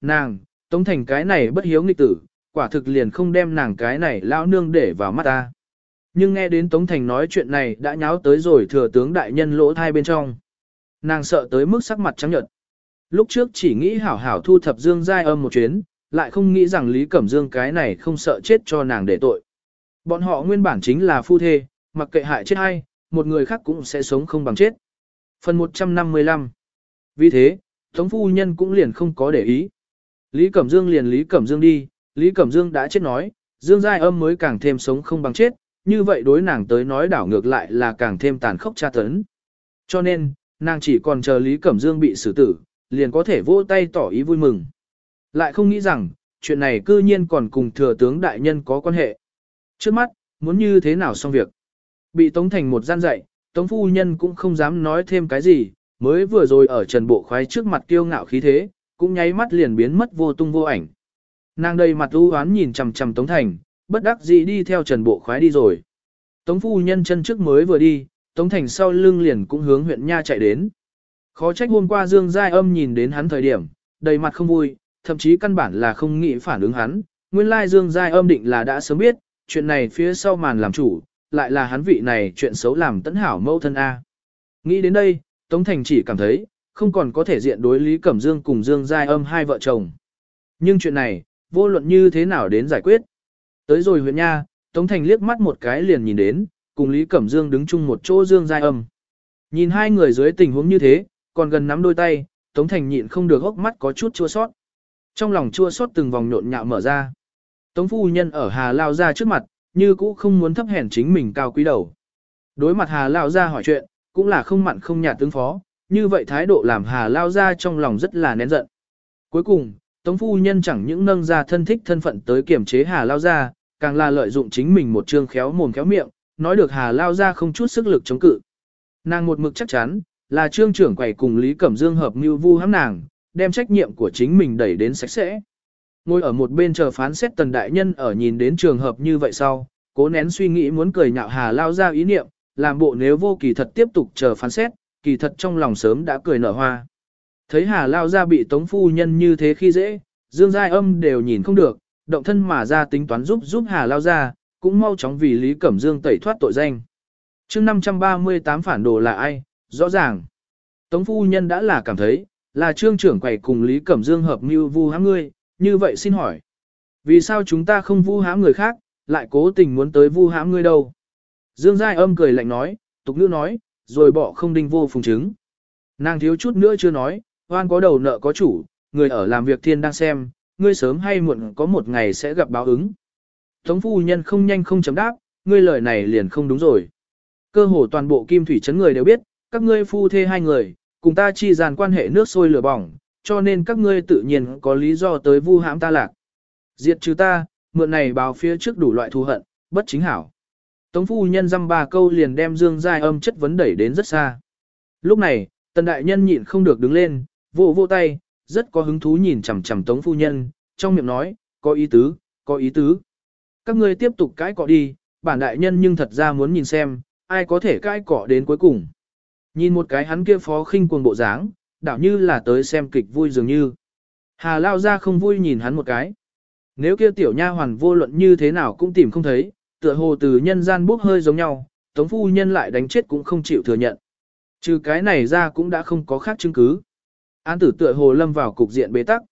nàng, Tống Thành cái này bất hiếu nghịch tử, quả thực liền không đem nàng cái này lão nương để vào mắt ta. Nhưng nghe đến Tống Thành nói chuyện này đã nháo tới rồi thừa tướng đại nhân lỗ thai bên trong. Nàng sợ tới mức sắc mặt trắng nhợt. Lúc trước chỉ nghĩ hảo hảo thu thập Dương Giai âm một chuyến, lại không nghĩ rằng Lý Cẩm Dương cái này không sợ chết cho nàng để tội. Bọn họ nguyên bản chính là phu thê, mặc kệ hại chết hay, một người khác cũng sẽ sống không bằng chết. Phần 155 Vì thế, Tống Phu Nhân cũng liền không có để ý. Lý Cẩm Dương liền Lý Cẩm Dương đi, Lý Cẩm Dương đã chết nói, Dương Giai âm mới càng thêm sống không bằng chết, như vậy đối nàng tới nói đảo ngược lại là càng thêm tàn khốc tra tấn. Cho nên, nàng chỉ còn chờ Lý Cẩm Dương bị xử tử, liền có thể vỗ tay tỏ ý vui mừng. Lại không nghĩ rằng, chuyện này cư nhiên còn cùng thừa tướng đại nhân có quan hệ. Trước mắt, muốn như thế nào xong việc. Bị Tống Thành một gian dạy, Tống Phu Nhân cũng không dám nói thêm cái gì, mới vừa rồi ở trần bộ khoái trước mặt kiêu ngạo khí thế, cũng nháy mắt liền biến mất vô tung vô ảnh. Nàng đầy mặt u oán nhìn chằm chằm Tống Thành, bất đắc dĩ đi theo trần bộ khoái đi rồi. Tống Phu Nhân chân trước mới vừa đi, Tống Thành sau lưng liền cũng hướng huyện Nha chạy đến. Khó trách hôm qua Dương Giai âm nhìn đến hắn thời điểm, đầy mặt không vui, thậm chí căn bản là không nghĩ phản ứng hắn. Nguyên lai Dương Giai âm định là đã sớm biết, chuyện này phía sau màn làm chủ, lại là hắn vị này chuyện xấu làm tấn hảo mâu thân A. Nghĩ đến đây, Tống Thành chỉ cảm thấy, không còn có thể diện đối Lý Cẩm Dương cùng Dương Giai âm hai vợ chồng. Nhưng chuyện này, vô luận như thế nào đến giải quyết. Tới rồi huyện Nha, Tống Thành liếc mắt một cái liền nhìn đến, cùng Lý Cẩm Dương đứng chung một chỗ Dương Giai âm. Nhìn hai người dưới tình huống như thế, còn gần nắm đôi tay, Tống Thành nhịn không được hốc mắt có chút chua sót. Trong lòng chua sót từng vòng nhộn nhạo mở ra. Tống phu nhân ở Hà Lao ra trước mặt, như cũ không muốn thấp hèn chính mình cao quý đầu. Đối mặt Hà Lao ra hỏi chuyện, cũng là không mặn không nhạt tướng phó, như vậy thái độ làm Hà Lao ra trong lòng rất là nén giận. Cuối cùng, Tống phu nhân chẳng những nâng ra thân thích thân phận tới kiểm chế Hà Lao ra, càng là lợi dụng chính mình một trương khéo mồm khéo miệng, nói được Hà Lao ra không chút sức lực chống cự. Nàng một mực chắc chắn, là trương trưởng quầy cùng Lý Cẩm Dương hợp mưu vu hãm nàng, đem trách nhiệm của chính mình đẩy đến sạch sẽ. Ngồi ở một bên chờ phán xét tần đại nhân ở nhìn đến trường hợp như vậy sau, cố nén suy nghĩ muốn cười nhạo hà lao ra ý niệm, làm bộ nếu vô kỳ thật tiếp tục chờ phán xét, kỳ thật trong lòng sớm đã cười nở hoa. Thấy hà lao ra bị tống phu nhân như thế khi dễ, dương giai âm đều nhìn không được, động thân mà ra tính toán giúp giúp hà lao ra, cũng mau chóng vì Lý Cẩm Dương tẩy thoát tội danh. chương 538 phản đồ là ai, rõ ràng. Tống phu nhân đã là cảm thấy, là trương trưởng quầy cùng Lý Cẩm Dương hợp mưu vu hãm ngươi, như vậy xin hỏi. Vì sao chúng ta không vu hãm người khác, lại cố tình muốn tới vu hãm ngươi đâu? Dương Giai âm cười lạnh nói, tục nữ nói, rồi bỏ không đinh vô phùng chứng. Nàng thiếu chút nữa chưa nói, oan có đầu nợ có chủ, người ở làm việc thiên đang xem, ngươi sớm hay muộn có một ngày sẽ gặp báo ứng. Tống phu nhân không nhanh không chấm đáp, ngươi lời này liền không đúng rồi. Cơ hồ toàn bộ kim thủy chấn người đều biết, các ngươi phu thê hai người, cùng ta chi dàn quan hệ nước sôi lửa bỏng, cho nên các ngươi tự nhiên có lý do tới vu hãm ta lạc. Diệt trừ ta, mượn này báo phía trước đủ loại thù hận, bất chính hảo. Tống phu nhân dăm ba câu liền đem Dương Giai âm chất vấn đẩy đến rất xa. Lúc này, tần đại nhân nhịn không được đứng lên, vỗ vỗ tay, rất có hứng thú nhìn chằm chằm Tống phu nhân, trong miệng nói, có ý tứ, có ý tứ. Các ngươi tiếp tục cãi cọ đi, bản đại nhân nhưng thật ra muốn nhìn xem, ai có thể cãi cọ đến cuối cùng. Nhìn một cái hắn kia phó khinh cuồng bộ dáng, đảo như là tới xem kịch vui dường như. Hà lao ra không vui nhìn hắn một cái. Nếu kia tiểu nha hoàn vô luận như thế nào cũng tìm không thấy, tựa hồ từ nhân gian bốc hơi giống nhau, tống phu nhân lại đánh chết cũng không chịu thừa nhận. Trừ cái này ra cũng đã không có khác chứng cứ. Án tử tựa hồ lâm vào cục diện bế tắc.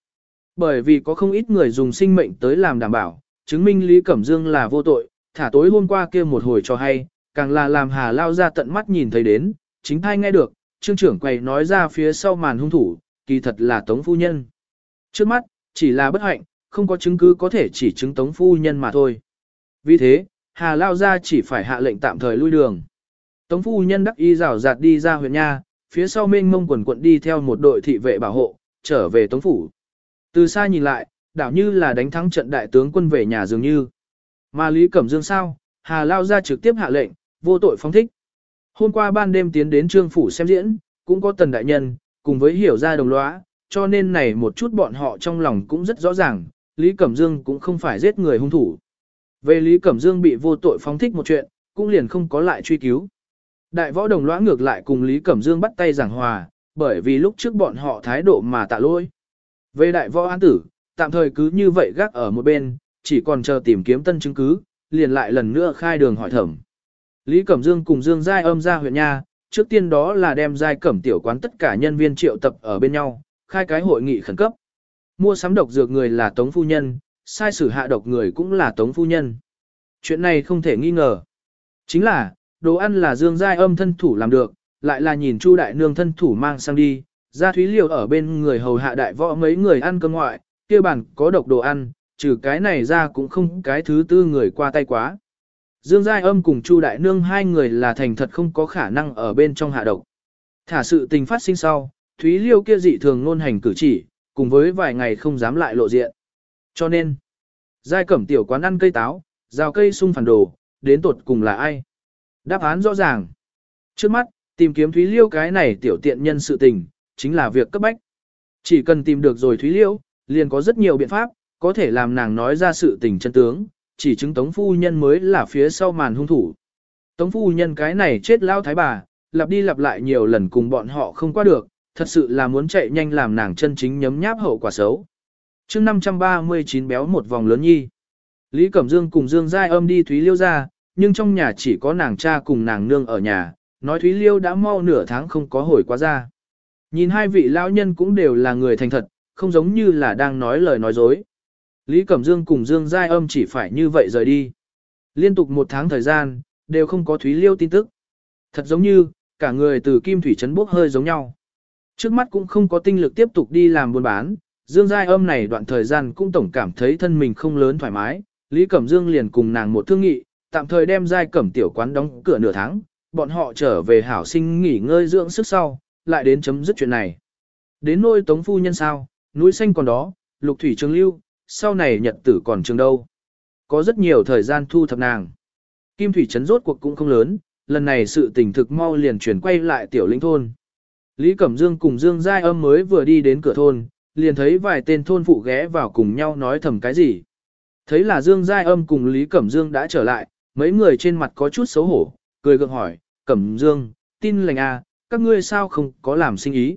Bởi vì có không ít người dùng sinh mệnh tới làm đảm bảo, chứng minh Lý Cẩm Dương là vô tội, thả tối hôm qua kia một hồi cho hay, càng là làm Hà lao ra tận mắt nhìn thấy đến, chính thai nghe được, trương trưởng quầy nói ra phía sau màn hung thủ, kỳ thật là tống phu nhân. Trước mắt, chỉ là bất hạnh, không có chứng cứ có thể chỉ chứng tống phu nhân mà thôi. Vì thế, Hà Lao ra chỉ phải hạ lệnh tạm thời lui đường. Tống phu nhân đắc y rào rạt đi ra huyện nha, phía sau mênh mông quần quận đi theo một đội thị vệ bảo hộ, trở về tống phủ. Từ xa nhìn lại, đảo như là đánh thắng trận đại tướng quân về nhà dường như. Mà Lý Cẩm Dương sao, Hà Lao ra trực tiếp hạ lệnh, vô tội phóng thích. Hôm qua ban đêm tiến đến trương phủ xem diễn, cũng có tần đại nhân, cùng với hiểu ra đồng lõa, cho nên này một chút bọn họ trong lòng cũng rất rõ ràng, Lý Cẩm Dương cũng không phải giết người hung thủ. Về Lý Cẩm Dương bị vô tội phóng thích một chuyện, cũng liền không có lại truy cứu. Đại võ đồng lõa ngược lại cùng Lý Cẩm Dương bắt tay giảng hòa, bởi vì lúc trước bọn họ thái độ mà tạ lỗi. Về đại võ án tử, tạm thời cứ như vậy gác ở một bên, chỉ còn chờ tìm kiếm tân chứng cứ, liền lại lần nữa khai đường hỏi thẩm. Lý Cẩm Dương cùng Dương Giai âm ra huyện nha, trước tiên đó là đem Giai Cẩm tiểu quán tất cả nhân viên triệu tập ở bên nhau, khai cái hội nghị khẩn cấp. Mua sắm độc dược người là Tống Phu Nhân, sai sử hạ độc người cũng là Tống Phu Nhân. Chuyện này không thể nghi ngờ. Chính là, đồ ăn là Dương Giai âm thân thủ làm được, lại là nhìn Chu Đại Nương thân thủ mang sang đi, ra thúy liều ở bên người hầu hạ đại võ mấy người ăn cơm ngoại, kia bản có độc đồ ăn, trừ cái này ra cũng không cái thứ tư người qua tay quá. Dương Giai âm cùng Chu Đại Nương hai người là thành thật không có khả năng ở bên trong hạ độc. Thả sự tình phát sinh sau, Thúy Liêu kia dị thường nôn hành cử chỉ, cùng với vài ngày không dám lại lộ diện. Cho nên, Giai cẩm tiểu quán ăn cây táo, rào cây sung phản đồ, đến tột cùng là ai? Đáp án rõ ràng. Trước mắt, tìm kiếm Thúy Liêu cái này tiểu tiện nhân sự tình, chính là việc cấp bách. Chỉ cần tìm được rồi Thúy Liêu, liền có rất nhiều biện pháp, có thể làm nàng nói ra sự tình chân tướng, chỉ chứng Tống Phu Nhân mới là phía sau màn hung thủ. Tống Phu Nhân cái này chết lao thái bà, lặp đi lặp lại nhiều lần cùng bọn họ không qua được, thật sự là muốn chạy nhanh làm nàng chân chính nhấm nháp hậu quả xấu chương 539 béo một vòng lớn nhi. Lý Cẩm Dương cùng Dương Giai âm đi Thúy Liêu ra, nhưng trong nhà chỉ có nàng cha cùng nàng nương ở nhà, nói Thúy Liêu đã mau nửa tháng không có hồi qua ra. Nhìn hai vị lão nhân cũng đều là người thành thật, không giống như là đang nói lời nói dối. Lý Cẩm Dương cùng Dương Giai âm chỉ phải như vậy rời đi. Liên tục một tháng thời gian, đều không có Thúy Liêu tin tức. Thật giống như, cả người từ Kim Thủy Trấn bốc hơi giống nhau. Trước mắt cũng không có tinh lực tiếp tục đi làm buôn bán, Dương Giai âm này đoạn thời gian cũng tổng cảm thấy thân mình không lớn thoải mái, Lý Cẩm Dương liền cùng nàng một thương nghị, tạm thời đem Giai Cẩm tiểu quán đóng cửa nửa tháng, bọn họ trở về hảo sinh nghỉ ngơi dưỡng sức sau, lại đến chấm dứt chuyện này. Đến nôi Tống Phu Nhân sao, núi xanh còn đó, lục thủy trường lưu, sau này nhật tử còn trường đâu. Có rất nhiều thời gian thu thập nàng. Kim thủy trấn rốt cuộc cũng không lớn, lần này sự tình thực mau liền chuyển quay lại tiểu lĩnh thôn. Lý Cẩm Dương cùng Dương Giai âm mới vừa đi đến cửa thôn, liền thấy vài tên thôn phụ ghé vào cùng nhau nói thầm cái gì. Thấy là Dương Giai âm cùng Lý Cẩm Dương đã trở lại, mấy người trên mặt có chút xấu hổ, cười gượng hỏi, Cẩm Dương, tin lành à, các ngươi sao không có làm sinh ý.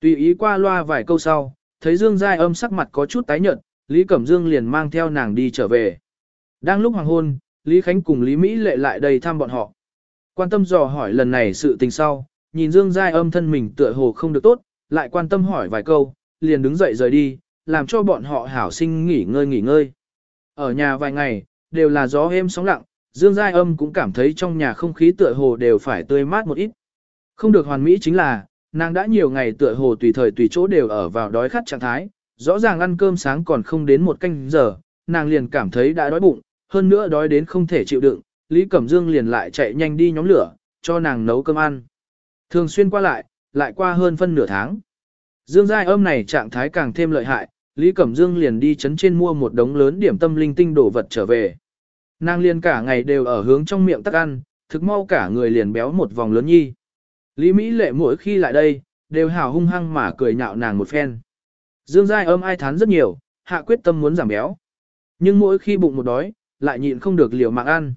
Tùy ý qua loa vài câu sau, thấy Dương Giai âm sắc mặt có chút tái nhợt, Lý Cẩm Dương liền mang theo nàng đi trở về. Đang lúc hoàng hôn, Lý Khánh cùng Lý Mỹ lệ lại đây thăm bọn họ. Quan tâm dò hỏi lần này sự tình sau, nhìn Dương Giai âm thân mình tựa hồ không được tốt, lại quan tâm hỏi vài câu, liền đứng dậy rời đi, làm cho bọn họ hảo sinh nghỉ ngơi nghỉ ngơi. Ở nhà vài ngày, đều là gió êm sóng lặng, Dương Giai âm cũng cảm thấy trong nhà không khí tựa hồ đều phải tươi mát một ít. Không được hoàn mỹ chính là, nàng đã nhiều ngày tựa hồ tùy thời tùy chỗ đều ở vào đói khát trạng thái, rõ ràng ăn cơm sáng còn không đến một canh giờ, nàng liền cảm thấy đã đói bụng, hơn nữa đói đến không thể chịu đựng, Lý Cẩm Dương liền lại chạy nhanh đi nhóm lửa, cho nàng nấu cơm ăn. Thường xuyên qua lại, lại qua hơn phân nửa tháng. Dương Giai âm này trạng thái càng thêm lợi hại, Lý Cẩm Dương liền đi chấn trên mua một đống lớn điểm tâm linh tinh đồ vật trở về. Nàng liền cả ngày đều ở hướng trong miệng tắc ăn, thực mau cả người liền béo một vòng lớn nhi. Lý Mỹ lệ mỗi khi lại đây, đều hào hung hăng mà cười nhạo nàng một phen. Dương Giai âm ai thán rất nhiều, hạ quyết tâm muốn giảm béo. Nhưng mỗi khi bụng một đói, lại nhịn không được liều mạng ăn.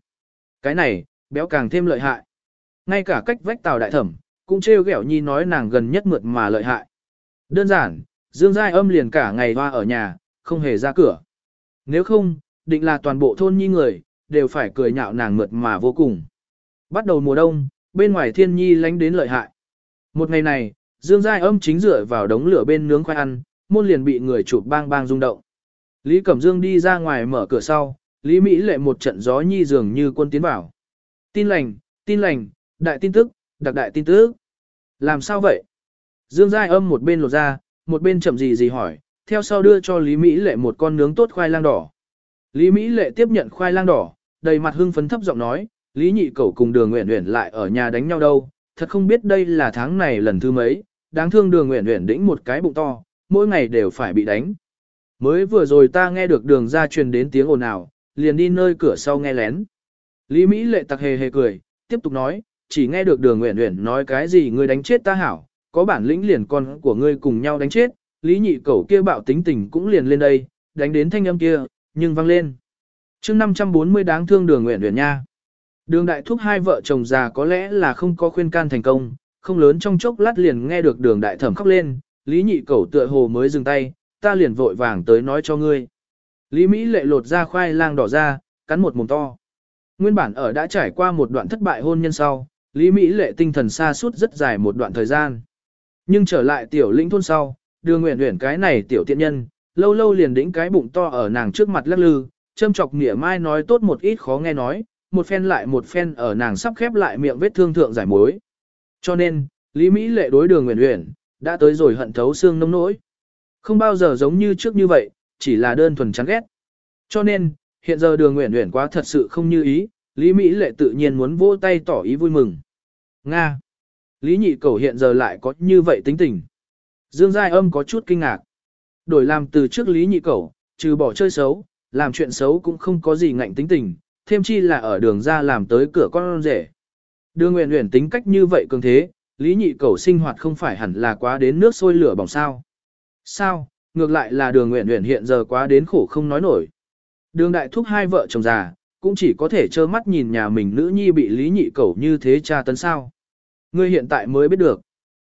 Cái này, béo càng thêm lợi hại. Ngay cả cách vách tàu đại thẩm, cũng trêu ghẹo nhi nói nàng gần nhất mượt mà lợi hại. Đơn giản, Dương Giai âm liền cả ngày hoa ở nhà, không hề ra cửa. Nếu không, định là toàn bộ thôn nhi người, đều phải cười nhạo nàng mượt mà vô cùng. Bắt đầu mùa đông, bên ngoài thiên nhi lánh đến lợi hại. Một ngày này, Dương Giai âm chính dựa vào đống lửa bên nướng khoai ăn, môn liền bị người chụp bang bang rung động. Lý Cẩm Dương đi ra ngoài mở cửa sau, Lý Mỹ lệ một trận gió nhi dường như quân tiến vào. Tin lành, tin lành, đại tin tức, đặc đại tin tức. Làm sao vậy? Dương Giai âm một bên lột ra, một bên chậm gì gì hỏi, theo sau đưa cho Lý Mỹ lệ một con nướng tốt khoai lang đỏ. Lý Mỹ lệ tiếp nhận khoai lang đỏ, đầy mặt hưng phấn thấp giọng nói, Lý nhị cẩu cùng đường nguyện nguyện lại ở nhà đánh nhau đâu, thật không biết đây là tháng này lần thứ mấy, đáng thương đường nguyện nguyện đĩnh một cái bụng to, mỗi ngày đều phải bị đánh. Mới vừa rồi ta nghe được đường ra truyền đến tiếng ồn ào, liền đi nơi cửa sau nghe lén. Lý Mỹ lệ tặc hề hề cười, tiếp tục nói, chỉ nghe được đường nguyện nguyện nói cái gì ngươi đánh chết ta hảo, có bản lĩnh liền con của ngươi cùng nhau đánh chết, Lý nhị cẩu kia bạo tính tình cũng liền lên đây, đánh đến thanh âm kia, nhưng vang lên. chương 540 đáng thương đường nguyện nguyện nha. Đường đại thúc hai vợ chồng già có lẽ là không có khuyên can thành công, không lớn trong chốc lát liền nghe được đường đại thẩm khóc lên, lý nhị cẩu tựa hồ mới dừng tay, ta liền vội vàng tới nói cho ngươi. Lý Mỹ lệ lột ra khoai lang đỏ ra, cắn một mồm to. Nguyên bản ở đã trải qua một đoạn thất bại hôn nhân sau, Lý Mỹ lệ tinh thần xa suốt rất dài một đoạn thời gian. Nhưng trở lại tiểu lĩnh thôn sau, đưa nguyện nguyện cái này tiểu tiện nhân, lâu lâu liền đĩnh cái bụng to ở nàng trước mặt lắc lư, châm chọc nghĩa mai nói tốt một ít khó nghe nói, một phen lại một phen ở nàng sắp khép lại miệng vết thương thượng giải mối. Cho nên, Lý Mỹ lệ đối đường nguyện nguyện, đã tới rồi hận thấu xương nông nỗi. Không bao giờ giống như trước như vậy, chỉ là đơn thuần chán ghét. Cho nên, hiện giờ đường nguyện nguyện quá thật sự không như ý, Lý Mỹ lệ tự nhiên muốn vỗ tay tỏ ý vui mừng. Nga. Lý nhị cầu hiện giờ lại có như vậy tính tình. Dương Giai âm có chút kinh ngạc. Đổi làm từ trước Lý nhị cầu, trừ bỏ chơi xấu, làm chuyện xấu cũng không có gì ngạnh tính tình, thêm chi là ở đường ra làm tới cửa con rể. Đường nguyện nguyện tính cách như vậy cường thế, Lý nhị cầu sinh hoạt không phải hẳn là quá đến nước sôi lửa bỏng sao. Sao, ngược lại là đường nguyện nguyện hiện giờ quá đến khổ không nói nổi. Đường đại thúc hai vợ chồng già, cũng chỉ có thể trơ mắt nhìn nhà mình nữ nhi bị Lý nhị cầu như thế cha tấn sao. Ngươi hiện tại mới biết được.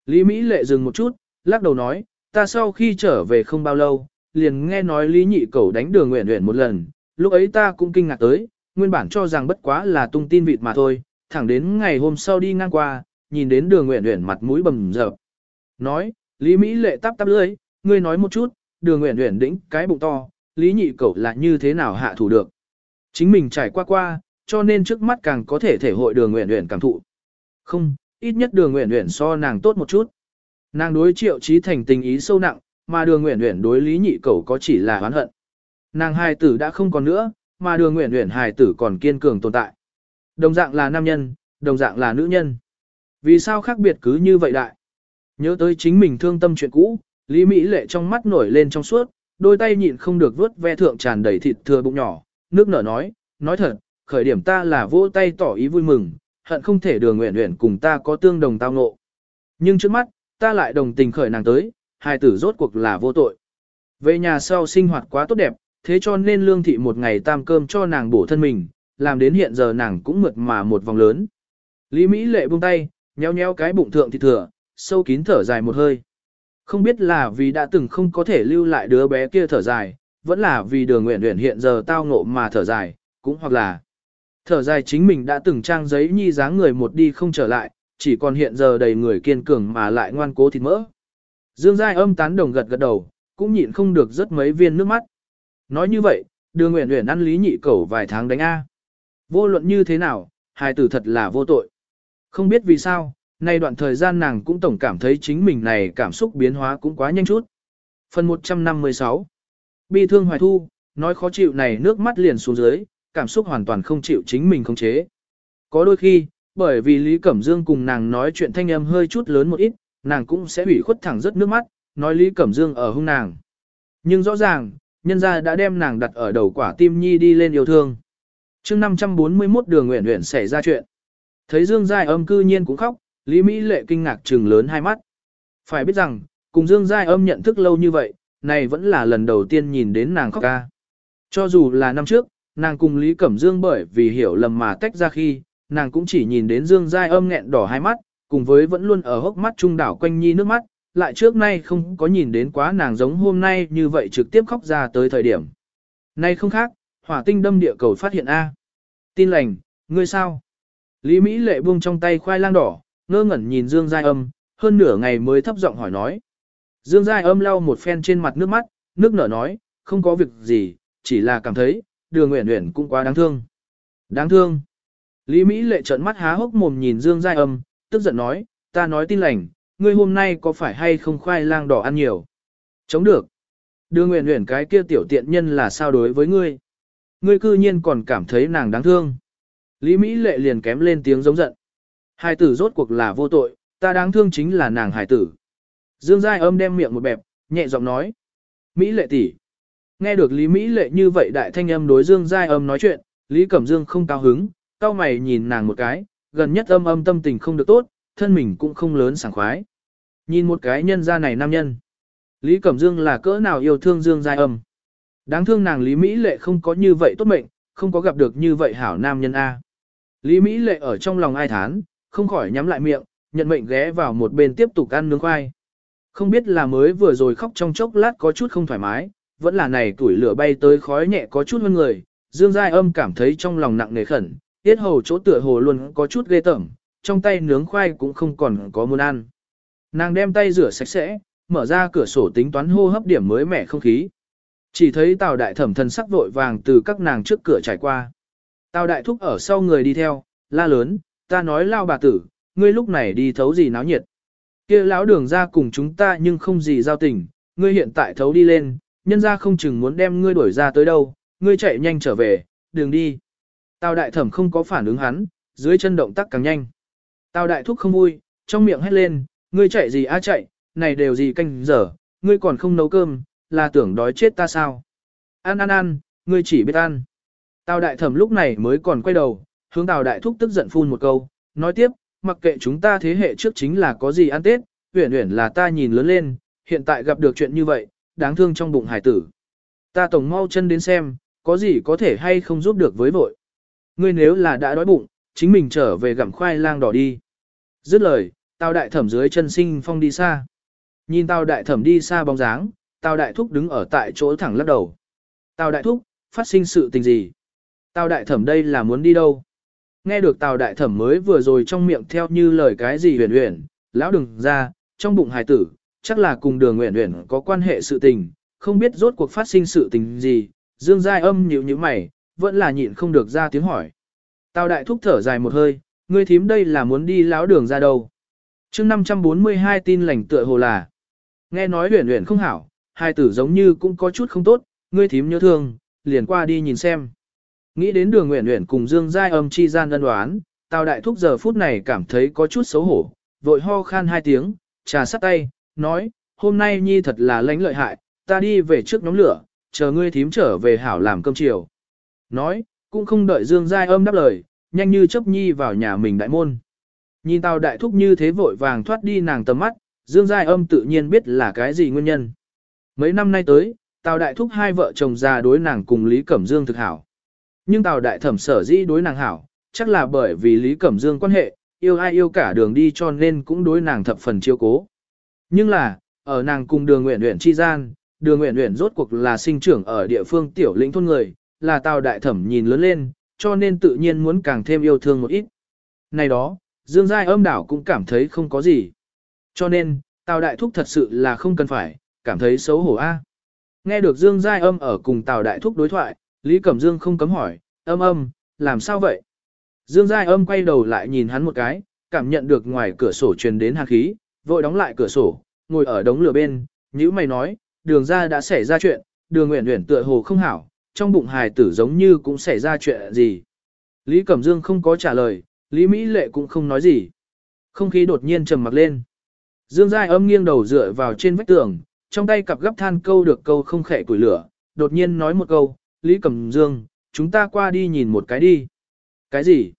Lý Mỹ lệ dừng một chút, lắc đầu nói, ta sau khi trở về không bao lâu, liền nghe nói Lý nhị Cẩu đánh đường nguyện nguyện một lần, lúc ấy ta cũng kinh ngạc tới, nguyên bản cho rằng bất quá là tung tin vịt mà thôi, thẳng đến ngày hôm sau đi ngang qua, nhìn đến đường nguyện nguyện mặt mũi bầm dập. Nói, Lý Mỹ lệ tắp tắp lưỡi, ngươi nói một chút, đường nguyện nguyện đĩnh cái bụng to, Lý nhị Cẩu là như thế nào hạ thủ được. Chính mình trải qua qua, cho nên trước mắt càng có thể thể hội đường nguyện nguyện cảm thụ. Không, ít nhất đường nguyện nguyện so nàng tốt một chút. Nàng đối triệu trí thành tình ý sâu nặng, mà đường nguyện nguyện đối lý nhị cầu có chỉ là oán hận. Nàng hài tử đã không còn nữa, mà đường nguyện nguyện hài tử còn kiên cường tồn tại. Đồng dạng là nam nhân, đồng dạng là nữ nhân. Vì sao khác biệt cứ như vậy đại? Nhớ tới chính mình thương tâm chuyện cũ, Lý Mỹ lệ trong mắt nổi lên trong suốt, đôi tay nhịn không được vớt ve thượng tràn đầy thịt thừa bụng nhỏ, nước nở nói, nói thật, khởi điểm ta là vỗ tay tỏ ý vui mừng, hận không thể đường nguyện nguyện cùng ta có tương đồng tao ngộ. Nhưng trước mắt, ta lại đồng tình khởi nàng tới, hai tử rốt cuộc là vô tội. Về nhà sau sinh hoạt quá tốt đẹp, thế cho nên lương thị một ngày tam cơm cho nàng bổ thân mình, làm đến hiện giờ nàng cũng mượt mà một vòng lớn. Lý Mỹ lệ buông tay, nheo nheo cái bụng thượng thịt thừa, sâu kín thở dài một hơi. Không biết là vì đã từng không có thể lưu lại đứa bé kia thở dài, vẫn là vì đường nguyện nguyện hiện giờ tao ngộ mà thở dài, cũng hoặc là thở dài chính mình đã từng trang giấy nhi dáng người một đi không trở lại, chỉ còn hiện giờ đầy người kiên cường mà lại ngoan cố thịt mỡ. Dương Giai âm tán đồng gật gật đầu, cũng nhịn không được rất mấy viên nước mắt. Nói như vậy, đường nguyện nguyện ăn lý nhị cẩu vài tháng đánh A. Vô luận như thế nào, hài tử thật là vô tội. Không biết vì sao, nay đoạn thời gian nàng cũng tổng cảm thấy chính mình này cảm xúc biến hóa cũng quá nhanh chút. Phần 156 Bi thương hoài thu, nói khó chịu này nước mắt liền xuống dưới, cảm xúc hoàn toàn không chịu chính mình khống chế. Có đôi khi, bởi vì Lý Cẩm Dương cùng nàng nói chuyện thanh âm hơi chút lớn một ít, nàng cũng sẽ bị khuất thẳng rất nước mắt, nói Lý Cẩm Dương ở hung nàng. Nhưng rõ ràng, nhân gia đã đem nàng đặt ở đầu quả tim nhi đi lên yêu thương. chương 541 đường nguyện nguyện xảy ra chuyện. Thấy Dương Giai âm cư nhiên cũng khóc, Lý Mỹ lệ kinh ngạc trừng lớn hai mắt. Phải biết rằng, cùng Dương Giai âm nhận thức lâu như vậy, này vẫn là lần đầu tiên nhìn đến nàng khóc ca. Cho dù là năm trước, nàng cùng Lý Cẩm Dương bởi vì hiểu lầm mà tách ra khi, nàng cũng chỉ nhìn đến Dương Giai âm nghẹn đỏ hai mắt, cùng với vẫn luôn ở hốc mắt trung đảo quanh nhi nước mắt, lại trước nay không có nhìn đến quá nàng giống hôm nay như vậy trực tiếp khóc ra tới thời điểm. Nay không khác, hỏa tinh đâm địa cầu phát hiện A. Tin lành, ngươi sao? Lý Mỹ lệ buông trong tay khoai lang đỏ, ngơ ngẩn nhìn Dương Giai âm, hơn nửa ngày mới thấp giọng hỏi nói. Dương Giai âm lau một phen trên mặt nước mắt, nước nở nói, không có việc gì, chỉ là cảm thấy, đường nguyện nguyện cũng quá đáng thương. Đáng thương. Lý Mỹ lệ trợn mắt há hốc mồm nhìn Dương Giai âm, tức giận nói, ta nói tin lành, ngươi hôm nay có phải hay không khoai lang đỏ ăn nhiều? Chống được. Đường nguyện nguyện cái kia tiểu tiện nhân là sao đối với ngươi? Ngươi cư nhiên còn cảm thấy nàng đáng thương. Lý Mỹ lệ liền kém lên tiếng giống giận. Hai tử rốt cuộc là vô tội, ta đáng thương chính là nàng hải tử. Dương Giai âm đem miệng một bẹp, nhẹ giọng nói. Mỹ lệ tỷ. Nghe được Lý Mỹ lệ như vậy đại thanh âm đối Dương Giai âm nói chuyện, Lý Cẩm Dương không cao hứng, cao mày nhìn nàng một cái, gần nhất âm âm tâm tình không được tốt, thân mình cũng không lớn sảng khoái. Nhìn một cái nhân ra này nam nhân. Lý Cẩm Dương là cỡ nào yêu thương Dương Giai âm. Đáng thương nàng Lý Mỹ lệ không có như vậy tốt mệnh, không có gặp được như vậy hảo nam nhân A. Lý Mỹ lệ ở trong lòng ai thán, không khỏi nhắm lại miệng, nhận mệnh ghé vào một bên tiếp tục ăn nướng khoai. Không biết là mới vừa rồi khóc trong chốc lát có chút không thoải mái, vẫn là này tuổi lửa bay tới khói nhẹ có chút hơn người, Dương Giai âm cảm thấy trong lòng nặng nề khẩn, tiết hầu chỗ tựa hồ luôn có chút ghê tởm, trong tay nướng khoai cũng không còn có muốn ăn. Nàng đem tay rửa sạch sẽ, mở ra cửa sổ tính toán hô hấp điểm mới mẻ không khí. Chỉ thấy Tào Đại Thẩm thần sắc vội vàng từ các nàng trước cửa trải qua. Tào Đại Thúc ở sau người đi theo, la lớn, ta nói lao bà tử, ngươi lúc này đi thấu gì náo nhiệt. kia lão đường ra cùng chúng ta nhưng không gì giao tình, ngươi hiện tại thấu đi lên, nhân ra không chừng muốn đem ngươi đuổi ra tới đâu, ngươi chạy nhanh trở về, đừng đi. Tào Đại Thẩm không có phản ứng hắn, dưới chân động tác càng nhanh. Tào Đại Thúc không vui, trong miệng hét lên, ngươi chạy gì a chạy, này đều gì canh giờ, ngươi còn không nấu cơm, là tưởng đói chết ta sao? Ăn ăn ăn, ngươi chỉ biết ăn. Tào đại thẩm lúc này mới còn quay đầu, hướng tào đại thúc tức giận phun một câu, nói tiếp, mặc kệ chúng ta thế hệ trước chính là có gì ăn tết, uyển uyển là ta nhìn lớn lên, hiện tại gặp được chuyện như vậy, đáng thương trong bụng hải tử. Ta tổng mau chân đến xem, có gì có thể hay không giúp được với vội. Ngươi nếu là đã đói bụng, chính mình trở về gặm khoai lang đỏ đi. Dứt lời, tào đại thẩm dưới chân sinh phong đi xa. Nhìn tào đại thẩm đi xa bóng dáng, Tào Đại Thúc đứng ở tại chỗ thẳng lắc đầu. Tào Đại Thúc, phát sinh sự tình gì? Tào Đại Thẩm đây là muốn đi đâu? Nghe được Tào Đại Thẩm mới vừa rồi trong miệng theo như lời cái gì huyền huyền, lão đừng ra, trong bụng hài tử, chắc là cùng đường nguyện nguyện có quan hệ sự tình, không biết rốt cuộc phát sinh sự tình gì, dương giai âm nhịu như mày, vẫn là nhịn không được ra tiếng hỏi. Tào Đại Thúc thở dài một hơi, ngươi thím đây là muốn đi lão đường ra đâu? chương 542 tin lành tựa hồ là, nghe nói huyền huyền không hảo, hai tử giống như cũng có chút không tốt, ngươi thím nhớ thương, liền qua đi nhìn xem. Nghĩ đến đường nguyện nguyện cùng Dương Giai âm chi gian đơn đoán, Tào Đại Thúc giờ phút này cảm thấy có chút xấu hổ, vội ho khan hai tiếng, trà sắt tay, nói, hôm nay nhi thật là lánh lợi hại, ta đi về trước nóng lửa, chờ ngươi thím trở về hảo làm cơm chiều. Nói, cũng không đợi Dương Giai âm đáp lời, nhanh như chấp nhi vào nhà mình đại môn. Nhìn Tào Đại Thúc như thế vội vàng thoát đi nàng tầm mắt, Dương Giai âm tự nhiên biết là cái gì nguyên nhân. Mấy năm nay tới, Tào Đại Thúc hai vợ chồng già đối nàng cùng Lý Cẩm Dương thực hảo. Nhưng Tào Đại Thẩm sở dĩ đối nàng hảo, chắc là bởi vì Lý Cẩm Dương quan hệ, yêu ai yêu cả đường đi cho nên cũng đối nàng thập phần chiêu cố. Nhưng là, ở nàng cùng đường nguyện nguyện chi gian, đường nguyện nguyện rốt cuộc là sinh trưởng ở địa phương tiểu lĩnh thôn người, là Tào Đại Thẩm nhìn lớn lên, cho nên tự nhiên muốn càng thêm yêu thương một ít. Này đó, Dương Giai âm đảo cũng cảm thấy không có gì. Cho nên, Tào Đại Thúc thật sự là không cần phải, cảm thấy xấu hổ a. Nghe được Dương Giai âm ở cùng Tào Đại Thúc đối thoại, Lý Cẩm Dương không cấm hỏi, âm âm, làm sao vậy? Dương Giai âm quay đầu lại nhìn hắn một cái, cảm nhận được ngoài cửa sổ truyền đến hàn khí, vội đóng lại cửa sổ, ngồi ở đống lửa bên, nhữ mày nói, đường ra đã xảy ra chuyện, đường nguyện nguyện tựa hồ không hảo, trong bụng hài tử giống như cũng xảy ra chuyện gì. Lý Cẩm Dương không có trả lời, Lý Mỹ Lệ cũng không nói gì. Không khí đột nhiên trầm mặc lên. Dương Giai âm nghiêng đầu dựa vào trên vách tường, trong tay cặp gấp than câu được câu không khẽ củi lửa, đột nhiên nói một câu, Lý Cẩm Dương, chúng ta qua đi nhìn một cái đi. Cái gì?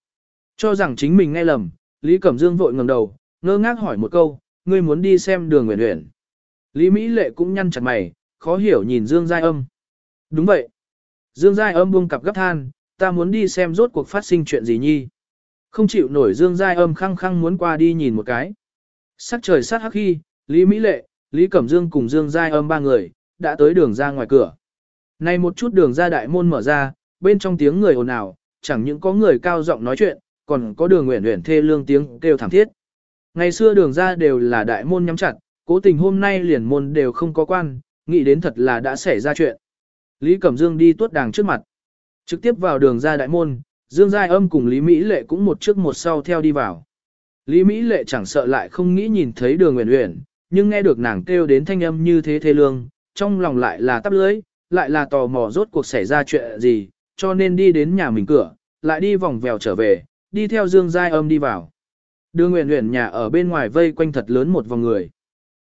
Cho rằng chính mình nghe lầm, Lý Cẩm Dương vội ngẩng đầu, ngơ ngác hỏi một câu, ngươi muốn đi xem đường nguyện nguyện. Lý Mỹ Lệ cũng nhăn chặt mày, khó hiểu nhìn Dương Giai âm. Đúng vậy. Dương Giai âm buông cặp gấp than, ta muốn đi xem rốt cuộc phát sinh chuyện gì nhi. Không chịu nổi Dương Giai âm khăng khăng muốn qua đi nhìn một cái. Sắc trời sát hắc khi, Lý Mỹ Lệ, Lý Cẩm Dương cùng Dương Giai âm ba người, đã tới đường ra ngoài cửa. Này một chút đường ra đại môn mở ra, bên trong tiếng người ồn ào, chẳng những có người cao giọng nói chuyện, còn có đường nguyện nguyện thê lương tiếng kêu thảm thiết. Ngày xưa đường ra đều là đại môn nhắm chặt, cố tình hôm nay liền môn đều không có quan, nghĩ đến thật là đã xảy ra chuyện. Lý Cẩm Dương đi tuốt đàng trước mặt. Trực tiếp vào đường ra đại môn, Dương Giai âm cùng Lý Mỹ Lệ cũng một trước một sau theo đi vào. Lý Mỹ Lệ chẳng sợ lại không nghĩ nhìn thấy đường nguyện nguyện, nhưng nghe được nàng kêu đến thanh âm như thế thê lương, trong lòng lại là tắp lưới, lại là tò mò rốt cuộc xảy ra chuyện gì, cho nên đi đến nhà mình cửa, lại đi vòng vèo trở về, đi theo Dương Giai âm đi vào. Đường Uyển Uyển nhà ở bên ngoài vây quanh thật lớn một vòng người.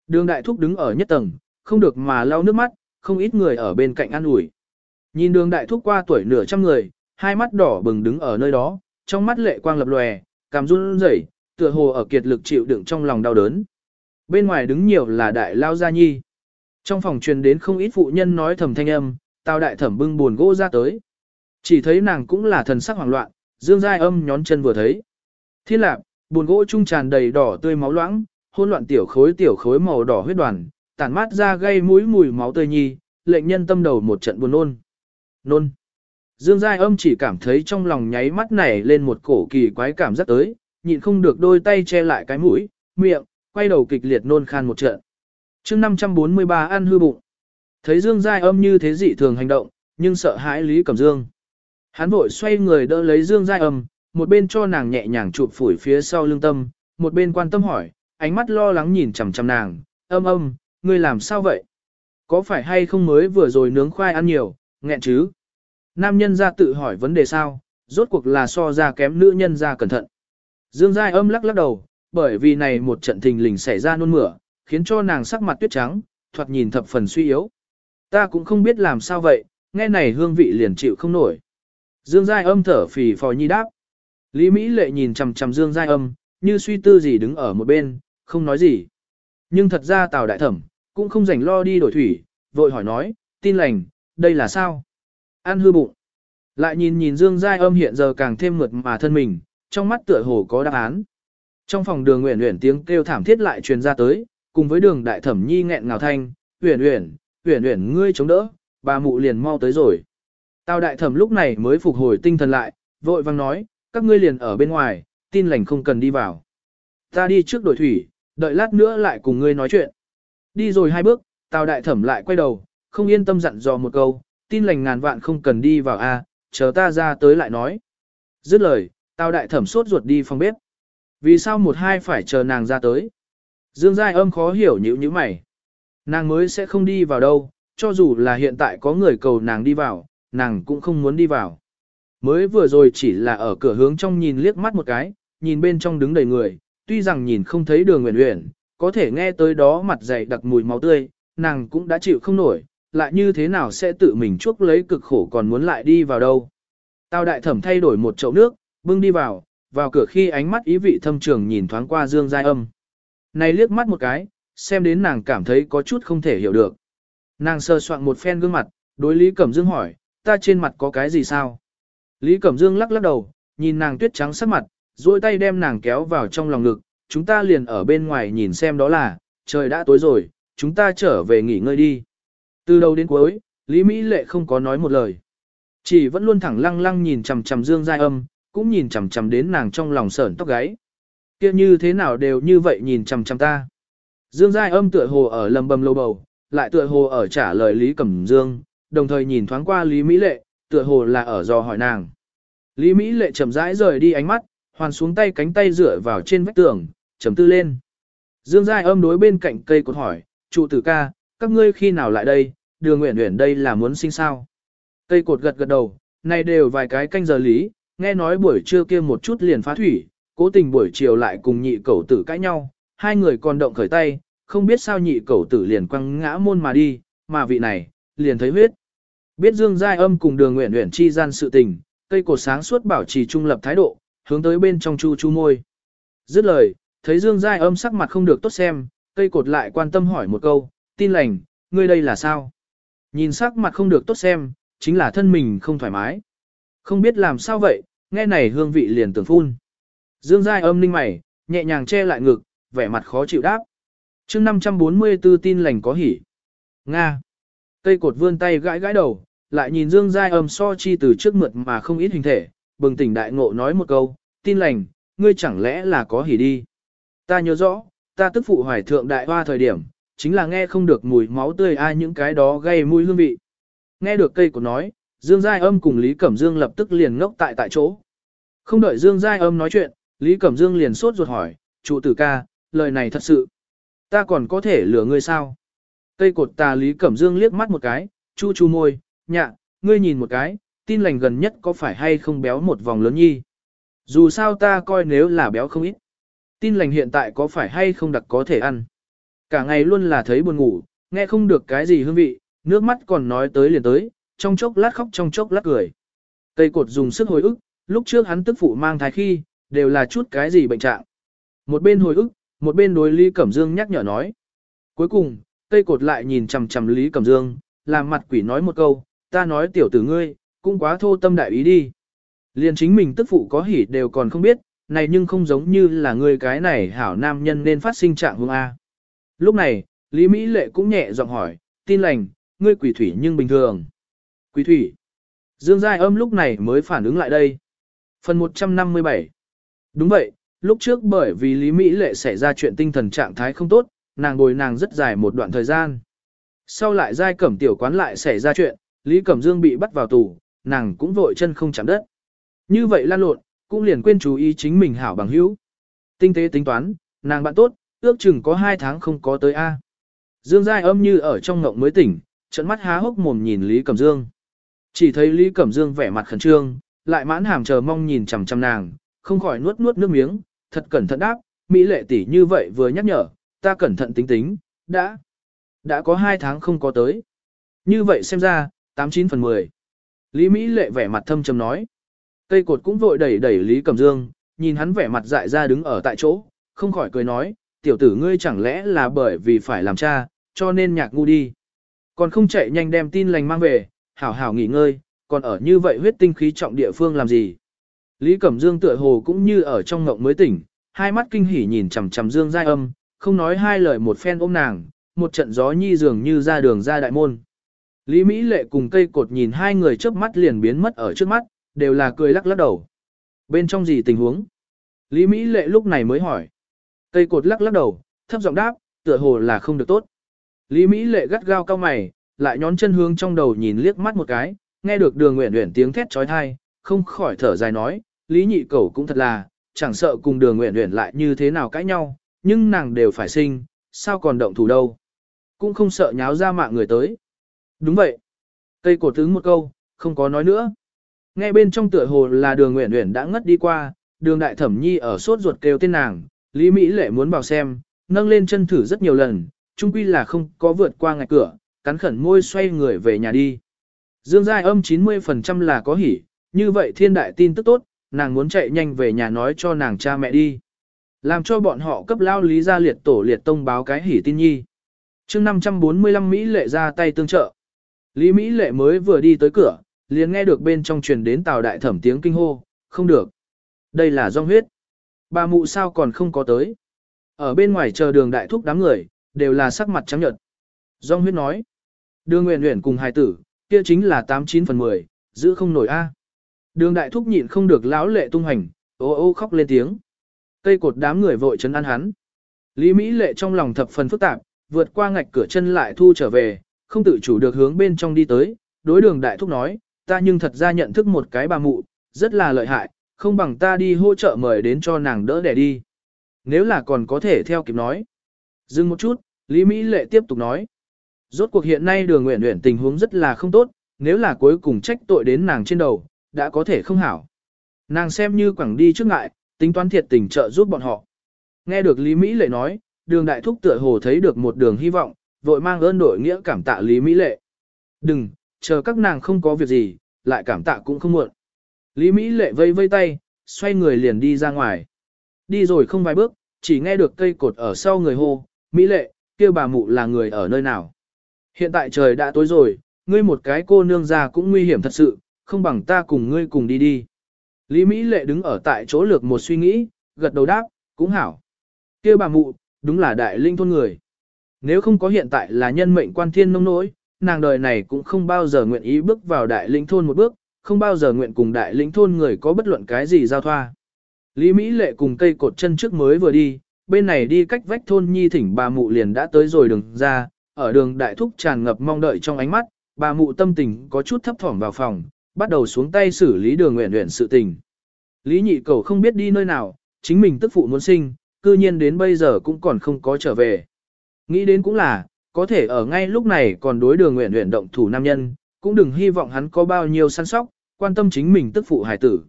Đường Đại Thúc đứng ở nhất tầng, không được mà lau nước mắt, không ít người ở bên cạnh ăn ủi. Nhìn đường Đại Thúc qua tuổi nửa trăm người, hai mắt đỏ bừng đứng ở nơi đó, trong mắt lệ quang lập lòe, cảm run rẩy, tựa hồ ở kiệt lực chịu đựng trong lòng đau đớn. Bên ngoài đứng nhiều là đại lao gia nhi. Trong phòng truyền đến không ít phụ nhân nói thầm thanh âm, tao đại thẩm bưng buồn gỗ ra tới. Chỉ thấy nàng cũng là thần sắc hoảng loạn, dương giai âm nhón chân vừa thấy. Thiên lạc, buồn gỗ trung tràn đầy đỏ tươi máu loãng, hỗn loạn tiểu khối tiểu khối màu đỏ huyết đoàn, tản mát ra gây mũi mùi máu tươi nhi, lệnh nhân tâm đầu một trận buồn nôn. Nôn. Dương Giai âm chỉ cảm thấy trong lòng nháy mắt nảy lên một cổ kỳ quái cảm giác tới, nhịn không được đôi tay che lại cái mũi, miệng, quay đầu kịch liệt nôn khan một trận. chương 543 ăn hư bụng. Thấy Dương Giai âm như thế dị thường hành động, nhưng sợ hãi Lý Cẩm Dương. Hắn vội xoay người đỡ lấy Dương Giai âm, một bên cho nàng nhẹ nhàng chụp phủi phía sau lưng tâm, một bên quan tâm hỏi, ánh mắt lo lắng nhìn chằm chằm nàng, âm âm, ngươi làm sao vậy? Có phải hay không mới vừa rồi nướng khoai ăn nhiều, nghẹn chứ? Nam nhân ra tự hỏi vấn đề sao, rốt cuộc là so ra kém nữ nhân ra cẩn thận. Dương Giai âm lắc lắc đầu, bởi vì này một trận thình lình xảy ra nôn mửa, khiến cho nàng sắc mặt tuyết trắng, thoạt nhìn thập phần suy yếu. Ta cũng không biết làm sao vậy, nghe này hương vị liền chịu không nổi. Dương Giai âm thở phì phò nhi đáp. Lý Mỹ lệ nhìn chằm chằm Dương Giai âm, như suy tư gì đứng ở một bên, không nói gì. Nhưng thật ra Tào Đại Thẩm, cũng không rảnh lo đi đổi thủy, vội hỏi nói, tin lành, đây là sao? Ăn hư bụng. Lại nhìn nhìn Dương Giai âm hiện giờ càng thêm mượt mà thân mình, trong mắt tựa hồ có đáp án. Trong phòng đường Uyển Uyển tiếng kêu thảm thiết lại truyền ra tới, cùng với đường đại thẩm nhi nghẹn ngào thanh, "Uyển Uyển, Uyển Uyển ngươi chống đỡ, bà mụ liền mau tới rồi." Tào đại thẩm lúc này mới phục hồi tinh thần lại, vội vang nói, "Các ngươi liền ở bên ngoài, tin lành không cần đi vào. Ta đi trước đổi thủy, đợi lát nữa lại cùng ngươi nói chuyện." Đi rồi hai bước, Tào đại thẩm lại quay đầu, không yên tâm dặn dò một câu, "Tin lành ngàn vạn không cần đi vào a, chờ ta ra tới lại nói." Dứt lời, Tào đại thẩm sốt ruột đi phòng bếp. Vì sao một hai phải chờ nàng ra tới? Dương Giai âm khó hiểu nhữ như mày. Nàng mới sẽ không đi vào đâu, cho dù là hiện tại có người cầu nàng đi vào, nàng cũng không muốn đi vào. Mới vừa rồi chỉ là ở cửa hướng trong nhìn liếc mắt một cái, nhìn bên trong đứng đầy người, tuy rằng nhìn không thấy đường nguyện nguyện, có thể nghe tới đó mặt dày đặc mùi máu tươi, nàng cũng đã chịu không nổi, lại như thế nào sẽ tự mình chuốc lấy cực khổ còn muốn lại đi vào đâu. Tao đại thẩm thay đổi một chậu nước, bưng đi vào, vào cửa khi ánh mắt ý vị thâm trường nhìn thoáng qua Dương Giai Âm. Này liếc mắt một cái, xem đến nàng cảm thấy có chút không thể hiểu được. Nàng sơ soạn một phen gương mặt, đối Lý Cẩm Dương hỏi, ta trên mặt có cái gì sao? Lý Cẩm Dương lắc lắc đầu, nhìn nàng tuyết trắng sắc mặt, duỗi tay đem nàng kéo vào trong lòng ngực, chúng ta liền ở bên ngoài nhìn xem đó là, trời đã tối rồi, chúng ta trở về nghỉ ngơi đi. Từ đầu đến cuối, Lý Mỹ Lệ không có nói một lời. Chỉ vẫn luôn thẳng lăng lăng nhìn chằm chằm Dương Giai Âm, cũng nhìn chằm chằm đến nàng trong lòng sởn tóc gáy. Kia như thế nào đều như vậy nhìn chằm chằm ta. Dương Giai âm tựa hồ ở lầm bầm lâu bầu, lại tựa hồ ở trả lời Lý Cẩm Dương, đồng thời nhìn thoáng qua Lý Mỹ Lệ, tựa hồ là ở dò hỏi nàng. Lý Mỹ Lệ chậm rãi rời đi ánh mắt, hoàn xuống tay cánh tay dựa vào trên vách tường, chấm tư lên. Dương Giai âm đối bên cạnh cây cột hỏi, trụ tử ca, các ngươi khi nào lại đây, đường nguyện nguyện đây là muốn sinh sao. Cây cột gật gật đầu, này đều vài cái canh giờ lý, nghe nói buổi trưa kia một chút liền phá thủy, cố tình buổi chiều lại cùng nhị cẩu tử cãi nhau, hai người còn động khởi tay, không biết sao nhị cẩu tử liền quăng ngã môn mà đi, mà vị này, liền thấy huyết. Biết Dương Giai Âm cùng đường nguyện nguyện chi gian sự tình, cây cột sáng suốt bảo trì trung lập thái độ, hướng tới bên trong chu chu môi. Dứt lời, thấy Dương Giai Âm sắc mặt không được tốt xem, cây cột lại quan tâm hỏi một câu, tin lành, ngươi đây là sao? Nhìn sắc mặt không được tốt xem, chính là thân mình không thoải mái. Không biết làm sao vậy, nghe này hương vị liền tưởng phun. Dương Giai âm ninh mày, nhẹ nhàng che lại ngực, vẻ mặt khó chịu đáp. chương 544 tin lành có hỉ. Nga. Cây cột vươn tay gãi gãi đầu, lại nhìn Dương Giai âm so chi từ trước mượt mà không ít hình thể, bừng tỉnh đại ngộ nói một câu, tin lành, ngươi chẳng lẽ là có hỉ đi. Ta nhớ rõ, ta tức phụ hoài thượng đại hoa thời điểm, chính là nghe không được mùi máu tươi ai những cái đó gây mùi hương vị. Nghe được cây cột nói, Dương Giai Âm cùng Lý Cẩm Dương lập tức liền ngốc tại tại chỗ. Không đợi Dương Giai Âm nói chuyện, Lý Cẩm Dương liền sốt ruột hỏi, trụ tử ca, lời này thật sự. Ta còn có thể lừa ngươi sao? Cây cột tà Lý Cẩm Dương liếc mắt một cái, chu chu môi, nhạ, ngươi nhìn một cái, tin lành gần nhất có phải hay không béo một vòng lớn nhi? Dù sao ta coi nếu là béo không ít. Tin lành hiện tại có phải hay không đặc có thể ăn? Cả ngày luôn là thấy buồn ngủ, nghe không được cái gì hương vị, nước mắt còn nói tới liền tới, trong chốc lát khóc trong chốc lát cười. Cây cột dùng sức hồi ức, lúc trước hắn tức phụ mang thai khi, đều là chút cái gì bệnh trạng. Một bên hồi ức, một bên đối Lý Cẩm Dương nhắc nhở nói. Cuối cùng, cây cột lại nhìn chằm chằm Lý Cẩm Dương, làm mặt quỷ nói một câu, ta nói tiểu tử ngươi, cũng quá thô tâm đại ý đi. Liền chính mình tức phụ có hỉ đều còn không biết, này nhưng không giống như là ngươi cái này hảo nam nhân nên phát sinh trạng hương A. Lúc này, Lý Mỹ Lệ cũng nhẹ giọng hỏi, tin lành, ngươi quỷ thủy nhưng bình thường. Quỷ thủy. Dương Giai âm lúc này mới phản ứng lại đây. Phần 157 Đúng vậy, lúc trước bởi vì Lý Mỹ Lệ xảy ra chuyện tinh thần trạng thái không tốt, nàng bồi nàng rất dài một đoạn thời gian. Sau lại Giai Cẩm tiểu quán lại xảy ra chuyện, Lý Cẩm Dương bị bắt vào tù, nàng cũng vội chân không chạm đất. Như vậy lan lộn, cũng liền quên chú ý chính mình hảo bằng hữu. Tinh tế tính toán, nàng bạn tốt, ước chừng có hai tháng không có tới A. Dương Giai âm như ở trong ngộng mới tỉnh, trận mắt há hốc mồm nhìn Lý Cẩm Dương. Chỉ thấy Lý Cẩm Dương vẻ mặt khẩn trương, lại mãn hàm chờ mong nhìn chằm chằm nàng, không khỏi nuốt nuốt nước miếng, thật cẩn thận đáp, Mỹ lệ tỷ như vậy vừa nhắc nhở, ta cẩn thận tính tính, đã, đã có hai tháng không có tới. Như vậy xem ra, 89 phần 10. Lý Mỹ lệ vẻ mặt thâm trầm nói. Cây cột cũng vội đẩy đẩy Lý Cẩm Dương, nhìn hắn vẻ mặt dại ra đứng ở tại chỗ, không khỏi cười nói, tiểu tử ngươi chẳng lẽ là bởi vì phải làm cha, cho nên nhạc ngu đi. Còn không chạy nhanh đem tin lành mang về, hảo hảo nghỉ ngơi, còn ở như vậy huyết tinh khí trọng địa phương làm gì. Lý Cẩm Dương tựa hồ cũng như ở trong ngộng mới tỉnh, hai mắt kinh hỉ nhìn chằm chằm Dương Giai Âm, không nói hai lời một phen ôm nàng, một trận gió nhi dường như ra đường ra đại môn. Lý Mỹ Lệ cùng cây cột nhìn hai người trước mắt liền biến mất ở trước mắt, đều là cười lắc lắc đầu. Bên trong gì tình huống? Lý Mỹ Lệ lúc này mới hỏi. Cây cột lắc lắc đầu, thấp giọng đáp, tựa hồ là không được tốt. Lý Mỹ Lệ gắt gao cao mày, lại nhón chân hướng trong đầu nhìn liếc mắt một cái, nghe được đường nguyện nguyện tiếng thét trói thai, không khỏi thở dài nói, Lý nhị cẩu cũng thật là, chẳng sợ cùng đường nguyện nguyện lại như thế nào cãi nhau, nhưng nàng đều phải sinh, sao còn động thủ đâu. Cũng không sợ nháo ra mạng người tới. Đúng vậy. Cây cổ tướng một câu, không có nói nữa. Nghe bên trong tựa hồ là đường nguyện nguyện đã ngất đi qua, đường đại thẩm nhi ở sốt ruột kêu tên nàng, Lý Mỹ lệ muốn vào xem, nâng lên chân thử rất nhiều lần, chung quy là không có vượt qua ngạch cửa, cắn khẩn môi xoay người về nhà đi. Dương Giai âm 90% là có hỉ, như vậy thiên đại tin tức tốt, nàng muốn chạy nhanh về nhà nói cho nàng cha mẹ đi. Làm cho bọn họ cấp lao lý gia liệt tổ liệt tông báo cái hỉ tin nhi. chương 545 Mỹ lệ ra tay tương trợ. Lý Mỹ lệ mới vừa đi tới cửa, liền nghe được bên trong truyền đến tào đại thẩm tiếng kinh hô, không được. Đây là dòng huyết. Bà mụ sao còn không có tới. Ở bên ngoài chờ đường đại thúc đám người, đều là sắc mặt trắng nhợt. Dòng huyết nói. Đường Nguyễn Nguyễn cùng hài tử, kia chính là 89 phần 10, giữ không nổi a. Đường đại thúc nhịn không được lão lệ tung hành, ô ô khóc lên tiếng. Cây cột đám người vội chấn an hắn. Lý Mỹ lệ trong lòng thập phần phức tạp, vượt qua ngạch cửa chân lại thu trở về, không tự chủ được hướng bên trong đi tới, đối đường đại thúc nói, ta nhưng thật ra nhận thức một cái bà mụ, rất là lợi hại, không bằng ta đi hỗ trợ mời đến cho nàng đỡ đẻ đi. Nếu là còn có thể theo kịp nói. Dừng một chút, Lý Mỹ lệ tiếp tục nói. Rốt cuộc hiện nay đường nguyện nguyện tình huống rất là không tốt, nếu là cuối cùng trách tội đến nàng trên đầu, đã có thể không hảo. Nàng xem như quẳng đi trước ngại, tính toán thiệt tình trợ giúp bọn họ. Nghe được Lý Mỹ Lệ nói, đường đại thúc tựa hồ thấy được một đường hy vọng, vội mang ơn đội nghĩa cảm tạ Lý Mỹ Lệ. Đừng, chờ các nàng không có việc gì, lại cảm tạ cũng không muộn. Lý Mỹ Lệ vây vây tay, xoay người liền đi ra ngoài. Đi rồi không vài bước, chỉ nghe được cây cột ở sau người hô, Mỹ Lệ, kia bà mụ là người ở nơi nào. Hiện tại trời đã tối rồi, ngươi một cái cô nương già cũng nguy hiểm thật sự, không bằng ta cùng ngươi cùng đi đi. Lý Mỹ Lệ đứng ở tại chỗ lược một suy nghĩ, gật đầu đáp, cũng hảo. kia bà mụ, đúng là đại linh thôn người. Nếu không có hiện tại là nhân mệnh quan thiên nông nỗi, nàng đời này cũng không bao giờ nguyện ý bước vào đại lĩnh thôn một bước, không bao giờ nguyện cùng đại lĩnh thôn người có bất luận cái gì giao thoa. Lý Mỹ Lệ cùng cây cột chân trước mới vừa đi, bên này đi cách vách thôn nhi thỉnh bà mụ liền đã tới rồi đường ra, ở đường đại thúc tràn ngập mong đợi trong ánh mắt, bà mụ tâm tình có chút thấp thỏm vào phòng, bắt đầu xuống tay xử lý đường nguyện nguyện sự tình. Lý nhị cầu không biết đi nơi nào, chính mình tức phụ muốn sinh, cư nhiên đến bây giờ cũng còn không có trở về. Nghĩ đến cũng là, có thể ở ngay lúc này còn đối đường nguyện nguyện động thủ nam nhân, cũng đừng hy vọng hắn có bao nhiêu săn sóc, quan tâm chính mình tức phụ hài tử.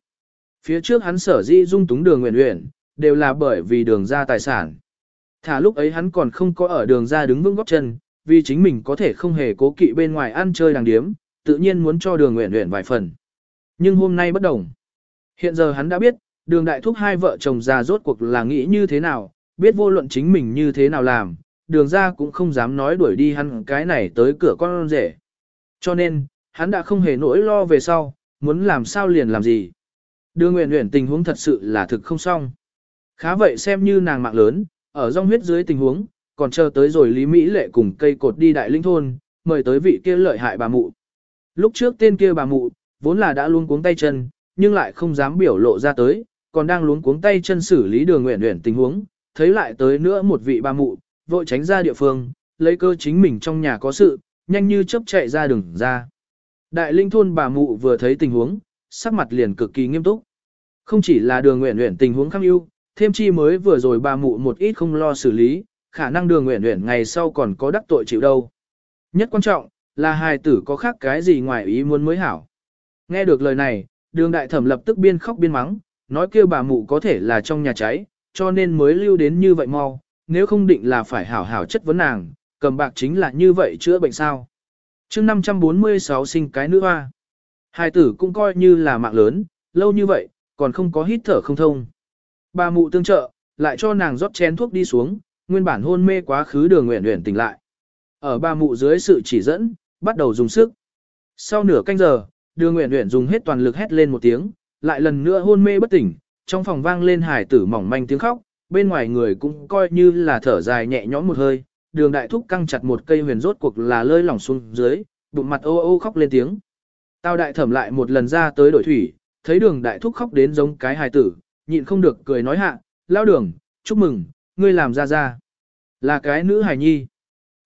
Phía trước hắn sở di dung túng đường nguyện nguyện, đều là bởi vì đường ra tài sản. Thả lúc ấy hắn còn không có ở đường ra đứng vững góc chân, vì chính mình có thể không hề cố kỵ bên ngoài ăn chơi đàng điếm, tự nhiên muốn cho đường nguyện nguyện vài phần. Nhưng hôm nay bất đồng. Hiện giờ hắn đã biết, đường đại thúc hai vợ chồng già rốt cuộc là nghĩ như thế nào, biết vô luận chính mình như thế nào làm, đường ra cũng không dám nói đuổi đi hắn cái này tới cửa con rể. Cho nên, hắn đã không hề nỗi lo về sau, muốn làm sao liền làm gì. Đưa nguyện nguyện tình huống thật sự là thực không xong. Khá vậy xem như nàng mạng lớn, ở rong huyết dưới tình huống, còn chờ tới rồi Lý Mỹ lệ cùng cây cột đi đại linh thôn, mời tới vị kia lợi hại bà mụ. Lúc trước tên kia bà mụ, vốn là đã luôn cuống tay chân, nhưng lại không dám biểu lộ ra tới, còn đang luống cuống tay chân xử lý đường nguyện nguyện tình huống, thấy lại tới nữa một vị bà mụ, vội tránh ra địa phương, lấy cơ chính mình trong nhà có sự, nhanh như chớp chạy ra đường ra. Đại linh thôn bà mụ vừa thấy tình huống, sắc mặt liền cực kỳ nghiêm túc. Không chỉ là đường nguyện nguyện tình huống khăm ưu, thêm chi mới vừa rồi bà mụ một ít không lo xử lý, khả năng đường nguyện nguyện ngày sau còn có đắc tội chịu đâu. Nhất quan trọng, là hài tử có khác cái gì ngoài ý muốn mới hảo. Nghe được lời này, đường đại thẩm lập tức biên khóc biên mắng, nói kêu bà mụ có thể là trong nhà cháy, cho nên mới lưu đến như vậy mau, nếu không định là phải hảo hảo chất vấn nàng, cầm bạc chính là như vậy chữa bệnh sao. chương 546 sinh cái nữ hoa. Hài tử cũng coi như là mạng lớn, lâu như vậy, còn không có hít thở không thông. Bà mụ tương trợ, lại cho nàng rót chén thuốc đi xuống, nguyên bản hôn mê quá khứ đường nguyện nguyện tỉnh lại. Ở bà mụ dưới sự chỉ dẫn, bắt đầu dùng sức. Sau nửa canh giờ, đường nguyện nguyện dùng hết toàn lực hét lên một tiếng, lại lần nữa hôn mê bất tỉnh, trong phòng vang lên hải tử mỏng manh tiếng khóc, bên ngoài người cũng coi như là thở dài nhẹ nhõm một hơi, đường đại thúc căng chặt một cây huyền rốt cuộc là lơi lỏng xuống dưới, bụng mặt ô ô khóc lên tiếng. Tao đại thẩm lại một lần ra tới đổi thủy, thấy đường đại thúc khóc đến giống cái hài tử, nhịn không được cười nói hạ, lao đường, chúc mừng, ngươi làm ra ra. Là cái nữ hài nhi.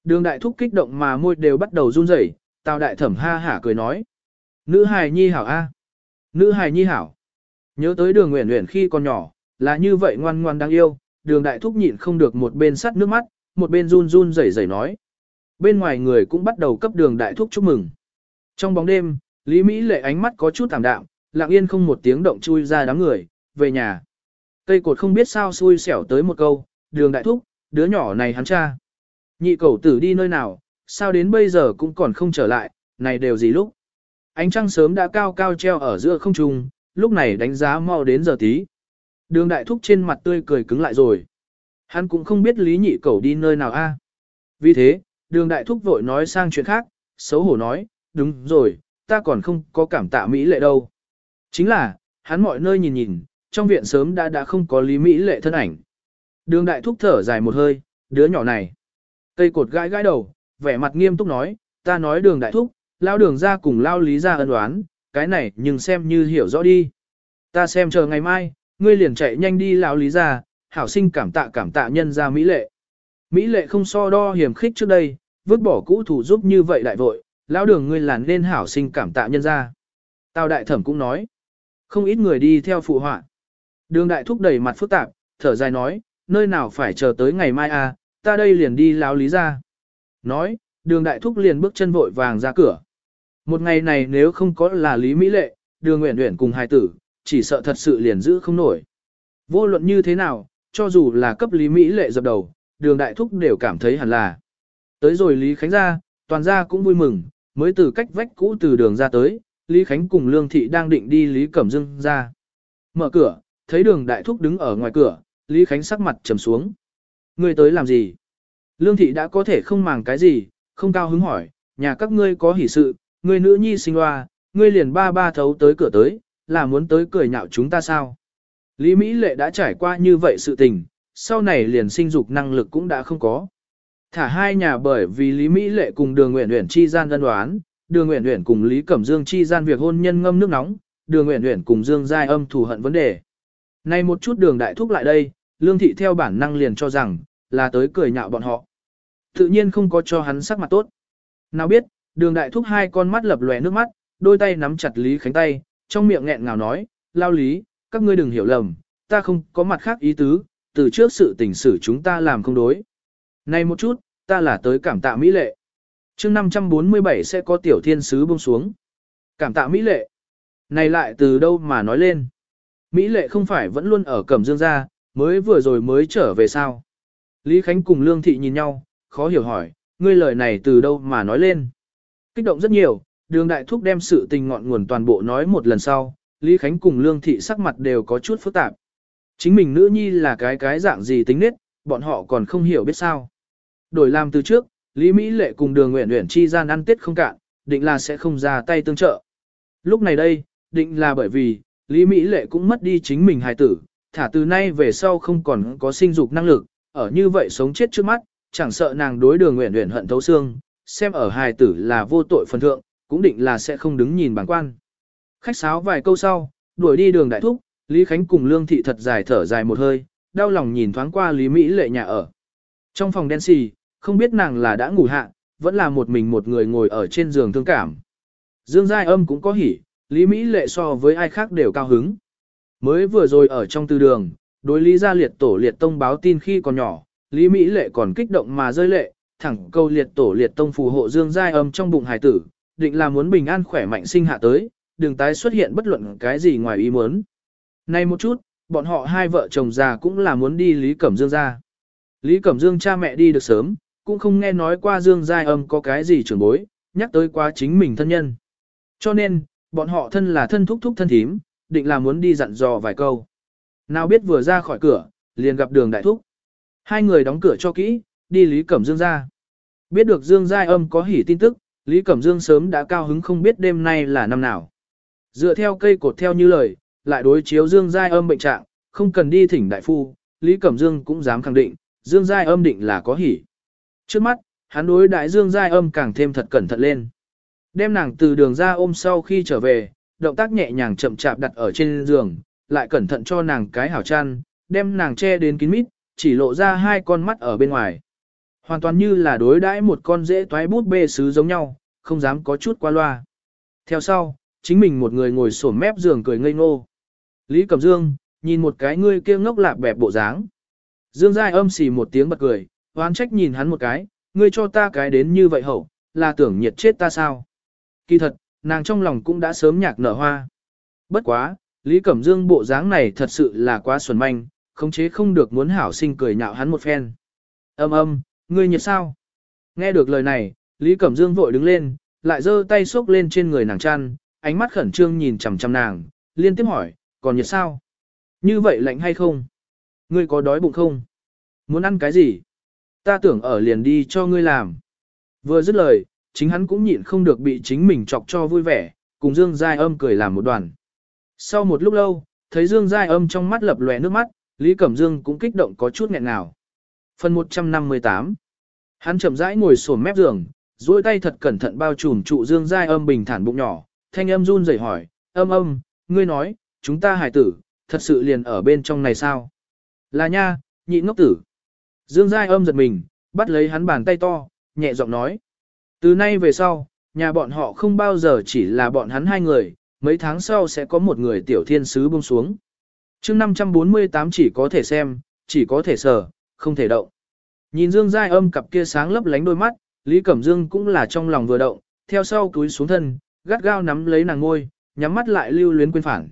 Đường đại thúc kích động mà môi đều bắt đầu run rẩy, tao đại thẩm ha hả cười nói. Nữ hài nhi hảo a, Nữ hài nhi hảo. Nhớ tới đường nguyện nguyện khi còn nhỏ, là như vậy ngoan ngoan đáng yêu, đường đại thúc nhịn không được một bên sắt nước mắt, một bên run run rẩy rẩy nói. Bên ngoài người cũng bắt đầu cấp đường đại thúc chúc mừng. Trong bóng đêm, Lý Mỹ lệ ánh mắt có chút tạm đạm, lặng yên không một tiếng động chui ra đám người, về nhà. Cây cột không biết sao xui xẻo tới một câu, đường đại thúc, đứa nhỏ này hắn cha. Nhị cầu tử đi nơi nào, sao đến bây giờ cũng còn không trở lại, này đều gì lúc. Ánh trăng sớm đã cao cao treo ở giữa không trung, lúc này đánh giá mau đến giờ tí. Đường đại thúc trên mặt tươi cười cứng lại rồi. Hắn cũng không biết lý nhị Cẩu đi nơi nào a. À? Vì thế, đường đại thúc vội nói sang chuyện khác, xấu hổ nói, đúng rồi, ta còn không có cảm tạ Mỹ lệ đâu. Chính là, hắn mọi nơi nhìn nhìn, trong viện sớm đã đã không có lý Mỹ lệ thân ảnh. Đường đại thúc thở dài một hơi, đứa nhỏ này. Cây cột gãi gãi đầu, vẻ mặt nghiêm túc nói, ta nói đường đại thúc, lao đường ra cùng lao lý ra ân đoán, cái này nhưng xem như hiểu rõ đi. Ta xem chờ ngày mai, ngươi liền chạy nhanh đi Lão lý ra, hảo sinh cảm tạ cảm tạ nhân ra Mỹ lệ. Mỹ lệ không so đo hiểm khích trước đây, vứt bỏ cũ thủ giúp như vậy đại vội, lão đường ngươi làn nên hảo sinh cảm tạ nhân ra. Tào đại thẩm cũng nói, không ít người đi theo phụ họa. Đường đại thúc đẩy mặt phức tạp, thở dài nói, nơi nào phải chờ tới ngày mai à, ta đây liền đi láo lý ra. Nói, đường đại thúc liền bước chân vội vàng ra cửa. Một ngày này nếu không có là lý mỹ lệ, đường nguyện nguyện cùng hai tử, chỉ sợ thật sự liền giữ không nổi. Vô luận như thế nào, cho dù là cấp lý mỹ lệ dập đầu, đường đại thúc đều cảm thấy hẳn là. Tới rồi Lý Khánh ra, toàn gia cũng vui mừng, mới từ cách vách cũ từ đường ra tới, Lý Khánh cùng Lương Thị đang định đi Lý Cẩm Dương ra. Mở cửa, thấy đường đại thúc đứng ở ngoài cửa, Lý Khánh sắc mặt trầm xuống. Ngươi tới làm gì? Lương Thị đã có thể không màng cái gì, không cao hứng hỏi, nhà các ngươi có hỷ sự, ngươi nữ nhi sinh hoa, ngươi liền ba ba thấu tới cửa tới, là muốn tới cười nhạo chúng ta sao? Lý Mỹ Lệ đã trải qua như vậy sự tình, sau này liền sinh dục năng lực cũng đã không có. Thả hai nhà bởi vì Lý Mỹ Lệ cùng Đường Uyển Uyển chi gian đơn đoán, Đường Uyển Uyển cùng Lý Cẩm Dương chi gian việc hôn nhân ngâm nước nóng, Đường Uyển Uyển cùng Dương Giai Âm thù hận vấn đề. Nay một chút Đường Đại Thúc lại đây, Lương Thị theo bản năng liền cho rằng, là tới cười nhạo bọn họ. Tự nhiên không có cho hắn sắc mặt tốt. Nào biết, Đường Đại Thúc hai con mắt lập lòe nước mắt, đôi tay nắm chặt Lý Khánh tay, trong miệng nghẹn ngào nói, lao lý, các ngươi đừng hiểu lầm, ta không có mặt khác ý tứ, từ trước sự tình xử chúng ta làm không đối. Này một chút, ta là tới cảm tạ Mỹ lệ. chương 547 sẽ có tiểu thiên sứ buông xuống. Cảm tạ Mỹ lệ. Này lại từ đâu mà nói lên. Mỹ lệ không phải vẫn luôn ở cẩm dương gia, mới vừa rồi mới trở về sao. Lý Khánh cùng Lương Thị nhìn nhau, khó hiểu hỏi, ngươi lời này từ đâu mà nói lên. Kích động rất nhiều, đường đại thúc đem sự tình ngọn nguồn toàn bộ nói một lần sau, Lý Khánh cùng Lương Thị sắc mặt đều có chút phức tạp. Chính mình nữ nhi là cái cái dạng gì tính nết, bọn họ còn không hiểu biết sao. Đổi làm từ trước, Lý Mỹ Lệ cùng đường nguyện nguyện chi gian ăn tết không cạn, định là sẽ không ra tay tương trợ. Lúc này đây, định là bởi vì, Lý Mỹ Lệ cũng mất đi chính mình hài tử, thả từ nay về sau không còn có sinh dục năng lực, ở như vậy sống chết trước mắt, chẳng sợ nàng đối đường nguyện nguyện hận thấu xương, xem ở hài tử là vô tội phần thượng, cũng định là sẽ không đứng nhìn bản quan. Khách sáo vài câu sau, đuổi đi đường đại thúc, Lý Khánh cùng Lương Thị thật dài thở dài một hơi, đau lòng nhìn thoáng qua Lý Mỹ lệ nhà ở. Trong phòng đen xì, không biết nàng là đã ngủ hạ, vẫn là một mình một người ngồi ở trên giường thương cảm. Dương Giai âm cũng có hỉ, Lý Mỹ lệ so với ai khác đều cao hứng. Mới vừa rồi ở trong tư đường, đối Lý gia liệt tổ liệt tông báo tin khi còn nhỏ, Lý Mỹ lệ còn kích động mà rơi lệ, thẳng câu liệt tổ liệt tông phù hộ Dương Giai âm trong bụng hải tử, định là muốn bình an khỏe mạnh sinh hạ tới, đừng tái xuất hiện bất luận cái gì ngoài ý muốn. Nay một chút, bọn họ hai vợ chồng già cũng là muốn đi Lý Cẩm Dương ra. Lý Cẩm Dương cha mẹ đi được sớm, cũng không nghe nói qua Dương Giai âm có cái gì trưởng bối, nhắc tới quá chính mình thân nhân. Cho nên, bọn họ thân là thân thúc thúc thân thím, định là muốn đi dặn dò vài câu. Nào biết vừa ra khỏi cửa, liền gặp đường đại thúc. Hai người đóng cửa cho kỹ, đi Lý Cẩm Dương ra. Biết được Dương Giai âm có hỉ tin tức, Lý Cẩm Dương sớm đã cao hứng không biết đêm nay là năm nào. Dựa theo cây cột theo như lời, lại đối chiếu Dương Giai âm bệnh trạng, không cần đi thỉnh đại phu, Lý Cẩm Dương cũng dám khẳng định, Dương Giai âm định là có hỉ. Trước mắt, hắn đối đại Dương Giai âm càng thêm thật cẩn thận lên. Đem nàng từ đường ra ôm sau khi trở về, động tác nhẹ nhàng chậm chạp đặt ở trên giường, lại cẩn thận cho nàng cái hảo chăn, đem nàng che đến kín mít, chỉ lộ ra hai con mắt ở bên ngoài. Hoàn toàn như là đối đãi một con dễ toái bút bê sứ giống nhau, không dám có chút qua loa. Theo sau, chính mình một người ngồi sổm mép giường cười ngây ngô. Lý Cẩm Dương, nhìn một cái ngươi kia ngốc lạc bẹp bộ dáng. Dương Giai âm xì một tiếng bật cười, oán trách nhìn hắn một cái, ngươi cho ta cái đến như vậy hậu, là tưởng nhiệt chết ta sao. Kỳ thật, nàng trong lòng cũng đã sớm nhạc nở hoa. Bất quá, Lý Cẩm Dương bộ dáng này thật sự là quá xuẩn manh, khống chế không được muốn hảo sinh cười nhạo hắn một phen. Âm âm, ngươi nhiệt sao? Nghe được lời này, Lý Cẩm Dương vội đứng lên, lại giơ tay xốc lên trên người nàng chăn, ánh mắt khẩn trương nhìn chằm chằm nàng, liên tiếp hỏi, còn nhiệt sao? Như vậy lạnh hay không? Ngươi có đói bụng không? Muốn ăn cái gì? Ta tưởng ở liền đi cho ngươi làm. Vừa dứt lời, chính hắn cũng nhịn không được bị chính mình chọc cho vui vẻ, cùng Dương Giai âm cười làm một đoàn. Sau một lúc lâu, thấy Dương Giai âm trong mắt lập lòe nước mắt, Lý Cẩm Dương cũng kích động có chút nghẹn ngào. Phần 158 Hắn chậm rãi ngồi xổm mép giường, duỗi tay thật cẩn thận bao trùm trụ Dương Giai âm bình thản bụng nhỏ, thanh âm run rẩy hỏi, âm âm, ngươi nói, chúng ta hải tử, thật sự liền ở bên trong này sao? Là nha, nhị ngốc tử. Dương Giai âm giật mình, bắt lấy hắn bàn tay to, nhẹ giọng nói. Từ nay về sau, nhà bọn họ không bao giờ chỉ là bọn hắn hai người, mấy tháng sau sẽ có một người tiểu thiên sứ buông xuống. chương 548 chỉ có thể xem, chỉ có thể sờ, không thể động. Nhìn Dương Giai âm cặp kia sáng lấp lánh đôi mắt, Lý Cẩm Dương cũng là trong lòng vừa động, theo sau túi xuống thân, gắt gao nắm lấy nàng ngôi, nhắm mắt lại lưu luyến quên phản.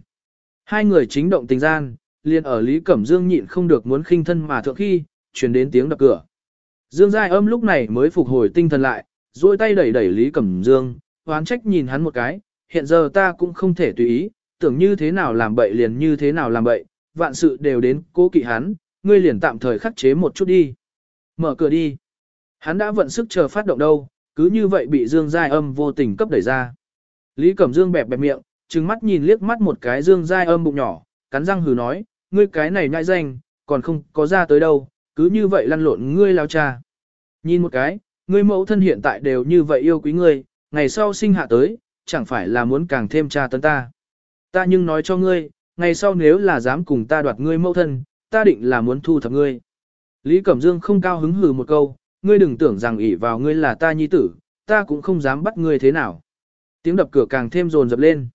Hai người chính động tình gian, liền ở Lý Cẩm Dương nhịn không được muốn khinh thân mà thượng khi, truyền đến tiếng đập cửa. Dương Giai âm lúc này mới phục hồi tinh thần lại, duỗi tay đẩy đẩy Lý Cẩm Dương, hoán trách nhìn hắn một cái, hiện giờ ta cũng không thể tùy ý, tưởng như thế nào làm bậy liền như thế nào làm bậy, vạn sự đều đến cố kỵ hắn, ngươi liền tạm thời khắc chế một chút đi. Mở cửa đi. Hắn đã vận sức chờ phát động đâu, cứ như vậy bị Dương Giai âm vô tình cấp đẩy ra. Lý Cẩm Dương bẹp bẹp miệng, trừng mắt nhìn liếc mắt một cái Dương Giai âm bụng nhỏ, cắn răng hừ nói, ngươi cái này nhãi danh, còn không có ra tới đâu, cứ như vậy lăn lộn ngươi lao cha. Nhìn một cái, ngươi mẫu thân hiện tại đều như vậy yêu quý ngươi, ngày sau sinh hạ tới, chẳng phải là muốn càng thêm cha tấn ta. Ta nhưng nói cho ngươi, ngày sau nếu là dám cùng ta đoạt ngươi mẫu thân, ta định là muốn thu thập ngươi. Lý Cẩm Dương không cao hứng hừ một câu, ngươi đừng tưởng rằng ỷ vào ngươi là ta nhi tử, ta cũng không dám bắt ngươi thế nào. Tiếng đập cửa càng thêm rồn dập lên.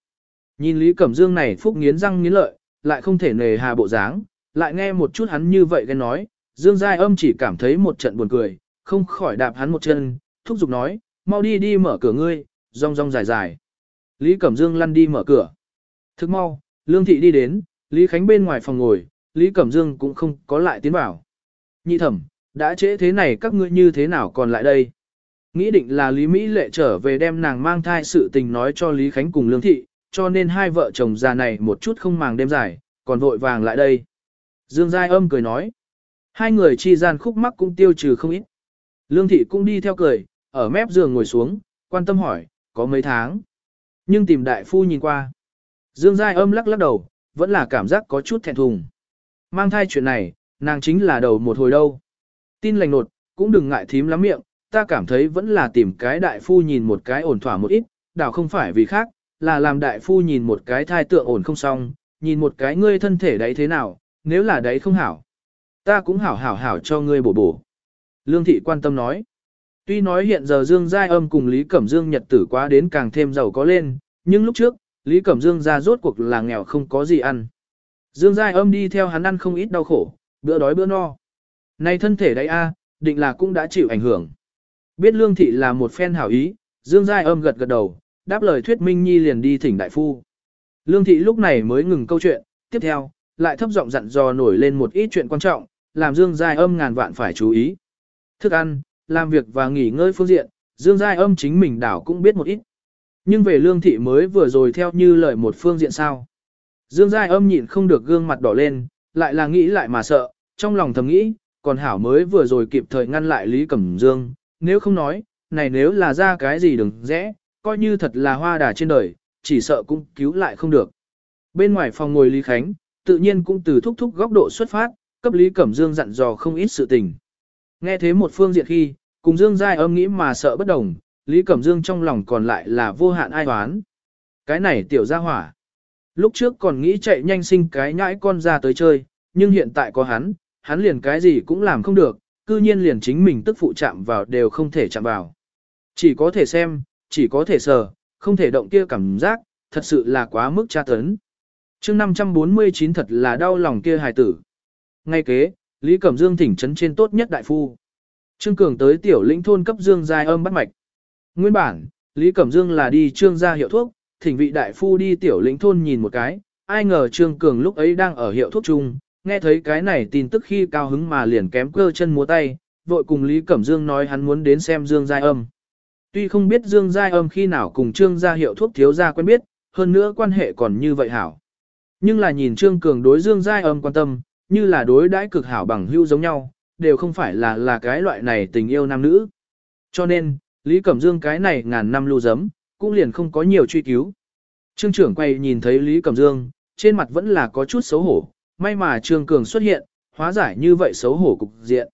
Nhìn Lý Cẩm Dương này phúc nghiến răng nghiến lợi, lại không thể nề hà bộ dáng, lại nghe một chút hắn như vậy ghen nói, Dương Giai âm chỉ cảm thấy một trận buồn cười, không khỏi đạp hắn một chân, thúc giục nói, mau đi đi mở cửa ngươi, rong rong dài dài. Lý Cẩm Dương lăn đi mở cửa. Thức mau, Lương Thị đi đến, Lý Khánh bên ngoài phòng ngồi, Lý Cẩm Dương cũng không có lại tiến vào. Nhị thẩm, đã trễ thế này các ngươi như thế nào còn lại đây? Nghĩ định là Lý Mỹ lệ trở về đem nàng mang thai sự tình nói cho Lý Khánh cùng Lương Thị, cho nên hai vợ chồng già này một chút không màng đêm dài, còn vội vàng lại đây. Dương Giai âm cười nói. Hai người chi gian khúc mắc cũng tiêu trừ không ít. Lương Thị cũng đi theo cười, ở mép giường ngồi xuống, quan tâm hỏi, có mấy tháng. Nhưng tìm đại phu nhìn qua. Dương Giai âm lắc lắc đầu, vẫn là cảm giác có chút thẹn thùng. Mang thai chuyện này, nàng chính là đầu một hồi đâu. Tin lành nột, cũng đừng ngại thím lắm miệng, ta cảm thấy vẫn là tìm cái đại phu nhìn một cái ổn thỏa một ít, đảo không phải vì khác, là làm đại phu nhìn một cái thai tượng ổn không xong, nhìn một cái ngươi thân thể đấy thế nào, nếu là đấy không hảo. Ta cũng hảo hảo hảo cho ngươi bổ bổ. Lương thị quan tâm nói. Tuy nói hiện giờ Dương Giai Âm cùng Lý Cẩm Dương nhật tử quá đến càng thêm giàu có lên, nhưng lúc trước, Lý Cẩm Dương ra rốt cuộc là nghèo không có gì ăn. Dương Giai Âm đi theo hắn ăn không ít đau khổ, bữa đói bữa no. nay thân thể đấy a, định là cũng đã chịu ảnh hưởng. Biết Lương Thị là một phen hảo ý, Dương Giai Âm gật gật đầu, đáp lời thuyết minh nhi liền đi thỉnh đại phu. Lương Thị lúc này mới ngừng câu chuyện, tiếp theo, lại thấp giọng dặn dò nổi lên một ít chuyện quan trọng, làm Dương Giai Âm ngàn vạn phải chú ý. Thức ăn, làm việc và nghỉ ngơi phương diện, Dương Giai Âm chính mình đảo cũng biết một ít. Nhưng về Lương Thị mới vừa rồi theo như lời một phương diện sao. Dương Giai Âm nhịn không được gương mặt đỏ lên, lại là nghĩ lại mà sợ, trong lòng thầm nghĩ, còn Hảo mới vừa rồi kịp thời ngăn lại Lý Cẩm Dương, nếu không nói, này nếu là ra cái gì đừng rẽ, coi như thật là hoa đà trên đời, chỉ sợ cũng cứu lại không được. Bên ngoài phòng ngồi Lý Khánh, tự nhiên cũng từ thúc thúc góc độ xuất phát, cấp Lý Cẩm Dương dặn dò không ít sự tình. Nghe thế một phương diện khi, cùng Dương Giai âm nghĩ mà sợ bất đồng, Lý Cẩm Dương trong lòng còn lại là vô hạn ai hoán. Cái này tiểu ra hỏa. Lúc trước còn nghĩ chạy nhanh sinh cái nhãi con ra tới chơi, nhưng hiện tại có hắn, hắn liền cái gì cũng làm không được, cư nhiên liền chính mình tức phụ chạm vào đều không thể chạm vào. Chỉ có thể xem, chỉ có thể sờ, không thể động kia cảm giác, thật sự là quá mức tra tấn. chương 549 thật là đau lòng kia hài tử. Ngay kế, Lý Cẩm Dương thỉnh trấn trên tốt nhất đại phu. Trương Cường tới tiểu lĩnh thôn cấp Dương giai âm bắt mạch. Nguyên bản, Lý Cẩm Dương là đi trương gia hiệu thuốc, thỉnh vị đại phu đi tiểu lĩnh thôn nhìn một cái, ai ngờ Trương Cường lúc ấy đang ở hiệu thuốc chung, nghe thấy cái này tin tức khi cao hứng mà liền kém cơ chân múa tay, vội cùng Lý Cẩm Dương nói hắn muốn đến xem Dương Giai Âm. Tuy không biết Dương Giai Âm khi nào cùng Trương gia hiệu thuốc thiếu gia quen biết, hơn nữa quan hệ còn như vậy hảo. Nhưng là nhìn Trương Cường đối Dương Giai Âm quan tâm, như là đối đãi cực hảo bằng hữu giống nhau, đều không phải là là cái loại này tình yêu nam nữ. Cho nên, Lý Cẩm Dương cái này ngàn năm lưu dấm, cũng liền không có nhiều truy cứu. Trương trưởng quay nhìn thấy Lý Cẩm Dương, trên mặt vẫn là có chút xấu hổ, may mà Trương Cường xuất hiện, hóa giải như vậy xấu hổ cục diện.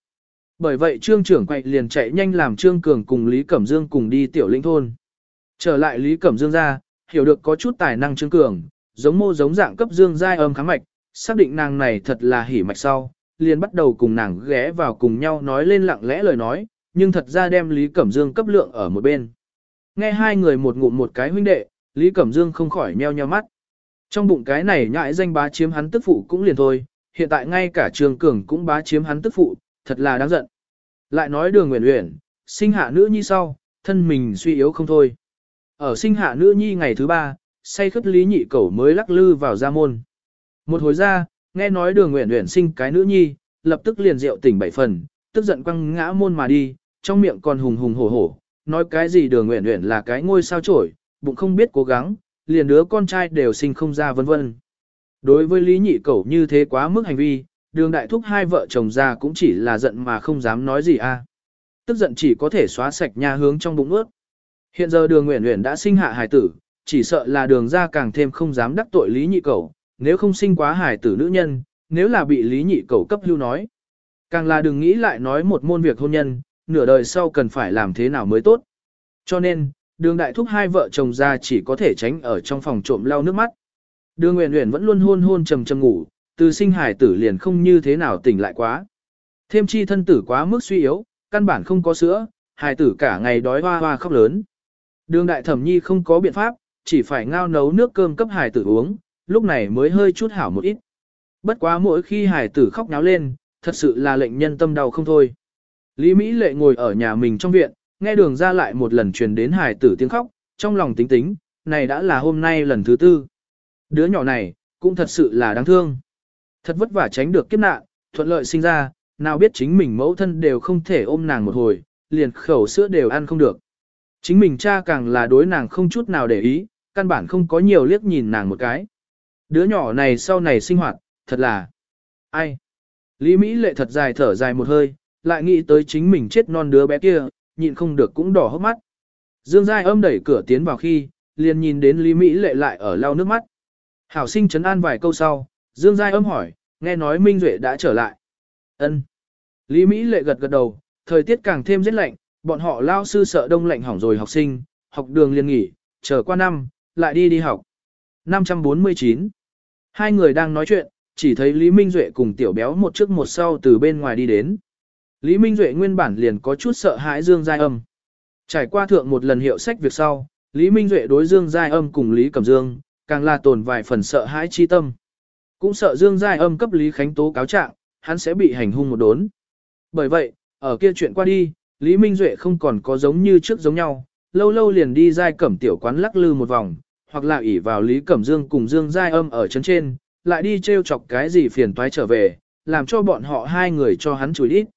Bởi vậy Trương trưởng quay liền chạy nhanh làm Trương Cường cùng Lý Cẩm Dương cùng đi tiểu linh thôn. Trở lại Lý Cẩm Dương ra, hiểu được có chút tài năng Trương Cường, giống mô giống dạng cấp Dương giai âm kháng mạch, xác định nàng này thật là hỉ mạch sau, liền bắt đầu cùng nàng ghé vào cùng nhau nói lên lặng lẽ lời nói, nhưng thật ra đem Lý Cẩm Dương cấp lượng ở một bên. Nghe hai người một ngụm một cái huynh đệ, Lý Cẩm Dương không khỏi nheo nheo mắt. Trong bụng cái này nhãi danh bá chiếm hắn tức phụ cũng liền thôi, hiện tại ngay cả Trường Cường cũng bá chiếm hắn tức phụ, thật là đáng giận. Lại nói đường nguyện nguyện, sinh hạ nữ nhi sau, thân mình suy yếu không thôi. Ở sinh hạ nữ nhi ngày thứ ba, say khất lý nhị cẩu mới lắc lư vào gia môn. Một hồi ra, nghe nói đường nguyện nguyện sinh cái nữ nhi, lập tức liền rượu tỉnh bảy phần, tức giận quăng ngã môn mà đi, trong miệng còn hùng hùng hổ hổ, nói cái gì đường nguyện nguyện là cái ngôi sao trổi, bụng không biết cố gắng, liền đứa con trai đều sinh không ra vân vân. Đối với Lý Nhị Cẩu như thế quá mức hành vi, đường đại thúc hai vợ chồng ra cũng chỉ là giận mà không dám nói gì a. Tức giận chỉ có thể xóa sạch nhà hướng trong bụng ướt. Hiện giờ đường nguyện nguyện đã sinh hạ hài tử, chỉ sợ là đường ra càng thêm không dám đắc tội Lý Nhị Cẩu, nếu không sinh quá hài tử nữ nhân, nếu là bị Lý Nhị Cẩu cấp lưu nói. Càng là đừng nghĩ lại nói một môn việc hôn nhân, nửa đời sau cần phải làm thế nào mới tốt. Cho nên, đường đại thúc hai vợ chồng ra chỉ có thể tránh ở trong phòng trộm lau nước mắt. Đường Nguyễn Nguyễn vẫn luôn hôn hôn trầm trầm ngủ, từ sinh hải tử liền không như thế nào tỉnh lại quá. Thêm chi thân tử quá mức suy yếu, căn bản không có sữa, hải tử cả ngày đói hoa hoa khóc lớn. Đường đại thẩm nhi không có biện pháp, chỉ phải ngao nấu nước cơm cấp hải tử uống, lúc này mới hơi chút hảo một ít. Bất quá mỗi khi hải tử khóc náo lên, thật sự là lệnh nhân tâm đau không thôi. Lý Mỹ lệ ngồi ở nhà mình trong viện, nghe đường ra lại một lần truyền đến hài tử tiếng khóc, trong lòng tính tính, này đã là hôm nay lần thứ tư. Đứa nhỏ này, cũng thật sự là đáng thương. Thật vất vả tránh được kiếp nạn, thuận lợi sinh ra, nào biết chính mình mẫu thân đều không thể ôm nàng một hồi, liền khẩu sữa đều ăn không được. Chính mình cha càng là đối nàng không chút nào để ý, căn bản không có nhiều liếc nhìn nàng một cái. Đứa nhỏ này sau này sinh hoạt, thật là... Ai? Lý Mỹ lệ thật dài thở dài một hơi, lại nghĩ tới chính mình chết non đứa bé kia, nhịn không được cũng đỏ hốc mắt. Dương Giai âm đẩy cửa tiến vào khi, liền nhìn đến Lý Mỹ lệ lại ở lau nước mắt. Hảo sinh chấn an vài câu sau, Dương Giai âm hỏi, nghe nói Minh Duệ đã trở lại. ân Lý Mỹ lệ gật gật đầu, thời tiết càng thêm rất lạnh, bọn họ lao sư sợ đông lạnh hỏng rồi học sinh, học đường liền nghỉ, chờ qua năm, lại đi đi học. 549 Hai người đang nói chuyện, chỉ thấy Lý Minh Duệ cùng tiểu béo một trước một sau từ bên ngoài đi đến. Lý Minh Duệ nguyên bản liền có chút sợ hãi Dương Giai Âm. Trải qua thượng một lần hiệu sách việc sau, Lý Minh Duệ đối Dương Giai Âm cùng Lý Cẩm Dương, càng là tồn vài phần sợ hãi chi tâm. Cũng sợ Dương Giai Âm cấp Lý Khánh tố cáo trạng, hắn sẽ bị hành hung một đốn. Bởi vậy, ở kia chuyện qua đi, Lý Minh Duệ không còn có giống như trước giống nhau, lâu lâu liền đi Giai Cẩm tiểu quán lắc lư một vòng, hoặc là ỉ vào Lý Cẩm Dương cùng Dương Giai Âm ở chân trên, lại đi trêu chọc cái gì phiền toái trở về, làm cho bọn họ hai người cho hắn chùi ít.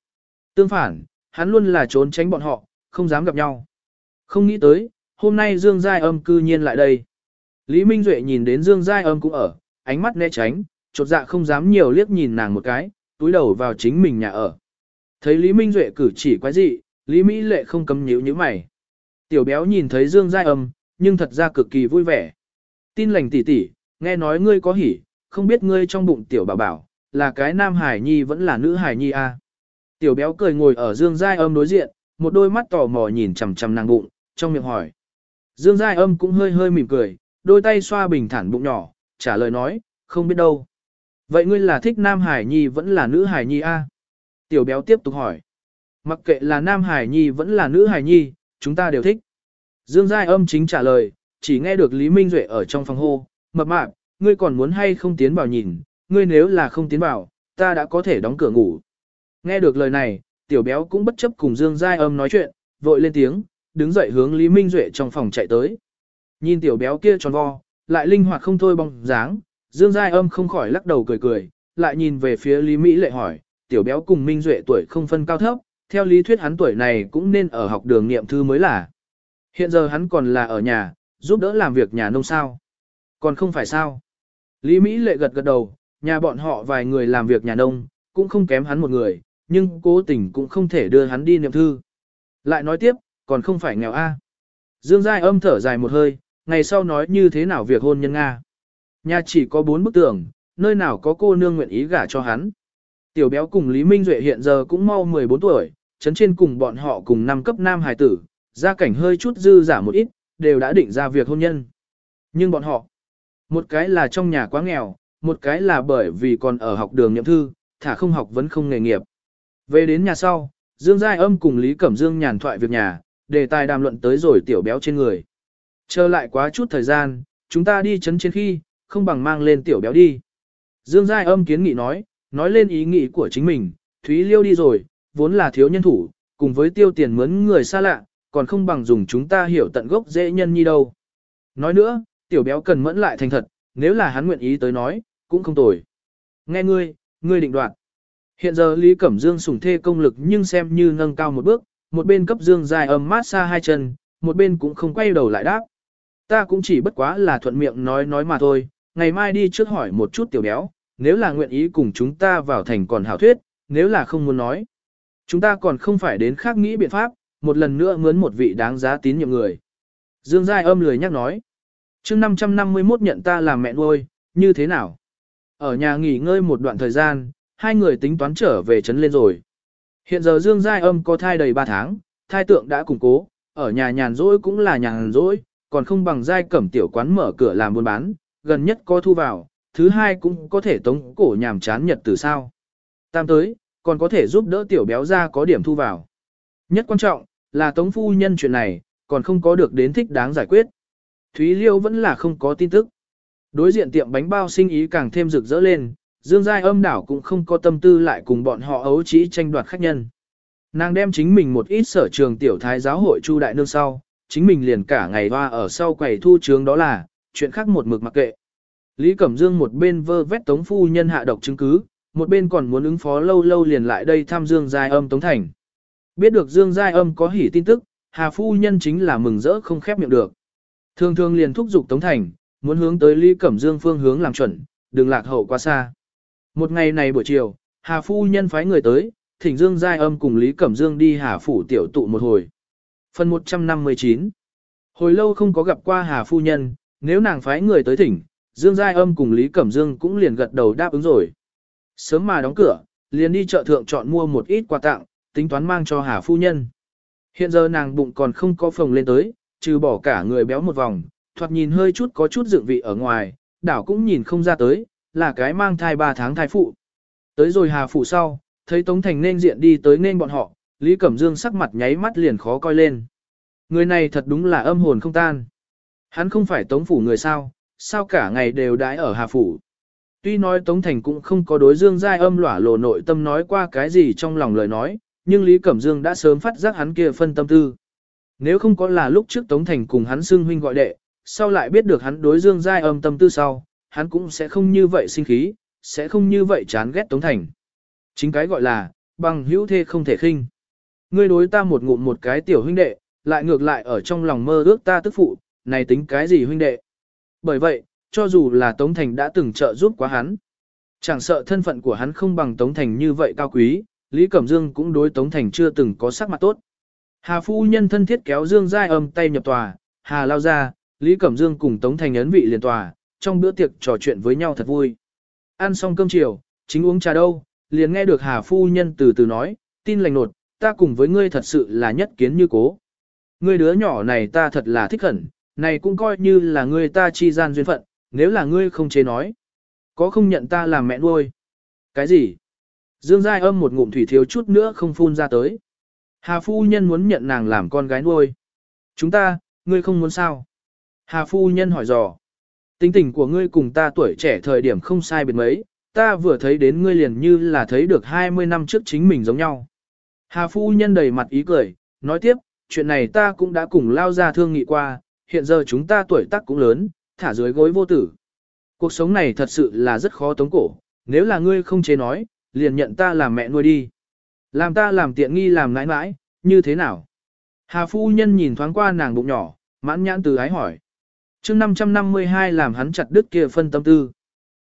Tương phản, hắn luôn là trốn tránh bọn họ, không dám gặp nhau. Không nghĩ tới, hôm nay Dương Giai Âm cư nhiên lại đây. Lý Minh Duệ nhìn đến Dương Giai Âm cũng ở, ánh mắt né tránh, chột dạ không dám nhiều liếc nhìn nàng một cái, túi đầu vào chính mình nhà ở. Thấy Lý Minh Duệ cử chỉ quái dị, Lý Mỹ Lệ không cấm nhíu như mày. Tiểu béo nhìn thấy Dương Giai Âm, nhưng thật ra cực kỳ vui vẻ. Tin lành tỷ tỷ, nghe nói ngươi có hỉ, không biết ngươi trong bụng tiểu bảo bảo, là cái nam hải nhi vẫn là nữ hải nhi a? À? Tiểu béo cười ngồi ở Dương Giai Âm đối diện, một đôi mắt tò mò nhìn chằm chằm nàng bụng, trong miệng hỏi. Dương Giai Âm cũng hơi hơi mỉm cười, đôi tay xoa bình thản bụng nhỏ, trả lời nói, không biết đâu. Vậy ngươi là thích nam hải nhi vẫn là nữ hải nhi a? Tiểu béo tiếp tục hỏi. Mặc kệ là nam hải nhi vẫn là nữ hải nhi, chúng ta đều thích. Dương Giai Âm chính trả lời, chỉ nghe được Lý Minh Duệ ở trong phòng hô, mập mạp, ngươi còn muốn hay không tiến vào nhìn, ngươi nếu là không tiến vào, ta đã có thể đóng cửa ngủ. Nghe được lời này, tiểu béo cũng bất chấp cùng Dương Giai Âm nói chuyện, vội lên tiếng, đứng dậy hướng Lý Minh Duệ trong phòng chạy tới. Nhìn tiểu béo kia tròn vo, lại linh hoạt không thôi bóng dáng, Dương Giai Âm không khỏi lắc đầu cười cười, lại nhìn về phía Lý Mỹ lệ hỏi, tiểu béo cùng Minh Duệ tuổi không phân cao thấp, theo lý thuyết hắn tuổi này cũng nên ở học đường niệm thư mới là. Hiện giờ hắn còn là ở nhà, giúp đỡ làm việc nhà nông sao. Còn không phải sao. Lý Mỹ lệ gật gật đầu, nhà bọn họ vài người làm việc nhà nông, cũng không kém hắn một người, nhưng cố tình cũng không thể đưa hắn đi niệm thư. Lại nói tiếp, còn không phải nghèo A. Dương Giai âm thở dài một hơi, ngày sau nói như thế nào việc hôn nhân Nga. Nhà chỉ có bốn bức tường, nơi nào có cô nương nguyện ý gả cho hắn. Tiểu béo cùng Lý Minh Duệ hiện giờ cũng mau 14 tuổi, chấn trên cùng bọn họ cùng năm cấp nam hài tử, gia cảnh hơi chút dư giả một ít, đều đã định ra việc hôn nhân. Nhưng bọn họ, một cái là trong nhà quá nghèo, một cái là bởi vì còn ở học đường nhậm thư, thả không học vẫn không nghề nghiệp. Về đến nhà sau, Dương Giai Âm cùng Lý Cẩm Dương nhàn thoại việc nhà, đề tài đàm luận tới rồi tiểu béo trên người. Chờ lại quá chút thời gian, chúng ta đi chấn trên khi, không bằng mang lên tiểu béo đi. Dương Giai Âm kiến nghị nói, nói lên ý nghĩ của chính mình, Thúy Liêu đi rồi, vốn là thiếu nhân thủ, cùng với tiêu tiền mướn người xa lạ, còn không bằng dùng chúng ta hiểu tận gốc dễ nhân như đâu. Nói nữa, tiểu béo cần mẫn lại thành thật, nếu là hắn nguyện ý tới nói, cũng không tồi. Nghe ngươi, ngươi định đoạt. Hiện giờ Lý Cẩm Dương sủng thê công lực nhưng xem như nâng cao một bước, một bên cấp Dương dài ấm mát xa hai chân, một bên cũng không quay đầu lại đáp. Ta cũng chỉ bất quá là thuận miệng nói nói mà thôi, ngày mai đi trước hỏi một chút tiểu béo, nếu là nguyện ý cùng chúng ta vào thành còn hảo thuyết, nếu là không muốn nói. Chúng ta còn không phải đến khác nghĩ biện pháp, một lần nữa mướn một vị đáng giá tín nhiệm người. Dương Giai âm lười nhắc nói. chương 551 nhận ta làm mẹ nuôi, như thế nào? Ở nhà nghỉ ngơi một đoạn thời gian, hai người tính toán trở về trấn lên rồi. Hiện giờ Dương Giai âm có thai đầy 3 tháng, thai tượng đã củng cố, ở nhà nhàn rỗi cũng là nhàn rỗi, còn không bằng Giai cẩm tiểu quán mở cửa làm buôn bán, gần nhất có thu vào, thứ hai cũng có thể tống cổ nhàm chán nhật từ sao. Tam tới, còn có thể giúp đỡ tiểu béo ra có điểm thu vào. Nhất quan trọng, là tống phu nhân chuyện này, còn không có được đến thích đáng giải quyết. Thúy Liêu vẫn là không có tin tức. Đối diện tiệm bánh bao sinh ý càng thêm rực rỡ lên, Dương Giai âm đảo cũng không có tâm tư lại cùng bọn họ ấu trí tranh đoạt khách nhân. Nàng đem chính mình một ít sở trường tiểu thái giáo hội chu đại nương sau, chính mình liền cả ngày hoa ở sau quầy thu trường đó là, chuyện khác một mực mặc kệ. Lý Cẩm Dương một bên vơ vét tống phu nhân hạ độc chứng cứ, một bên còn muốn ứng phó lâu lâu liền lại đây thăm Dương Giai âm Tống Thành. Biết được Dương Giai âm có hỉ tin tức, Hà phu nhân chính là mừng rỡ không khép miệng được. Thường thường liền thúc giục Tống Thành, muốn hướng tới Lý Cẩm Dương phương hướng làm chuẩn, đừng lạc hậu quá xa. Một ngày này buổi chiều, Hà phu nhân phái người tới, thỉnh Dương Giai âm cùng Lý Cẩm Dương đi Hà phủ tiểu tụ một hồi. Phần 159 Hồi lâu không có gặp qua Hà phu nhân, nếu nàng phái người tới thỉnh, Dương Giai Âm cùng Lý Cẩm Dương cũng liền gật đầu đáp ứng rồi. Sớm mà đóng cửa, liền đi chợ thượng chọn mua một ít quà tặng, tính toán mang cho Hà Phu Nhân. Hiện giờ nàng bụng còn không có phồng lên tới, trừ bỏ cả người béo một vòng, thoạt nhìn hơi chút có chút dựng vị ở ngoài, đảo cũng nhìn không ra tới, là cái mang thai 3 tháng thai phụ. Tới rồi Hà Phủ sau, thấy Tống Thành nên diện đi tới nên bọn họ, Lý Cẩm Dương sắc mặt nháy mắt liền khó coi lên. Người này thật đúng là âm hồn không tan. Hắn không phải Tống Phủ người sao, sao cả ngày đều đãi ở Hà Phủ. Tuy nói Tống Thành cũng không có đối Dương Giai âm lỏa lộ nội tâm nói qua cái gì trong lòng lời nói, nhưng Lý Cẩm Dương đã sớm phát giác hắn kia phân tâm tư. Nếu không có là lúc trước Tống Thành cùng hắn xưng huynh gọi đệ, sau lại biết được hắn đối Dương Giai âm tâm tư sau, hắn cũng sẽ không như vậy sinh khí, sẽ không như vậy chán ghét Tống Thành. Chính cái gọi là, bằng hữu thê không thể khinh. Ngươi đối ta một ngụm một cái tiểu huynh đệ, lại ngược lại ở trong lòng mơ ước ta tức phụ, này tính cái gì huynh đệ. Bởi vậy, cho dù là Tống Thành đã từng trợ giúp quá hắn, chẳng sợ thân phận của hắn không bằng Tống Thành như vậy cao quý, Lý Cẩm Dương cũng đối Tống Thành chưa từng có sắc mặt tốt. Hà phu nhân thân thiết kéo Dương Giai âm tay nhập tòa, Hà lao ra, Lý Cẩm Dương cùng Tống Thành ấn vị liền tòa, trong bữa tiệc trò chuyện với nhau thật vui. Ăn xong cơm chiều, chính uống trà đâu, liền nghe được Hà phu nhân từ từ nói, tin lành nột, ta cùng với ngươi thật sự là nhất kiến như cố. Ngươi đứa nhỏ này ta thật là thích hẳn, này cũng coi như là ngươi ta chi gian duyên phận, nếu là ngươi không chế nói. Có không nhận ta làm mẹ nuôi? Cái gì? Dương Giai âm một ngụm thủy thiếu chút nữa không phun ra tới. Hà phu nhân muốn nhận nàng làm con gái nuôi. Chúng ta, ngươi không muốn sao? Hà phu nhân hỏi dò. Tính tình của ngươi cùng ta tuổi trẻ thời điểm không sai biệt mấy, ta vừa thấy đến ngươi liền như là thấy được 20 năm trước chính mình giống nhau. Hà phu nhân đầy mặt ý cười, nói tiếp, chuyện này ta cũng đã cùng lao ra thương nghị qua, hiện giờ chúng ta tuổi tác cũng lớn, thả dưới gối vô tử. Cuộc sống này thật sự là rất khó tống cổ, nếu là ngươi không chế nói, liền nhận ta làm mẹ nuôi đi. Làm ta làm tiện nghi làm nãi nãi, như thế nào? Hà phu nhân nhìn thoáng qua nàng bụng nhỏ, mãn nhãn từ ái hỏi chương 552 làm hắn chặt đứt kia phân tâm tư.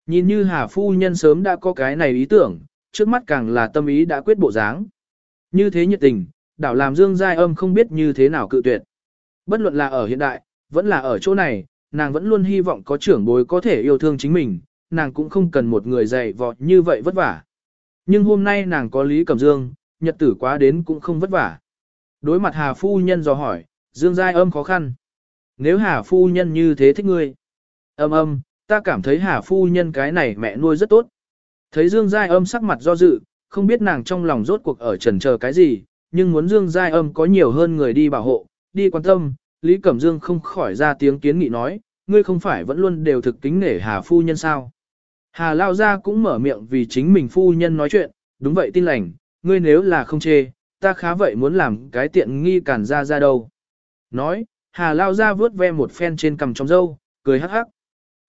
Nhìn như Hà phu nhân sớm đã có cái này ý tưởng, trước mắt càng là tâm ý đã quyết bộ dáng. Như thế nhiệt tình, đảo làm Dương Giai âm không biết như thế nào cự tuyệt. Bất luận là ở hiện đại, vẫn là ở chỗ này, nàng vẫn luôn hy vọng có trưởng bối có thể yêu thương chính mình, nàng cũng không cần một người dạy vọt như vậy vất vả. Nhưng hôm nay nàng có Lý Cẩm Dương, nhật tử quá đến cũng không vất vả. Đối mặt Hà Phu Nhân dò hỏi, Dương Giai âm khó khăn. Nếu Hà Phu Nhân như thế thích ngươi, âm âm, ta cảm thấy Hà Phu Nhân cái này mẹ nuôi rất tốt. Thấy Dương Giai âm sắc mặt do dự, không biết nàng trong lòng rốt cuộc ở trần chờ cái gì, nhưng muốn Dương Giai âm có nhiều hơn người đi bảo hộ, đi quan tâm, Lý Cẩm Dương không khỏi ra tiếng kiến nghị nói, ngươi không phải vẫn luôn đều thực kính nể Hà Phu Nhân sao. Hà Lao Gia cũng mở miệng vì chính mình Phu Nhân nói chuyện, đúng vậy tin lành, ngươi nếu là không chê, ta khá vậy muốn làm cái tiện nghi cản ra ra đâu. Nói, Hà Lao Gia vớt ve một phen trên cằm trong dâu, cười hắc hắc.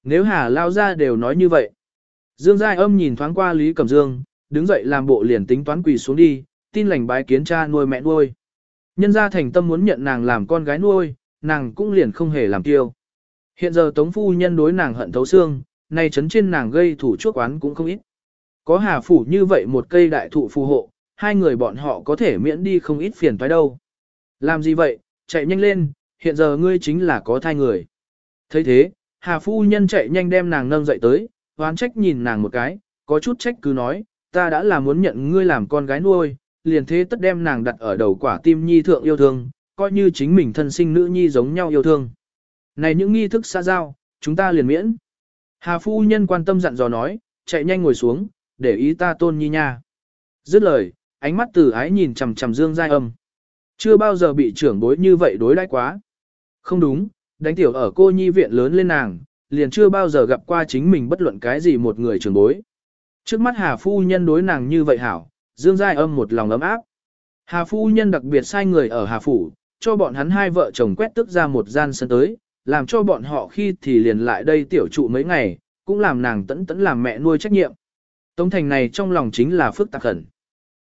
Nếu Hà Lao Gia đều nói như vậy. Dương Giai âm nhìn thoáng qua Lý Cẩm Dương, đứng dậy làm bộ liền tính toán quỳ xuống đi, tin lành bái kiến cha nuôi mẹ nuôi. Nhân gia thành tâm muốn nhận nàng làm con gái nuôi, nàng cũng liền không hề làm tiêu. Hiện giờ Tống Phu Nhân đối nàng hận thấu xương, nay chấn trên nàng gây thủ chuốc oán cũng không ít. Có hà phủ như vậy một cây đại thụ phù hộ, hai người bọn họ có thể miễn đi không ít phiền toái đâu. Làm gì vậy, chạy nhanh lên, hiện giờ ngươi chính là có thai người. thấy thế, hà phu nhân chạy nhanh đem nàng nâng dậy tới, hoán trách nhìn nàng một cái, có chút trách cứ nói, ta đã là muốn nhận ngươi làm con gái nuôi, liền thế tất đem nàng đặt ở đầu quả tim nhi thượng yêu thương, coi như chính mình thân sinh nữ nhi giống nhau yêu thương. Này những nghi thức xa giao, chúng ta liền miễn. Hà phu nhân quan tâm dặn dò nói, chạy nhanh ngồi xuống, để ý ta tôn nhi nha. Dứt lời, ánh mắt từ ái nhìn chằm chằm Dương Giai Âm. Chưa bao giờ bị trưởng bối như vậy đối đãi quá. Không đúng, đánh tiểu ở cô nhi viện lớn lên nàng, liền chưa bao giờ gặp qua chính mình bất luận cái gì một người trưởng bối. Trước mắt Hà Phu Nhân đối nàng như vậy hảo, Dương Giai Âm một lòng ấm áp. Hà Phu Nhân đặc biệt sai người ở Hà Phủ, cho bọn hắn hai vợ chồng quét tức ra một gian sân tới, làm cho bọn họ khi thì liền lại đây tiểu trụ mấy ngày, cũng làm nàng tẫn tẫn làm mẹ nuôi trách nhiệm. Tống thành này trong lòng chính là phức tạp khẩn.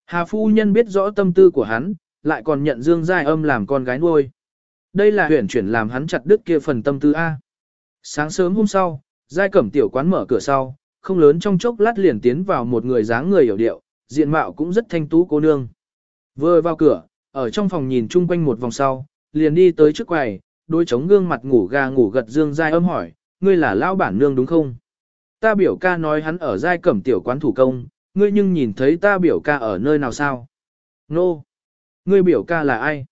Hà phu nhân biết rõ tâm tư của hắn, lại còn nhận Dương Giai âm làm con gái nuôi. Đây là huyển chuyển làm hắn chặt đứt kia phần tâm tư A. Sáng sớm hôm sau, Giai cẩm tiểu quán mở cửa sau, không lớn trong chốc lát liền tiến vào một người dáng người hiểu điệu, diện mạo cũng rất thanh tú cô nương. Vừa vào cửa, ở trong phòng nhìn chung quanh một vòng sau, liền đi tới trước quầy, đôi chống gương mặt ngủ gà ngủ gật Dương Giai âm hỏi, ngươi là lão bản nương đúng không? Ta biểu ca nói hắn ở giai cẩm tiểu quán thủ công, ngươi nhưng nhìn thấy ta biểu ca ở nơi nào sao? Nô! No. Ngươi biểu ca là ai?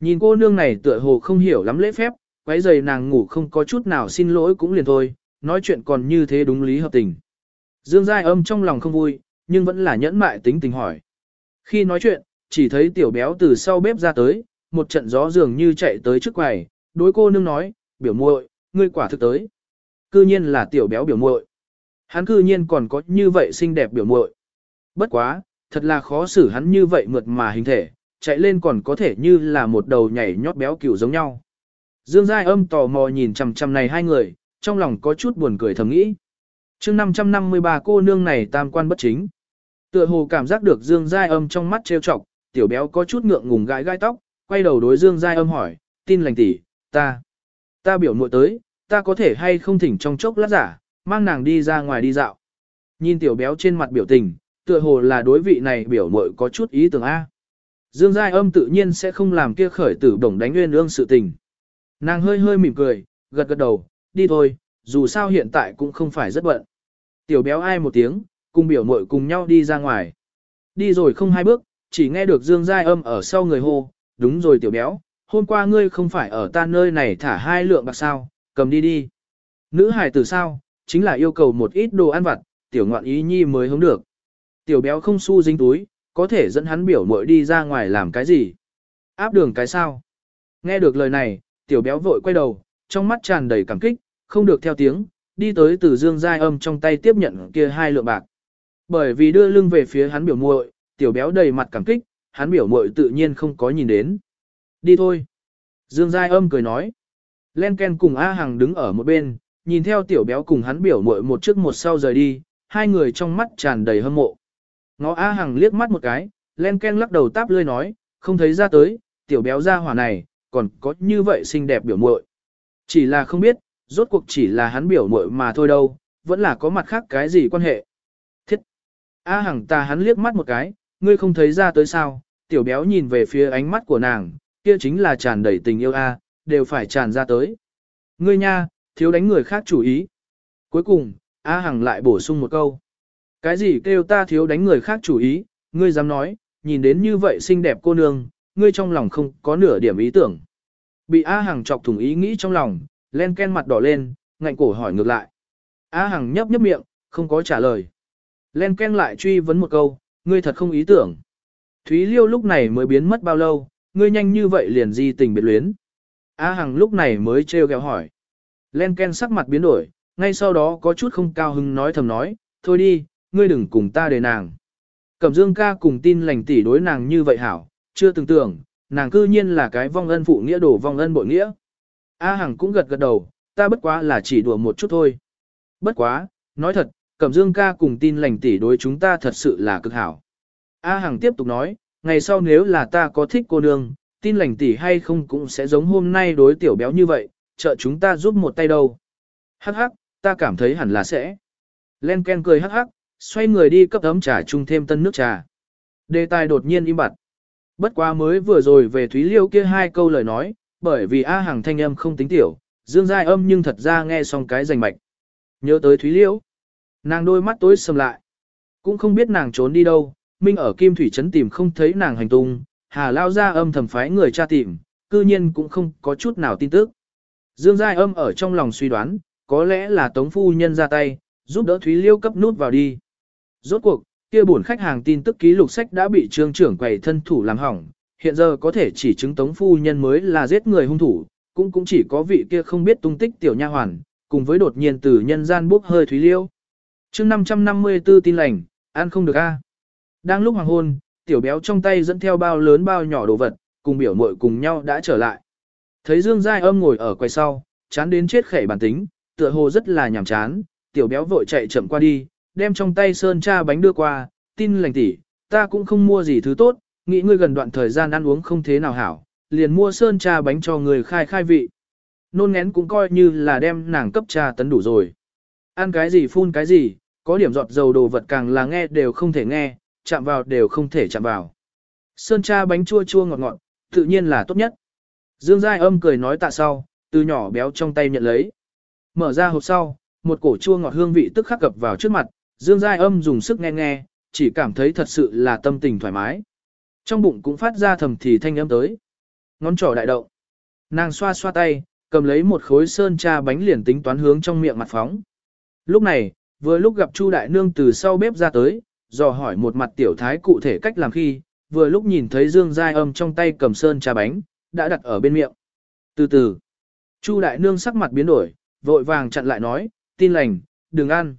Nhìn cô nương này tựa hồ không hiểu lắm lễ phép, quấy giày nàng ngủ không có chút nào xin lỗi cũng liền thôi, nói chuyện còn như thế đúng lý hợp tình. Dương Giai âm trong lòng không vui, nhưng vẫn là nhẫn mại tính tình hỏi. Khi nói chuyện, chỉ thấy tiểu béo từ sau bếp ra tới, một trận gió dường như chạy tới trước quầy, đối cô nương nói, biểu muội, ngươi quả thực tới. Cư nhiên là tiểu béo biểu muội. Hắn cư nhiên còn có như vậy xinh đẹp biểu muội. Bất quá, thật là khó xử hắn như vậy mượt mà hình thể, chạy lên còn có thể như là một đầu nhảy nhót béo cừu giống nhau. Dương Giai âm tò mò nhìn chằm chằm này hai người, trong lòng có chút buồn cười thầm nghĩ. chương 553 cô nương này tam quan bất chính. Tựa hồ cảm giác được Dương Giai âm trong mắt trêu chọc, tiểu béo có chút ngượng ngùng gãi gai tóc, quay đầu đối Dương Giai âm hỏi, tin lành tỷ, ta, ta biểu muội tới, ta có thể hay không thỉnh trong chốc lát giả, mang nàng đi ra ngoài đi dạo. Nhìn tiểu béo trên mặt biểu tình, tựa hồ là đối vị này biểu muội có chút ý tưởng A. Dương Giai âm tự nhiên sẽ không làm kia khởi tử đồng đánh nguyên ương sự tình. Nàng hơi hơi mỉm cười, gật gật đầu, đi thôi, dù sao hiện tại cũng không phải rất bận. Tiểu béo ai một tiếng, cùng biểu muội cùng nhau đi ra ngoài. Đi rồi không hai bước, chỉ nghe được Dương Giai âm ở sau người hô, đúng rồi tiểu béo, hôm qua ngươi không phải ở ta nơi này thả hai lượng bạc sao, cầm đi đi. Nữ hải tử sao, chính là yêu cầu một ít đồ ăn vặt, tiểu ngoạn ý nhi mới hống được. Tiểu béo không xu dính túi, có thể dẫn hắn biểu muội đi ra ngoài làm cái gì? Áp đường cái sao? Nghe được lời này, tiểu béo vội quay đầu, trong mắt tràn đầy cảm kích, không được theo tiếng, đi tới từ dương giai âm trong tay tiếp nhận kia hai lượng bạc. Bởi vì đưa lưng về phía hắn biểu muội, tiểu béo đầy mặt cảm kích, hắn biểu muội tự nhiên không có nhìn đến. Đi thôi. Dương giai âm cười nói. Len Ken cùng A Hằng đứng ở một bên, nhìn theo tiểu béo cùng hắn biểu muội một trước một sau rời đi, hai người trong mắt tràn đầy hâm mộ. Ngó A Hằng liếc mắt một cái, Len Ken lắc đầu táp lươi nói, không thấy ra tới, tiểu béo ra hỏa này, còn có như vậy xinh đẹp biểu muội. Chỉ là không biết, rốt cuộc chỉ là hắn biểu muội mà thôi đâu, vẫn là có mặt khác cái gì quan hệ. Thiết! A Hằng ta hắn liếc mắt một cái, ngươi không thấy ra tới sao, tiểu béo nhìn về phía ánh mắt của nàng, kia chính là tràn đầy tình yêu A, đều phải tràn ra tới. Ngươi nha, thiếu đánh người khác chủ ý. Cuối cùng, A Hằng lại bổ sung một câu. Cái gì kêu ta thiếu đánh người khác chủ ý, ngươi dám nói, nhìn đến như vậy xinh đẹp cô nương, ngươi trong lòng không có nửa điểm ý tưởng. Bị A Hằng chọc thủng ý nghĩ trong lòng, len ken mặt đỏ lên, ngạnh cổ hỏi ngược lại. A Hằng nhấp nhấp miệng, không có trả lời. Len ken lại truy vấn một câu, ngươi thật không ý tưởng. Thúy Liêu lúc này mới biến mất bao lâu, ngươi nhanh như vậy liền di tình biệt luyến. A Hằng lúc này mới trêu ghẹo hỏi. Len Ken sắc mặt biến đổi, ngay sau đó có chút không cao hứng nói thầm nói, thôi đi, ngươi đừng cùng ta để nàng. Cẩm Dương ca cùng tin lành tỷ đối nàng như vậy hảo, chưa từng tưởng, nàng cư nhiên là cái vong ân phụ nghĩa đổ vong ân bội nghĩa. A Hằng cũng gật gật đầu, ta bất quá là chỉ đùa một chút thôi. Bất quá, nói thật, Cẩm Dương ca cùng tin lành tỷ đối chúng ta thật sự là cực hảo. A Hằng tiếp tục nói, ngày sau nếu là ta có thích cô nương, tin lành tỷ hay không cũng sẽ giống hôm nay đối tiểu béo như vậy, trợ chúng ta giúp một tay đâu. Hắc hắc, ta cảm thấy hẳn là sẽ. Len Ken cười hắc hắc, xoay người đi cấp ấm trà chung thêm tân nước trà. Đề tài đột nhiên im bặt. Bất quá mới vừa rồi về Thúy Liêu kia hai câu lời nói, bởi vì A Hằng thanh âm không tính tiểu, Dương Giai âm nhưng thật ra nghe xong cái rành mạch. Nhớ tới Thúy Liêu, nàng đôi mắt tối sầm lại. Cũng không biết nàng trốn đi đâu, Minh ở Kim Thủy Trấn tìm không thấy nàng hành tung, Hà Lao ra âm thầm phái người tra tìm, cư nhiên cũng không có chút nào tin tức. Dương Giai âm ở trong lòng suy đoán, có lẽ là Tống Phu Nhân ra tay, giúp đỡ Thúy Liêu cấp nút vào đi. Rốt cuộc, kia buồn khách hàng tin tức ký lục sách đã bị trương trưởng quầy thân thủ làm hỏng, hiện giờ có thể chỉ chứng Tống Phu Nhân mới là giết người hung thủ, cũng cũng chỉ có vị kia không biết tung tích tiểu nha hoàn, cùng với đột nhiên từ nhân gian bốc hơi Thúy Liêu. chương 554 tin lành, ăn không được a Đang lúc hoàng hôn, tiểu béo trong tay dẫn theo bao lớn bao nhỏ đồ vật, cùng biểu muội cùng nhau đã trở lại. Thấy Dương Giai âm ngồi ở quầy sau, chán đến chết khẩy bản tính, tựa hồ rất là nhàm chán, tiểu béo vội chạy chậm qua đi, đem trong tay sơn cha bánh đưa qua, tin lành tỉ, ta cũng không mua gì thứ tốt, nghĩ ngươi gần đoạn thời gian ăn uống không thế nào hảo, liền mua sơn cha bánh cho người khai khai vị. Nôn ngén cũng coi như là đem nàng cấp trà tấn đủ rồi. Ăn cái gì phun cái gì, có điểm giọt dầu đồ vật càng là nghe đều không thể nghe, chạm vào đều không thể chạm vào. Sơn cha bánh chua chua ngọt ngọt, tự nhiên là tốt nhất. Dương Giai âm cười nói tạ sau, từ nhỏ béo trong tay nhận lấy. Mở ra hộp sau, một cổ chua ngọt hương vị tức khắc cập vào trước mặt, Dương Giai Âm dùng sức nghe nghe, chỉ cảm thấy thật sự là tâm tình thoải mái. Trong bụng cũng phát ra thầm thì thanh âm tới. Ngón trỏ đại động. Nàng xoa xoa tay, cầm lấy một khối sơn cha bánh liền tính toán hướng trong miệng mặt phóng. Lúc này, vừa lúc gặp Chu đại nương từ sau bếp ra tới, dò hỏi một mặt tiểu thái cụ thể cách làm khi, vừa lúc nhìn thấy Dương Giai Âm trong tay cầm sơn trà bánh, đã đặt ở bên miệng. Từ từ, Chu đại nương sắc mặt biến đổi, vội vàng chặn lại nói, tin lành, đừng ăn.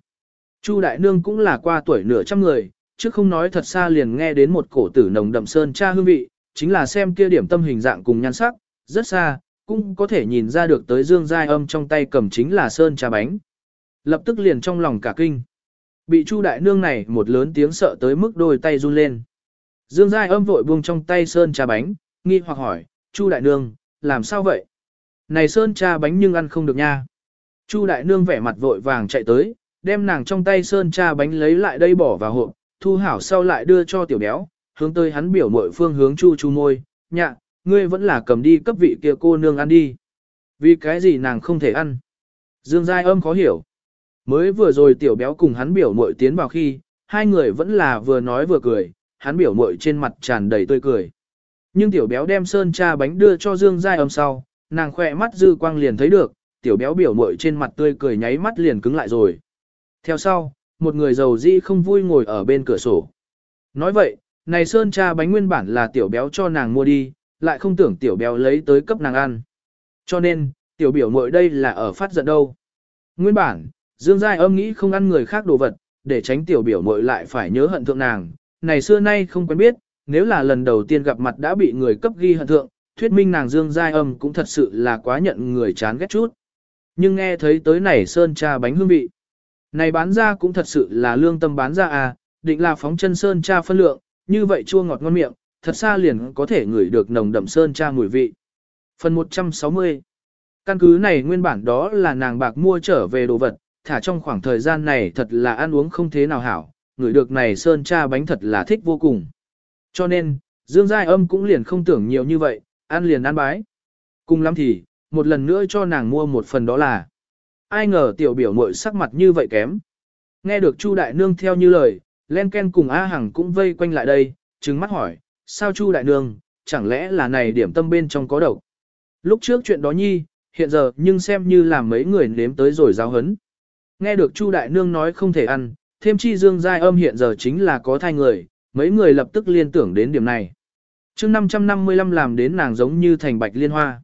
Chu đại nương cũng là qua tuổi nửa trăm người, chứ không nói thật xa liền nghe đến một cổ tử nồng đậm sơn cha hương vị, chính là xem kia điểm tâm hình dạng cùng nhan sắc, rất xa, cũng có thể nhìn ra được tới Dương Giai Âm trong tay cầm chính là sơn trà bánh. Lập tức liền trong lòng cả kinh. Bị Chu đại nương này một lớn tiếng sợ tới mức đôi tay run lên. Dương Giai Âm vội buông trong tay sơn trà bánh, nghi hoặc hỏi, Chu đại nương, làm sao vậy? Này sơn trà bánh nhưng ăn không được nha. Chu đại nương vẻ mặt vội vàng chạy tới, đem nàng trong tay sơn cha bánh lấy lại đây bỏ vào hộp, thu hảo sau lại đưa cho tiểu béo, hướng tới hắn biểu mội phương hướng chu chu môi, nhạ, ngươi vẫn là cầm đi cấp vị kia cô nương ăn đi. Vì cái gì nàng không thể ăn? Dương Giai âm khó hiểu. Mới vừa rồi tiểu béo cùng hắn biểu mội tiến vào khi, hai người vẫn là vừa nói vừa cười, hắn biểu mội trên mặt tràn đầy tươi cười. Nhưng tiểu béo đem sơn cha bánh đưa cho Dương Giai âm sau, nàng khỏe mắt dư quang liền thấy được, tiểu béo biểu mội trên mặt tươi cười nháy mắt liền cứng lại rồi. Theo sau, một người giàu dĩ không vui ngồi ở bên cửa sổ. Nói vậy, này sơn cha bánh nguyên bản là tiểu béo cho nàng mua đi, lại không tưởng tiểu béo lấy tới cấp nàng ăn. Cho nên, tiểu biểu mội đây là ở phát giận đâu. Nguyên bản, Dương Giai âm nghĩ không ăn người khác đồ vật, để tránh tiểu biểu mội lại phải nhớ hận thượng nàng. Này xưa nay không quen biết, nếu là lần đầu tiên gặp mặt đã bị người cấp ghi hận thượng, thuyết minh nàng Dương Giai âm cũng thật sự là quá nhận người chán ghét chút. Nhưng nghe thấy tới này sơn cha bánh hương vị. Này bán ra cũng thật sự là lương tâm bán ra à, định là phóng chân sơn cha phân lượng, như vậy chua ngọt ngon miệng, thật xa liền có thể ngửi được nồng đậm sơn cha mùi vị. Phần 160 Căn cứ này nguyên bản đó là nàng bạc mua trở về đồ vật, thả trong khoảng thời gian này thật là ăn uống không thế nào hảo, ngửi được này sơn cha bánh thật là thích vô cùng. Cho nên, Dương Giai âm cũng liền không tưởng nhiều như vậy, ăn liền ăn bái. Cùng lắm thì, một lần nữa cho nàng mua một phần đó là. Ai ngờ tiểu biểu muội sắc mặt như vậy kém. Nghe được Chu Đại Nương theo như lời, Len Ken cùng A Hằng cũng vây quanh lại đây, trừng mắt hỏi, sao Chu Đại Nương, chẳng lẽ là này điểm tâm bên trong có độc. Lúc trước chuyện đó nhi, hiện giờ nhưng xem như làm mấy người nếm tới rồi giáo hấn. Nghe được Chu Đại Nương nói không thể ăn, thêm chi dương giai âm hiện giờ chính là có thai người, mấy người lập tức liên tưởng đến điểm này. chương 555 làm đến nàng giống như thành bạch liên hoa.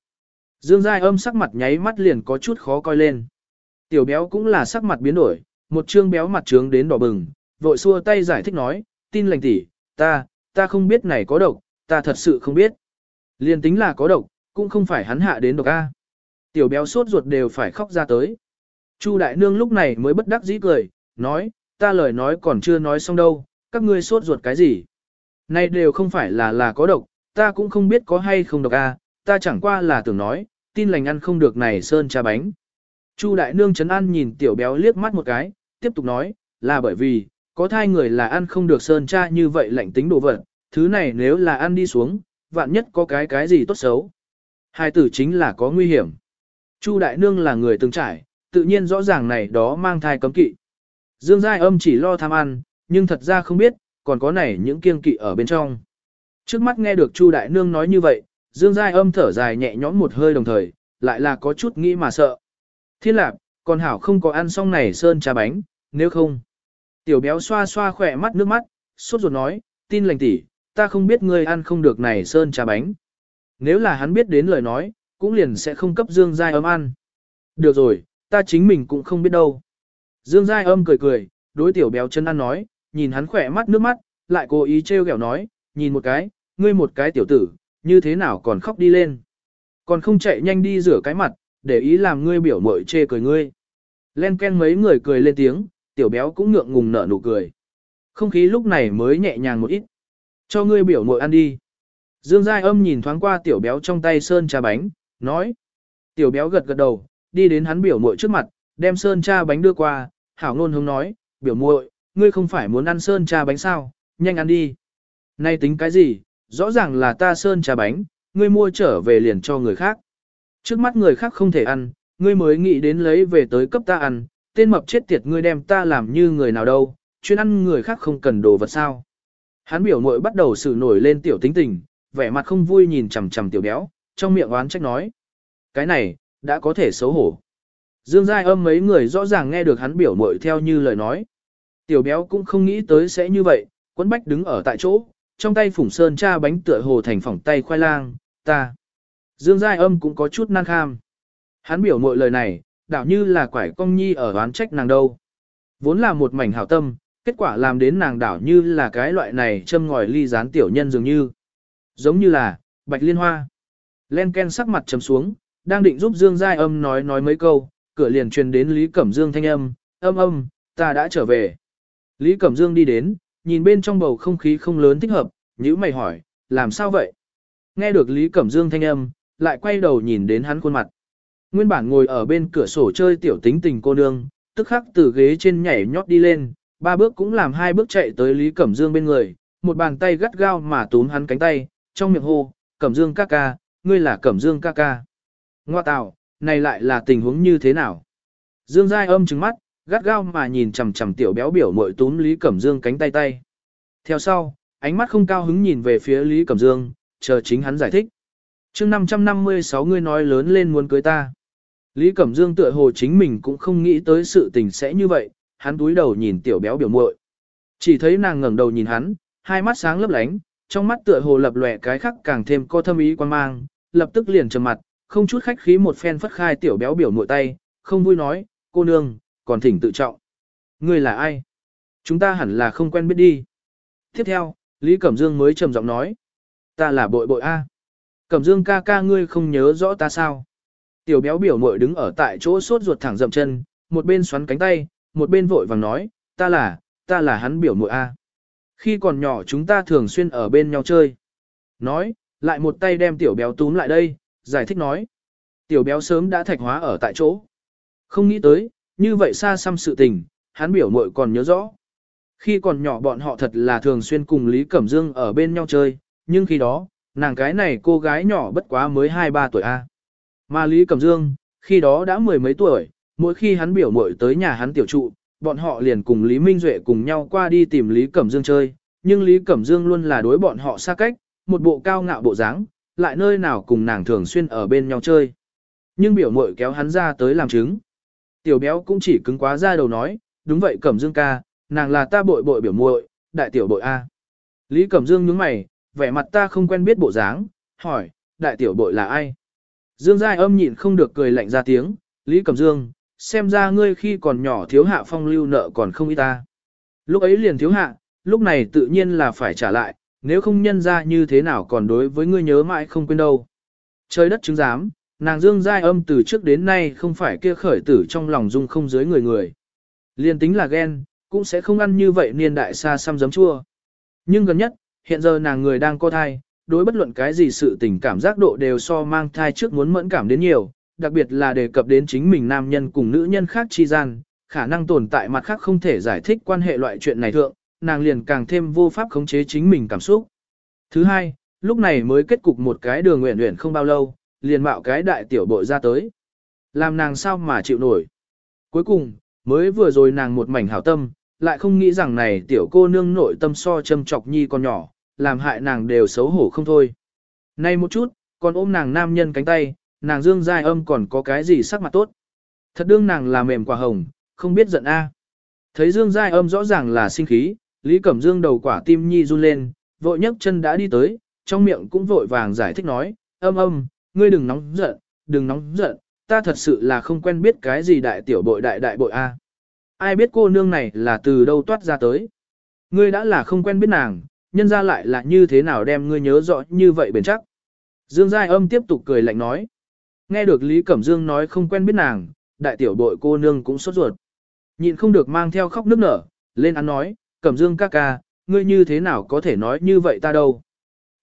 Dương giai âm sắc mặt nháy mắt liền có chút khó coi lên. Tiểu béo cũng là sắc mặt biến đổi, một trương béo mặt trướng đến đỏ bừng, vội xua tay giải thích nói, tin lành tỷ, ta, ta không biết này có độc, ta thật sự không biết. Liên tính là có độc, cũng không phải hắn hạ đến độc A. Tiểu béo sốt ruột đều phải khóc ra tới. Chu đại nương lúc này mới bất đắc dĩ cười, nói, ta lời nói còn chưa nói xong đâu, các ngươi sốt ruột cái gì. Này đều không phải là là có độc, ta cũng không biết có hay không độc A, ta chẳng qua là tưởng nói, tin lành ăn không được này sơn trà bánh. Chu đại nương chấn an nhìn tiểu béo liếc mắt một cái, tiếp tục nói, là bởi vì, có thai người là ăn không được sơn cha như vậy lạnh tính đồ vật, thứ này nếu là ăn đi xuống, vạn nhất có cái cái gì tốt xấu. Hai tử chính là có nguy hiểm. Chu đại nương là người từng trải, tự nhiên rõ ràng này đó mang thai cấm kỵ. Dương Giai âm chỉ lo tham ăn, nhưng thật ra không biết, còn có này những kiêng kỵ ở bên trong. Trước mắt nghe được Chu đại nương nói như vậy, Dương Giai âm thở dài nhẹ nhõm một hơi đồng thời, lại là có chút nghĩ mà sợ. Thiên lạc, còn hảo không có ăn xong này sơn trà bánh, nếu không. Tiểu béo xoa xoa khỏe mắt nước mắt, sốt ruột nói, tin lành tỷ, ta không biết ngươi ăn không được này sơn trà bánh. Nếu là hắn biết đến lời nói, cũng liền sẽ không cấp Dương Giai âm ăn. Được rồi, ta chính mình cũng không biết đâu. Dương Giai âm cười cười, đối tiểu béo chân ăn nói, nhìn hắn khỏe mắt nước mắt, lại cố ý trêu ghẹo nói, nhìn một cái, ngươi một cái tiểu tử, như thế nào còn khóc đi lên. Còn không chạy nhanh đi rửa cái mặt, để ý làm ngươi biểu mội chê cười ngươi. Len ken mấy người cười lên tiếng, tiểu béo cũng ngượng ngùng nở nụ cười. Không khí lúc này mới nhẹ nhàng một ít. Cho ngươi biểu mội ăn đi. Dương Giai âm nhìn thoáng qua tiểu béo trong tay sơn trà bánh, nói. Tiểu béo gật gật đầu, đi đến hắn biểu mội trước mặt, đem sơn trà bánh đưa qua, hảo ngôn hướng nói, biểu muội, ngươi không phải muốn ăn sơn trà bánh sao, nhanh ăn đi. Nay tính cái gì, rõ ràng là ta sơn trà bánh, ngươi mua trở về liền cho người khác. Trước mắt người khác không thể ăn, ngươi mới nghĩ đến lấy về tới cấp ta ăn, tên mập chết tiệt ngươi đem ta làm như người nào đâu, chuyên ăn người khác không cần đồ vật sao. Hắn biểu mội bắt đầu xử nổi lên tiểu tính tình, vẻ mặt không vui nhìn chằm chằm tiểu béo, trong miệng oán trách nói. Cái này, đã có thể xấu hổ. Dương Giai âm mấy người rõ ràng nghe được hắn biểu mội theo như lời nói. Tiểu béo cũng không nghĩ tới sẽ như vậy, quấn bách đứng ở tại chỗ, trong tay phủng sơn cha bánh tựa hồ thành phỏng tay khoai lang, ta. Dương Giai âm cũng có chút năng kham. Hắn biểu mọi lời này, đảo như là quải công nhi ở oán trách nàng đâu. Vốn là một mảnh hảo tâm, kết quả làm đến nàng đảo như là cái loại này châm ngòi ly gián tiểu nhân dường như. Giống như là, bạch liên hoa. Len Ken sắc mặt trầm xuống, đang định giúp Dương Giai âm nói nói mấy câu, cửa liền truyền đến Lý Cẩm Dương thanh âm, âm âm, ta đã trở về. Lý Cẩm Dương đi đến, nhìn bên trong bầu không khí không lớn thích hợp, nhữ mày hỏi, làm sao vậy? Nghe được Lý Cẩm Dương thanh âm, lại quay đầu nhìn đến hắn khuôn mặt. Nguyên bản ngồi ở bên cửa sổ chơi tiểu tính tình cô nương, tức khắc từ ghế trên nhảy nhót đi lên, ba bước cũng làm hai bước chạy tới Lý Cẩm Dương bên người, một bàn tay gắt gao mà túm hắn cánh tay, trong miệng hô, Cẩm Dương ca ca, ngươi là Cẩm Dương ca ca. Ngoa tạo, này lại là tình huống như thế nào? Dương Giai âm trừng mắt, gắt gao mà nhìn chằm chằm tiểu béo biểu mội túm Lý Cẩm Dương cánh tay tay. Theo sau, ánh mắt không cao hứng nhìn về phía Lý Cẩm Dương, chờ chính hắn giải thích chương 556 ngươi nói lớn lên muốn cưới ta. Lý Cẩm Dương tựa hồ chính mình cũng không nghĩ tới sự tình sẽ như vậy, hắn túi đầu nhìn tiểu béo biểu muội. Chỉ thấy nàng ngẩng đầu nhìn hắn, hai mắt sáng lấp lánh, trong mắt tựa hồ lập lòe cái khắc càng thêm có thâm ý quan mang, lập tức liền trầm mặt, không chút khách khí một phen phất khai tiểu béo biểu muội tay, không vui nói, cô nương, còn thỉnh tự trọng. Ngươi là ai? Chúng ta hẳn là không quen biết đi. Tiếp theo, Lý Cẩm Dương mới trầm giọng nói, ta là bội bội A. Cẩm Dương ca ca ngươi không nhớ rõ ta sao? Tiểu béo biểu mội đứng ở tại chỗ sốt ruột thẳng dậm chân, một bên xoắn cánh tay, một bên vội vàng nói, ta là, ta là hắn biểu mội A. Khi còn nhỏ chúng ta thường xuyên ở bên nhau chơi. Nói, lại một tay đem tiểu béo túm lại đây, giải thích nói. Tiểu béo sớm đã thạch hóa ở tại chỗ. Không nghĩ tới, như vậy xa xăm sự tình, hắn biểu mội còn nhớ rõ. Khi còn nhỏ bọn họ thật là thường xuyên cùng Lý Cẩm Dương ở bên nhau chơi, nhưng khi đó, nàng cái này cô gái nhỏ bất quá mới 2-3 tuổi A. Mà Lý Cẩm Dương, khi đó đã mười mấy tuổi, mỗi khi hắn biểu muội tới nhà hắn tiểu trụ, bọn họ liền cùng Lý Minh Duệ cùng nhau qua đi tìm Lý Cẩm Dương chơi, nhưng Lý Cẩm Dương luôn là đối bọn họ xa cách, một bộ cao ngạo bộ dáng, lại nơi nào cùng nàng thường xuyên ở bên nhau chơi. Nhưng biểu muội kéo hắn ra tới làm chứng. Tiểu béo cũng chỉ cứng quá ra đầu nói, đúng vậy Cẩm Dương ca, nàng là ta bội bội biểu muội, đại tiểu bội A. Lý Cẩm Dương nhướng mày, vẻ mặt ta không quen biết bộ dáng, hỏi, đại tiểu bội là ai? Dương Giai âm nhịn không được cười lạnh ra tiếng, Lý Cẩm Dương, xem ra ngươi khi còn nhỏ thiếu hạ phong lưu nợ còn không ít ta. Lúc ấy liền thiếu hạ, lúc này tự nhiên là phải trả lại, nếu không nhân ra như thế nào còn đối với ngươi nhớ mãi không quên đâu. Trời đất chứng giám, nàng Dương Giai âm từ trước đến nay không phải kia khởi tử trong lòng dung không dưới người người. Liền tính là ghen, cũng sẽ không ăn như vậy niên đại xa xăm giấm chua. Nhưng gần nhất, hiện giờ nàng người đang có thai, đối bất luận cái gì sự tình cảm giác độ đều so mang thai trước muốn mẫn cảm đến nhiều, đặc biệt là đề cập đến chính mình nam nhân cùng nữ nhân khác chi gian, khả năng tồn tại mặt khác không thể giải thích quan hệ loại chuyện này thượng, nàng liền càng thêm vô pháp khống chế chính mình cảm xúc. Thứ hai, lúc này mới kết cục một cái đường nguyện nguyện không bao lâu, liền mạo cái đại tiểu bội ra tới. Làm nàng sao mà chịu nổi. Cuối cùng, mới vừa rồi nàng một mảnh hảo tâm, lại không nghĩ rằng này tiểu cô nương nội tâm so châm chọc nhi con nhỏ, làm hại nàng đều xấu hổ không thôi. Nay một chút, còn ôm nàng nam nhân cánh tay, nàng dương giai âm còn có cái gì sắc mặt tốt. Thật đương nàng là mềm quả hồng, không biết giận a. Thấy dương giai âm rõ ràng là sinh khí, Lý Cẩm Dương đầu quả tim nhi run lên, vội nhấc chân đã đi tới, trong miệng cũng vội vàng giải thích nói, âm âm, ngươi đừng nóng giận, đừng nóng giận, ta thật sự là không quen biết cái gì đại tiểu bội đại đại bội a. Ai biết cô nương này là từ đâu toát ra tới. Ngươi đã là không quen biết nàng, nhân ra lại là như thế nào đem ngươi nhớ rõ như vậy bền chắc. Dương Giai âm tiếp tục cười lạnh nói. Nghe được Lý Cẩm Dương nói không quen biết nàng, đại tiểu bội cô nương cũng sốt ruột. Nhịn không được mang theo khóc nước nở, lên ăn nói, Cẩm Dương ca ca, ngươi như thế nào có thể nói như vậy ta đâu.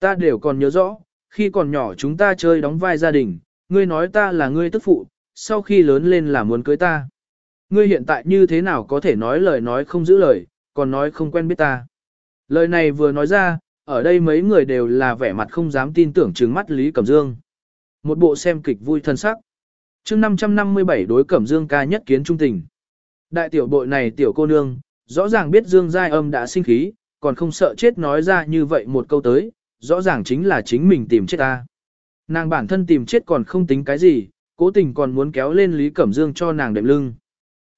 Ta đều còn nhớ rõ, khi còn nhỏ chúng ta chơi đóng vai gia đình, ngươi nói ta là ngươi tức phụ, sau khi lớn lên là muốn cưới ta. Ngươi hiện tại như thế nào có thể nói lời nói không giữ lời, còn nói không quen biết ta. Lời này vừa nói ra, ở đây mấy người đều là vẻ mặt không dám tin tưởng trừng mắt Lý Cẩm Dương. Một bộ xem kịch vui thân sắc. chương 557 đối cẩm dương ca nhất kiến trung tình. Đại tiểu bội này tiểu cô nương, rõ ràng biết dương giai âm đã sinh khí, còn không sợ chết nói ra như vậy một câu tới, rõ ràng chính là chính mình tìm chết ta. Nàng bản thân tìm chết còn không tính cái gì, cố tình còn muốn kéo lên Lý Cẩm Dương cho nàng đệm lưng.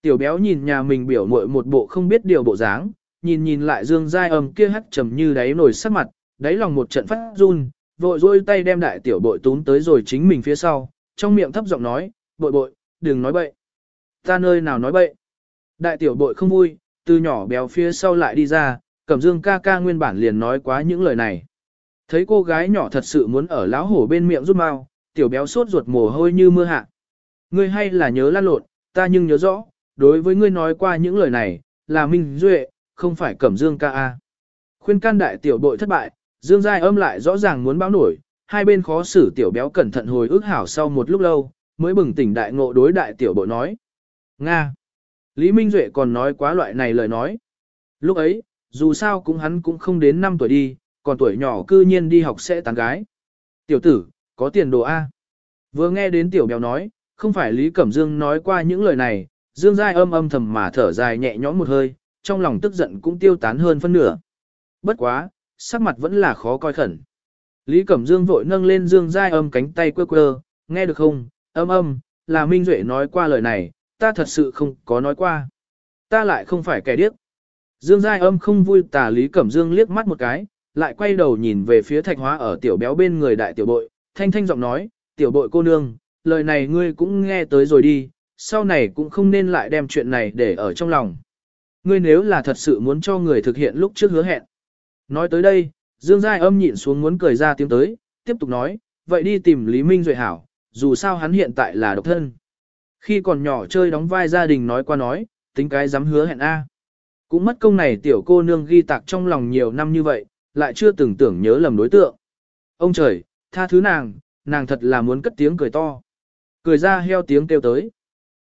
Tiểu béo nhìn nhà mình biểu muội một bộ không biết điều bộ dáng, nhìn nhìn lại Dương Giai âm kia hắt trầm như đáy nổi sắc mặt, đáy lòng một trận phát run, vội rôi tay đem đại tiểu bội tún tới rồi chính mình phía sau, trong miệng thấp giọng nói, bội bội, đừng nói bậy. Ta nơi nào nói bậy. Đại tiểu bội không vui, từ nhỏ béo phía sau lại đi ra, Cẩm Dương ca ca nguyên bản liền nói quá những lời này. Thấy cô gái nhỏ thật sự muốn ở láo hổ bên miệng rút mau, tiểu béo sốt ruột mồ hôi như mưa hạ. Ngươi hay là nhớ lan lộn, ta nhưng nhớ rõ, đối với ngươi nói qua những lời này, là Minh Duệ, không phải Cẩm Dương ca a. Khuyên can đại tiểu bội thất bại, Dương Giai âm lại rõ ràng muốn báo nổi, hai bên khó xử tiểu béo cẩn thận hồi ức hảo sau một lúc lâu, mới bừng tỉnh đại ngộ đối đại tiểu bội nói. Nga. Lý Minh Duệ còn nói quá loại này lời nói. Lúc ấy, dù sao cũng hắn cũng không đến 5 tuổi đi, còn tuổi nhỏ cư nhiên đi học sẽ tán gái. Tiểu tử, có tiền đồ A. Vừa nghe đến tiểu béo nói, không phải Lý Cẩm Dương nói qua những lời này, Dương Giai âm âm thầm mà thở dài nhẹ nhõm một hơi, trong lòng tức giận cũng tiêu tán hơn phân nửa. Bất quá, sắc mặt vẫn là khó coi khẩn. Lý Cẩm Dương vội nâng lên Dương Giai âm cánh tay quơ quơ, nghe được không, âm âm, là Minh Duệ nói qua lời này, ta thật sự không có nói qua. Ta lại không phải kẻ điếc. Dương Giai âm không vui tà Lý Cẩm Dương liếc mắt một cái, lại quay đầu nhìn về phía thạch hóa ở tiểu béo bên người đại tiểu bội, thanh thanh giọng nói, tiểu bội cô nương, lời này ngươi cũng nghe tới rồi đi, sau này cũng không nên lại đem chuyện này để ở trong lòng. Ngươi nếu là thật sự muốn cho người thực hiện lúc trước hứa hẹn. Nói tới đây, Dương Giai âm nhịn xuống muốn cười ra tiếng tới, tiếp tục nói, vậy đi tìm Lý Minh Duệ hảo, dù sao hắn hiện tại là độc thân. Khi còn nhỏ chơi đóng vai gia đình nói qua nói, tính cái dám hứa hẹn A. Cũng mất công này tiểu cô nương ghi tạc trong lòng nhiều năm như vậy, lại chưa từng tưởng nhớ lầm đối tượng. Ông trời, tha thứ nàng, nàng thật là muốn cất tiếng cười to. Cười ra heo tiếng kêu tới.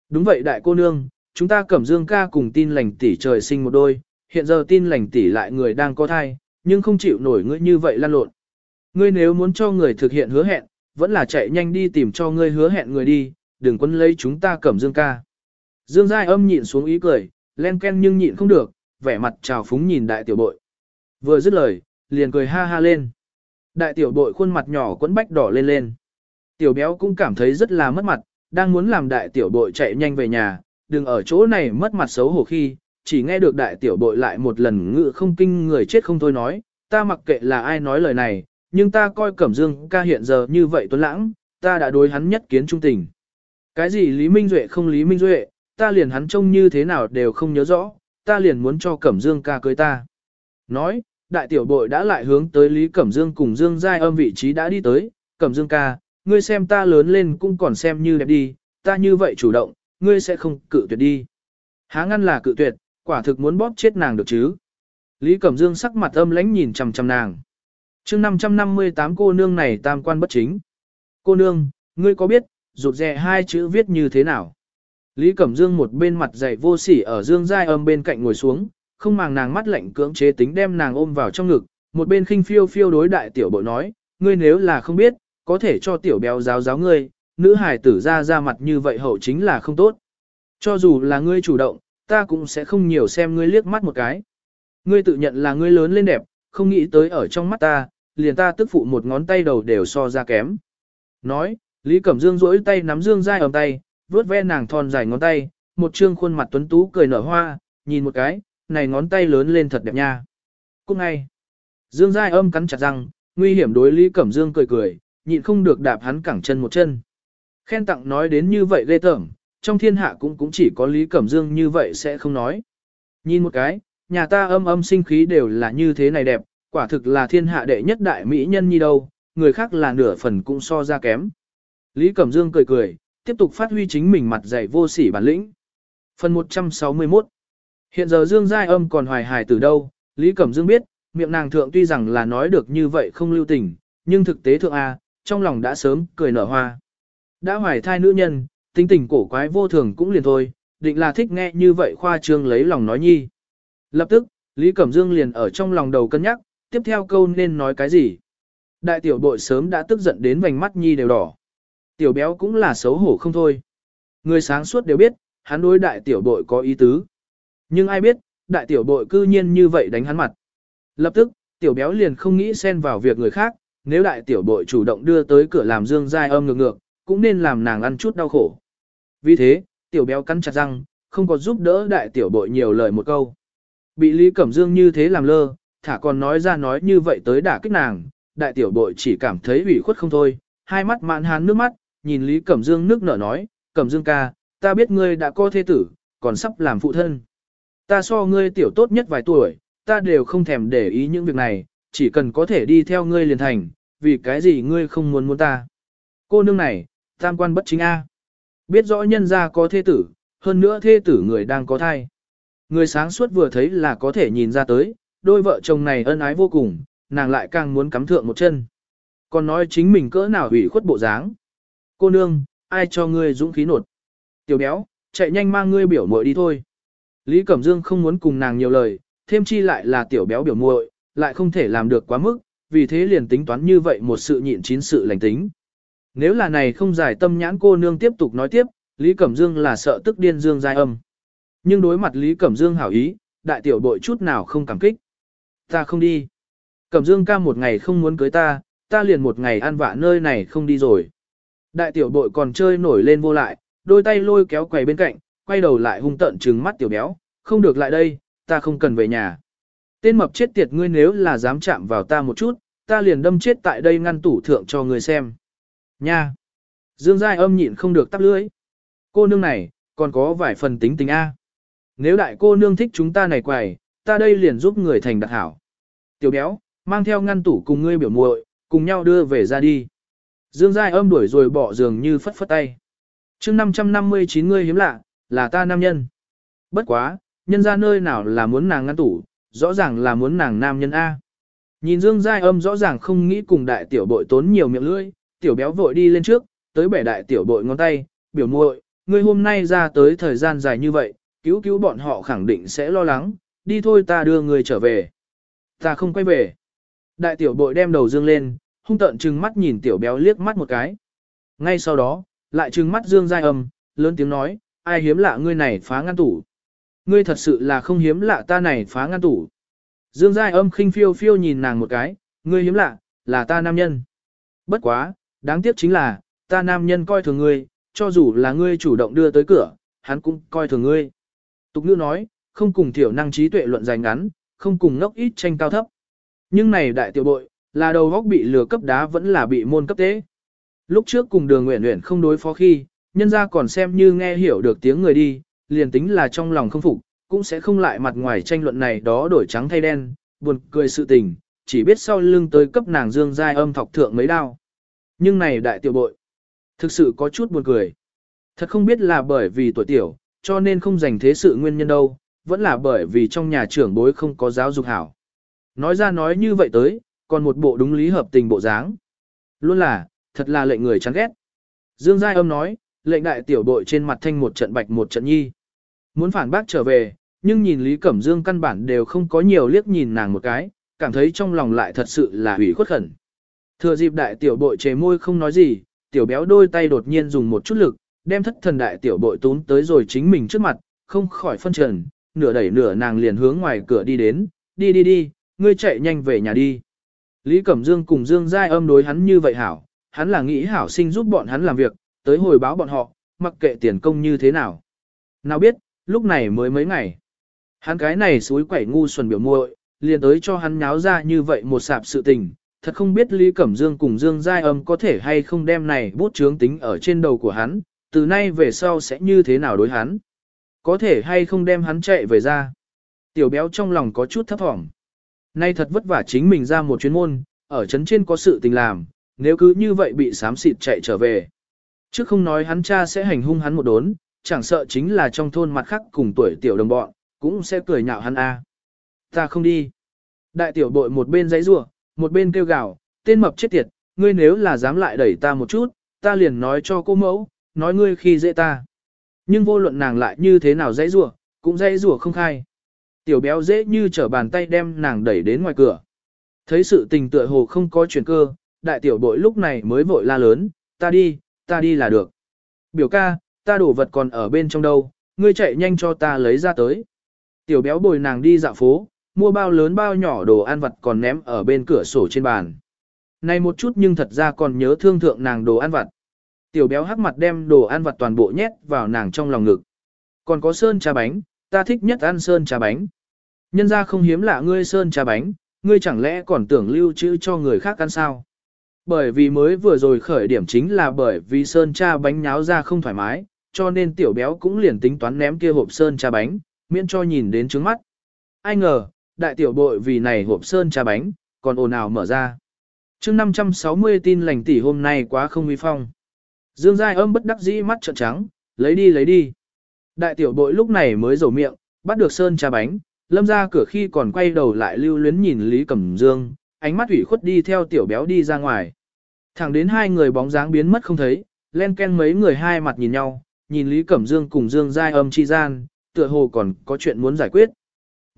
Đúng vậy đại cô nương, chúng ta cẩm dương ca cùng tin lành tỷ trời sinh một đôi, hiện giờ tin lành tỷ lại người đang có thai, nhưng không chịu nổi ngươi như vậy lan lộn. Ngươi nếu muốn cho người thực hiện hứa hẹn, vẫn là chạy nhanh đi tìm cho ngươi hứa hẹn người đi, đừng quân lấy chúng ta cẩm dương ca. Dương Giai âm nhịn xuống ý cười, len ken nhưng nhịn không được, vẻ mặt trào phúng nhìn đại tiểu bội. Vừa dứt lời, liền cười ha ha lên. Đại tiểu bội khuôn mặt nhỏ quấn bách đỏ lên lên. Tiểu béo cũng cảm thấy rất là mất mặt, đang muốn làm đại tiểu bội chạy nhanh về nhà, đừng ở chỗ này mất mặt xấu hổ khi, chỉ nghe được đại tiểu bội lại một lần ngự không kinh người chết không thôi nói, ta mặc kệ là ai nói lời này, nhưng ta coi Cẩm Dương ca hiện giờ như vậy tuấn lãng, ta đã đối hắn nhất kiến trung tình. Cái gì Lý Minh Duệ không Lý Minh Duệ, ta liền hắn trông như thế nào đều không nhớ rõ, ta liền muốn cho Cẩm Dương ca cưới ta. Nói, đại tiểu bội đã lại hướng tới Lý Cẩm Dương cùng Dương Giai âm vị trí đã đi tới, Cẩm Dương ca, ngươi xem ta lớn lên cũng còn xem như đẹp đi, ta như vậy chủ động, ngươi sẽ không cự tuyệt đi. Há ngăn là cự tuyệt, quả thực muốn bóp chết nàng được chứ. Lý Cẩm Dương sắc mặt âm lãnh nhìn chằm chằm nàng. chương 558 cô nương này tam quan bất chính. Cô nương, ngươi có biết, rụt rè hai chữ viết như thế nào? Lý Cẩm Dương một bên mặt dày vô sỉ ở Dương Giai âm bên cạnh ngồi xuống, không màng nàng mắt lạnh cưỡng chế tính đem nàng ôm vào trong ngực, một bên khinh phiêu phiêu đối đại tiểu bội nói, ngươi nếu là không biết, có thể cho tiểu béo giáo giáo ngươi, nữ hài tử ra ra mặt như vậy hậu chính là không tốt. Cho dù là ngươi chủ động, ta cũng sẽ không nhiều xem ngươi liếc mắt một cái. Ngươi tự nhận là ngươi lớn lên đẹp, không nghĩ tới ở trong mắt ta, liền ta tức phụ một ngón tay đầu đều so ra kém. Nói, Lý Cẩm Dương rỗi tay nắm Dương dai ầm tay, vuốt ve nàng thon dài ngón tay, một trương khuôn mặt tuấn tú cười nở hoa, nhìn một cái, này ngón tay lớn lên thật đẹp nha. Cúc ngay, Dương dai âm cắn chặt răng, nguy hiểm đối Lý Cẩm Dương cười cười, nhịn không được đạp hắn cẳng chân một chân. Khen tặng nói đến như vậy ghê tởm, trong thiên hạ cũng cũng chỉ có Lý Cẩm Dương như vậy sẽ không nói. Nhìn một cái, nhà ta âm âm sinh khí đều là như thế này đẹp, quả thực là thiên hạ đệ nhất đại mỹ nhân như đâu, người khác là nửa phần cũng so ra kém. Lý Cẩm Dương cười cười, tiếp tục phát huy chính mình mặt dày vô sỉ bản lĩnh. Phần 161 Hiện giờ Dương Giai âm còn hoài hài từ đâu, Lý Cẩm Dương biết, miệng nàng thượng tuy rằng là nói được như vậy không lưu tình, nhưng thực tế thượng A, trong lòng đã sớm cười nở hoa. Đã hoài thai nữ nhân, tính tình cổ quái vô thường cũng liền thôi, định là thích nghe như vậy khoa trương lấy lòng nói nhi. Lập tức, Lý Cẩm Dương liền ở trong lòng đầu cân nhắc, tiếp theo câu nên nói cái gì. Đại tiểu bội sớm đã tức giận đến vành mắt nhi đều đỏ. Tiểu béo cũng là xấu hổ không thôi, Người sáng suốt đều biết, hắn đối đại tiểu bội có ý tứ. Nhưng ai biết, đại tiểu bội cư nhiên như vậy đánh hắn mặt. Lập tức, tiểu béo liền không nghĩ xen vào việc người khác, nếu đại tiểu bội chủ động đưa tới cửa làm dương giai âm ngược ngược, cũng nên làm nàng ăn chút đau khổ. Vì thế, tiểu béo cắn chặt răng, không có giúp đỡ đại tiểu bội nhiều lời một câu. Bị Lý Cẩm Dương như thế làm lơ, thả còn nói ra nói như vậy tới đả kích nàng, đại tiểu bội chỉ cảm thấy ủy khuất không thôi, hai mắt mạn hán nước mắt, nhìn Lý Cẩm Dương nước nở nói, Cẩm Dương ca, ta biết ngươi đã có thế tử, còn sắp làm phụ thân. Ta so ngươi tiểu tốt nhất vài tuổi, ta đều không thèm để ý những việc này, chỉ cần có thể đi theo ngươi liền thành, vì cái gì ngươi không muốn muốn ta. Cô nương này, tam quan bất chính A. Biết rõ nhân gia có thê tử, hơn nữa thê tử người đang có thai. Người sáng suốt vừa thấy là có thể nhìn ra tới, đôi vợ chồng này ân ái vô cùng, nàng lại càng muốn cắm thượng một chân. Còn nói chính mình cỡ nào hủy khuất bộ dáng. Cô nương, ai cho ngươi dũng khí nột. Tiểu béo, chạy nhanh mang ngươi biểu muội đi thôi. Lý Cẩm Dương không muốn cùng nàng nhiều lời, thêm chi lại là tiểu béo biểu muội, lại không thể làm được quá mức, vì thế liền tính toán như vậy một sự nhịn chín sự lành tính. Nếu là này không giải tâm nhãn cô nương tiếp tục nói tiếp, Lý Cẩm Dương là sợ tức điên dương giai âm. Nhưng đối mặt Lý Cẩm Dương hảo ý, đại tiểu bội chút nào không cảm kích. Ta không đi. Cẩm Dương ca một ngày không muốn cưới ta, ta liền một ngày ăn vạ nơi này không đi rồi. Đại tiểu bội còn chơi nổi lên vô lại, đôi tay lôi kéo quầy bên cạnh, quay đầu lại hung tận trừng mắt tiểu béo, không được lại đây, ta không cần về nhà. Tên mập chết tiệt ngươi nếu là dám chạm vào ta một chút, ta liền đâm chết tại đây ngăn tủ thượng cho ngươi xem. Nha! Dương Giai âm nhịn không được tắp lưỡi. Cô nương này, còn có vài phần tính tình A. Nếu đại cô nương thích chúng ta này quài, ta đây liền giúp người thành đặc hảo. Tiểu béo, mang theo ngăn tủ cùng ngươi biểu muội, cùng nhau đưa về ra đi. Dương Giai âm đuổi rồi bỏ giường như phất phất tay. chương 559 ngươi hiếm lạ, là ta nam nhân. Bất quá, nhân ra nơi nào là muốn nàng ngăn tủ, rõ ràng là muốn nàng nam nhân A. Nhìn Dương Giai âm rõ ràng không nghĩ cùng đại tiểu bội tốn nhiều miệng lưỡi, tiểu béo vội đi lên trước, tới bẻ đại tiểu bội ngón tay, biểu muội, ngươi hôm nay ra tới thời gian dài như vậy, cứu cứu bọn họ khẳng định sẽ lo lắng, đi thôi ta đưa ngươi trở về. Ta không quay về. Đại tiểu bội đem đầu dương lên, hung tợn trừng mắt nhìn tiểu béo liếc mắt một cái. Ngay sau đó, lại trừng mắt dương giai âm, lớn tiếng nói, ai hiếm lạ ngươi này phá ngăn tủ. Ngươi thật sự là không hiếm lạ ta này phá ngăn tủ. Dương giai âm khinh phiêu phiêu nhìn nàng một cái, ngươi hiếm lạ, là ta nam nhân. Bất quá, đáng tiếc chính là, ta nam nhân coi thường ngươi, cho dù là ngươi chủ động đưa tới cửa, hắn cũng coi thường ngươi. Tục ngữ nói, không cùng thiểu năng trí tuệ luận dài ngắn, không cùng ngốc ít tranh cao thấp. Nhưng này đại tiểu bội, là đầu góc bị lừa cấp đá vẫn là bị môn cấp tế. Lúc trước cùng đường nguyện nguyện không đối phó khi, nhân ra còn xem như nghe hiểu được tiếng người đi, liền tính là trong lòng không phục, cũng sẽ không lại mặt ngoài tranh luận này đó đổi trắng thay đen, buồn cười sự tình, chỉ biết sau lưng tới cấp nàng dương giai âm thọc thượng mấy đao. Nhưng này đại tiểu bội, thực sự có chút buồn cười. Thật không biết là bởi vì tuổi tiểu, cho nên không dành thế sự nguyên nhân đâu, vẫn là bởi vì trong nhà trưởng bối không có giáo dục hảo. Nói ra nói như vậy tới, còn một bộ đúng lý hợp tình bộ dáng. Luôn là, thật là lệnh người chán ghét. Dương Giai âm nói, lệnh đại tiểu bội trên mặt thanh một trận bạch một trận nhi. Muốn phản bác trở về, nhưng nhìn Lý Cẩm Dương căn bản đều không có nhiều liếc nhìn nàng một cái, cảm thấy trong lòng lại thật sự là hủy khuất khẩn. Thừa dịp đại tiểu bội chế môi không nói gì, tiểu béo đôi tay đột nhiên dùng một chút lực, đem thất thần đại tiểu bội tún tới rồi chính mình trước mặt, không khỏi phân trần, nửa đẩy nửa nàng liền hướng ngoài cửa đi đến, đi đi đi, ngươi chạy nhanh về nhà đi. Lý Cẩm Dương cùng Dương Giai âm đối hắn như vậy hảo, hắn là nghĩ hảo sinh giúp bọn hắn làm việc, tới hồi báo bọn họ, mặc kệ tiền công như thế nào. Nào biết, lúc này mới mấy ngày. Hắn cái này suối quẩy ngu xuẩn biểu muội, liền tới cho hắn nháo ra như vậy một sạp sự tình, thật không biết Lý Cẩm Dương cùng Dương Giai âm có thể hay không đem này bút chướng tính ở trên đầu của hắn, từ nay về sau sẽ như thế nào đối hắn. Có thể hay không đem hắn chạy về ra. Tiểu béo trong lòng có chút thấp thỏm. Nay thật vất vả chính mình ra một chuyến môn, ở trấn trên có sự tình làm, nếu cứ như vậy bị sám xịt chạy trở về. Chứ không nói hắn cha sẽ hành hung hắn một đốn, chẳng sợ chính là trong thôn mặt khác cùng tuổi tiểu đồng bọn, cũng sẽ cười nhạo hắn a. Ta không đi. Đại tiểu bội một bên giấy rủa, một bên kêu gào, tên mập chết tiệt, ngươi nếu là dám lại đẩy ta một chút, ta liền nói cho cô mẫu, nói ngươi khi dễ ta. Nhưng vô luận nàng lại như thế nào dãy rủa, cũng dãy rủa không khai. Tiểu béo dễ như trở bàn tay đem nàng đẩy đến ngoài cửa. Thấy sự tình tựa hồ không có chuyển cơ, đại tiểu bội lúc này mới vội la lớn, ta đi, ta đi là được. Biểu ca, ta đổ vật còn ở bên trong đâu, ngươi chạy nhanh cho ta lấy ra tới. Tiểu béo bồi nàng đi dạo phố, mua bao lớn bao nhỏ đồ ăn vặt còn ném ở bên cửa sổ trên bàn. Này một chút nhưng thật ra còn nhớ thương thượng nàng đồ ăn vặt. Tiểu béo hắc mặt đem đồ ăn vặt toàn bộ nhét vào nàng trong lòng ngực. Còn có sơn trà bánh, ta thích nhất ăn sơn trà bánh. Nhân ra không hiếm lạ ngươi sơn trà bánh, ngươi chẳng lẽ còn tưởng lưu trữ cho người khác ăn sao? Bởi vì mới vừa rồi khởi điểm chính là bởi vì sơn trà bánh nháo ra không thoải mái, cho nên tiểu béo cũng liền tính toán ném kia hộp sơn trà bánh, miễn cho nhìn đến trứng mắt. Ai ngờ, đại tiểu bội vì này hộp sơn trà bánh, còn ồn ào mở ra. chương 560 tin lành tỷ hôm nay quá không uy phong. Dương Giai âm bất đắc dĩ mắt trợn trắng, lấy đi lấy đi. Đại tiểu bội lúc này mới rầu miệng, bắt được sơn trà bánh, lâm ra cửa khi còn quay đầu lại lưu luyến nhìn Lý Cẩm Dương, ánh mắt ủy khuất đi theo tiểu béo đi ra ngoài. Thẳng đến hai người bóng dáng biến mất không thấy, len ken mấy người hai mặt nhìn nhau, nhìn Lý Cẩm Dương cùng Dương Giai âm chi gian, tựa hồ còn có chuyện muốn giải quyết.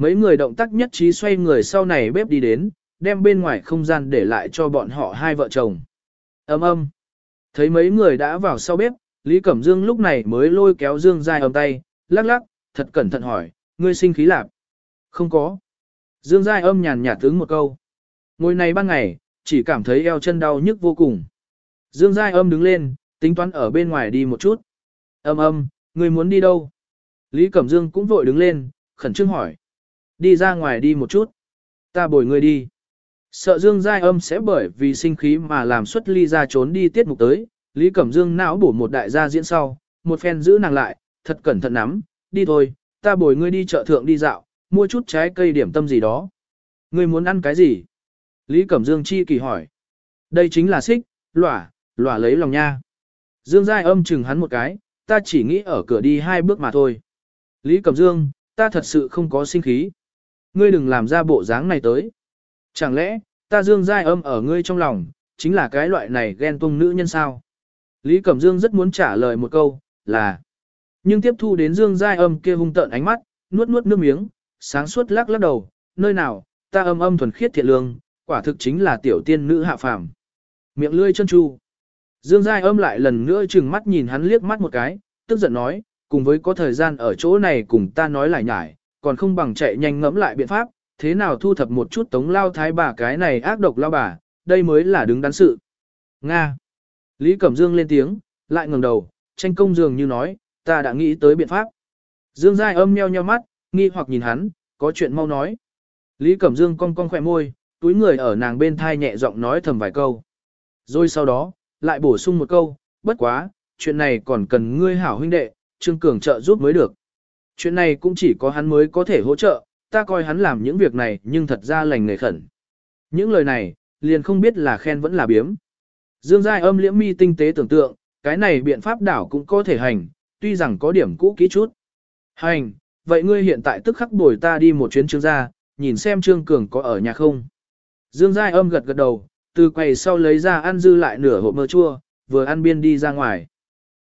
Mấy người động tác nhất trí xoay người sau này bếp đi đến, đem bên ngoài không gian để lại cho bọn họ hai vợ chồng. Âm âm. Thấy mấy người đã vào sau bếp, Lý Cẩm Dương lúc này mới lôi kéo Dương Giai âm tay, lắc lắc, thật cẩn thận hỏi, ngươi sinh khí lạp. Không có. Dương Giai âm nhàn nhạt tướng một câu. Ngồi này ban ngày, chỉ cảm thấy eo chân đau nhức vô cùng. Dương Giai âm đứng lên, tính toán ở bên ngoài đi một chút. Âm âm, ngươi muốn đi đâu? Lý Cẩm Dương cũng vội đứng lên, khẩn trương hỏi. Đi ra ngoài đi một chút. Ta bồi ngươi đi. Sợ Dương Giai âm sẽ bởi vì sinh khí mà làm xuất ly ra trốn đi tiết mục tới. Lý Cẩm Dương não bổ một đại gia diễn sau, một phen giữ nàng lại, thật cẩn thận nắm, đi thôi, ta bồi ngươi đi chợ thượng đi dạo, mua chút trái cây điểm tâm gì đó. Ngươi muốn ăn cái gì? Lý Cẩm Dương chi kỳ hỏi. Đây chính là xích, lỏa, lỏa lấy lòng nha. Dương Giai âm chừng hắn một cái, ta chỉ nghĩ ở cửa đi hai bước mà thôi. Lý Cẩm Dương, ta thật sự không có sinh khí. Ngươi đừng làm ra bộ dáng này tới. Chẳng lẽ, ta Dương Giai âm ở ngươi trong lòng, chính là cái loại này ghen tung nữ nhân sao? Lý Cẩm Dương rất muốn trả lời một câu, là. Nhưng tiếp thu đến Dương Giai âm kia hung tợn ánh mắt, nuốt nuốt nước miếng, sáng suốt lắc lắc đầu, nơi nào, ta âm âm thuần khiết thiện lương, quả thực chính là tiểu tiên nữ hạ phàm. Miệng lươi chân chu. Dương Giai âm lại lần nữa chừng mắt nhìn hắn liếc mắt một cái, tức giận nói, cùng với có thời gian ở chỗ này cùng ta nói lại nhải, còn không bằng chạy nhanh ngẫm lại biện pháp, thế nào thu thập một chút tống lao thái bà cái này ác độc lao bà, đây mới là đứng đắn sự. Nga. Lý Cẩm Dương lên tiếng, lại ngẩng đầu, tranh công dường như nói, ta đã nghĩ tới biện pháp. Dương Giai âm nheo nheo mắt, nghi hoặc nhìn hắn, có chuyện mau nói. Lý Cẩm Dương cong cong khỏe môi, túi người ở nàng bên thai nhẹ giọng nói thầm vài câu. Rồi sau đó, lại bổ sung một câu, bất quá, chuyện này còn cần ngươi hảo huynh đệ, Trương Cường trợ giúp mới được. Chuyện này cũng chỉ có hắn mới có thể hỗ trợ, ta coi hắn làm những việc này nhưng thật ra lành nghề khẩn. Những lời này, liền không biết là khen vẫn là biếm. Dương Giai âm liễm mi tinh tế tưởng tượng, cái này biện pháp đảo cũng có thể hành, tuy rằng có điểm cũ kỹ chút. Hành, vậy ngươi hiện tại tức khắc bồi ta đi một chuyến trương gia, nhìn xem Trương Cường có ở nhà không. Dương Giai âm gật gật đầu, từ quầy sau lấy ra ăn dư lại nửa hộp mơ chua, vừa ăn biên đi ra ngoài.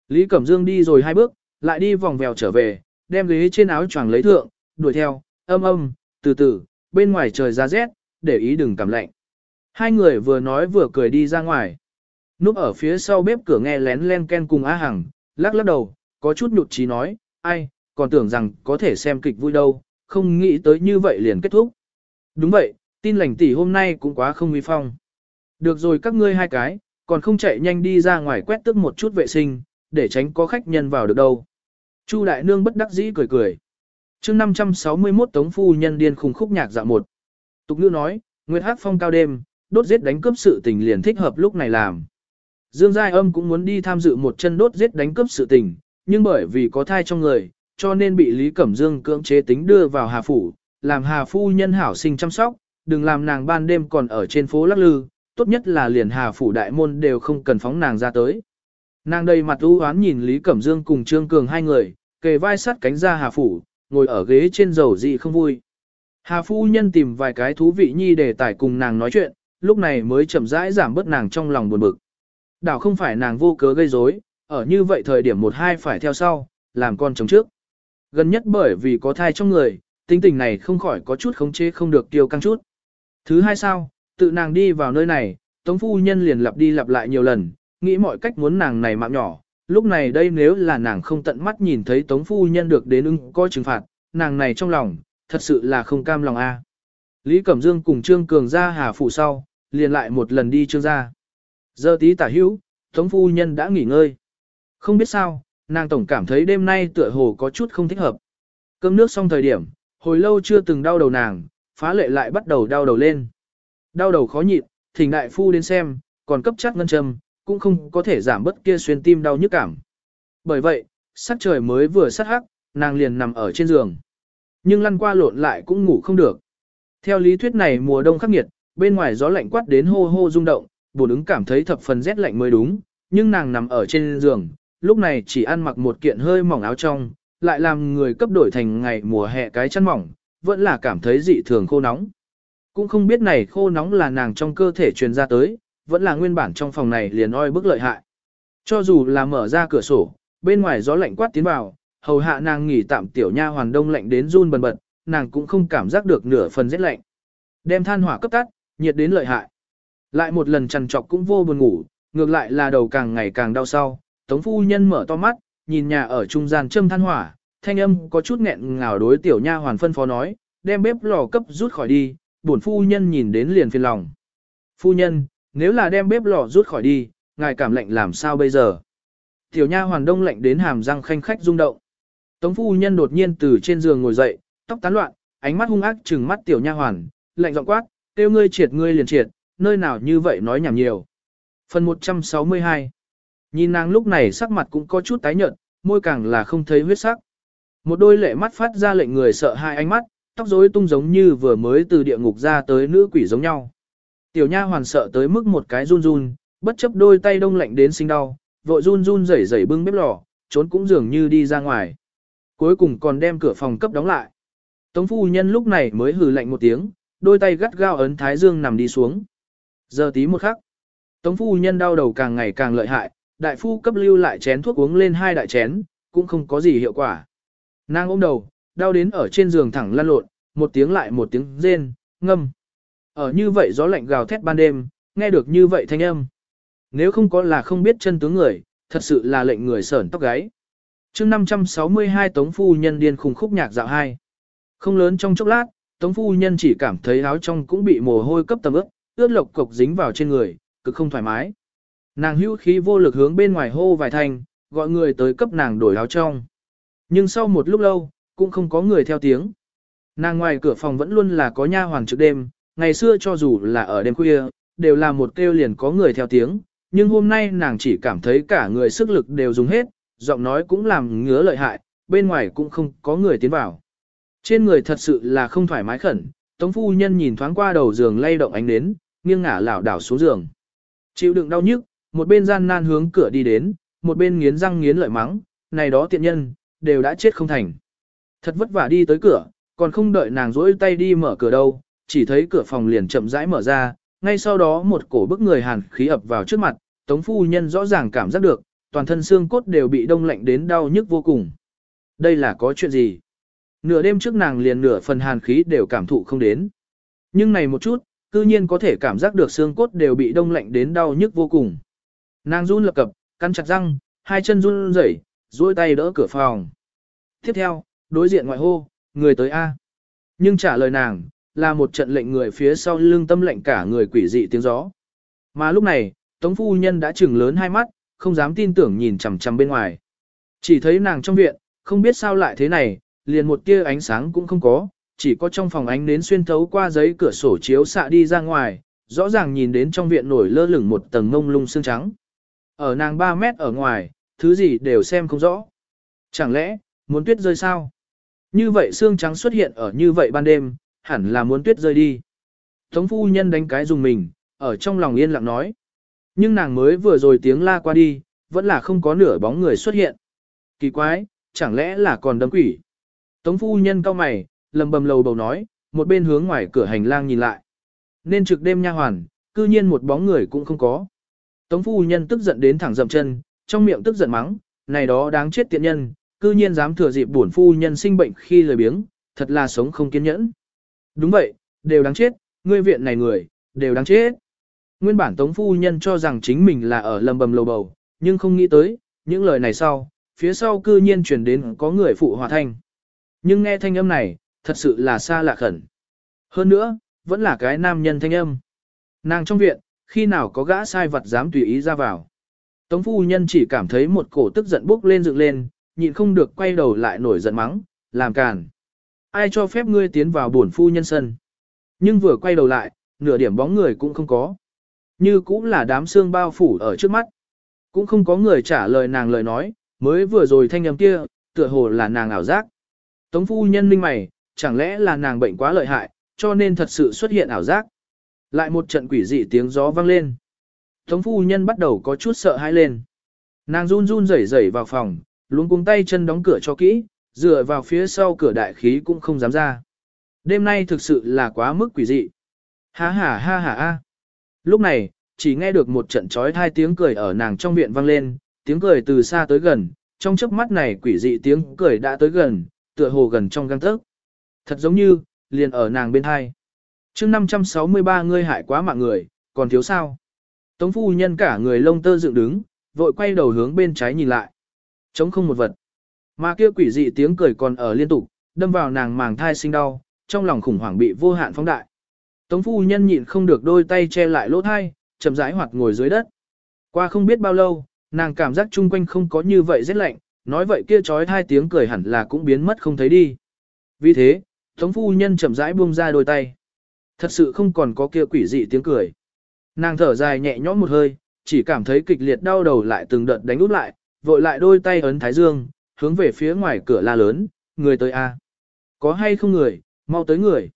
Lý Cẩm Dương đi rồi hai bước, lại đi vòng vèo trở về, đem ghế trên áo choàng lấy thượng, đuổi theo, âm âm, từ từ, bên ngoài trời ra rét, để ý đừng cảm lạnh. Hai người vừa nói vừa cười đi ra ngoài. Núp ở phía sau bếp cửa nghe lén len ken cùng a Hằng, lắc lắc đầu, có chút nhụt chí nói, ai, còn tưởng rằng có thể xem kịch vui đâu, không nghĩ tới như vậy liền kết thúc. Đúng vậy, tin lành tỷ hôm nay cũng quá không uy phong. Được rồi các ngươi hai cái, còn không chạy nhanh đi ra ngoài quét tước một chút vệ sinh, để tránh có khách nhân vào được đâu. Chu đại nương bất đắc dĩ cười cười. chương 561 tống phu nhân điên khùng khúc nhạc dạ một. Tục ngữ nói, Nguyệt Hắc phong cao đêm, đốt giết đánh cướp sự tình liền thích hợp lúc này làm. Dương Giai Âm cũng muốn đi tham dự một chân đốt giết đánh cướp sự tình, nhưng bởi vì có thai trong người, cho nên bị Lý Cẩm Dương cưỡng chế tính đưa vào Hà Phủ, làm Hà Phu nhân hảo sinh chăm sóc, đừng làm nàng ban đêm còn ở trên phố lắc lư, tốt nhất là liền Hà Phủ đại môn đều không cần phóng nàng ra tới. Nàng đầy mặt u oán nhìn Lý Cẩm Dương cùng Trương Cường hai người, kề vai sát cánh ra Hà Phủ, ngồi ở ghế trên dầu dị không vui. Hà Phu Nhân tìm vài cái thú vị nhi để tải cùng nàng nói chuyện, lúc này mới chậm rãi giảm bớt nàng trong lòng buồn bực. Đảo không phải nàng vô cớ gây rối, ở như vậy thời điểm một hai phải theo sau, làm con chống trước. Gần nhất bởi vì có thai trong người, tính tình này không khỏi có chút khống chế không được tiêu căng chút. Thứ hai sao, tự nàng đi vào nơi này, Tống Phu Nhân liền lặp đi lặp lại nhiều lần, nghĩ mọi cách muốn nàng này mạng nhỏ, lúc này đây nếu là nàng không tận mắt nhìn thấy Tống Phu Nhân được đến ưng coi trừng phạt, nàng này trong lòng, thật sự là không cam lòng a. Lý Cẩm Dương cùng Trương Cường ra hà phủ sau, liền lại một lần đi trương ra. Giờ tí tả hữu, Tống Phu Nhân đã nghỉ ngơi. Không biết sao, nàng tổng cảm thấy đêm nay tựa hồ có chút không thích hợp. Cơm nước xong thời điểm, hồi lâu chưa từng đau đầu nàng, phá lệ lại bắt đầu đau đầu lên. Đau đầu khó nhịn, thỉnh đại phu đến xem, còn cấp chắc ngân châm, cũng không có thể giảm bớt kia xuyên tim đau nhức cảm. Bởi vậy, sắc trời mới vừa sắt hắc, nàng liền nằm ở trên giường. Nhưng lăn qua lộn lại cũng ngủ không được. Theo lý thuyết này mùa đông khắc nghiệt, bên ngoài gió lạnh quát đến hô hô rung động, bổn ứng cảm thấy thập phần rét lạnh mới đúng, nhưng nàng nằm ở trên giường, lúc này chỉ ăn mặc một kiện hơi mỏng áo trong, lại làm người cấp đổi thành ngày mùa hè cái chăn mỏng, vẫn là cảm thấy dị thường khô nóng. Cũng không biết này khô nóng là nàng trong cơ thể truyền ra tới, vẫn là nguyên bản trong phòng này liền oi bức lợi hại. Cho dù là mở ra cửa sổ, bên ngoài gió lạnh quát tiến vào, hầu hạ nàng nghỉ tạm tiểu nha hoàn đông lạnh đến run bần bật, nàng cũng không cảm giác được nửa phần rét lạnh. Đem than hỏa cấp tắt, nhiệt đến lợi hại. Lại một lần trằn trọc cũng vô buồn ngủ, ngược lại là đầu càng ngày càng đau sau. Tống phu nhân mở to mắt, nhìn nhà ở trung gian châm than hỏa, thanh âm có chút nghẹn ngào đối tiểu nha hoàn phân phó nói, đem bếp lò cấp rút khỏi đi, bổn phu nhân nhìn đến liền phiền lòng. Phu nhân, nếu là đem bếp lò rút khỏi đi, ngài cảm lạnh làm sao bây giờ? Tiểu nha hoàn đông lạnh đến hàm răng khanh khách rung động. Tống phu nhân đột nhiên từ trên giường ngồi dậy, tóc tán loạn, ánh mắt hung ác trừng mắt tiểu nha hoàn, lạnh giọng quát, kêu ngươi triệt ngươi liền triệt, nơi nào như vậy nói nhảm nhiều. Phần 162 Nhìn nàng lúc này sắc mặt cũng có chút tái nhợt, môi càng là không thấy huyết sắc. Một đôi lệ mắt phát ra lệnh người sợ hai ánh mắt, tóc rối tung giống như vừa mới từ địa ngục ra tới nữ quỷ giống nhau. Tiểu nha hoàn sợ tới mức một cái run run, bất chấp đôi tay đông lạnh đến sinh đau, vội run run rẩy rẩy bưng bếp lò, trốn cũng dường như đi ra ngoài. Cuối cùng còn đem cửa phòng cấp đóng lại. Tống phu nhân lúc này mới hừ lạnh một tiếng, đôi tay gắt gao ấn thái dương nằm đi xuống. Giờ tí một khắc. Tống phu nhân đau đầu càng ngày càng lợi hại, đại phu cấp lưu lại chén thuốc uống lên hai đại chén, cũng không có gì hiệu quả. Nàng ôm đầu, đau đến ở trên giường thẳng lăn lộn, một tiếng lại một tiếng rên, ngâm. Ở như vậy gió lạnh gào thét ban đêm, nghe được như vậy thanh âm. Nếu không có là không biết chân tướng người, thật sự là lệnh người sởn tóc gáy. chương 562 Tống Phu Nhân điên khùng khúc nhạc dạo hai. Không lớn trong chốc lát, Tống Phu Nhân chỉ cảm thấy áo trong cũng bị mồ hôi cấp tầm ướt, ướt lộc cục dính vào trên người, cực không thoải mái. Nàng hữu khí vô lực hướng bên ngoài hô vài thanh, gọi người tới cấp nàng đổi áo trong. Nhưng sau một lúc lâu, cũng không có người theo tiếng. Nàng ngoài cửa phòng vẫn luôn là có nha hoàng trực đêm, ngày xưa cho dù là ở đêm khuya, đều là một kêu liền có người theo tiếng, nhưng hôm nay nàng chỉ cảm thấy cả người sức lực đều dùng hết, giọng nói cũng làm ngứa lợi hại, bên ngoài cũng không có người tiến vào. Trên người thật sự là không thoải mái khẩn, Tống phu nhân nhìn thoáng qua đầu giường lay động ánh nến, nghiêng ngả lảo đảo xuống giường. Chịu đựng đau nhức, một bên gian nan hướng cửa đi đến, một bên nghiến răng nghiến lợi mắng, này đó tiện nhân, đều đã chết không thành. Thật vất vả đi tới cửa, còn không đợi nàng rỗi tay đi mở cửa đâu, chỉ thấy cửa phòng liền chậm rãi mở ra, ngay sau đó một cổ bức người hàn khí ập vào trước mặt, tống phu nhân rõ ràng cảm giác được, toàn thân xương cốt đều bị đông lạnh đến đau nhức vô cùng. Đây là có chuyện gì? Nửa đêm trước nàng liền nửa phần hàn khí đều cảm thụ không đến. Nhưng này một chút, cư nhiên có thể cảm giác được xương cốt đều bị đông lạnh đến đau nhức vô cùng. Nàng run lập cập, căn chặt răng, hai chân run rẩy, duỗi tay đỡ cửa phòng. Tiếp theo, đối diện ngoại hô, người tới A. Nhưng trả lời nàng, là một trận lệnh người phía sau lưng tâm lệnh cả người quỷ dị tiếng gió. Mà lúc này, Tống Phu Nhân đã trừng lớn hai mắt, không dám tin tưởng nhìn chằm chằm bên ngoài. Chỉ thấy nàng trong viện, không biết sao lại thế này, liền một tia ánh sáng cũng không có, chỉ có trong phòng ánh nến xuyên thấu qua giấy cửa sổ chiếu xạ đi ra ngoài, rõ ràng nhìn đến trong viện nổi lơ lửng một tầng ngông lung xương trắng. Ở nàng 3 mét ở ngoài, thứ gì đều xem không rõ. Chẳng lẽ, muốn tuyết rơi sao? Như vậy xương trắng xuất hiện ở như vậy ban đêm, hẳn là muốn tuyết rơi đi. Tống phu nhân đánh cái dùng mình, ở trong lòng yên lặng nói. Nhưng nàng mới vừa rồi tiếng la qua đi, vẫn là không có nửa bóng người xuất hiện. Kỳ quái, chẳng lẽ là còn đấm quỷ? Tống phu nhân cao mày, lầm bầm lầu bầu nói, một bên hướng ngoài cửa hành lang nhìn lại. Nên trực đêm nha hoàn, cư nhiên một bóng người cũng không có. Tống phu nhân tức giận đến thẳng dậm chân, trong miệng tức giận mắng, này đó đáng chết tiện nhân, cư nhiên dám thừa dịp bổn phu nhân sinh bệnh khi lười biếng, thật là sống không kiên nhẫn. Đúng vậy, đều đáng chết, ngươi viện này người, đều đáng chết. Nguyên bản tống phu nhân cho rằng chính mình là ở lầm bầm lầu bầu, nhưng không nghĩ tới, những lời này sau, phía sau cư nhiên truyền đến có người phụ hòa thanh. Nhưng nghe thanh âm này, thật sự là xa lạ khẩn. Hơn nữa, vẫn là cái nam nhân thanh âm. Nàng trong viện, khi nào có gã sai vật dám tùy ý ra vào. Tống phu nhân chỉ cảm thấy một cổ tức giận bốc lên dựng lên, nhịn không được quay đầu lại nổi giận mắng, làm càn. Ai cho phép ngươi tiến vào bổn phu nhân sân. Nhưng vừa quay đầu lại, nửa điểm bóng người cũng không có. Như cũng là đám xương bao phủ ở trước mắt. Cũng không có người trả lời nàng lời nói, mới vừa rồi thanh âm kia, tựa hồ là nàng ảo giác. Tống phu nhân minh mày, chẳng lẽ là nàng bệnh quá lợi hại, cho nên thật sự xuất hiện ảo giác. Lại một trận quỷ dị tiếng gió vang lên. Tống phu nhân bắt đầu có chút sợ hãi lên. Nàng run run rẩy rẩy vào phòng, luống cuống tay chân đóng cửa cho kỹ, dựa vào phía sau cửa đại khí cũng không dám ra. Đêm nay thực sự là quá mức quỷ dị. Ha ha ha ha ha. Lúc này, chỉ nghe được một trận trói thai tiếng cười ở nàng trong viện vang lên, tiếng cười từ xa tới gần, trong chớp mắt này quỷ dị tiếng cười đã tới gần, tựa hồ gần trong găng tấc. Thật giống như, liền ở nàng bên hai. chương 563 ngươi hại quá mạng người, còn thiếu sao? Tống phu nhân cả người lông tơ dựng đứng, vội quay đầu hướng bên trái nhìn lại. trống không một vật. Mà kia quỷ dị tiếng cười còn ở liên tục, đâm vào nàng màng thai sinh đau, trong lòng khủng hoảng bị vô hạn phóng đại. Tống phu nhân nhịn không được đôi tay che lại lỗ thai, chậm rãi hoạt ngồi dưới đất. Qua không biết bao lâu, nàng cảm giác chung quanh không có như vậy rét lạnh, nói vậy kia trói thai tiếng cười hẳn là cũng biến mất không thấy đi. Vì thế, Tống phu nhân chậm rãi buông ra đôi tay. Thật sự không còn có kia quỷ dị tiếng cười. Nàng thở dài nhẹ nhõm một hơi, chỉ cảm thấy kịch liệt đau đầu lại từng đợt đánh út lại, vội lại đôi tay ấn thái dương, hướng về phía ngoài cửa la lớn, người tới a, Có hay không người, mau tới người.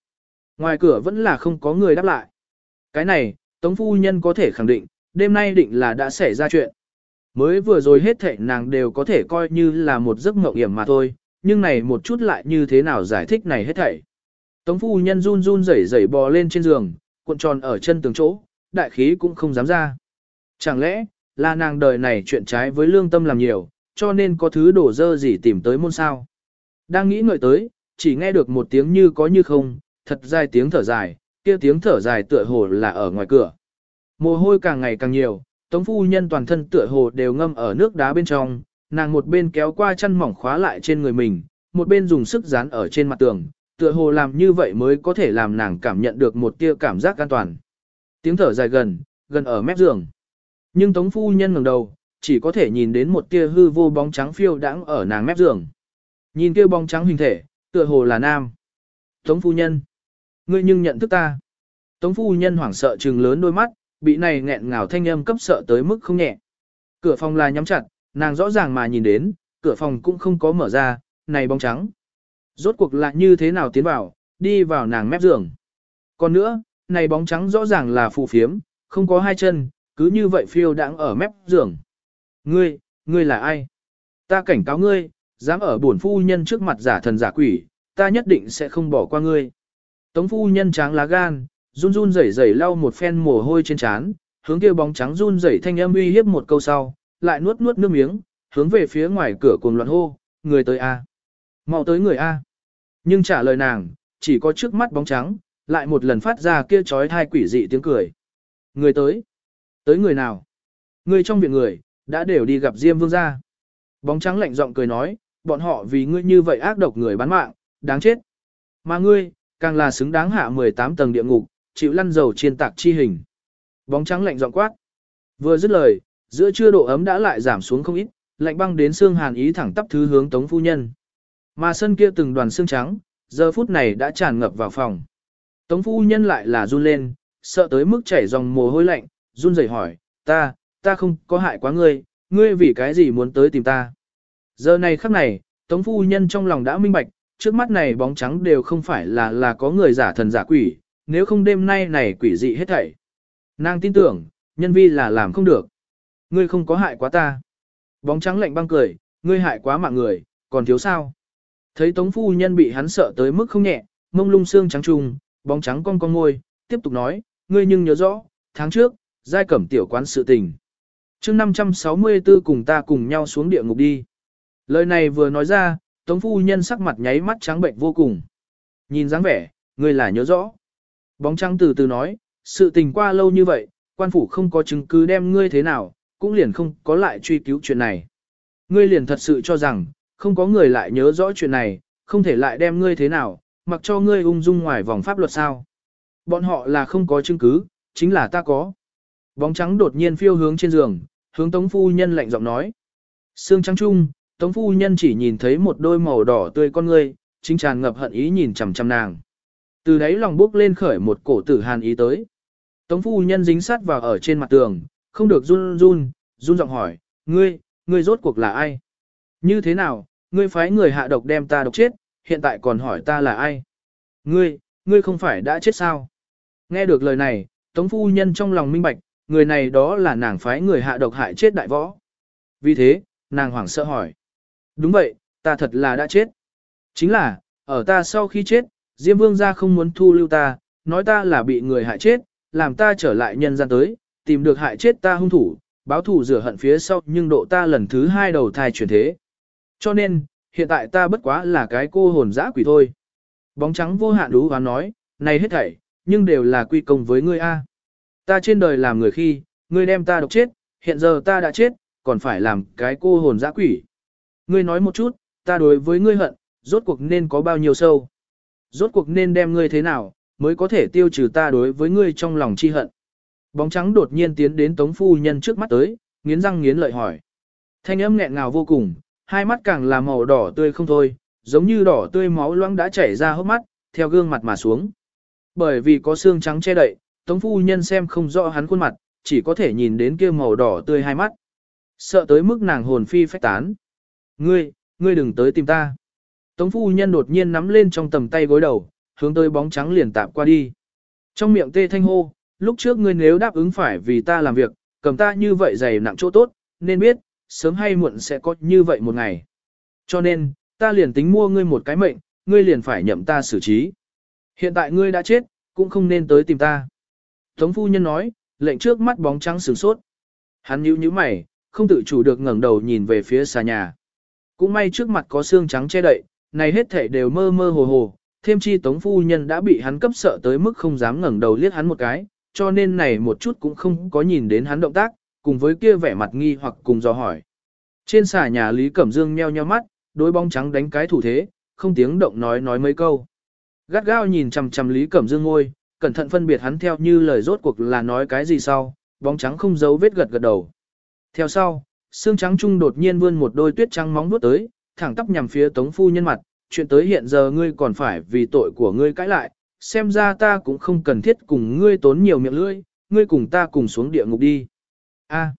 Ngoài cửa vẫn là không có người đáp lại. Cái này, Tống phu nhân có thể khẳng định, đêm nay định là đã xảy ra chuyện. Mới vừa rồi hết thảy nàng đều có thể coi như là một giấc mộng hiểm mà thôi, nhưng này một chút lại như thế nào giải thích này hết thảy. Tống phu nhân run run rẩy rẩy bò lên trên giường, cuộn tròn ở chân tường chỗ, đại khí cũng không dám ra. Chẳng lẽ, là nàng đời này chuyện trái với lương tâm làm nhiều, cho nên có thứ đổ dơ gì tìm tới môn sao. Đang nghĩ ngợi tới, chỉ nghe được một tiếng như có như không, thật dài tiếng thở dài, kia tiếng thở dài tựa hồ là ở ngoài cửa. Mồ hôi càng ngày càng nhiều, tống phu nhân toàn thân tựa hồ đều ngâm ở nước đá bên trong, nàng một bên kéo qua chân mỏng khóa lại trên người mình, một bên dùng sức dán ở trên mặt tường, tựa hồ làm như vậy mới có thể làm nàng cảm nhận được một tia cảm giác an toàn. Tiếng thở dài gần, gần ở mép giường. Nhưng tống phu nhân ngẩng đầu, chỉ có thể nhìn đến một tia hư vô bóng trắng phiêu đãng ở nàng mép giường. Nhìn kia bóng trắng hình thể, tựa hồ là nam. Tống phu nhân. Ngươi nhưng nhận thức ta. Tống phu nhân hoảng sợ trừng lớn đôi mắt, bị này nghẹn ngào thanh âm cấp sợ tới mức không nhẹ. Cửa phòng là nhắm chặt, nàng rõ ràng mà nhìn đến, cửa phòng cũng không có mở ra, này bóng trắng. Rốt cuộc lại như thế nào tiến vào, đi vào nàng mép giường. Còn nữa, này bóng trắng rõ ràng là phù phiếm, không có hai chân, cứ như vậy phiêu đãng ở mép giường. Ngươi, ngươi là ai? Ta cảnh cáo ngươi, dám ở bổn phu nhân trước mặt giả thần giả quỷ, ta nhất định sẽ không bỏ qua ngươi. Tống phu nhân tráng lá gan, run run rẩy rẩy lau một phen mồ hôi trên trán, hướng kia bóng trắng run rẩy thanh âm uy hiếp một câu sau, lại nuốt nuốt nước miếng, hướng về phía ngoài cửa cuồng loạn hô, người tới a, mau tới người a. Nhưng trả lời nàng, chỉ có trước mắt bóng trắng, lại một lần phát ra kia chói thai quỷ dị tiếng cười. Người tới, tới người nào? Người trong viện người, đã đều đi gặp Diêm Vương gia. Bóng trắng lạnh giọng cười nói, bọn họ vì ngươi như vậy ác độc người bán mạng, đáng chết. Mà ngươi, càng là xứng đáng hạ 18 tầng địa ngục, chịu lăn dầu chiên tạc chi hình. Bóng trắng lạnh giọng quát. Vừa dứt lời, giữa trưa độ ấm đã lại giảm xuống không ít, lạnh băng đến xương hàn ý thẳng tắp thứ hướng Tống phu nhân. Mà sân kia từng đoàn xương trắng, giờ phút này đã tràn ngập vào phòng. Tống phu nhân lại là run lên, sợ tới mức chảy dòng mồ hôi lạnh, run rẩy hỏi, ta, ta không có hại quá ngươi, ngươi vì cái gì muốn tới tìm ta. Giờ này khắc này, Tống phu nhân trong lòng đã minh bạch, trước mắt này bóng trắng đều không phải là là có người giả thần giả quỷ, nếu không đêm nay này quỷ dị hết thảy. Nàng tin tưởng, nhân vi là làm không được. Ngươi không có hại quá ta. Bóng trắng lạnh băng cười, ngươi hại quá mạng người, còn thiếu sao. Thấy tống phu nhân bị hắn sợ tới mức không nhẹ, mông lung xương trắng trùng, bóng trắng con con ngôi, tiếp tục nói, ngươi nhưng nhớ rõ, tháng trước, giai cẩm tiểu quán sự tình chương 564 cùng ta cùng nhau xuống địa ngục đi. Lời này vừa nói ra, tống phu nhân sắc mặt nháy mắt trắng bệnh vô cùng. Nhìn dáng vẻ, ngươi là nhớ rõ. Bóng trắng từ từ nói, sự tình qua lâu như vậy, quan phủ không có chứng cứ đem ngươi thế nào, cũng liền không có lại truy cứu chuyện này. Ngươi liền thật sự cho rằng, không có người lại nhớ rõ chuyện này, không thể lại đem ngươi thế nào, mặc cho ngươi ung dung ngoài vòng pháp luật sao. Bọn họ là không có chứng cứ, chính là ta có. Bóng trắng đột nhiên phiêu hướng trên giường, hướng Tống Phu Nhân lạnh giọng nói. Sương trắng trung, Tống Phu Nhân chỉ nhìn thấy một đôi màu đỏ tươi con ngươi, chính tràn ngập hận ý nhìn chằm chằm nàng. Từ đấy lòng bước lên khởi một cổ tử hàn ý tới. Tống Phu Nhân dính sát vào ở trên mặt tường, không được run run, run giọng hỏi, ngươi, ngươi rốt cuộc là ai? Như thế nào, ngươi phái người hạ độc đem ta độc chết, hiện tại còn hỏi ta là ai? Ngươi, ngươi không phải đã chết sao? Nghe được lời này, Tống Phu Nhân trong lòng minh bạch, người này đó là nàng phái người hạ độc hại chết đại võ. Vì thế, nàng hoảng sợ hỏi. Đúng vậy, ta thật là đã chết. Chính là, ở ta sau khi chết, Diêm Vương gia không muốn thu lưu ta, nói ta là bị người hại chết, làm ta trở lại nhân gian tới, tìm được hại chết ta hung thủ, báo thù rửa hận phía sau nhưng độ ta lần thứ hai đầu thai chuyển thế. Cho nên, hiện tại ta bất quá là cái cô hồn dã quỷ thôi. Bóng trắng vô hạn đú và nói, này hết thảy, nhưng đều là quy công với ngươi a. Ta trên đời làm người khi, ngươi đem ta độc chết, hiện giờ ta đã chết, còn phải làm cái cô hồn dã quỷ. Ngươi nói một chút, ta đối với ngươi hận, rốt cuộc nên có bao nhiêu sâu. Rốt cuộc nên đem ngươi thế nào, mới có thể tiêu trừ ta đối với ngươi trong lòng chi hận. Bóng trắng đột nhiên tiến đến tống phu nhân trước mắt tới, nghiến răng nghiến lợi hỏi. Thanh âm nghẹn ngào vô cùng, hai mắt càng là màu đỏ tươi không thôi, giống như đỏ tươi máu loãng đã chảy ra hốc mắt, theo gương mặt mà xuống. Bởi vì có xương trắng che đậy, tống phu nhân xem không rõ hắn khuôn mặt, chỉ có thể nhìn đến kia màu đỏ tươi hai mắt. Sợ tới mức nàng hồn phi phách tán. Ngươi, ngươi đừng tới tìm ta. Tống phu nhân đột nhiên nắm lên trong tầm tay gối đầu, hướng tới bóng trắng liền tạm qua đi. Trong miệng tê thanh hô, lúc trước ngươi nếu đáp ứng phải vì ta làm việc, cầm ta như vậy dày nặng chỗ tốt, nên biết, sớm hay muộn sẽ có như vậy một ngày. Cho nên, ta liền tính mua ngươi một cái mệnh, ngươi liền phải nhậm ta xử trí. Hiện tại ngươi đã chết, cũng không nên tới tìm ta. Tống phu nhân nói, lệnh trước mắt bóng trắng sửng sốt. Hắn nhíu nhíu mày, không tự chủ được ngẩng đầu nhìn về phía xà nhà. Cũng may trước mặt có xương trắng che đậy, này hết thể đều mơ mơ hồ hồ, thêm chi tống phu nhân đã bị hắn cấp sợ tới mức không dám ngẩng đầu liếc hắn một cái, cho nên này một chút cũng không có nhìn đến hắn động tác, cùng với kia vẻ mặt nghi hoặc cùng dò hỏi. Trên xà nhà Lý Cẩm Dương nheo nheo mắt, đối bóng trắng đánh cái thủ thế, không tiếng động nói nói mấy câu. Gắt gao nhìn chằm chằm Lý Cẩm Dương ngôi, cẩn thận phân biệt hắn theo như lời rốt cuộc là nói cái gì sau, bóng trắng không giấu vết gật gật đầu. Theo sau, xương trắng trung đột nhiên vươn một đôi tuyết trắng móng vuốt tới, thẳng tắp nhằm phía Tống phu nhân mặt, chuyện tới hiện giờ ngươi còn phải vì tội của ngươi cãi lại, xem ra ta cũng không cần thiết cùng ngươi tốn nhiều miệng lưỡi, ngươi cùng ta cùng xuống địa ngục đi. A.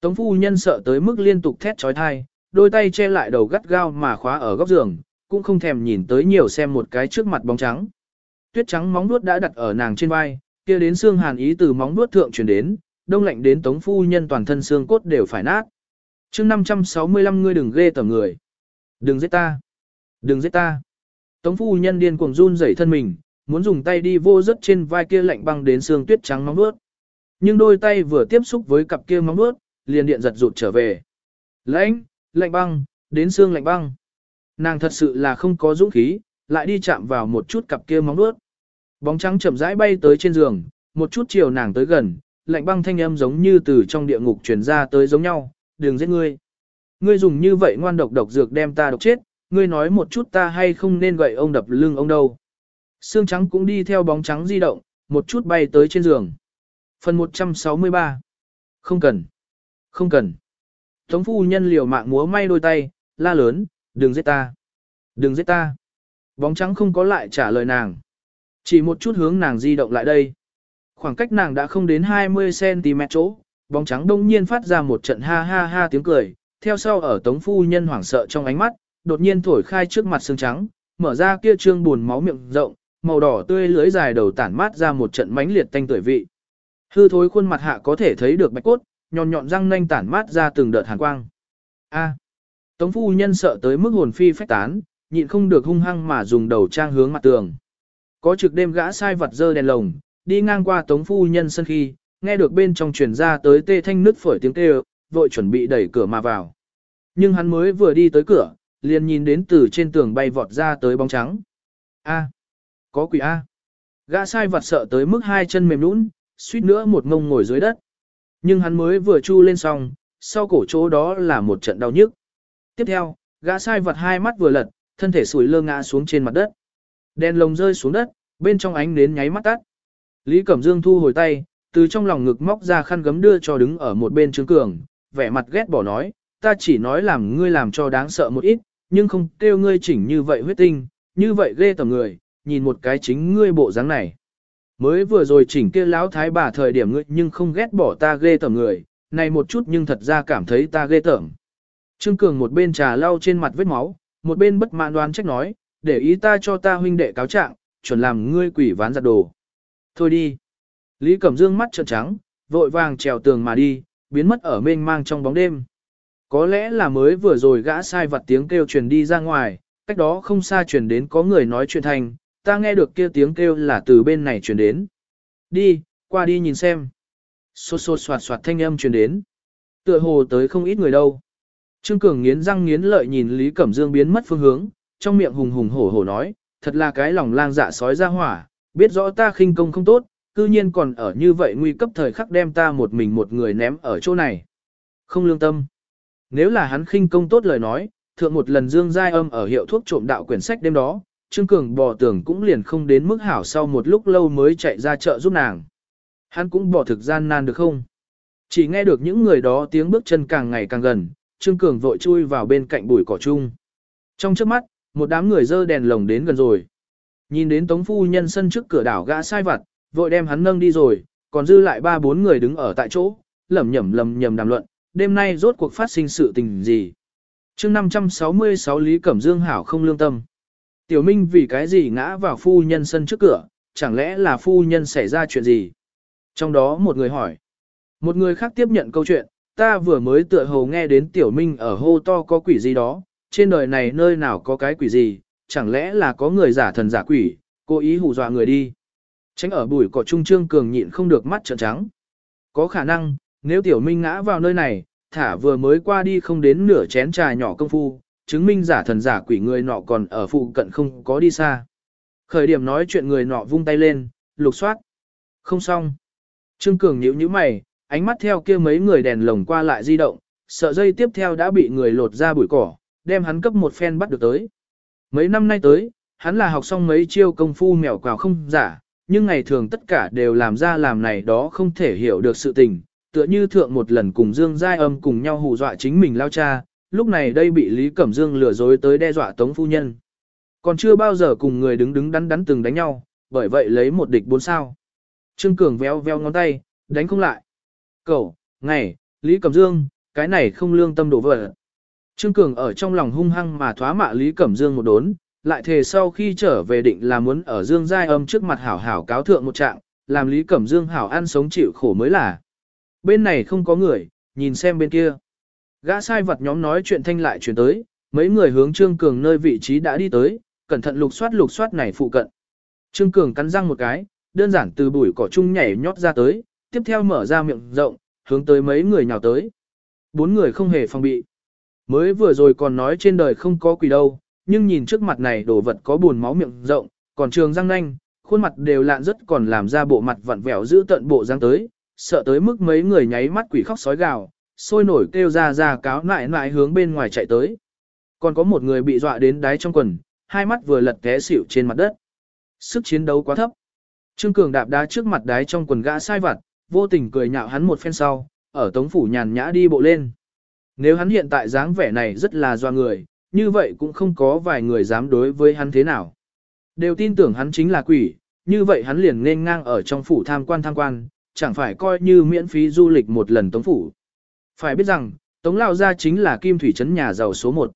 Tống phu nhân sợ tới mức liên tục thét trói thai, đôi tay che lại đầu gắt gao mà khóa ở góc giường, cũng không thèm nhìn tới nhiều xem một cái trước mặt bóng trắng. Tuyết trắng móng nuốt đã đặt ở nàng trên vai, kia đến xương hàn ý từ móng nuốt thượng truyền đến, đông lạnh đến tống phu nhân toàn thân xương cốt đều phải nát. chương 565 ngươi đừng ghê tởm người. Đừng giết ta. Đừng giết ta. Tống phu nhân điên cuồng run rẩy thân mình, muốn dùng tay đi vô rất trên vai kia lạnh băng đến xương tuyết trắng móng nuốt. Nhưng đôi tay vừa tiếp xúc với cặp kia móng nuốt, liền điện giật rụt trở về. Lạnh, lạnh băng, đến xương lạnh băng. Nàng thật sự là không có dũng khí, lại đi chạm vào một chút cặp kia móng nuốt. Bóng trắng chậm rãi bay tới trên giường, một chút chiều nàng tới gần, lạnh băng thanh âm giống như từ trong địa ngục truyền ra tới giống nhau, đừng giết ngươi. Ngươi dùng như vậy ngoan độc độc dược đem ta độc chết, ngươi nói một chút ta hay không nên gậy ông đập lưng ông đâu. Xương trắng cũng đi theo bóng trắng di động, một chút bay tới trên giường. Phần 163 Không cần. Không cần. Tống phu nhân liều mạng múa may đôi tay, la lớn, đừng giết ta. Đừng giết ta. Bóng trắng không có lại trả lời nàng. Chỉ một chút hướng nàng di động lại đây. Khoảng cách nàng đã không đến 20cm chỗ, bóng trắng đông nhiên phát ra một trận ha ha ha tiếng cười, theo sau ở tống phu nhân hoảng sợ trong ánh mắt, đột nhiên thổi khai trước mặt xương trắng, mở ra kia trương buồn máu miệng rộng, màu đỏ tươi lưới dài đầu tản mát ra một trận mãnh liệt tanh tuổi vị. Hư thối khuôn mặt hạ có thể thấy được bạch cốt, nhọn nhọn răng nanh tản mát ra từng đợt hàn quang. A. Tống phu nhân sợ tới mức hồn phi phách tán, nhịn không được hung hăng mà dùng đầu trang hướng mặt tường. Có trực đêm gã sai vật dơ đèn lồng, đi ngang qua tống phu nhân sân khi, nghe được bên trong truyền ra tới tê thanh nứt phổi tiếng kêu, vội chuẩn bị đẩy cửa mà vào. Nhưng hắn mới vừa đi tới cửa, liền nhìn đến từ trên tường bay vọt ra tới bóng trắng. A. Có quỷ A. Gã sai vật sợ tới mức hai chân mềm nũng, suýt nữa một ngông ngồi dưới đất. Nhưng hắn mới vừa chu lên xong, sau cổ chỗ đó là một trận đau nhức. Tiếp theo, gã sai vật hai mắt vừa lật, thân thể sủi lơ ngã xuống trên mặt đất. Đèn lồng rơi xuống đất, bên trong ánh nến nháy mắt tắt. Lý Cẩm Dương thu hồi tay, từ trong lòng ngực móc ra khăn gấm đưa cho đứng ở một bên Trương Cường, vẻ mặt ghét bỏ nói, ta chỉ nói làm ngươi làm cho đáng sợ một ít, nhưng không kêu ngươi chỉnh như vậy huyết tinh, như vậy ghê tầm người, nhìn một cái chính ngươi bộ dáng này. Mới vừa rồi chỉnh kia lão thái bà thời điểm ngươi nhưng không ghét bỏ ta ghê tầm người, này một chút nhưng thật ra cảm thấy ta ghê tởm. Trương Cường một bên trà lau trên mặt vết máu, một bên bất mãn đoán trách nói, để ý ta cho ta huynh đệ cáo trạng, chuẩn làm ngươi quỷ ván giặt đồ. Thôi đi. Lý Cẩm Dương mắt trợn trắng, vội vàng trèo tường mà đi, biến mất ở mênh mang trong bóng đêm. Có lẽ là mới vừa rồi gã sai vặt tiếng kêu truyền đi ra ngoài, cách đó không xa truyền đến có người nói chuyện thành, ta nghe được kia tiếng kêu là từ bên này truyền đến. Đi, qua đi nhìn xem. Xô xô soạt soạt thanh âm truyền đến. Tựa hồ tới không ít người đâu. Trương Cường nghiến răng nghiến lợi nhìn Lý Cẩm Dương biến mất phương hướng, trong miệng hùng hùng hổ hổ nói, thật là cái lòng lang dạ sói ra hỏa, biết rõ ta khinh công không tốt, cư nhiên còn ở như vậy nguy cấp thời khắc đem ta một mình một người ném ở chỗ này. Không lương tâm. Nếu là hắn khinh công tốt lời nói, thượng một lần Dương Giai Âm ở hiệu thuốc trộm đạo quyển sách đêm đó, Trương Cường bò tưởng cũng liền không đến mức hảo sau một lúc lâu mới chạy ra chợ giúp nàng. Hắn cũng bỏ thực gian nan được không? Chỉ nghe được những người đó tiếng bước chân càng ngày càng gần, Trương Cường vội chui vào bên cạnh bụi cỏ chung. Trong trước mắt, một đám người dơ đèn lồng đến gần rồi. Nhìn đến Tống Phu Nhân sân trước cửa đảo gã sai vặt, vội đem hắn nâng đi rồi, còn dư lại ba bốn người đứng ở tại chỗ, lẩm nhẩm lầm nhầm đàm luận, đêm nay rốt cuộc phát sinh sự tình gì. chương 566 Lý Cẩm Dương Hảo không lương tâm. Tiểu Minh vì cái gì ngã vào phu nhân sân trước cửa, chẳng lẽ là phu nhân xảy ra chuyện gì? Trong đó một người hỏi. Một người khác tiếp nhận câu chuyện, ta vừa mới tựa hồ nghe đến Tiểu Minh ở hô to có quỷ gì đó, trên đời này nơi nào có cái quỷ gì, chẳng lẽ là có người giả thần giả quỷ, cố ý hù dọa người đi. Tránh ở bụi cỏ trung trương cường nhịn không được mắt trợn trắng. Có khả năng, nếu tiểu minh ngã vào nơi này, thả vừa mới qua đi không đến nửa chén trà nhỏ công phu, chứng minh giả thần giả quỷ người nọ còn ở phụ cận không có đi xa. Khởi điểm nói chuyện người nọ vung tay lên, lục soát. Không xong. Trương Cường nhíu nhíu mày, ánh mắt theo kia mấy người đèn lồng qua lại di động, sợ dây tiếp theo đã bị người lột ra bụi cỏ, đem hắn cấp một phen bắt được tới. Mấy năm nay tới, hắn là học xong mấy chiêu công phu mèo quào không giả, nhưng ngày thường tất cả đều làm ra làm này đó không thể hiểu được sự tình, tựa như thượng một lần cùng Dương Giai Âm cùng nhau hù dọa chính mình lao cha, lúc này đây bị Lý Cẩm Dương lừa dối tới đe dọa Tống Phu Nhân. Còn chưa bao giờ cùng người đứng đứng đắn đắn từng đánh nhau, bởi vậy lấy một địch bốn sao. Trương Cường véo véo ngón tay, đánh không lại. Cậu, ngày, Lý Cẩm Dương, cái này không lương tâm đổ vỡ. Trương Cường ở trong lòng hung hăng mà thoá mạ Lý Cẩm Dương một đốn, lại thề sau khi trở về định là muốn ở Dương Giai Âm trước mặt hảo hảo cáo thượng một trạng, làm Lý Cẩm Dương hảo ăn sống chịu khổ mới là. Bên này không có người, nhìn xem bên kia. Gã sai vật nhóm nói chuyện thanh lại chuyển tới, mấy người hướng Trương Cường nơi vị trí đã đi tới, cẩn thận lục soát lục soát này phụ cận. Trương Cường cắn răng một cái, đơn giản từ bụi cỏ chung nhảy nhót ra tới, tiếp theo mở ra miệng rộng, hướng tới mấy người nhào tới. Bốn người không hề phòng bị. Mới vừa rồi còn nói trên đời không có quỷ đâu, nhưng nhìn trước mặt này đồ vật có buồn máu miệng rộng, còn trường răng nanh, khuôn mặt đều lạn rất còn làm ra bộ mặt vặn vẹo giữ tận bộ răng tới, sợ tới mức mấy người nháy mắt quỷ khóc sói gào, sôi nổi kêu ra ra cáo lại lại hướng bên ngoài chạy tới. Còn có một người bị dọa đến đáy trong quần, hai mắt vừa lật té xỉu trên mặt đất. Sức chiến đấu quá thấp. Trương Cường đạp đá trước mặt đáy trong quần gã sai vặt, vô tình cười nhạo hắn một phen sau, ở tống phủ nhàn nhã đi bộ lên. Nếu hắn hiện tại dáng vẻ này rất là doa người, như vậy cũng không có vài người dám đối với hắn thế nào. Đều tin tưởng hắn chính là quỷ, như vậy hắn liền nên ngang ở trong phủ tham quan tham quan, chẳng phải coi như miễn phí du lịch một lần tống phủ. Phải biết rằng, tống lao gia chính là kim thủy trấn nhà giàu số 1.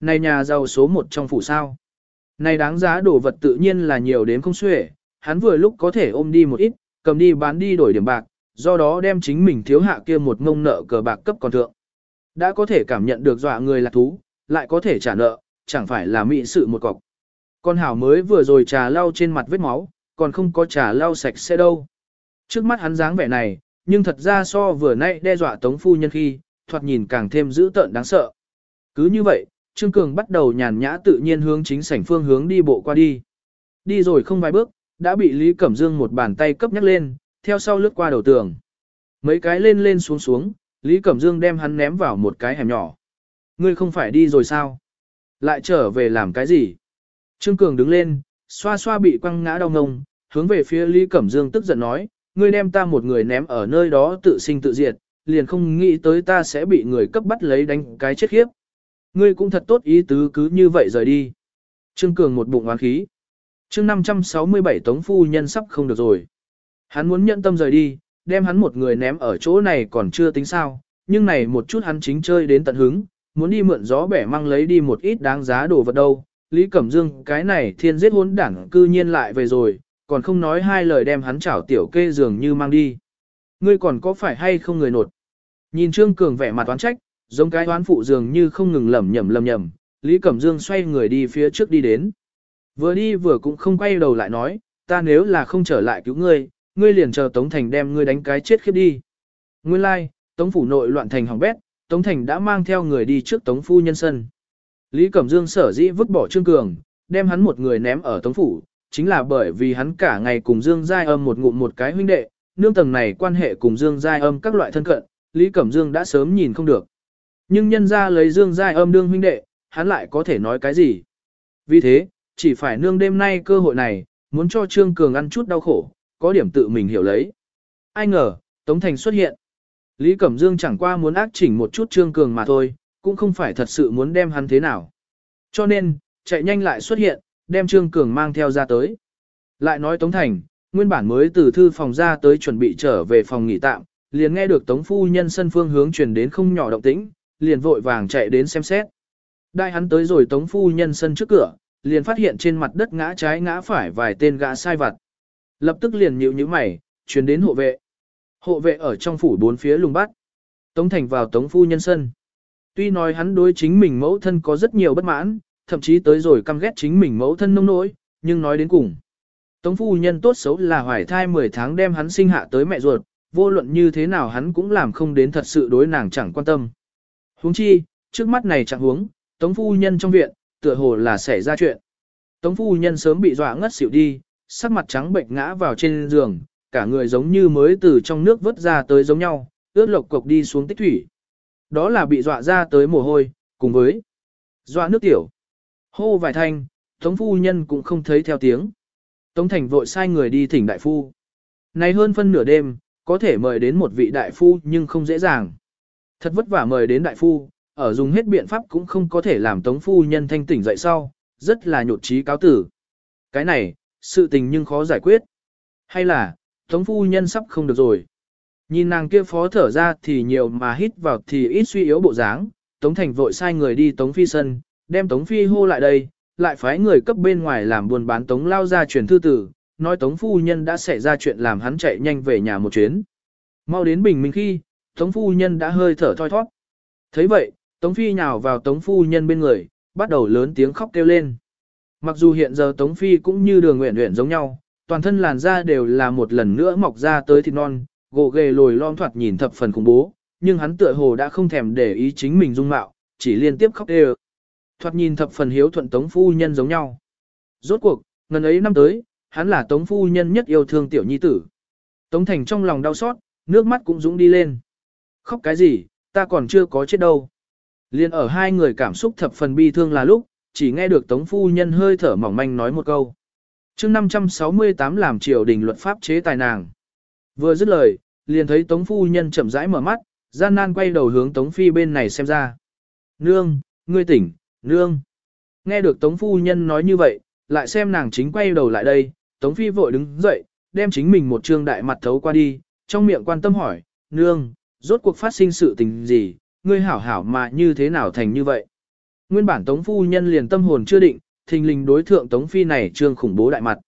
Này nhà giàu số 1 trong phủ sao? Này đáng giá đồ vật tự nhiên là nhiều đến không xuể, hắn vừa lúc có thể ôm đi một ít, cầm đi bán đi đổi điểm bạc, do đó đem chính mình thiếu hạ kia một ngông nợ cờ bạc cấp còn thượng. Đã có thể cảm nhận được dọa người là thú, lại có thể trả nợ, chẳng phải là mỹ sự một cọc. Con hảo mới vừa rồi trà lau trên mặt vết máu, còn không có trà lau sạch sẽ đâu. Trước mắt hắn dáng vẻ này, nhưng thật ra so vừa nay đe dọa tống phu nhân khi, thoạt nhìn càng thêm dữ tợn đáng sợ. Cứ như vậy, Trương Cường bắt đầu nhàn nhã tự nhiên hướng chính sảnh phương hướng đi bộ qua đi. Đi rồi không vài bước, đã bị Lý Cẩm Dương một bàn tay cấp nhắc lên, theo sau lướt qua đầu tường. Mấy cái lên lên xuống xuống, Lý Cẩm Dương đem hắn ném vào một cái hẻm nhỏ. Ngươi không phải đi rồi sao? Lại trở về làm cái gì? Trương Cường đứng lên, xoa xoa bị quăng ngã đau ngông, hướng về phía Lý Cẩm Dương tức giận nói, ngươi đem ta một người ném ở nơi đó tự sinh tự diệt, liền không nghĩ tới ta sẽ bị người cấp bắt lấy đánh cái chết khiếp. Ngươi cũng thật tốt ý tứ cứ như vậy rời đi. Trương Cường một bụng oán khí chương 567 Tống Phu Nhân sắp không được rồi. Hắn muốn nhận tâm rời đi, đem hắn một người ném ở chỗ này còn chưa tính sao, nhưng này một chút hắn chính chơi đến tận hứng, muốn đi mượn gió bẻ mang lấy đi một ít đáng giá đồ vật đâu. Lý Cẩm Dương cái này thiên giết hốn đảng cư nhiên lại về rồi, còn không nói hai lời đem hắn chảo tiểu kê dường như mang đi. Ngươi còn có phải hay không người nột? Nhìn Trương Cường vẻ mặt oán trách, giống cái oán phụ dường như không ngừng lẩm nhẩm lẩm nhẩm, Lý Cẩm Dương xoay người đi phía trước đi đến. Vừa đi vừa cũng không quay đầu lại nói, ta nếu là không trở lại cứu ngươi, ngươi liền chờ Tống Thành đem ngươi đánh cái chết khiếp đi. Nguyên lai, like, Tống phủ nội loạn thành hỏng bét, Tống Thành đã mang theo người đi trước Tống phu nhân sân. Lý Cẩm Dương sở dĩ vứt bỏ Trương Cường, đem hắn một người ném ở Tống phủ, chính là bởi vì hắn cả ngày cùng Dương Giai Âm một ngụm một cái huynh đệ, nương tầng này quan hệ cùng Dương Giai Âm các loại thân cận, Lý Cẩm Dương đã sớm nhìn không được. Nhưng nhân ra lấy Dương Giai Âm đương huynh đệ, hắn lại có thể nói cái gì. Vì thế, chỉ phải nương đêm nay cơ hội này, muốn cho Trương Cường ăn chút đau khổ, có điểm tự mình hiểu lấy. Ai ngờ, Tống Thành xuất hiện. Lý Cẩm Dương chẳng qua muốn ác chỉnh một chút Trương Cường mà thôi, cũng không phải thật sự muốn đem hắn thế nào. Cho nên, chạy nhanh lại xuất hiện, đem Trương Cường mang theo ra tới. Lại nói Tống Thành, nguyên bản mới từ thư phòng ra tới chuẩn bị trở về phòng nghỉ tạm, liền nghe được Tống Phu Nhân sân phương hướng truyền đến không nhỏ động tĩnh, liền vội vàng chạy đến xem xét. Đại hắn tới rồi Tống Phu Nhân sân trước cửa, liền phát hiện trên mặt đất ngã trái ngã phải vài tên gã sai vặt. Lập tức liền nhíu nhíu mày, chuyển đến hộ vệ. Hộ vệ ở trong phủ bốn phía lùng bắt. Tống Thành vào Tống Phu Nhân sân. Tuy nói hắn đối chính mình mẫu thân có rất nhiều bất mãn, thậm chí tới rồi căm ghét chính mình mẫu thân nông nỗi, nhưng nói đến cùng. Tống phu nhân tốt xấu là hoài thai 10 tháng đem hắn sinh hạ tới mẹ ruột, vô luận như thế nào hắn cũng làm không đến thật sự đối nàng chẳng quan tâm. Huống chi, trước mắt này chẳng huống, tống phu nhân trong viện, tựa hồ là xảy ra chuyện. Tống phu nhân sớm bị dọa ngất xỉu đi, sắc mặt trắng bệnh ngã vào trên giường, cả người giống như mới từ trong nước vớt ra tới giống nhau, ướt lộc cục đi xuống tích thủy. Đó là bị dọa ra tới mồ hôi, cùng với dọa nước tiểu. Hô vài thanh, Tống phu nhân cũng không thấy theo tiếng. Tống thành vội sai người đi thỉnh đại phu. Này hơn phân nửa đêm, có thể mời đến một vị đại phu nhưng không dễ dàng. Thật vất vả mời đến đại phu, ở dùng hết biện pháp cũng không có thể làm tống phu nhân thanh tỉnh dậy sau, rất là nhột trí cáo tử. Cái này, sự tình nhưng khó giải quyết. Hay là, tống phu nhân sắp không được rồi. Nhìn nàng kia phó thở ra thì nhiều mà hít vào thì ít suy yếu bộ dáng, tống thành vội sai người đi tống phi sân, đem Tống Phi hô lại đây, lại phái người cấp bên ngoài làm buôn bán Tống lao ra truyền thư tử, nói Tống Phu Nhân đã xảy ra chuyện làm hắn chạy nhanh về nhà một chuyến. Mau đến bình minh khi, Tống Phu Nhân đã hơi thở thoi thoát. thấy vậy, Tống Phi nhào vào Tống Phu Nhân bên người, bắt đầu lớn tiếng khóc kêu lên. Mặc dù hiện giờ Tống Phi cũng như đường nguyện nguyện giống nhau, toàn thân làn da đều là một lần nữa mọc ra tới thịt non, gồ ghề lồi lom thoạt nhìn thập phần khủng bố, nhưng hắn tựa hồ đã không thèm để ý chính mình dung mạo, chỉ liên tiếp khóc đều. Thoạt nhìn thập phần hiếu thuận Tống Phu Nhân giống nhau. Rốt cuộc, ngần ấy năm tới, hắn là Tống Phu Nhân nhất yêu thương tiểu nhi tử. Tống Thành trong lòng đau xót, nước mắt cũng dũng đi lên. Khóc cái gì, ta còn chưa có chết đâu. Liên ở hai người cảm xúc thập phần bi thương là lúc, chỉ nghe được Tống Phu Nhân hơi thở mỏng manh nói một câu. mươi 568 làm triều đình luật pháp chế tài nàng. Vừa dứt lời, liền thấy Tống Phu Nhân chậm rãi mở mắt, gian nan quay đầu hướng Tống Phi bên này xem ra. Nương, ngươi tỉnh, Nương! Nghe được Tống Phu Nhân nói như vậy, lại xem nàng chính quay đầu lại đây, Tống Phi vội đứng dậy, đem chính mình một trương đại mặt thấu qua đi, trong miệng quan tâm hỏi, Nương, rốt cuộc phát sinh sự tình gì, ngươi hảo hảo mà như thế nào thành như vậy? Nguyên bản Tống Phu Nhân liền tâm hồn chưa định, thình lình đối thượng Tống Phi này trương khủng bố đại mặt.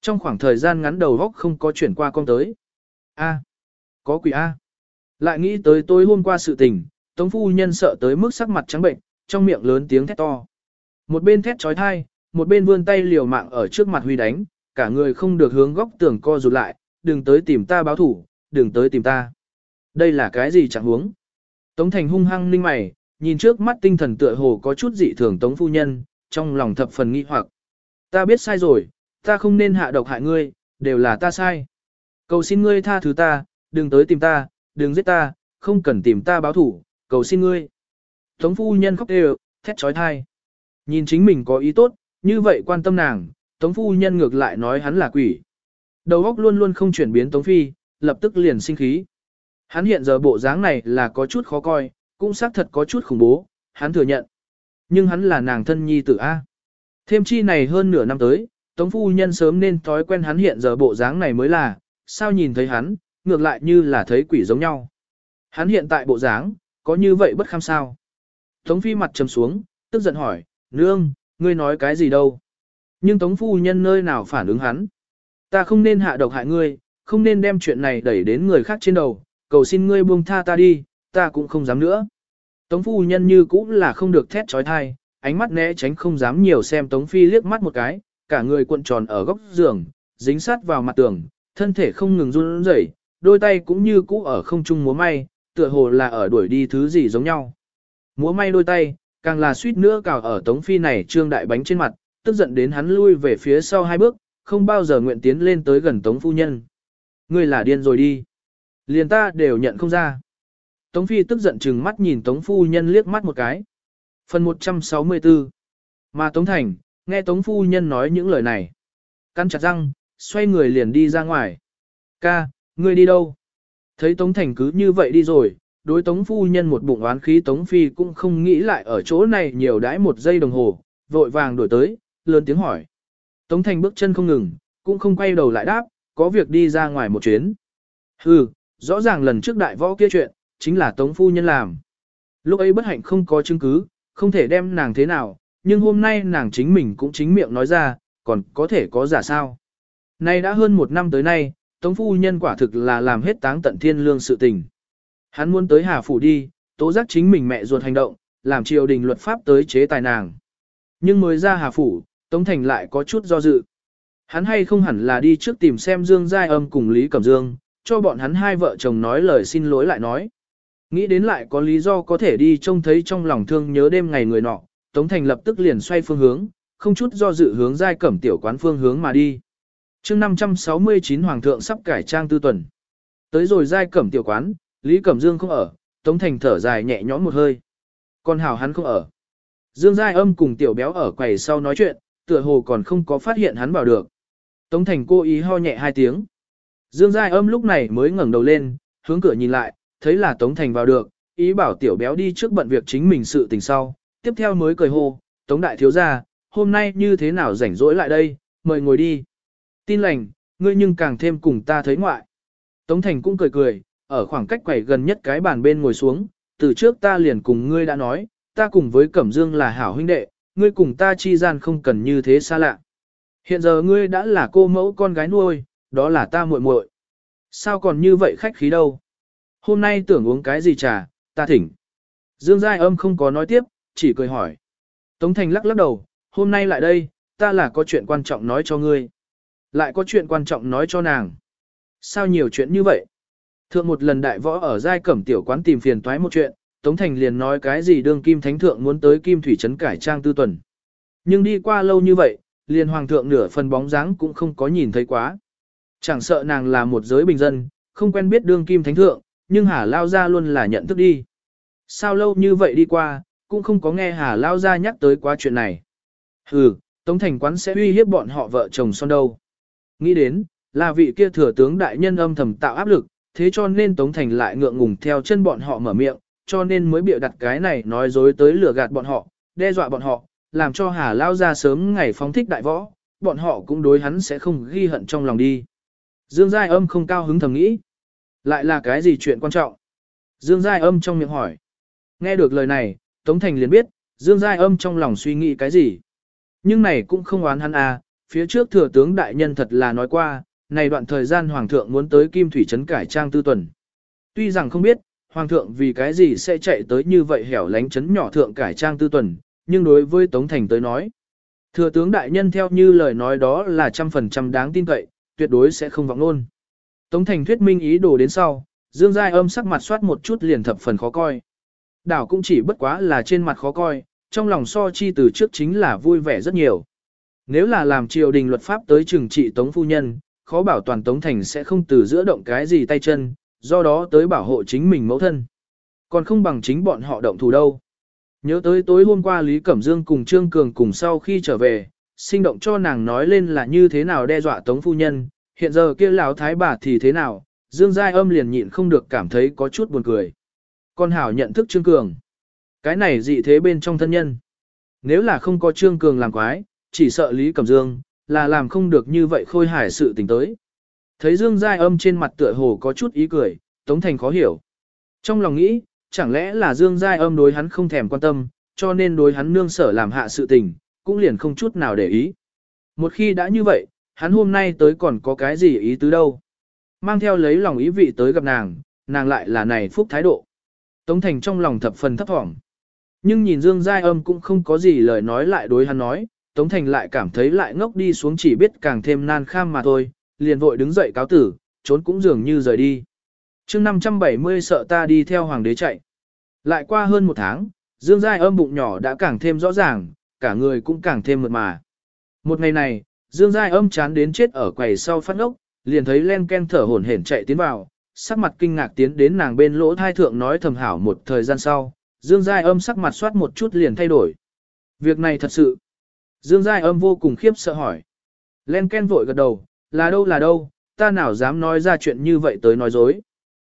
Trong khoảng thời gian ngắn đầu góc không có chuyển qua con tới. A, có quỷ A. Lại nghĩ tới tối hôm qua sự tình, Tống Phu Nhân sợ tới mức sắc mặt trắng bệnh, trong miệng lớn tiếng thét to. Một bên thét trói thai, một bên vươn tay liều mạng ở trước mặt huy đánh, cả người không được hướng góc tường co rụt lại, đừng tới tìm ta báo thủ, đừng tới tìm ta. Đây là cái gì chẳng huống? Tống Thành hung hăng ninh mày, nhìn trước mắt tinh thần tựa hồ có chút dị thường Tống Phu Nhân, trong lòng thập phần nghi hoặc. Ta biết sai rồi, ta không nên hạ độc hại ngươi, đều là ta sai. Cầu xin ngươi tha thứ ta, đừng tới tìm ta, đừng giết ta, không cần tìm ta báo thủ, cầu xin ngươi. Tống phu nhân khóc đều, thét trói thai. Nhìn chính mình có ý tốt, như vậy quan tâm nàng, Tống phu nhân ngược lại nói hắn là quỷ. Đầu óc luôn luôn không chuyển biến Tống Phi, lập tức liền sinh khí. Hắn hiện giờ bộ dáng này là có chút khó coi, cũng xác thật có chút khủng bố, hắn thừa nhận. Nhưng hắn là nàng thân nhi tử A. Thêm chi này hơn nửa năm tới, Tống phu nhân sớm nên thói quen hắn hiện giờ bộ dáng này mới là, sao nhìn thấy hắn, ngược lại như là thấy quỷ giống nhau. Hắn hiện tại bộ dáng, có như vậy bất kham sao. Tống phi mặt trầm xuống, tức giận hỏi, nương, ngươi nói cái gì đâu. Nhưng tống phu nhân nơi nào phản ứng hắn. Ta không nên hạ độc hại ngươi, không nên đem chuyện này đẩy đến người khác trên đầu, cầu xin ngươi buông tha ta đi, ta cũng không dám nữa. Tống phu nhân như cũng là không được thét trói thai, ánh mắt né tránh không dám nhiều xem Tống Phi liếc mắt một cái, cả người cuộn tròn ở góc giường, dính sát vào mặt tường, thân thể không ngừng run rẩy, đôi tay cũng như cũ ở không trung múa may, tựa hồ là ở đuổi đi thứ gì giống nhau. Múa may đôi tay, càng là suýt nữa cào ở Tống Phi này trương đại bánh trên mặt, tức giận đến hắn lui về phía sau hai bước, không bao giờ nguyện tiến lên tới gần Tống Phu Nhân. Ngươi là điên rồi đi. Liền ta đều nhận không ra. Tống Phi tức giận chừng mắt nhìn Tống Phu Nhân liếc mắt một cái. Phần 164 Mà Tống Thành, nghe Tống Phu Nhân nói những lời này. Căn chặt răng, xoay người liền đi ra ngoài. Ca, ngươi đi đâu? Thấy Tống Thành cứ như vậy đi rồi, đối Tống Phu Nhân một bụng oán khí Tống Phi cũng không nghĩ lại ở chỗ này nhiều đãi một giây đồng hồ, vội vàng đổi tới, lớn tiếng hỏi. Tống Thành bước chân không ngừng, cũng không quay đầu lại đáp, có việc đi ra ngoài một chuyến. Hừ, rõ ràng lần trước đại võ kia chuyện, chính là Tống Phu Nhân làm. Lúc ấy bất hạnh không có chứng cứ, không thể đem nàng thế nào, nhưng hôm nay nàng chính mình cũng chính miệng nói ra, còn có thể có giả sao. Nay đã hơn một năm tới nay, Tống Phu Nhân quả thực là làm hết táng tận thiên lương sự tình. Hắn muốn tới Hà Phủ đi, tố giác chính mình mẹ ruột hành động, làm triều đình luật pháp tới chế tài nàng. Nhưng mới ra Hà Phủ, Tống Thành lại có chút do dự. Hắn hay không hẳn là đi trước tìm xem Dương Giai Âm cùng Lý Cẩm Dương, cho bọn hắn hai vợ chồng nói lời xin lỗi lại nói. Nghĩ đến lại có lý do có thể đi trông thấy trong lòng thương nhớ đêm ngày người nọ, Tống Thành lập tức liền xoay phương hướng, không chút do dự hướng Giai Cẩm tiểu quán phương hướng mà đi. chương 569 Hoàng thượng sắp cải trang tư tuần. Tới rồi Giai Cẩm tiểu quán, Lý Cẩm Dương không ở, Tống Thành thở dài nhẹ nhõm một hơi. Còn Hảo hắn không ở. Dương Giai Âm cùng tiểu béo ở quầy sau nói chuyện, tựa hồ còn không có phát hiện hắn vào được. Tống Thành cố ý ho nhẹ hai tiếng. Dương Giai Âm lúc này mới ngẩng đầu lên, hướng cửa nhìn lại, thấy là Tống Thành vào được, ý bảo tiểu béo đi trước bận việc chính mình sự tình sau, tiếp theo mới cười hô, Tống Đại Thiếu Gia, hôm nay như thế nào rảnh rỗi lại đây, mời ngồi đi. Tin lành, ngươi nhưng càng thêm cùng ta thấy ngoại. Tống Thành cũng cười cười, ở khoảng cách quầy gần nhất cái bàn bên ngồi xuống, từ trước ta liền cùng ngươi đã nói, ta cùng với Cẩm Dương là hảo huynh đệ, ngươi cùng ta chi gian không cần như thế xa lạ. Hiện giờ ngươi đã là cô mẫu con gái nuôi, đó là ta muội muội. Sao còn như vậy khách khí đâu? Hôm nay tưởng uống cái gì trà, ta thỉnh. Dương Giai âm không có nói tiếp, chỉ cười hỏi. Tống Thành lắc lắc đầu, hôm nay lại đây, ta là có chuyện quan trọng nói cho ngươi. Lại có chuyện quan trọng nói cho nàng. Sao nhiều chuyện như vậy? Thượng một lần đại võ ở giai cẩm tiểu quán tìm phiền toái một chuyện, Tống Thành liền nói cái gì đương kim thánh thượng muốn tới kim thủy trấn cải trang tư tuần. Nhưng đi qua lâu như vậy, liền hoàng thượng nửa phần bóng dáng cũng không có nhìn thấy quá. Chẳng sợ nàng là một giới bình dân, không quen biết đương kim thánh thượng, nhưng Hà Lao Gia luôn là nhận thức đi. Sao lâu như vậy đi qua, cũng không có nghe Hà Lao Gia nhắc tới quá chuyện này. Hừ, Tống Thành quán sẽ uy hiếp bọn họ vợ chồng son đâu. Nghĩ đến, là vị kia thừa tướng đại nhân âm thầm tạo áp lực, thế cho nên Tống Thành lại ngượng ngùng theo chân bọn họ mở miệng, cho nên mới bịa đặt cái này nói dối tới lừa gạt bọn họ, đe dọa bọn họ, làm cho Hà Lao gia sớm ngày phóng thích đại võ, bọn họ cũng đối hắn sẽ không ghi hận trong lòng đi. Dương Giai âm không cao hứng thầm nghĩ. Lại là cái gì chuyện quan trọng? Dương Giai âm trong miệng hỏi. Nghe được lời này, Tống Thành liền biết, Dương Giai âm trong lòng suy nghĩ cái gì. Nhưng này cũng không oán hắn à, phía trước thừa tướng đại nhân thật là nói qua, này đoạn thời gian Hoàng thượng muốn tới Kim Thủy Trấn cải trang tư tuần. Tuy rằng không biết, Hoàng thượng vì cái gì sẽ chạy tới như vậy hẻo lánh trấn nhỏ thượng cải trang tư tuần, nhưng đối với Tống Thành tới nói, thừa tướng đại nhân theo như lời nói đó là trăm phần trăm đáng tin cậy, tuyệt đối sẽ không vọng luôn. Tống Thành thuyết minh ý đồ đến sau, Dương Giai âm sắc mặt soát một chút liền thập phần khó coi. Đảo cũng chỉ bất quá là trên mặt khó coi, trong lòng so chi từ trước chính là vui vẻ rất nhiều. Nếu là làm triều đình luật pháp tới trừng trị Tống Phu Nhân, khó bảo toàn Tống Thành sẽ không từ giữa động cái gì tay chân, do đó tới bảo hộ chính mình mẫu thân. Còn không bằng chính bọn họ động thủ đâu. Nhớ tới tối hôm qua Lý Cẩm Dương cùng Trương Cường cùng sau khi trở về, sinh động cho nàng nói lên là như thế nào đe dọa Tống Phu Nhân, hiện giờ kia lão thái bà thì thế nào, Dương Giai âm liền nhịn không được cảm thấy có chút buồn cười. Con Hảo nhận thức Trương Cường. Cái này dị thế bên trong thân nhân. Nếu là không có Trương Cường làm quái, chỉ sợ Lý Cẩm Dương, là làm không được như vậy khôi hải sự tình tới. Thấy Dương Giai âm trên mặt tựa hồ có chút ý cười, Tống Thành khó hiểu. Trong lòng nghĩ, chẳng lẽ là Dương Giai âm đối hắn không thèm quan tâm, cho nên đối hắn nương sở làm hạ sự tình, cũng liền không chút nào để ý. Một khi đã như vậy, hắn hôm nay tới còn có cái gì ý tứ đâu. Mang theo lấy lòng ý vị tới gặp nàng, nàng lại là này phúc thái độ. Tống Thành trong lòng thập phần thấp thỏm. Nhưng nhìn Dương Giai âm cũng không có gì lời nói lại đối hắn nói, Tống Thành lại cảm thấy lại ngốc đi xuống chỉ biết càng thêm nan kham mà thôi, liền vội đứng dậy cáo tử, trốn cũng dường như rời đi. chương 570 sợ ta đi theo hoàng đế chạy. Lại qua hơn một tháng, Dương Giai âm bụng nhỏ đã càng thêm rõ ràng, cả người cũng càng thêm mượt mà. Một ngày này, Dương Giai âm chán đến chết ở quầy sau phát ngốc, liền thấy len ken thở hổn hển chạy tiến vào, sắc mặt kinh ngạc tiến đến nàng bên lỗ thai thượng nói thầm hảo một thời gian sau, Dương Giai âm sắc mặt soát một chút liền thay đổi. Việc này thật sự. Dương Giai âm vô cùng khiếp sợ hỏi. Len ken vội gật đầu, là đâu là đâu, ta nào dám nói ra chuyện như vậy tới nói dối.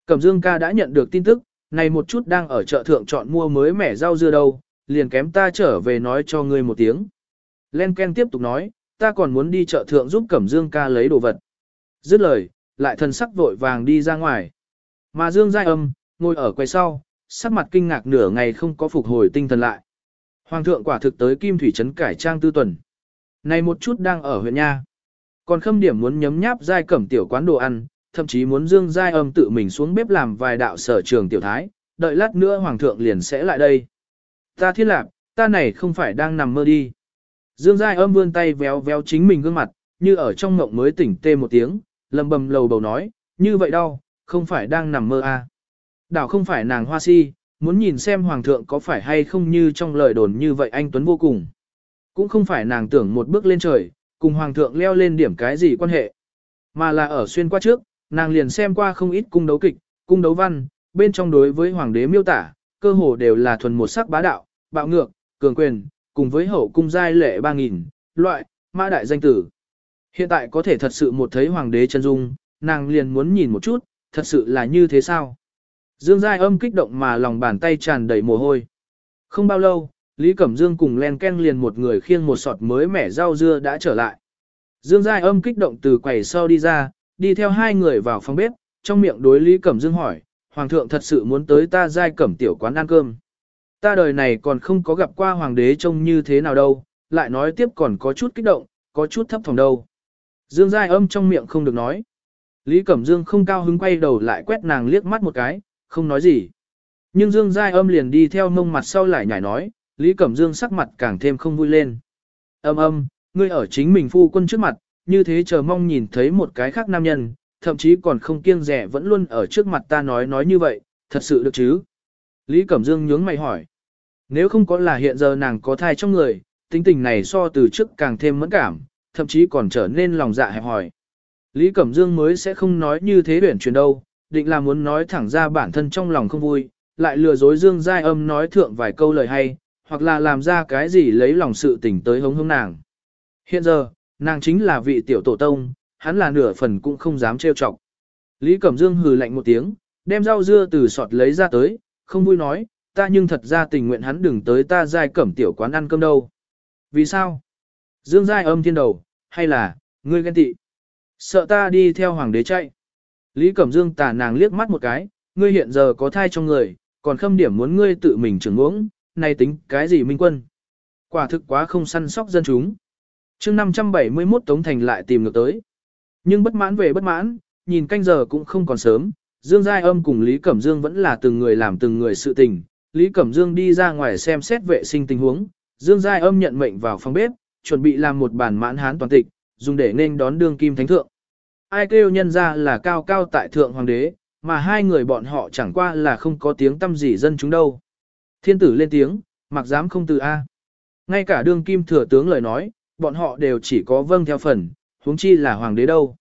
Cẩm Dương ca đã nhận được tin tức, này một chút đang ở chợ thượng chọn mua mới mẻ rau dưa đâu, liền kém ta trở về nói cho ngươi một tiếng. Len Ken tiếp tục nói, ta còn muốn đi chợ thượng giúp Cẩm Dương ca lấy đồ vật. Dứt lời, lại thần sắc vội vàng đi ra ngoài. Mà Dương Giai âm, ngồi ở quầy sau, sắc mặt kinh ngạc nửa ngày không có phục hồi tinh thần lại. Hoàng thượng quả thực tới Kim Thủy Trấn cải trang tư tuần. Này một chút đang ở huyện nha. Còn khâm điểm muốn nhấm nháp Giai Cẩm tiểu quán đồ ăn, thậm chí muốn Dương Giai âm tự mình xuống bếp làm vài đạo sở trường tiểu thái, đợi lát nữa Hoàng thượng liền sẽ lại đây. Ta thiết lạc, ta này không phải đang nằm mơ đi. Dương Giai âm vươn tay véo véo chính mình gương mặt, như ở trong mộng mới tỉnh tê một tiếng, lầm bầm lầu bầu nói, như vậy đâu, không phải đang nằm mơ à. Đảo không phải nàng hoa si, muốn nhìn xem hoàng thượng có phải hay không như trong lời đồn như vậy anh Tuấn vô cùng. Cũng không phải nàng tưởng một bước lên trời, cùng hoàng thượng leo lên điểm cái gì quan hệ. Mà là ở xuyên qua trước, nàng liền xem qua không ít cung đấu kịch, cung đấu văn, bên trong đối với hoàng đế miêu tả, cơ hồ đều là thuần một sắc bá đạo, bạo ngược, cường quyền, cùng với hậu cung giai lệ 3.000, loại, mã đại danh tử. Hiện tại có thể thật sự một thấy hoàng đế chân dung, nàng liền muốn nhìn một chút, thật sự là như thế sao? Dương Giai âm kích động mà lòng bàn tay tràn đầy mồ hôi. Không bao lâu, Lý Cẩm Dương cùng Len Ken liền một người khiêng một sọt mới mẻ rau dưa đã trở lại. Dương Giai âm kích động từ quầy sau đi ra, đi theo hai người vào phòng bếp, trong miệng đối Lý Cẩm Dương hỏi, Hoàng thượng thật sự muốn tới ta Giai Cẩm tiểu quán ăn cơm. Ta đời này còn không có gặp qua Hoàng đế trông như thế nào đâu, lại nói tiếp còn có chút kích động, có chút thấp phòng đâu. Dương Giai âm trong miệng không được nói. Lý Cẩm Dương không cao hứng quay đầu lại quét nàng liếc mắt một cái, không nói gì. Nhưng Dương Giai âm liền đi theo mông mặt sau lại nhảy nói, Lý Cẩm Dương sắc mặt càng thêm không vui lên. Âm âm, ngươi ở chính mình phu quân trước mặt, như thế chờ mong nhìn thấy một cái khác nam nhân, thậm chí còn không kiêng rẻ vẫn luôn ở trước mặt ta nói nói như vậy, thật sự được chứ? Lý Cẩm Dương nhướng mày hỏi. Nếu không có là hiện giờ nàng có thai trong người, tính tình này so từ trước càng thêm mẫn cảm, thậm chí còn trở nên lòng dạ hẹp hỏi. Lý Cẩm Dương mới sẽ không nói như thế tuyển truyền đâu, định là muốn nói thẳng ra bản thân trong lòng không vui, lại lừa dối Dương Giai âm nói thượng vài câu lời hay, hoặc là làm ra cái gì lấy lòng sự tình tới hống hống nàng. Hiện giờ, nàng chính là vị tiểu tổ tông, hắn là nửa phần cũng không dám trêu chọc. Lý Cẩm Dương hừ lạnh một tiếng, đem rau dưa từ sọt lấy ra tới, không vui nói, ta nhưng thật ra tình nguyện hắn đừng tới ta Giai Cẩm tiểu quán ăn cơm đâu. Vì sao? Dương Giai âm thiên đầu, hay là, ngươi ghen tị? Sợ ta đi theo hoàng đế chạy. Lý Cẩm Dương tà nàng liếc mắt một cái, ngươi hiện giờ có thai trong người, còn khâm điểm muốn ngươi tự mình trưởng uống, nay tính cái gì minh quân? Quả thực quá không săn sóc dân chúng. chương 571 Tống Thành lại tìm được tới. Nhưng bất mãn về bất mãn, nhìn canh giờ cũng không còn sớm, Dương Giai Âm cùng Lý Cẩm Dương vẫn là từng người làm từng người sự tình. Lý Cẩm Dương đi ra ngoài xem xét vệ sinh tình huống, Dương Giai Âm nhận mệnh vào phòng bếp, chuẩn bị làm một bản mãn hán toàn tịch, dùng để nên đón đương kim thánh thượng. Ai kêu nhân ra là cao cao tại thượng hoàng đế, mà hai người bọn họ chẳng qua là không có tiếng tâm gì dân chúng đâu. Thiên tử lên tiếng, mặc dám không từ A. Ngay cả đương kim thừa tướng lời nói, bọn họ đều chỉ có vâng theo phần, huống chi là hoàng đế đâu.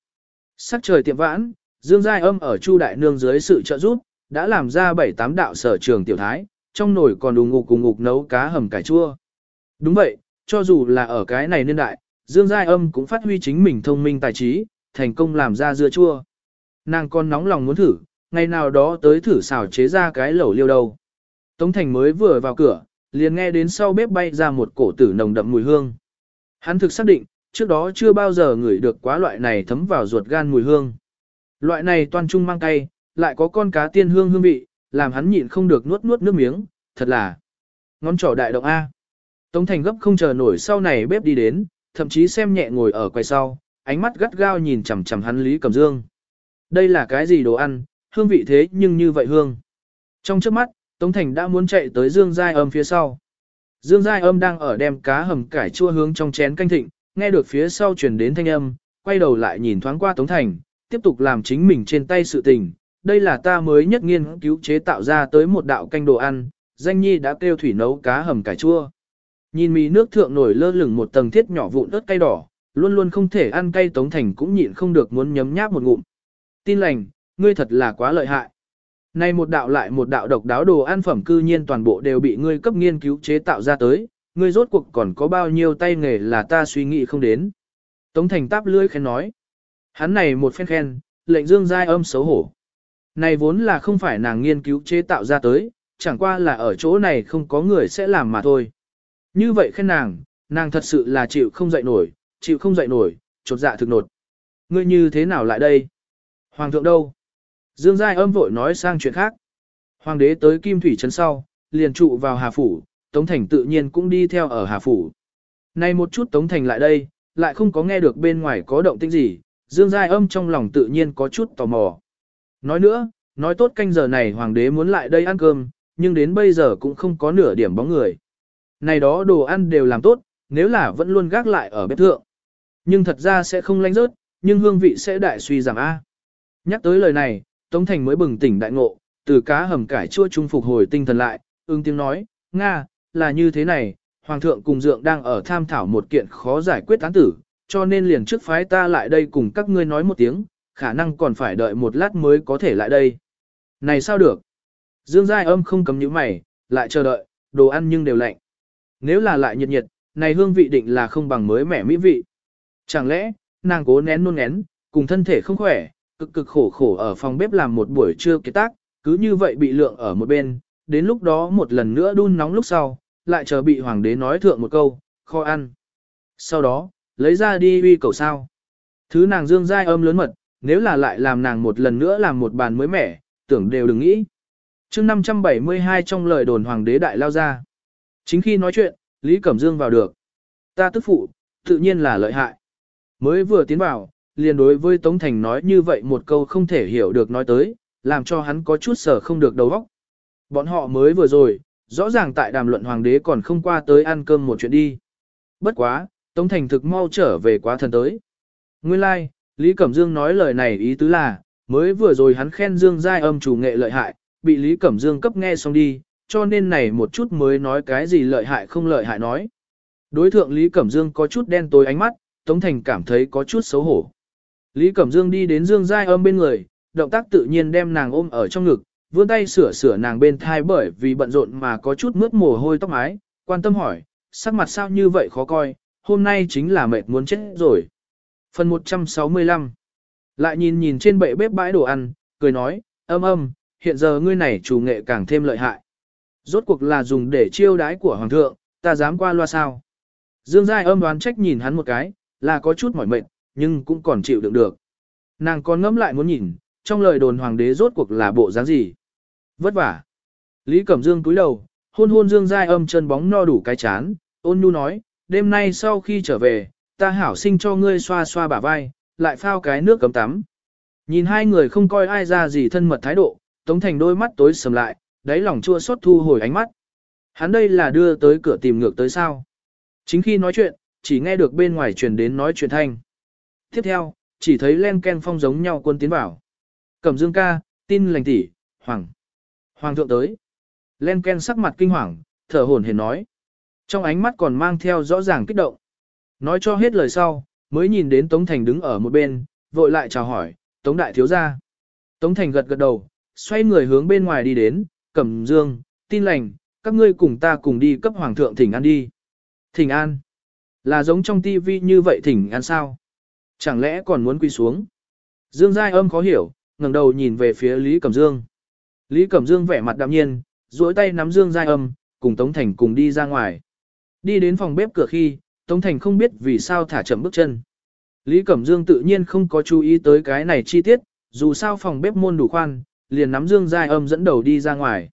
Sắc trời tiệm vãn, Dương Giai âm ở Chu Đại Nương dưới sự trợ giúp, đã làm ra bảy tám đạo sở trường tiểu thái, trong nồi còn đùng ngục cùng ngục nấu cá hầm cải chua. Đúng vậy, cho dù là ở cái này niên đại, Dương Giai Âm cũng phát huy chính mình thông minh tài trí, thành công làm ra dưa chua. Nàng còn nóng lòng muốn thử, ngày nào đó tới thử xào chế ra cái lẩu liêu đầu. Tống Thành mới vừa vào cửa, liền nghe đến sau bếp bay ra một cổ tử nồng đậm mùi hương. Hắn thực xác định, trước đó chưa bao giờ ngửi được quá loại này thấm vào ruột gan mùi hương. Loại này toàn trung mang cay, lại có con cá tiên hương hương vị, làm hắn nhịn không được nuốt nuốt nước miếng, thật là ngón trỏ đại động A. Tống Thành gấp không chờ nổi sau này bếp đi đến, thậm chí xem nhẹ ngồi ở quay sau, ánh mắt gắt gao nhìn chằm chằm hắn Lý Cẩm Dương. Đây là cái gì đồ ăn, hương vị thế nhưng như vậy hương. Trong trước mắt, Tống Thành đã muốn chạy tới Dương Giai Âm phía sau. Dương Giai Âm đang ở đem cá hầm cải chua hướng trong chén canh thịnh, nghe được phía sau truyền đến thanh âm, quay đầu lại nhìn thoáng qua Tống Thành, tiếp tục làm chính mình trên tay sự tình. Đây là ta mới nhất nghiên cứu chế tạo ra tới một đạo canh đồ ăn, danh nhi đã kêu thủy nấu cá hầm cải chua. Nhìn mì nước thượng nổi lơ lửng một tầng thiết nhỏ vụn ớt cay đỏ, luôn luôn không thể ăn cay Tống Thành cũng nhịn không được muốn nhấm nháp một ngụm. Tin lành, ngươi thật là quá lợi hại. Nay một đạo lại một đạo độc đáo đồ ăn phẩm cư nhiên toàn bộ đều bị ngươi cấp nghiên cứu chế tạo ra tới, ngươi rốt cuộc còn có bao nhiêu tay nghề là ta suy nghĩ không đến. Tống Thành táp lưỡi khen nói. Hắn này một phen khen, lệnh dương giai âm xấu hổ. Này vốn là không phải nàng nghiên cứu chế tạo ra tới, chẳng qua là ở chỗ này không có người sẽ làm mà thôi. Như vậy khen nàng, nàng thật sự là chịu không dậy nổi, chịu không dậy nổi, chột dạ thực nột. Ngươi như thế nào lại đây? Hoàng thượng đâu? Dương Giai âm vội nói sang chuyện khác. Hoàng đế tới Kim Thủy Trấn sau, liền trụ vào Hà Phủ, Tống Thành tự nhiên cũng đi theo ở Hà Phủ. Nay một chút Tống Thành lại đây, lại không có nghe được bên ngoài có động tĩnh gì, Dương Giai âm trong lòng tự nhiên có chút tò mò. Nói nữa, nói tốt canh giờ này Hoàng đế muốn lại đây ăn cơm, nhưng đến bây giờ cũng không có nửa điểm bóng người. Này đó đồ ăn đều làm tốt, nếu là vẫn luôn gác lại ở bếp thượng. Nhưng thật ra sẽ không lánh rớt, nhưng hương vị sẽ đại suy giảm A. Nhắc tới lời này, Tống Thành mới bừng tỉnh đại ngộ, từ cá hầm cải chua trung phục hồi tinh thần lại, ưng tiếng nói, Nga, là như thế này, Hoàng thượng cùng dượng đang ở tham thảo một kiện khó giải quyết án tử, cho nên liền trước phái ta lại đây cùng các ngươi nói một tiếng, khả năng còn phải đợi một lát mới có thể lại đây. Này sao được? Dương Giai âm không cấm những mày, lại chờ đợi, đồ ăn nhưng đều lạnh. Nếu là lại nhiệt nhiệt, này hương vị định là không bằng mới mẻ mỹ vị. Chẳng lẽ, nàng cố nén nôn nén, cùng thân thể không khỏe, cực cực khổ khổ ở phòng bếp làm một buổi trưa kế tác, cứ như vậy bị lượng ở một bên, đến lúc đó một lần nữa đun nóng lúc sau, lại chờ bị hoàng đế nói thượng một câu, kho ăn. Sau đó, lấy ra đi uy cầu sao. Thứ nàng dương dai âm lớn mật, nếu là lại làm nàng một lần nữa làm một bàn mới mẻ, tưởng đều đừng nghĩ. chương 572 trong lời đồn hoàng đế đại lao ra. Chính khi nói chuyện, Lý Cẩm Dương vào được. Ta tức phụ, tự nhiên là lợi hại. Mới vừa tiến vào, liền đối với Tống Thành nói như vậy một câu không thể hiểu được nói tới, làm cho hắn có chút sở không được đầu óc. Bọn họ mới vừa rồi, rõ ràng tại đàm luận hoàng đế còn không qua tới ăn cơm một chuyện đi. Bất quá, Tống Thành thực mau trở về quá thần tới. Nguyên lai, like, Lý Cẩm Dương nói lời này ý tứ là, mới vừa rồi hắn khen Dương giai âm chủ nghệ lợi hại, bị Lý Cẩm Dương cấp nghe xong đi, cho nên này một chút mới nói cái gì lợi hại không lợi hại nói. Đối thượng Lý Cẩm Dương có chút đen tối ánh mắt, Tống Thành cảm thấy có chút xấu hổ. Lý Cẩm Dương đi đến Dương Giai Âm bên người, động tác tự nhiên đem nàng ôm ở trong ngực, vươn tay sửa sửa nàng bên thai bởi vì bận rộn mà có chút mướt mồ hôi tóc mái, quan tâm hỏi, sắc mặt sao như vậy khó coi, hôm nay chính là mệt muốn chết rồi. Phần 165 Lại nhìn nhìn trên bệ bếp bãi đồ ăn, cười nói, âm âm, hiện giờ ngươi này chủ nghệ càng thêm lợi hại. Rốt cuộc là dùng để chiêu đái của hoàng thượng, ta dám qua loa sao. Dương Giai âm đoán trách nhìn hắn một cái, là có chút mỏi mệt, nhưng cũng còn chịu đựng được. Nàng còn ngẫm lại muốn nhìn, trong lời đồn hoàng đế rốt cuộc là bộ dáng gì. Vất vả. Lý Cẩm Dương cúi đầu, hôn hôn Dương Giai âm chân bóng no đủ cái chán, ôn nhu nói, đêm nay sau khi trở về, ta hảo sinh cho ngươi xoa xoa bả vai, lại phao cái nước cấm tắm. Nhìn hai người không coi ai ra gì thân mật thái độ, Tống Thành đôi mắt tối sầm lại, đáy lòng chua xót thu hồi ánh mắt. Hắn đây là đưa tới cửa tìm ngược tới sao. Chính khi nói chuyện, chỉ nghe được bên ngoài truyền đến nói chuyện thanh. Tiếp theo, chỉ thấy len ken phong giống nhau quân tiến vào. Cẩm dương ca, tin lành tỷ, hoàng. Hoàng thượng tới. Len ken sắc mặt kinh hoàng, thở hổn hển nói. Trong ánh mắt còn mang theo rõ ràng kích động. Nói cho hết lời sau, mới nhìn đến Tống Thành đứng ở một bên, vội lại chào hỏi, Tống Đại Thiếu gia. Tống Thành gật gật đầu, xoay người hướng bên ngoài đi đến, Cẩm Dương, tin lành, các ngươi cùng ta cùng đi cấp hoàng thượng thỉnh an đi. Thỉnh an. Là giống trong tivi như vậy thỉnh an sao? Chẳng lẽ còn muốn quy xuống? Dương Giai âm khó hiểu, ngẩng đầu nhìn về phía Lý Cẩm Dương. Lý Cẩm Dương vẻ mặt đạm nhiên, duỗi tay nắm Dương Giai âm, cùng Tống Thành cùng đi ra ngoài. Đi đến phòng bếp cửa khi, Tống Thành không biết vì sao thả chậm bước chân. Lý Cẩm Dương tự nhiên không có chú ý tới cái này chi tiết, dù sao phòng bếp môn đủ khoan, liền nắm Dương Giai âm dẫn đầu đi ra ngoài.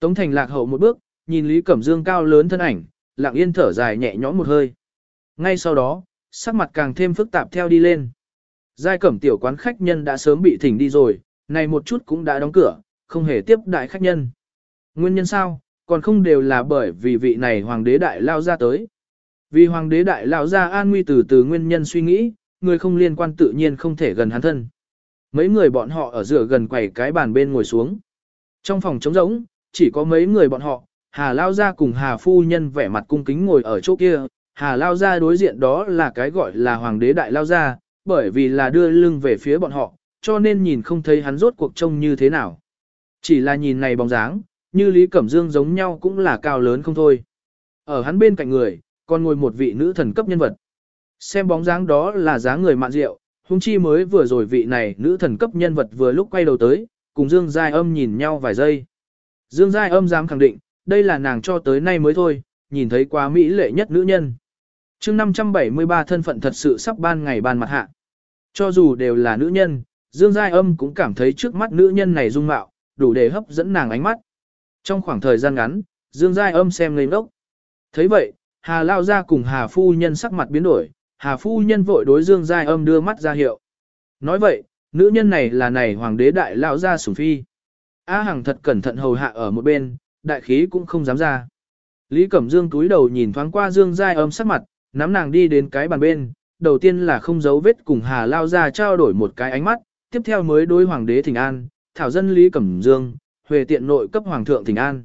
Tống Thành lạc hậu một bước, nhìn Lý Cẩm Dương cao lớn thân ảnh, lặng yên thở dài nhẹ nhõm một hơi. Ngay sau đó, sắc mặt càng thêm phức tạp theo đi lên. Giai cẩm tiểu quán khách nhân đã sớm bị thỉnh đi rồi, này một chút cũng đã đóng cửa, không hề tiếp đại khách nhân. Nguyên nhân sao, còn không đều là bởi vì vị này hoàng đế đại lao ra tới. Vì hoàng đế đại lao ra an nguy từ từ nguyên nhân suy nghĩ, người không liên quan tự nhiên không thể gần hắn thân. Mấy người bọn họ ở giữa gần quầy cái bàn bên ngồi xuống. Trong phòng trống rỗng, chỉ có mấy người bọn họ, Hà Lao Gia cùng Hà Phu Nhân vẻ mặt cung kính ngồi ở chỗ kia, Hà Lao Gia đối diện đó là cái gọi là Hoàng đế Đại Lao Gia, bởi vì là đưa lưng về phía bọn họ, cho nên nhìn không thấy hắn rốt cuộc trông như thế nào. Chỉ là nhìn này bóng dáng, như Lý Cẩm Dương giống nhau cũng là cao lớn không thôi. Ở hắn bên cạnh người, còn ngồi một vị nữ thần cấp nhân vật. Xem bóng dáng đó là dáng người mạn rượu, hung chi mới vừa rồi vị này nữ thần cấp nhân vật vừa lúc quay đầu tới, cùng Dương Giai âm nhìn nhau vài giây. Dương Giai âm dám khẳng định, đây là nàng cho tới nay mới thôi, nhìn thấy quá mỹ lệ nhất nữ nhân. chương 573 thân phận thật sự sắp ban ngày ban mặt hạ. Cho dù đều là nữ nhân, Dương Giai âm cũng cảm thấy trước mắt nữ nhân này dung mạo, đủ để hấp dẫn nàng ánh mắt. Trong khoảng thời gian ngắn, Dương Giai âm xem lên đốc. thấy vậy, Hà Lao ra cùng Hà Phu Nhân sắc mặt biến đổi, Hà Phu Nhân vội đối Dương Giai âm đưa mắt ra hiệu. Nói vậy, nữ nhân này là này Hoàng đế Đại Lao ra sủng phi. A Hằng thật cẩn thận hầu hạ ở một bên, đại khí cũng không dám ra. Lý Cẩm Dương túi đầu nhìn thoáng qua Dương Giai âm sắc mặt, nắm nàng đi đến cái bàn bên, đầu tiên là không giấu vết cùng Hà Lao ra trao đổi một cái ánh mắt, tiếp theo mới đối Hoàng đế Thịnh An, thảo dân Lý Cẩm Dương, huề tiện nội cấp Hoàng thượng Thịnh An.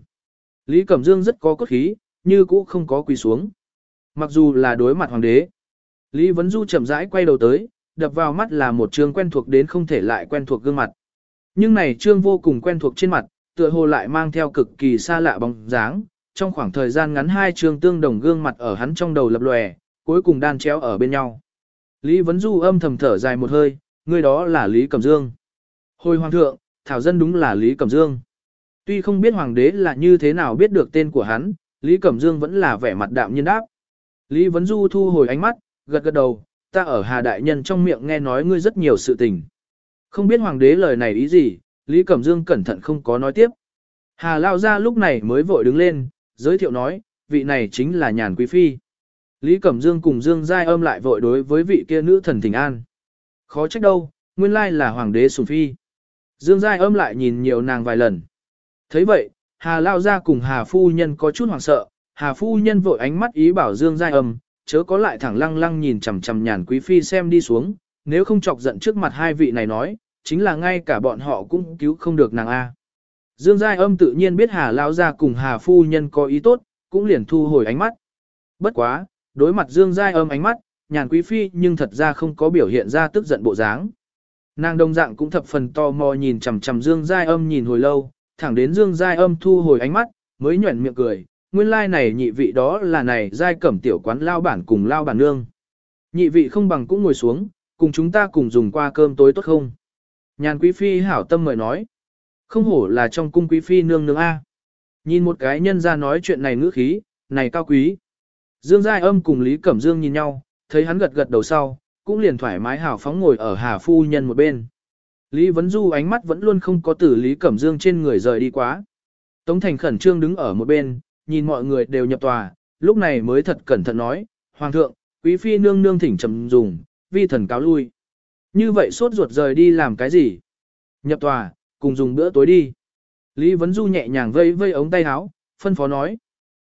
Lý Cẩm Dương rất có cốt khí, như cũ không có quỳ xuống. Mặc dù là đối mặt Hoàng đế, Lý Vấn Du chậm rãi quay đầu tới, đập vào mắt là một trương quen thuộc đến không thể lại quen thuộc gương mặt. Nhưng này trương vô cùng quen thuộc trên mặt, tựa hồ lại mang theo cực kỳ xa lạ bóng dáng, trong khoảng thời gian ngắn hai trương tương đồng gương mặt ở hắn trong đầu lập lòe, cuối cùng đan chéo ở bên nhau. Lý Vấn Du âm thầm thở dài một hơi, người đó là Lý Cẩm Dương. Hồi hoàng thượng, thảo dân đúng là Lý Cẩm Dương. Tuy không biết hoàng đế là như thế nào biết được tên của hắn, Lý Cẩm Dương vẫn là vẻ mặt đạm nhiên đáp. Lý Vấn Du thu hồi ánh mắt, gật gật đầu, ta ở Hà Đại Nhân trong miệng nghe nói ngươi rất nhiều sự tình. Không biết hoàng đế lời này ý gì, Lý Cẩm Dương cẩn thận không có nói tiếp. Hà Lao ra lúc này mới vội đứng lên, giới thiệu nói, vị này chính là nhàn quý phi. Lý Cẩm Dương cùng Dương Giai âm lại vội đối với vị kia nữ thần thỉnh an. Khó trách đâu, nguyên lai là hoàng đế sùng phi. Dương Giai âm lại nhìn nhiều nàng vài lần. thấy vậy, Hà Lao ra cùng Hà Phu Nhân có chút hoảng sợ, Hà Phu Nhân vội ánh mắt ý bảo Dương Giai âm, chớ có lại thẳng lăng lăng nhìn chằm chằm nhàn quý phi xem đi xuống, nếu không chọc giận trước mặt hai vị này nói, chính là ngay cả bọn họ cũng cứu không được nàng A. Dương Giai âm tự nhiên biết Hà Lao ra cùng Hà Phu Nhân có ý tốt, cũng liền thu hồi ánh mắt. Bất quá, đối mặt Dương Giai âm ánh mắt, nhàn quý phi nhưng thật ra không có biểu hiện ra tức giận bộ dáng. Nàng đông dạng cũng thập phần to mò nhìn chằm chằm Dương Giai âm nhìn hồi lâu, thẳng đến Dương Giai âm thu hồi ánh mắt, mới nhuẩn miệng cười, nguyên lai like này nhị vị đó là này Giai cẩm tiểu quán lao bản cùng lao bản nương. Nhị vị không bằng cũng ngồi xuống, cùng chúng ta cùng dùng qua cơm tối tốt không? Nhàn quý phi hảo tâm mời nói. Không hổ là trong cung quý phi nương nương A. Nhìn một cái nhân ra nói chuyện này ngữ khí, này cao quý. Dương Giai âm cùng Lý Cẩm Dương nhìn nhau, thấy hắn gật gật đầu sau, cũng liền thoải mái hào phóng ngồi ở Hà Phu Nhân một bên. Lý Vấn Du ánh mắt vẫn luôn không có tử Lý Cẩm Dương trên người rời đi quá. Tống Thành khẩn trương đứng ở một bên, nhìn mọi người đều nhập tòa, lúc này mới thật cẩn thận nói, Hoàng thượng, quý phi nương nương thỉnh trầm dùng, vi thần cáo lui. Như vậy suốt ruột rời đi làm cái gì? Nhập tòa, cùng dùng bữa tối đi. Lý Vấn Du nhẹ nhàng vây vây ống tay áo, phân phó nói.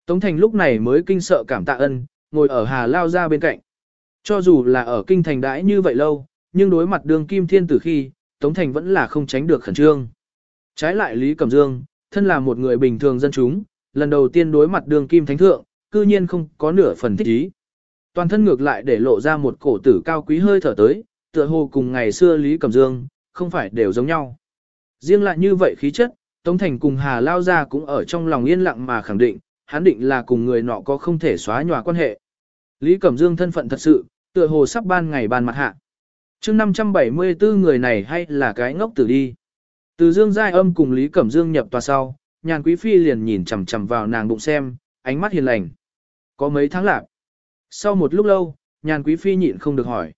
Tống Thành lúc này mới kinh sợ cảm tạ ân, ngồi ở Hà Lao ra bên cạnh. Cho dù là ở kinh thành đãi như vậy lâu, nhưng đối mặt đường kim thiên tử khi, Tống Thành vẫn là không tránh được khẩn trương. Trái lại Lý Cẩm Dương, thân là một người bình thường dân chúng, lần đầu tiên đối mặt đường kim thánh thượng, cư nhiên không có nửa phần thích ý. Toàn thân ngược lại để lộ ra một cổ tử cao quý hơi thở tới, tựa hồ cùng ngày xưa Lý Cẩm Dương, không phải đều giống nhau. Riêng lại như vậy khí chất, Tống Thành cùng Hà Lao Gia cũng ở trong lòng yên lặng mà khẳng định, hắn định là cùng người nọ có không thể xóa nhòa quan hệ. Lý Cẩm Dương thân phận thật sự, tựa hồ sắp ban ngày ban mặt hạ chương 574 người này hay là cái ngốc tử đi. Từ Dương Giai âm cùng Lý Cẩm Dương nhập tòa sau, nhàn quý phi liền nhìn chằm chằm vào nàng bụng xem, ánh mắt hiền lành. Có mấy tháng lạc. Sau một lúc lâu, nhàn quý phi nhịn không được hỏi.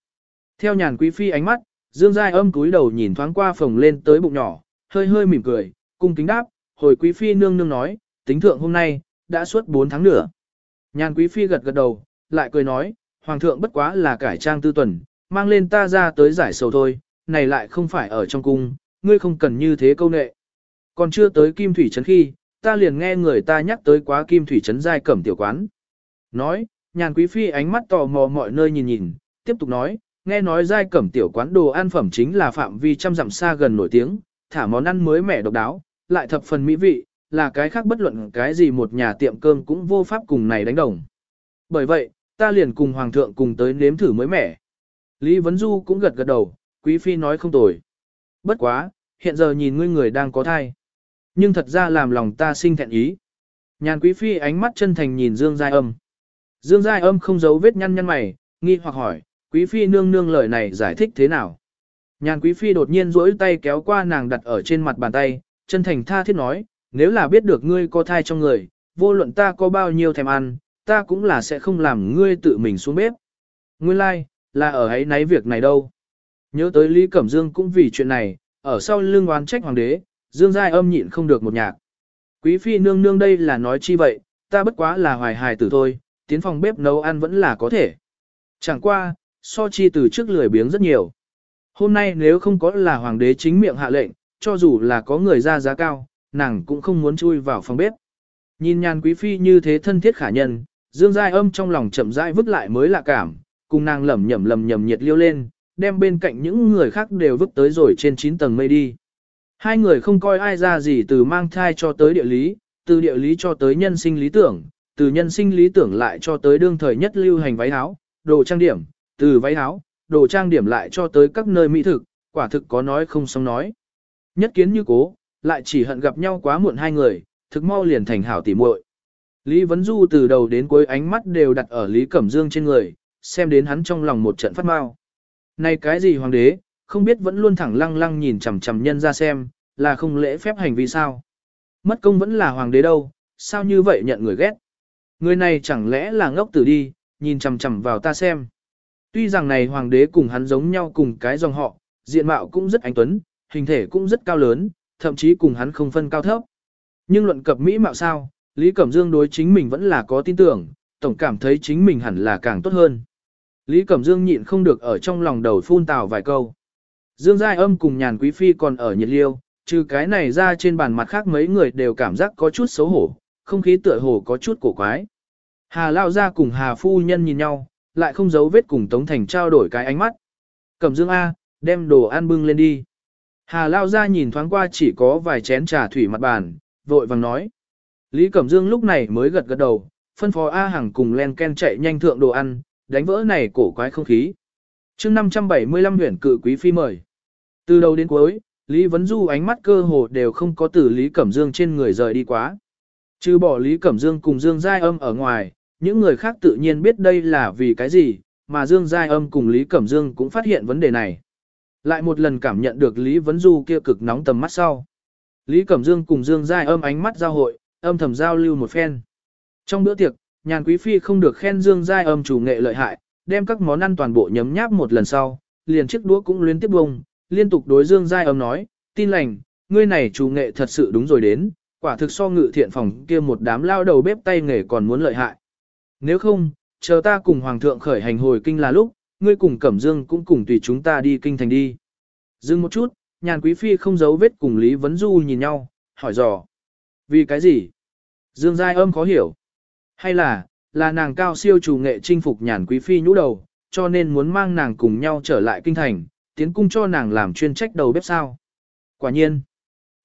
Theo nhàn quý phi ánh mắt, Dương Giai âm cúi đầu nhìn thoáng qua phòng lên tới bụng nhỏ, hơi hơi mỉm cười, cung kính đáp, hồi quý phi nương nương nói, tính thượng hôm nay, đã suốt 4 tháng nữa. Nhàn quý phi gật gật đầu, lại cười nói, hoàng thượng bất quá là cải trang tư tuần, mang lên ta ra tới giải sầu thôi, này lại không phải ở trong cung, ngươi không cần như thế câu nệ. Còn chưa tới kim thủy trấn khi, ta liền nghe người ta nhắc tới quá kim thủy trấn giai cẩm tiểu quán. Nói, nhàn quý phi ánh mắt tò mò mọi nơi nhìn nhìn, tiếp tục nói, nghe nói giai cẩm tiểu quán đồ ăn phẩm chính là phạm vi trăm dặm xa gần nổi tiếng, thả món ăn mới mẻ độc đáo, lại thập phần mỹ vị, là cái khác bất luận cái gì một nhà tiệm cơm cũng vô pháp cùng này đánh đồng. Bởi vậy, ta liền cùng hoàng thượng cùng tới nếm thử mới mẻ. Lý Vấn Du cũng gật gật đầu, quý phi nói không tồi. Bất quá, hiện giờ nhìn ngươi người đang có thai. Nhưng thật ra làm lòng ta sinh thẹn ý. Nhàn quý phi ánh mắt chân thành nhìn Dương Giai Âm. Dương Giai Âm không giấu vết nhăn nhăn mày, nghi hoặc hỏi, quý phi nương nương lời này giải thích thế nào? Nhàn quý phi đột nhiên duỗi tay kéo qua nàng đặt ở trên mặt bàn tay, chân thành tha thiết nói, nếu là biết được ngươi có thai trong người, vô luận ta có bao nhiêu thèm ăn, ta cũng là sẽ không làm ngươi tự mình xuống bếp. Nguyên lai, like, là ở ấy nấy việc này đâu. Nhớ tới Lý Cẩm Dương cũng vì chuyện này, ở sau lưng oán trách hoàng đế, Dương Giai âm nhịn không được một nhạc. Quý phi nương nương đây là nói chi vậy, ta bất quá là hoài hài tử thôi, tiến phòng bếp nấu ăn vẫn là có thể. Chẳng qua, so chi từ trước lười biếng rất nhiều. Hôm nay nếu không có là hoàng đế chính miệng hạ lệnh, cho dù là có người ra giá cao, nàng cũng không muốn chui vào phòng bếp. Nhìn nhàn quý phi như thế thân thiết khả nhân, Dương Giai âm trong lòng chậm rãi vứt lại mới lạ cảm, cùng nàng lẩm nhẩm lẩm nhẩm nhiệt liêu lên, đem bên cạnh những người khác đều vứt tới rồi trên 9 tầng mây đi. Hai người không coi ai ra gì từ mang thai cho tới địa lý, từ địa lý cho tới nhân sinh lý tưởng, từ nhân sinh lý tưởng lại cho tới đương thời nhất lưu hành váy áo, đồ trang điểm, từ váy áo, đồ trang điểm lại cho tới các nơi mỹ thực, quả thực có nói không xong nói. Nhất kiến như cố, lại chỉ hận gặp nhau quá muộn hai người, thực mau liền thành hảo tỉ muội. Lý Vấn Du từ đầu đến cuối ánh mắt đều đặt ở Lý Cẩm Dương trên người, xem đến hắn trong lòng một trận phát mau. Này cái gì hoàng đế, không biết vẫn luôn thẳng lăng lăng nhìn chằm chằm nhân ra xem, là không lễ phép hành vi sao. Mất công vẫn là hoàng đế đâu, sao như vậy nhận người ghét. Người này chẳng lẽ là ngốc tử đi, nhìn chằm chằm vào ta xem. Tuy rằng này hoàng đế cùng hắn giống nhau cùng cái dòng họ, diện mạo cũng rất anh tuấn, hình thể cũng rất cao lớn, thậm chí cùng hắn không phân cao thấp. Nhưng luận cập mỹ mạo sao, Lý Cẩm Dương đối chính mình vẫn là có tin tưởng, tổng cảm thấy chính mình hẳn là càng tốt hơn. Lý Cẩm Dương nhịn không được ở trong lòng đầu phun tào vài câu. Dương Giai âm cùng nhàn quý phi còn ở nhiệt liêu, trừ cái này ra trên bàn mặt khác mấy người đều cảm giác có chút xấu hổ, không khí tựa hồ có chút cổ quái. Hà Lao ra cùng Hà Phu Nhân nhìn nhau, lại không giấu vết cùng Tống Thành trao đổi cái ánh mắt. Cẩm Dương A, đem đồ ăn bưng lên đi. Hà Lao ra nhìn thoáng qua chỉ có vài chén trà thủy mặt bàn, vội vàng nói. Lý Cẩm Dương lúc này mới gật gật đầu, phân phó A Hằng cùng len ken chạy nhanh thượng đồ ăn, đánh vỡ này cổ quái không khí. chương 575 huyền cự quý phi mời. Từ đầu đến cuối, Lý Vấn Du ánh mắt cơ hồ đều không có từ Lý Cẩm Dương trên người rời đi quá. Trừ bỏ Lý Cẩm Dương cùng Dương Giai Âm ở ngoài, những người khác tự nhiên biết đây là vì cái gì, mà Dương Giai Âm cùng Lý Cẩm Dương cũng phát hiện vấn đề này. Lại một lần cảm nhận được Lý Vấn Du kia cực nóng tầm mắt sau. Lý Cẩm Dương cùng Dương Giai Âm ánh mắt giao hội, âm thầm giao lưu một phen. Trong bữa tiệc, nhàn quý phi không được khen Dương Giai Âm chủ nghệ lợi hại, đem các món ăn toàn bộ nhấm nháp một lần sau, liền chiếc đũa cũng luyến tiếp bông, liên tục đối Dương Giai Âm nói, tin lành, ngươi này chủ nghệ thật sự đúng rồi đến, quả thực so ngự thiện phòng kia một đám lao đầu bếp tay nghề còn muốn lợi hại. Nếu không, chờ ta cùng Hoàng thượng khởi hành hồi kinh là lúc, ngươi cùng Cẩm Dương cũng cùng tùy chúng ta đi kinh thành đi. Dừng một chút, nhàn quý phi không giấu vết cùng Lý Vấn Du nhìn nhau, hỏi dò. Vì cái gì? Dương Giai âm khó hiểu. Hay là, là nàng cao siêu chủ nghệ chinh phục nhàn quý phi nhũ đầu, cho nên muốn mang nàng cùng nhau trở lại kinh thành, tiến cung cho nàng làm chuyên trách đầu bếp sao. Quả nhiên.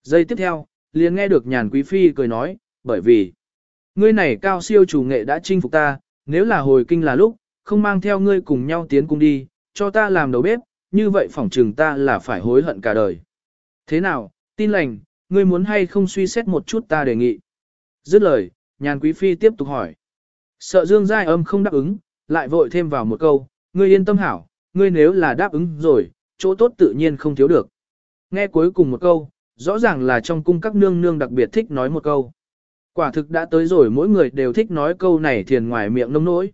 Giây tiếp theo, liền nghe được nhàn quý phi cười nói, bởi vì, ngươi này cao siêu chủ nghệ đã chinh phục ta, nếu là hồi kinh là lúc, không mang theo ngươi cùng nhau tiến cung đi, cho ta làm đầu bếp, như vậy phỏng trừng ta là phải hối hận cả đời. Thế nào, tin lành, ngươi muốn hay không suy xét một chút ta đề nghị. Dứt lời, nhàn quý phi tiếp tục hỏi. Sợ Dương Giai âm không đáp ứng, lại vội thêm vào một câu, ngươi yên tâm hảo, ngươi nếu là đáp ứng rồi, chỗ tốt tự nhiên không thiếu được. Nghe cuối cùng một câu, rõ ràng là trong cung các nương nương đặc biệt thích nói một câu. Quả thực đã tới rồi mỗi người đều thích nói câu này thiền ngoài miệng nông nỗi.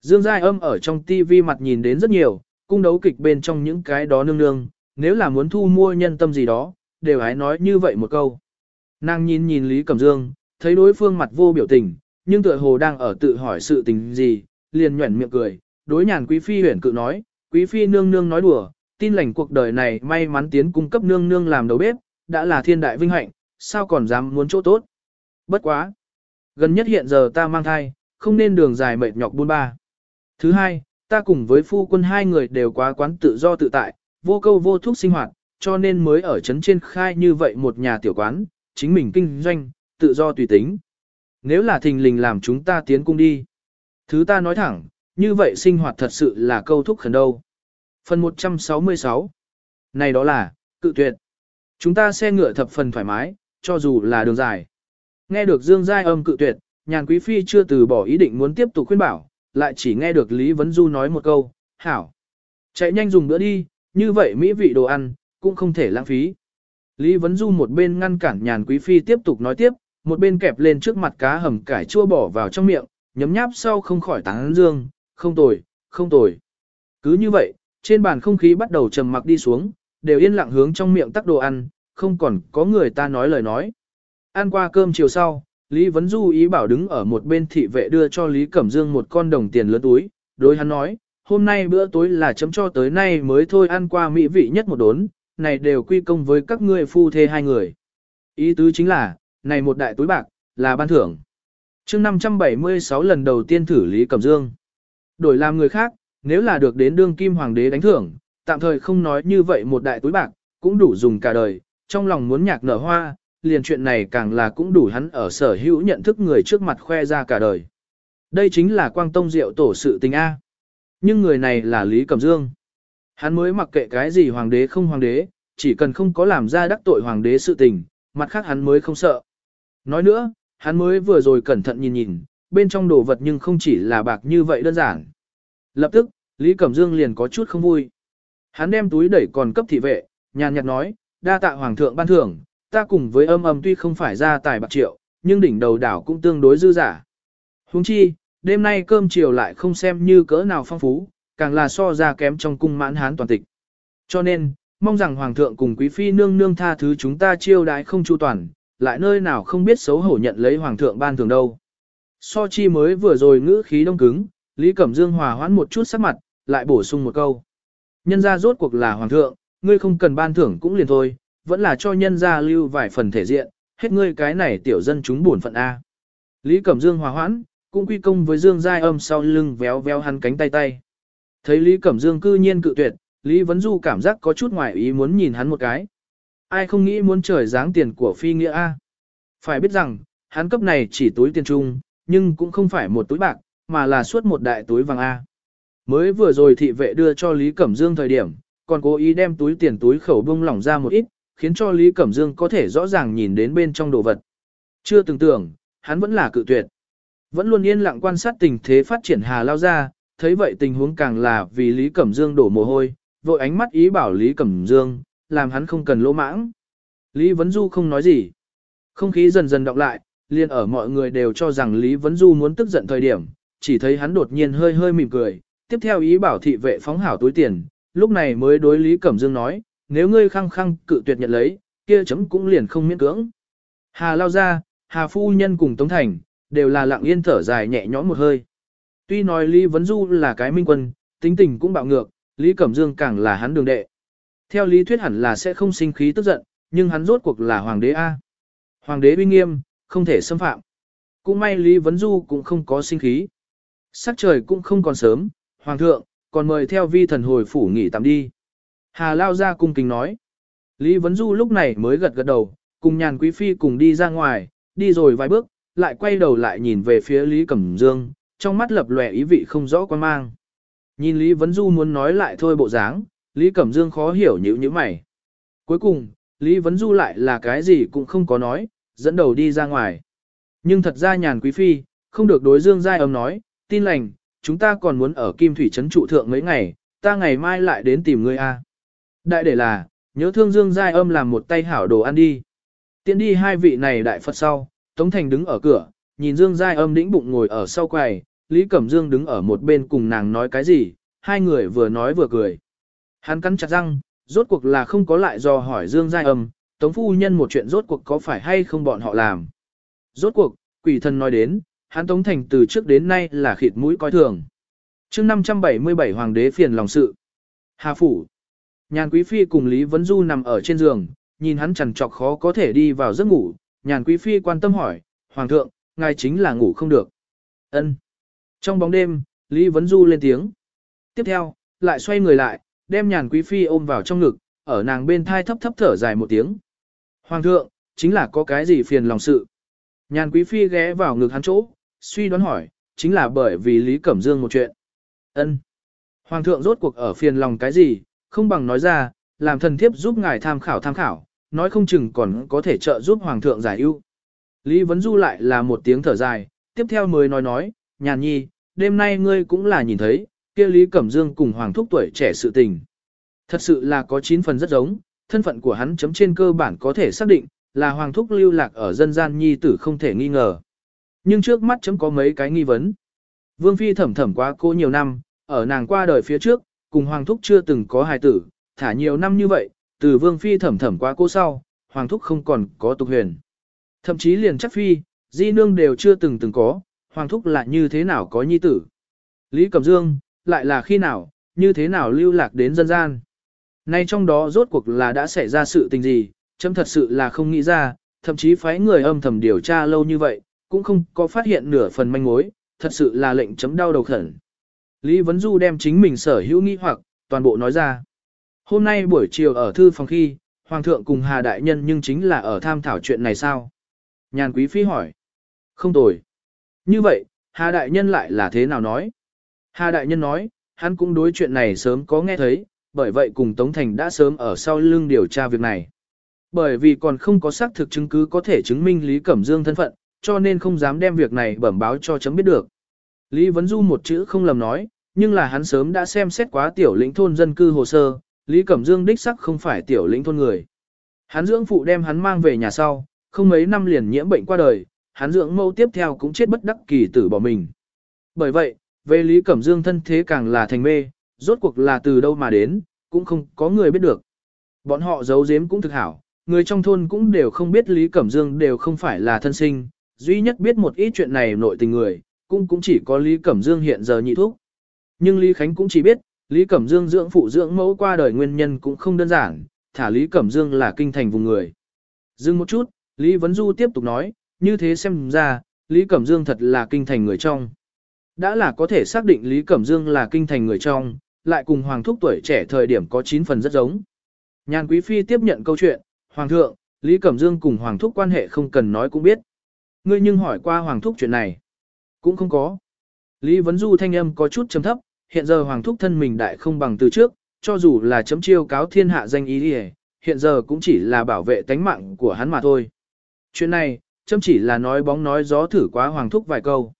Dương Giai âm ở trong tivi mặt nhìn đến rất nhiều, cung đấu kịch bên trong những cái đó nương nương, nếu là muốn thu mua nhân tâm gì đó, đều hãy nói như vậy một câu. Nàng nhìn nhìn Lý Cẩm Dương, thấy đối phương mặt vô biểu tình, nhưng tựa hồ đang ở tự hỏi sự tình gì, liền nhuẩn miệng cười, đối nhàn quý phi huyển cự nói, quý phi nương nương nói đùa, tin lành cuộc đời này may mắn tiến cung cấp nương nương làm đầu bếp, đã là thiên đại vinh hạnh, sao còn dám muốn chỗ tốt. Bất quá. Gần nhất hiện giờ ta mang thai, không nên đường dài mệt nhọc buôn ba. Thứ hai, ta cùng với phu quân hai người đều quá quán tự do tự tại, vô câu vô thuốc sinh hoạt, cho nên mới ở trấn trên khai như vậy một nhà tiểu quán, chính mình kinh doanh, tự do tùy tính. Nếu là thình lình làm chúng ta tiến cung đi. Thứ ta nói thẳng, như vậy sinh hoạt thật sự là câu thúc khẩn đâu. Phần 166 Này đó là, cự tuyệt. Chúng ta xe ngựa thập phần thoải mái, cho dù là đường dài. Nghe được Dương Giai âm cự tuyệt, nhàn quý phi chưa từ bỏ ý định muốn tiếp tục khuyên bảo, lại chỉ nghe được Lý Vấn Du nói một câu, hảo. Chạy nhanh dùng bữa đi, như vậy mỹ vị đồ ăn, cũng không thể lãng phí. Lý Vấn Du một bên ngăn cản nhàn quý phi tiếp tục nói tiếp, một bên kẹp lên trước mặt cá hầm cải chua bỏ vào trong miệng, nhấm nháp sau không khỏi tán dương, không tồi, không tồi. Cứ như vậy, trên bàn không khí bắt đầu trầm mặc đi xuống, đều yên lặng hướng trong miệng tắc đồ ăn, không còn có người ta nói lời nói. Ăn qua cơm chiều sau, Lý Vấn Du ý bảo đứng ở một bên thị vệ đưa cho Lý Cẩm Dương một con đồng tiền lớn túi, đối hắn nói, hôm nay bữa tối là chấm cho tới nay mới thôi ăn qua mỹ vị nhất một đốn, này đều quy công với các ngươi phu thê hai người. Ý tứ chính là, này một đại túi bạc, là ban thưởng. chương 576 lần đầu tiên thử Lý Cẩm Dương. Đổi làm người khác, nếu là được đến đương kim hoàng đế đánh thưởng, tạm thời không nói như vậy một đại túi bạc, cũng đủ dùng cả đời, trong lòng muốn nhạc nở hoa, liền chuyện này càng là cũng đủ hắn ở sở hữu nhận thức người trước mặt khoe ra cả đời. Đây chính là quang tông diệu tổ sự tình A. Nhưng người này là Lý Cẩm Dương. Hắn mới mặc kệ cái gì hoàng đế không hoàng đế, chỉ cần không có làm ra đắc tội hoàng đế sự tình, mặt khác hắn mới không sợ. Nói nữa, hắn mới vừa rồi cẩn thận nhìn nhìn, bên trong đồ vật nhưng không chỉ là bạc như vậy đơn giản. Lập tức, Lý Cẩm Dương liền có chút không vui. Hắn đem túi đẩy còn cấp thị vệ, nhàn nhạt nói, đa tạ hoàng thượng ban thưởng, ta cùng với âm âm tuy không phải ra tài bạc triệu, nhưng đỉnh đầu đảo cũng tương đối dư giả. Huống chi, đêm nay cơm chiều lại không xem như cỡ nào phong phú, càng là so ra kém trong cung mãn hán toàn tịch. Cho nên, mong rằng hoàng thượng cùng quý phi nương nương tha thứ chúng ta chiêu đãi không chu toàn, lại nơi nào không biết xấu hổ nhận lấy hoàng thượng ban thường đâu. So chi mới vừa rồi ngữ khí đông cứng, Lý Cẩm Dương hòa hoãn một chút sắc mặt, lại bổ sung một câu. Nhân ra rốt cuộc là hoàng thượng, ngươi không cần ban thưởng cũng liền thôi, vẫn là cho nhân ra lưu vài phần thể diện, hết ngươi cái này tiểu dân chúng buồn phận A. Lý Cẩm Dương hòa hoãn, cũng quy công với Dương Giai âm sau lưng véo véo hắn cánh tay tay. Thấy Lý Cẩm Dương cư nhiên cự tuyệt, Lý Vấn Du cảm giác có chút ngoài ý muốn nhìn hắn một cái. Ai không nghĩ muốn trời dáng tiền của phi nghĩa A. Phải biết rằng, hắn cấp này chỉ túi tiền trung, nhưng cũng không phải một túi bạc, mà là suốt một đại túi vàng A. Mới vừa rồi thị vệ đưa cho Lý Cẩm Dương thời điểm, còn cố ý đem túi tiền túi khẩu bông lỏng ra một ít, khiến cho Lý Cẩm Dương có thể rõ ràng nhìn đến bên trong đồ vật. Chưa từng tưởng, hắn vẫn là cự tuyệt. Vẫn luôn yên lặng quan sát tình thế phát triển Hà Lao ra, thấy vậy tình huống càng là vì Lý Cẩm Dương đổ mồ hôi, vội ánh mắt ý bảo Lý Cẩm Dương, làm hắn không cần lỗ mãng. Lý Vấn Du không nói gì. Không khí dần dần đọc lại, liền ở mọi người đều cho rằng Lý Vấn Du muốn tức giận thời điểm, chỉ thấy hắn đột nhiên hơi hơi mỉm cười, tiếp theo ý bảo thị vệ phóng hảo túi tiền, lúc này mới đối Lý Cẩm Dương nói, nếu ngươi khăng khăng cự tuyệt nhận lấy, kia chấm cũng liền không miễn cưỡng. Hà lao ra, Hà phu nhân cùng Tống Thành, đều là lặng yên thở dài nhẹ nhõm một hơi. Tuy nói Lý Vấn Du là cái minh quân, tính tình cũng bạo ngược, Lý Cẩm Dương càng là hắn đường đệ. Theo lý thuyết hẳn là sẽ không sinh khí tức giận, nhưng hắn rốt cuộc là hoàng đế A. Hoàng đế uy nghiêm, không thể xâm phạm. Cũng may Lý Vấn Du cũng không có sinh khí. Sắc trời cũng không còn sớm, hoàng thượng, còn mời theo vi thần hồi phủ nghỉ tạm đi. Hà lao ra cung kính nói. Lý Vấn Du lúc này mới gật gật đầu, cùng nhàn quý phi cùng đi ra ngoài, đi rồi vài bước, lại quay đầu lại nhìn về phía Lý Cẩm Dương, trong mắt lập lòe ý vị không rõ quan mang. Nhìn Lý Vấn Du muốn nói lại thôi bộ dáng, Lý Cẩm Dương khó hiểu nhữ như mày. Cuối cùng, Lý Vấn Du lại là cái gì cũng không có nói, dẫn đầu đi ra ngoài. Nhưng thật ra nhàn quý phi, không được đối Dương Giai âm nói, tin lành, chúng ta còn muốn ở Kim Thủy Trấn trụ thượng mấy ngày, ta ngày mai lại đến tìm ngươi a. Đại để là, nhớ thương Dương Giai âm làm một tay hảo đồ ăn đi. Tiến đi hai vị này đại Phật sau, Tống Thành đứng ở cửa, nhìn Dương Giai âm đĩnh bụng ngồi ở sau quầy, Lý Cẩm Dương đứng ở một bên cùng nàng nói cái gì, hai người vừa nói vừa cười. Hắn cắn chặt răng, rốt cuộc là không có lại do hỏi Dương Giai âm, Tống Phu Nhân một chuyện rốt cuộc có phải hay không bọn họ làm. Rốt cuộc, quỷ thần nói đến, hắn Tống Thành từ trước đến nay là khịt mũi coi thường. chương 577 Hoàng đế phiền lòng sự. Hà Phủ. Nhàn Quý Phi cùng Lý Vấn Du nằm ở trên giường, nhìn hắn chằn trọc khó có thể đi vào giấc ngủ. Nhàn Quý Phi quan tâm hỏi, Hoàng thượng, ngài chính là ngủ không được. ân Trong bóng đêm, Lý Vấn Du lên tiếng. Tiếp theo, lại xoay người lại, đem nhàn quý phi ôm vào trong ngực, ở nàng bên thai thấp thấp thở dài một tiếng. Hoàng thượng, chính là có cái gì phiền lòng sự. Nhàn quý phi ghé vào ngực hắn chỗ, suy đoán hỏi, chính là bởi vì Lý Cẩm Dương một chuyện. ân Hoàng thượng rốt cuộc ở phiền lòng cái gì, không bằng nói ra, làm thần thiếp giúp ngài tham khảo tham khảo, nói không chừng còn có thể trợ giúp Hoàng thượng giải ưu. Lý Vấn Du lại là một tiếng thở dài, tiếp theo mới nói nói, nhàn nhi, đêm nay ngươi cũng là nhìn thấy, kia Lý Cẩm Dương cùng Hoàng Thúc tuổi trẻ sự tình. Thật sự là có 9 phần rất giống, thân phận của hắn chấm trên cơ bản có thể xác định, là Hoàng Thúc lưu lạc ở dân gian nhi tử không thể nghi ngờ. Nhưng trước mắt chấm có mấy cái nghi vấn. Vương Phi thẩm thẩm quá cô nhiều năm, ở nàng qua đời phía trước, cùng Hoàng Thúc chưa từng có hài tử, thả nhiều năm như vậy, từ Vương Phi thẩm thẩm quá cô sau, Hoàng Thúc không còn có tục huyền. Thậm chí liền chắc Phi, Di Nương đều chưa từng từng có, Hoàng Thúc lại như thế nào có nhi tử. Lý Cẩm Dương, lại là khi nào, như thế nào lưu lạc đến dân gian. Nay trong đó rốt cuộc là đã xảy ra sự tình gì, chấm thật sự là không nghĩ ra, thậm chí phái người âm thầm điều tra lâu như vậy, cũng không có phát hiện nửa phần manh mối, thật sự là lệnh chấm đau đầu khẩn. Lý Vấn Du đem chính mình sở hữu nghĩ hoặc, toàn bộ nói ra. Hôm nay buổi chiều ở thư phòng khi, Hoàng thượng cùng Hà Đại Nhân nhưng chính là ở tham thảo chuyện này sao? Nhàn Quý Phi hỏi. Không tồi. Như vậy, Hà Đại Nhân lại là thế nào nói? Hà Đại Nhân nói, hắn cũng đối chuyện này sớm có nghe thấy, bởi vậy cùng Tống Thành đã sớm ở sau lưng điều tra việc này. Bởi vì còn không có xác thực chứng cứ có thể chứng minh Lý Cẩm Dương thân phận, cho nên không dám đem việc này bẩm báo cho chấm biết được. Lý Vấn Du một chữ không lầm nói, nhưng là hắn sớm đã xem xét quá tiểu lĩnh thôn dân cư hồ sơ, Lý Cẩm Dương đích sắc không phải tiểu lĩnh thôn người. Hắn dưỡng phụ đem hắn mang về nhà sau, không mấy năm liền nhiễm bệnh qua đời, hắn dưỡng mâu tiếp theo cũng chết bất đắc kỳ tử bỏ mình. Bởi vậy, về Lý Cẩm Dương thân thế càng là thành mê, rốt cuộc là từ đâu mà đến, cũng không có người biết được. Bọn họ giấu giếm cũng thực hảo, người trong thôn cũng đều không biết Lý Cẩm Dương đều không phải là thân sinh, duy nhất biết một ít chuyện này nội tình người, cũng cũng chỉ có Lý Cẩm Dương hiện giờ nhị thuốc. Nhưng Lý Khánh cũng chỉ biết, Lý Cẩm Dương dưỡng phụ dưỡng mẫu qua đời nguyên nhân cũng không đơn giản, thả Lý Cẩm Dương là kinh thành vùng người. Dừng một chút, Lý Vấn Du tiếp tục nói, như thế xem ra, Lý Cẩm Dương thật là kinh thành người trong. Đã là có thể xác định Lý Cẩm Dương là kinh thành người trong, lại cùng Hoàng Thúc tuổi trẻ thời điểm có 9 phần rất giống. Nhàn Quý Phi tiếp nhận câu chuyện, Hoàng thượng, Lý Cẩm Dương cùng Hoàng Thúc quan hệ không cần nói cũng biết. Ngươi nhưng hỏi qua Hoàng Thúc chuyện này. Cũng không có. Lý Vấn Du thanh âm có chút trầm thấp, hiện giờ Hoàng Thúc thân mình đại không bằng từ trước, cho dù là chấm chiêu cáo thiên hạ danh ý đi hiện giờ cũng chỉ là bảo vệ tánh mạng của hắn mà thôi. Chuyện này, chấm chỉ là nói bóng nói gió thử quá Hoàng Thúc vài câu.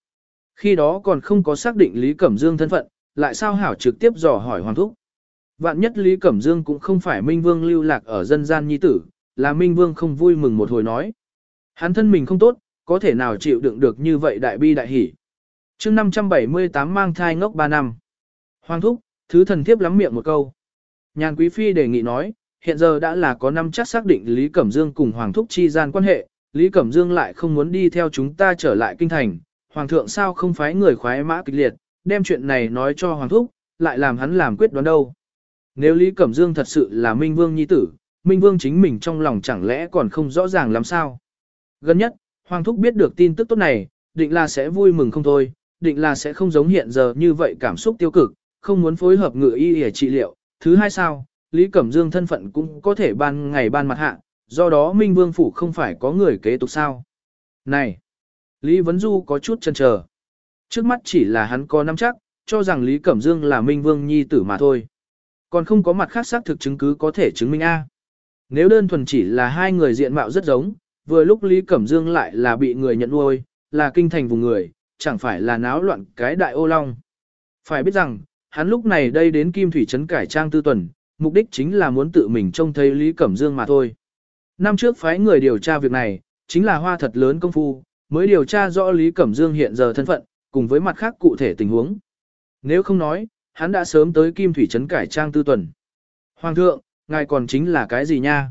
Khi đó còn không có xác định Lý Cẩm Dương thân phận, lại sao hảo trực tiếp dò hỏi Hoàng Thúc. Vạn nhất Lý Cẩm Dương cũng không phải Minh Vương lưu lạc ở dân gian nhi tử, là Minh Vương không vui mừng một hồi nói. Hắn thân mình không tốt, có thể nào chịu đựng được như vậy đại bi đại hỷ. chương 578 mang thai ngốc 3 năm. Hoàng Thúc, thứ thần thiếp lắm miệng một câu. Nhàn Quý Phi đề nghị nói, hiện giờ đã là có năm chắc xác định Lý Cẩm Dương cùng Hoàng Thúc chi gian quan hệ, Lý Cẩm Dương lại không muốn đi theo chúng ta trở lại kinh thành, Hoàng thượng sao không phái người khoái mã kịch liệt, đem chuyện này nói cho Hoàng thúc, lại làm hắn làm quyết đoán đâu. Nếu Lý Cẩm Dương thật sự là Minh Vương nhi tử, Minh Vương chính mình trong lòng chẳng lẽ còn không rõ ràng làm sao. Gần nhất, Hoàng thúc biết được tin tức tốt này, định là sẽ vui mừng không thôi, định là sẽ không giống hiện giờ như vậy cảm xúc tiêu cực, không muốn phối hợp ngựa y để trị liệu. Thứ hai sao, Lý Cẩm Dương thân phận cũng có thể ban ngày ban mặt hạ, do đó Minh Vương Phủ không phải có người kế tục sao. Này! Lý Vấn Du có chút chần chờ. Trước mắt chỉ là hắn có nắm chắc, cho rằng Lý Cẩm Dương là Minh Vương Nhi tử mà thôi. Còn không có mặt khác xác thực chứng cứ có thể chứng minh A. Nếu đơn thuần chỉ là hai người diện mạo rất giống, vừa lúc Lý Cẩm Dương lại là bị người nhận nuôi, là kinh thành vùng người, chẳng phải là náo loạn cái đại ô long. Phải biết rằng, hắn lúc này đây đến Kim Thủy Trấn cải trang tư tuần, mục đích chính là muốn tự mình trông thấy Lý Cẩm Dương mà thôi. Năm trước phái người điều tra việc này, chính là hoa thật lớn công phu, mới điều tra rõ Lý Cẩm Dương hiện giờ thân phận, cùng với mặt khác cụ thể tình huống. Nếu không nói, hắn đã sớm tới Kim Thủy Trấn cải trang tư tuần. Hoàng thượng, ngài còn chính là cái gì nha?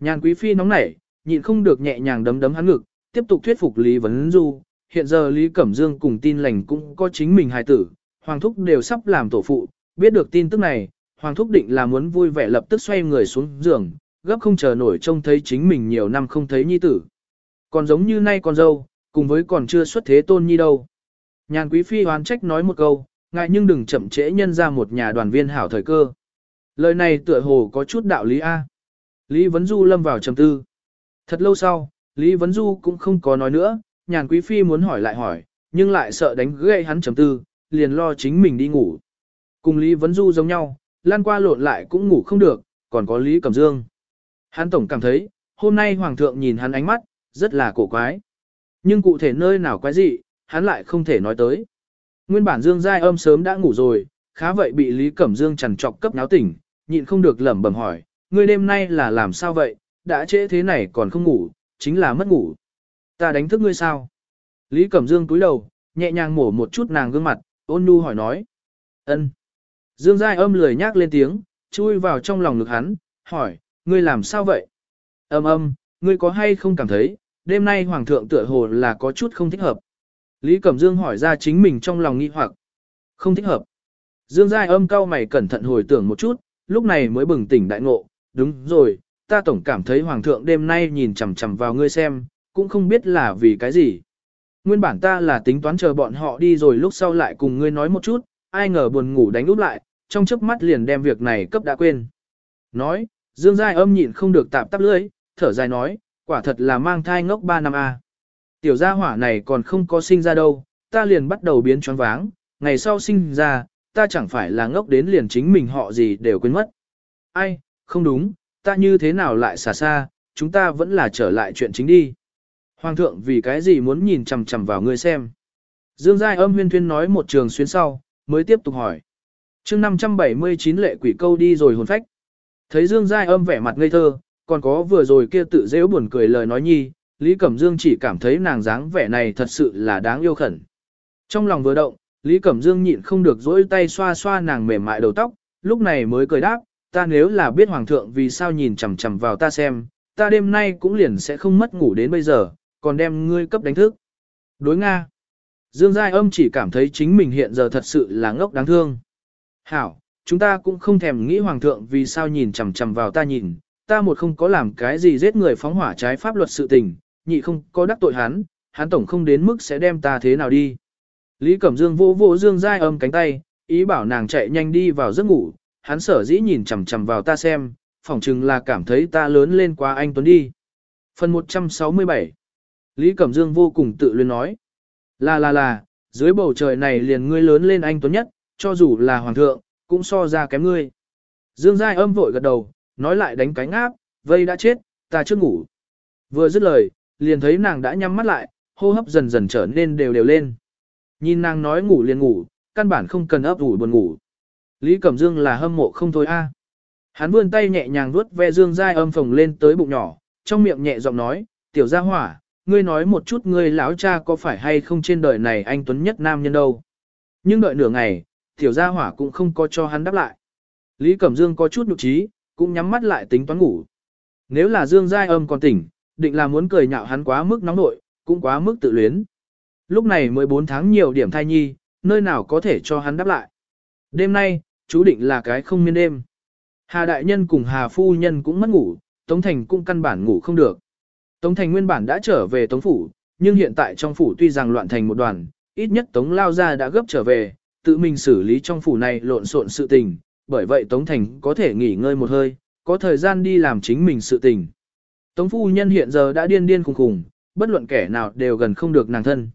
Nhàn quý phi nóng nảy, nhịn không được nhẹ nhàng đấm đấm hắn ngực, tiếp tục thuyết phục Lý Vấn Du. Hiện giờ Lý Cẩm Dương cùng tin lành cũng có chính mình hài tử, Hoàng Thúc đều sắp làm tổ phụ, biết được tin tức này, Hoàng Thúc định là muốn vui vẻ lập tức xoay người xuống giường, gấp không chờ nổi trông thấy chính mình nhiều năm không thấy nhi tử. Còn giống như nay con dâu, cùng với còn chưa xuất thế tôn nhi đâu. Nhàn quý phi hoán trách nói một câu, ngại nhưng đừng chậm trễ nhân ra một nhà đoàn viên hảo thời cơ. Lời này tựa hồ có chút đạo lý A. Lý Vấn Du lâm vào trầm tư. Thật lâu sau, Lý Vấn Du cũng không có nói nữa, nhàn quý phi muốn hỏi lại hỏi, nhưng lại sợ đánh gãy hắn trầm tư, liền lo chính mình đi ngủ. Cùng Lý Vấn Du giống nhau, lan qua lộn lại cũng ngủ không được, còn có Lý Cẩm Dương. Hắn tổng cảm thấy, hôm nay Hoàng thượng nhìn hắn ánh mắt, rất là cổ quái. Nhưng cụ thể nơi nào quái gì, hắn lại không thể nói tới. Nguyên bản Dương Giai âm sớm đã ngủ rồi, khá vậy bị Lý Cẩm Dương chằn trọc cấp náo tỉnh, nhịn không được lẩm bẩm hỏi, ngươi đêm nay là làm sao vậy, đã trễ thế này còn không ngủ, chính là mất ngủ. Ta đánh thức ngươi sao? Lý Cẩm Dương túi đầu, nhẹ nhàng mổ một chút nàng gương mặt, ôn nu hỏi nói. ân. Dương Giai âm lười nhác lên tiếng, chui vào trong lòng ngực hắn, hỏi, ngươi làm sao vậy? Âm âm, ngươi có hay không cảm thấy, đêm nay Hoàng thượng tựa hồ là có chút không thích hợp. Lý Cẩm Dương hỏi ra chính mình trong lòng nghi hoặc. Không thích hợp. Dương Giai âm cao mày cẩn thận hồi tưởng một chút, lúc này mới bừng tỉnh đại ngộ, đúng rồi, ta tổng cảm thấy hoàng thượng đêm nay nhìn chằm chằm vào ngươi xem, cũng không biết là vì cái gì. Nguyên bản ta là tính toán chờ bọn họ đi rồi lúc sau lại cùng ngươi nói một chút, ai ngờ buồn ngủ đánh úp lại, trong chớp mắt liền đem việc này cấp đã quên. Nói, Dương Giai âm nhịn không được tạm tắp lưỡi, thở dài nói, quả thật là mang thai ngốc 3 năm a. Tiểu gia hỏa này còn không có sinh ra đâu, ta liền bắt đầu biến choáng váng, ngày sau sinh ra, ta chẳng phải là ngốc đến liền chính mình họ gì đều quên mất. Ai, không đúng, ta như thế nào lại xa xa, chúng ta vẫn là trở lại chuyện chính đi. Hoàng thượng vì cái gì muốn nhìn chằm chằm vào ngươi xem. Dương Giai âm huyên thuyên nói một trường xuyên sau, mới tiếp tục hỏi. chương 579 lệ quỷ câu đi rồi hồn phách. Thấy Dương Giai âm vẻ mặt ngây thơ, còn có vừa rồi kia tự dễ buồn cười lời nói nhi, Lý Cẩm Dương chỉ cảm thấy nàng dáng vẻ này thật sự là đáng yêu khẩn. Trong lòng vừa động, Lý Cẩm Dương nhịn không được dỗi tay xoa xoa nàng mềm mại đầu tóc, lúc này mới cười đáp, ta nếu là biết Hoàng thượng vì sao nhìn chằm chằm vào ta xem, ta đêm nay cũng liền sẽ không mất ngủ đến bây giờ, còn đem ngươi cấp đánh thức. Đối Nga. Dương Giai âm chỉ cảm thấy chính mình hiện giờ thật sự là ngốc đáng thương. Hảo, chúng ta cũng không thèm nghĩ Hoàng thượng vì sao nhìn chằm chằm vào ta nhìn, ta một không có làm cái gì giết người phóng hỏa trái pháp luật sự tình, nhị không có đắc tội hắn, hắn tổng không đến mức sẽ đem ta thế nào đi. Lý Cẩm Dương vô vô Dương Giai âm cánh tay, ý bảo nàng chạy nhanh đi vào giấc ngủ, hắn sở dĩ nhìn chằm chằm vào ta xem, phỏng chừng là cảm thấy ta lớn lên quá anh Tuấn đi. Phần 167 Lý Cẩm Dương vô cùng tự luyến nói. Là là là, dưới bầu trời này liền ngươi lớn lên anh Tuấn nhất, cho dù là hoàng thượng, cũng so ra kém ngươi. Dương Giai âm vội gật đầu, nói lại đánh cánh áp, vây đã chết, ta chưa ngủ. Vừa dứt lời, liền thấy nàng đã nhắm mắt lại, hô hấp dần dần trở nên đều đều lên. Nhìn nàng nói ngủ liền ngủ, căn bản không cần ấp ủ buồn ngủ. Lý Cẩm Dương là hâm mộ không thôi a. Hắn vươn tay nhẹ nhàng vuốt ve Dương Giai âm phồng lên tới bụng nhỏ, trong miệng nhẹ giọng nói, tiểu gia hỏa, ngươi nói một chút ngươi lão cha có phải hay không trên đời này anh tuấn nhất nam nhân đâu. Nhưng đợi nửa ngày, tiểu gia hỏa cũng không có cho hắn đáp lại. Lý Cẩm Dương có chút nhục trí, cũng nhắm mắt lại tính toán ngủ. Nếu là Dương Giai âm còn tỉnh, định là muốn cười nhạo hắn quá mức nóng nội, cũng quá mức tự luyến. Lúc này 14 tháng nhiều điểm thai nhi, nơi nào có thể cho hắn đáp lại. Đêm nay, chú định là cái không miên đêm. Hà đại nhân cùng Hà phu nhân cũng mất ngủ, Tống Thành cũng căn bản ngủ không được. Tống Thành nguyên bản đã trở về Tống Phủ, nhưng hiện tại trong phủ tuy rằng loạn thành một đoàn, ít nhất Tống Lao Gia đã gấp trở về, tự mình xử lý trong phủ này lộn xộn sự tình, bởi vậy Tống Thành có thể nghỉ ngơi một hơi, có thời gian đi làm chính mình sự tình. Tống phu nhân hiện giờ đã điên điên khùng khùng, bất luận kẻ nào đều gần không được nàng thân.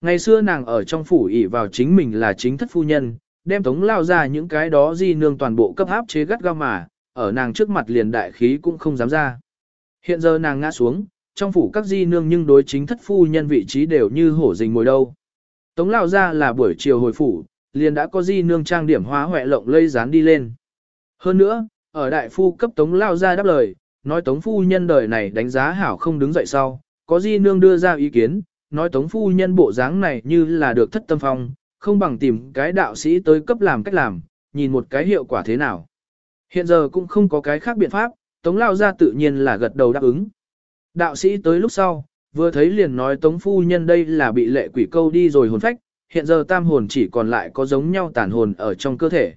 Ngày xưa nàng ở trong phủ ỷ vào chính mình là chính thất phu nhân, đem tống lao ra những cái đó di nương toàn bộ cấp áp chế gắt gao mà, ở nàng trước mặt liền đại khí cũng không dám ra. Hiện giờ nàng ngã xuống, trong phủ các di nương nhưng đối chính thất phu nhân vị trí đều như hổ rình mồi đâu. Tống lao ra là buổi chiều hồi phủ, liền đã có di nương trang điểm hóa hoẹ lộng lây dán đi lên. Hơn nữa, ở đại phu cấp tống lao ra đáp lời, nói tống phu nhân đời này đánh giá hảo không đứng dậy sau, có di nương đưa ra ý kiến, nói tống phu nhân bộ dáng này như là được thất tâm phong, không bằng tìm cái đạo sĩ tới cấp làm cách làm, nhìn một cái hiệu quả thế nào. Hiện giờ cũng không có cái khác biện pháp, tống lao ra tự nhiên là gật đầu đáp ứng. Đạo sĩ tới lúc sau, vừa thấy liền nói tống phu nhân đây là bị lệ quỷ câu đi rồi hồn phách, hiện giờ tam hồn chỉ còn lại có giống nhau tàn hồn ở trong cơ thể.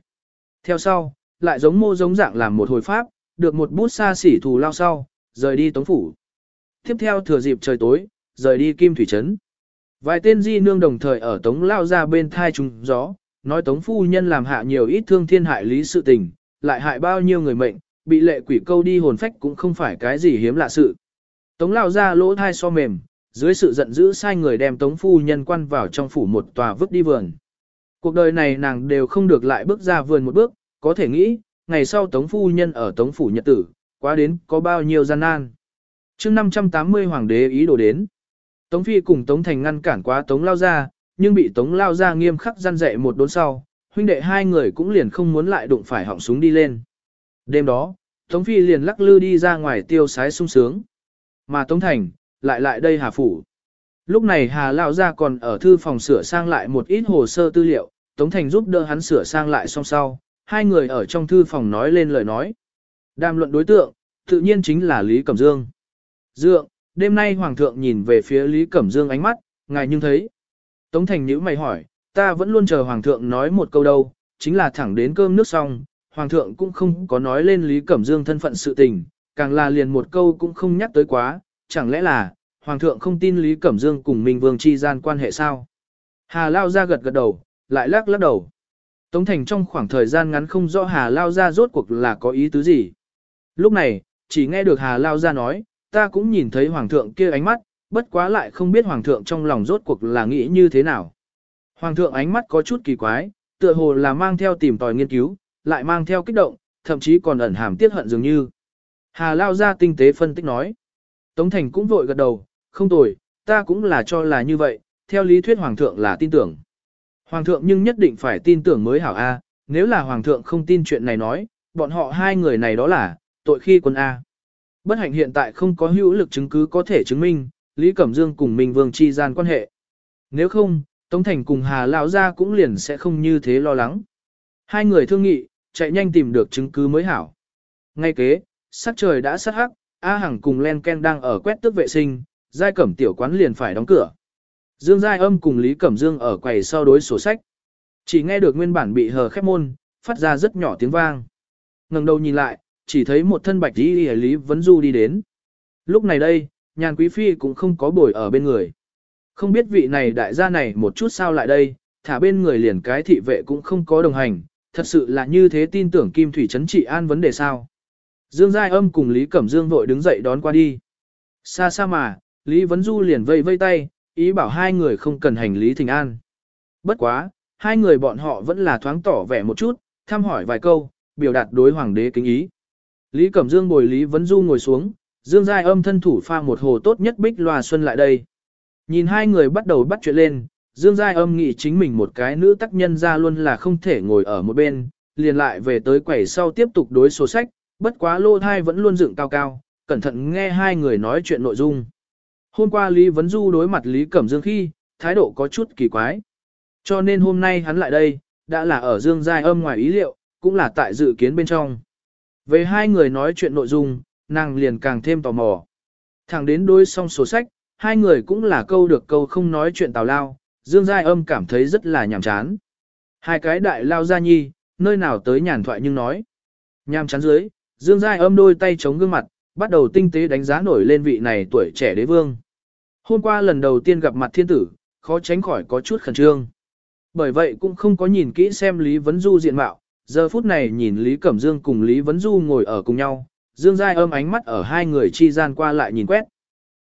Theo sau, lại giống mô giống dạng làm một hồi pháp, được một bút xa xỉ thù lao sau, rời đi tống phủ. Tiếp theo thừa dịp trời tối, rời đi kim thủy trấn. Vài tên di nương đồng thời ở tống lao ra bên thai trùng gió, nói tống phu nhân làm hạ nhiều ít thương thiên hại lý sự tình, lại hại bao nhiêu người mệnh, bị lệ quỷ câu đi hồn phách cũng không phải cái gì hiếm lạ sự. Tống lao ra lỗ thai so mềm, dưới sự giận dữ sai người đem tống phu nhân quan vào trong phủ một tòa vứt đi vườn. Cuộc đời này nàng đều không được lại bước ra vườn một bước, có thể nghĩ, ngày sau tống phu nhân ở tống phủ nhật tử, quá đến có bao nhiêu gian nan. chương 580 hoàng đế ý đồ đến. Tống phi cùng tống thành ngăn cản quá tống lao ra, nhưng bị tống lao ra nghiêm khắc gian dạy một đốn sau, huynh đệ hai người cũng liền không muốn lại đụng phải họng súng đi lên. Đêm đó, tống phi liền lắc lư đi ra ngoài tiêu sái sung sướng. Mà tống thành, lại lại đây hà phủ. Lúc này hà Lão gia còn ở thư phòng sửa sang lại một ít hồ sơ tư liệu, tống thành giúp đỡ hắn sửa sang lại xong sau, hai người ở trong thư phòng nói lên lời nói. Đàm luận đối tượng, tự nhiên chính là Lý Cẩm Dương. Dượng, đêm nay Hoàng thượng nhìn về phía Lý Cẩm Dương ánh mắt, ngài nhưng thấy. Tống Thành nhữ mày hỏi, ta vẫn luôn chờ Hoàng thượng nói một câu đâu, chính là thẳng đến cơm nước xong, Hoàng thượng cũng không có nói lên Lý Cẩm Dương thân phận sự tình, càng là liền một câu cũng không nhắc tới quá, chẳng lẽ là, Hoàng thượng không tin Lý Cẩm Dương cùng Minh Vương chi gian quan hệ sao? Hà Lao ra gật gật đầu, lại lắc lắc đầu. Tống Thành trong khoảng thời gian ngắn không rõ Hà Lao ra rốt cuộc là có ý tứ gì. Lúc này, chỉ nghe được Hà Lao ra nói, ta cũng nhìn thấy Hoàng thượng kia ánh mắt, bất quá lại không biết Hoàng thượng trong lòng rốt cuộc là nghĩ như thế nào. Hoàng thượng ánh mắt có chút kỳ quái, tựa hồ là mang theo tìm tòi nghiên cứu, lại mang theo kích động, thậm chí còn ẩn hàm tiết hận dường như. Hà Lao ra tinh tế phân tích nói. Tống Thành cũng vội gật đầu, không tồi, ta cũng là cho là như vậy, theo lý thuyết Hoàng thượng là tin tưởng. Hoàng thượng nhưng nhất định phải tin tưởng mới hảo A, nếu là Hoàng thượng không tin chuyện này nói, bọn họ hai người này đó là, tội khi quân A. Bất hạnh hiện tại không có hữu lực chứng cứ có thể chứng minh, Lý Cẩm Dương cùng Minh Vương chi gian quan hệ. Nếu không, Tống Thành cùng Hà Lão Gia cũng liền sẽ không như thế lo lắng. Hai người thương nghị, chạy nhanh tìm được chứng cứ mới hảo. Ngay kế, sắc trời đã sát hắc, A Hằng cùng Len Ken đang ở quét tước vệ sinh, giai cẩm tiểu quán liền phải đóng cửa. Dương Giai Âm cùng Lý Cẩm Dương ở quầy sau đối sổ sách. Chỉ nghe được nguyên bản bị hờ khép môn, phát ra rất nhỏ tiếng vang. ngẩng đầu nhìn lại, chỉ thấy một thân bạch y Lý Vấn Du đi đến. Lúc này đây, nhàn quý phi cũng không có bồi ở bên người. Không biết vị này đại gia này một chút sao lại đây, thả bên người liền cái thị vệ cũng không có đồng hành, thật sự là như thế tin tưởng Kim Thủy Trấn trị an vấn đề sao. Dương Giai Âm cùng Lý Cẩm Dương vội đứng dậy đón qua đi. Xa xa mà, Lý Vấn Du liền vây vây tay, ý bảo hai người không cần hành lý thình an. Bất quá, hai người bọn họ vẫn là thoáng tỏ vẻ một chút, thăm hỏi vài câu, biểu đạt đối hoàng đế kính ý. Lý Cẩm Dương bồi Lý Vấn Du ngồi xuống, Dương Giai âm thân thủ pha một hồ tốt nhất bích loa xuân lại đây. Nhìn hai người bắt đầu bắt chuyện lên, Dương Giai âm nghĩ chính mình một cái nữ tác nhân ra luôn là không thể ngồi ở một bên, liền lại về tới quầy sau tiếp tục đối số sách, bất quá lô thai vẫn luôn dựng cao cao, cẩn thận nghe hai người nói chuyện nội dung. Hôm qua Lý Vấn Du đối mặt Lý Cẩm Dương khi, thái độ có chút kỳ quái. Cho nên hôm nay hắn lại đây, đã là ở Dương Giai âm ngoài ý liệu, cũng là tại dự kiến bên trong. Về hai người nói chuyện nội dung, nàng liền càng thêm tò mò. Thẳng đến đôi xong sổ sách, hai người cũng là câu được câu không nói chuyện tào lao, Dương Giai âm cảm thấy rất là nhàm chán. Hai cái đại lao ra nhi, nơi nào tới nhàn thoại nhưng nói. Nhàm chán dưới, Dương Giai âm đôi tay chống gương mặt, bắt đầu tinh tế đánh giá nổi lên vị này tuổi trẻ đế vương. Hôm qua lần đầu tiên gặp mặt thiên tử, khó tránh khỏi có chút khẩn trương. Bởi vậy cũng không có nhìn kỹ xem Lý Vấn Du diện mạo, giờ phút này nhìn Lý Cẩm Dương cùng Lý Vấn Du ngồi ở cùng nhau, Dương Giai ôm ánh mắt ở hai người chi gian qua lại nhìn quét.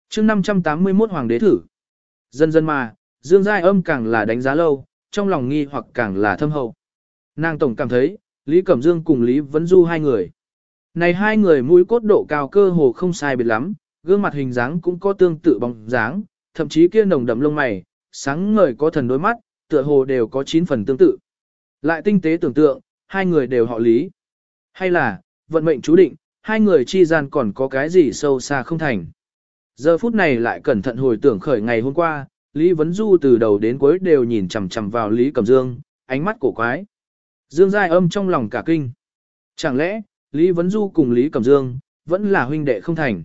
chương 581 Hoàng đế thử. Dần dần mà, Dương Giai âm càng là đánh giá lâu, trong lòng nghi hoặc càng là thâm hậu. Nàng tổng cảm thấy, Lý Cẩm Dương cùng Lý Vấn Du hai người. Này hai người mũi cốt độ cao cơ hồ không sai biệt lắm, gương mặt hình dáng cũng có tương tự bóng dáng, thậm chí kia nồng đậm lông mày, sáng ngời có thần đôi mắt, tựa hồ đều có chín phần tương tự. Lại tinh tế tưởng tượng, hai người đều họ lý. Hay là, vận mệnh chú định, hai người chi gian còn có cái gì sâu xa không thành. Giờ phút này lại cẩn thận hồi tưởng khởi ngày hôm qua, Lý Vấn Du từ đầu đến cuối đều nhìn chằm chằm vào Lý Cẩm Dương, ánh mắt cổ quái. Dương Giai âm trong lòng cả kinh. Chẳng lẽ, Lý Vấn Du cùng Lý Cẩm Dương, vẫn là huynh đệ không thành.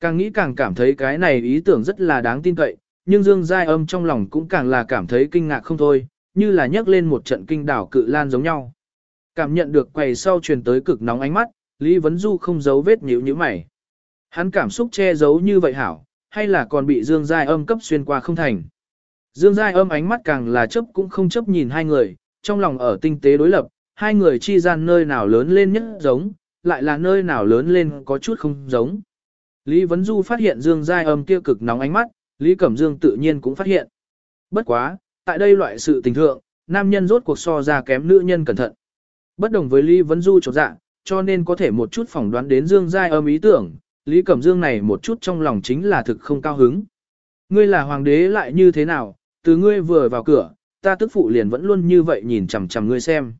Càng nghĩ càng cảm thấy cái này ý tưởng rất là đáng tin cậy, nhưng Dương Giai âm trong lòng cũng càng là cảm thấy kinh ngạc không thôi, như là nhấc lên một trận kinh đảo cự lan giống nhau. Cảm nhận được quầy sau truyền tới cực nóng ánh mắt, Lý Vấn Du không giấu vết nhíu như mày. Hắn cảm xúc che giấu như vậy hảo, hay là còn bị Dương Giai âm cấp xuyên qua không thành. Dương Giai âm ánh mắt càng là chấp cũng không chấp nhìn hai người, trong lòng ở tinh tế đối lập, hai người chi gian nơi nào lớn lên nhất giống, lại là nơi nào lớn lên có chút không giống. Lý Vấn Du phát hiện Dương Giai âm kia cực nóng ánh mắt, Lý Cẩm Dương tự nhiên cũng phát hiện. Bất quá, tại đây loại sự tình thượng, nam nhân rốt cuộc so ra kém nữ nhân cẩn thận. Bất đồng với Lý Vấn Du trột dạ, cho nên có thể một chút phỏng đoán đến Dương Giai âm ý tưởng, Lý Cẩm Dương này một chút trong lòng chính là thực không cao hứng. Ngươi là hoàng đế lại như thế nào, từ ngươi vừa vào cửa, ta tức phụ liền vẫn luôn như vậy nhìn chằm chằm ngươi xem.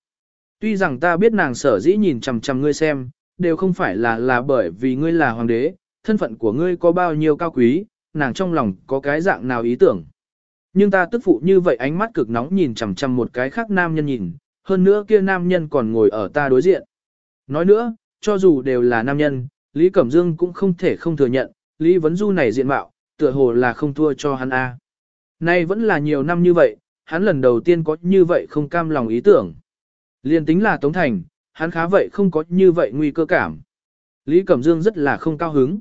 Tuy rằng ta biết nàng sở dĩ nhìn chằm chằm ngươi xem, đều không phải là là bởi vì ngươi là hoàng đế, thân phận của ngươi có bao nhiêu cao quý, nàng trong lòng có cái dạng nào ý tưởng. Nhưng ta tức phụ như vậy ánh mắt cực nóng nhìn chằm chằm một cái khác nam nhân nhìn, hơn nữa kia nam nhân còn ngồi ở ta đối diện. Nói nữa, cho dù đều là nam nhân, Lý Cẩm Dương cũng không thể không thừa nhận, Lý Vấn Du này diện mạo, tựa hồ là không thua cho hắn A. Nay vẫn là nhiều năm như vậy, hắn lần đầu tiên có như vậy không cam lòng ý tưởng. Liên tính là Tống Thành, hắn khá vậy không có như vậy nguy cơ cảm. Lý Cẩm Dương rất là không cao hứng.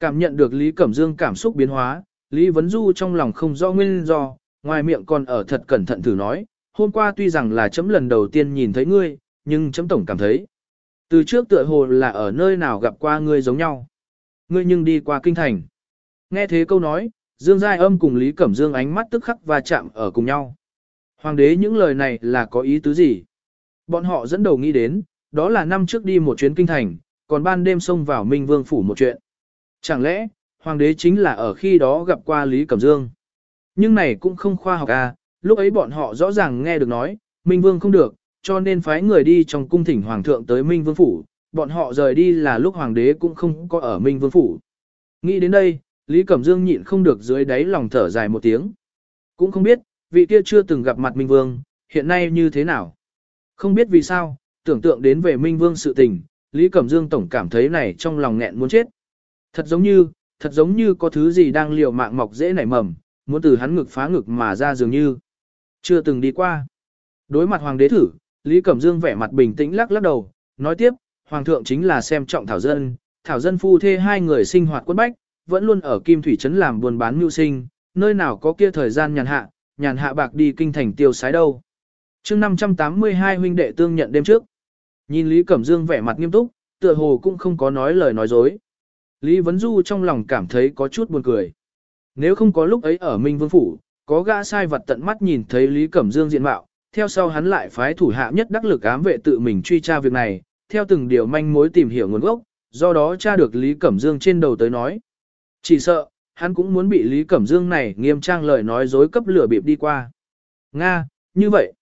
Cảm nhận được Lý Cẩm Dương cảm xúc biến hóa, Lý Vấn Du trong lòng không rõ nguyên do, ngoài miệng còn ở thật cẩn thận thử nói, hôm qua tuy rằng là chấm lần đầu tiên nhìn thấy ngươi, nhưng chấm tổng cảm thấy. Từ trước tựa hồ là ở nơi nào gặp qua ngươi giống nhau. Ngươi nhưng đi qua kinh thành. Nghe thế câu nói, Dương Giai âm cùng Lý Cẩm Dương ánh mắt tức khắc và chạm ở cùng nhau. Hoàng đế những lời này là có ý tứ gì? Bọn họ dẫn đầu nghĩ đến, đó là năm trước đi một chuyến kinh thành, còn ban đêm xông vào Minh Vương phủ một chuyện. Chẳng lẽ, hoàng đế chính là ở khi đó gặp qua Lý Cẩm Dương? Nhưng này cũng không khoa học à, lúc ấy bọn họ rõ ràng nghe được nói, Minh Vương không được, cho nên phái người đi trong cung thỉnh hoàng thượng tới Minh Vương phủ, bọn họ rời đi là lúc hoàng đế cũng không có ở Minh Vương phủ. Nghĩ đến đây, Lý Cẩm Dương nhịn không được dưới đáy lòng thở dài một tiếng. Cũng không biết, vị kia chưa từng gặp mặt Minh Vương, hiện nay như thế nào. Không biết vì sao, tưởng tượng đến về Minh Vương sự tình, Lý Cẩm Dương tổng cảm thấy này trong lòng nghẹn muốn chết. Thật giống như, thật giống như có thứ gì đang liều mạng mọc dễ nảy mầm, muốn từ hắn ngực phá ngực mà ra dường như. Chưa từng đi qua. Đối mặt hoàng đế thử, Lý Cẩm Dương vẻ mặt bình tĩnh lắc lắc đầu, nói tiếp, hoàng thượng chính là xem trọng thảo dân, thảo dân phu thê hai người sinh hoạt quất bách, vẫn luôn ở Kim Thủy Trấn làm buôn bán mưu sinh, nơi nào có kia thời gian nhàn hạ, nhàn hạ bạc đi kinh thành tiêu sái đâu chương 582 huynh đệ tương nhận đêm trước. Nhìn Lý Cẩm Dương vẻ mặt nghiêm túc, tựa hồ cũng không có nói lời nói dối. Lý Vấn Du trong lòng cảm thấy có chút buồn cười. Nếu không có lúc ấy ở Minh Vương Phủ, có gã sai vật tận mắt nhìn thấy Lý Cẩm Dương diện mạo, theo sau hắn lại phái thủ hạ nhất đắc lực ám vệ tự mình truy tra việc này, theo từng điều manh mối tìm hiểu nguồn gốc, do đó tra được Lý Cẩm Dương trên đầu tới nói. Chỉ sợ, hắn cũng muốn bị Lý Cẩm Dương này nghiêm trang lời nói dối cấp lửa bịp đi qua. Nga, như vậy.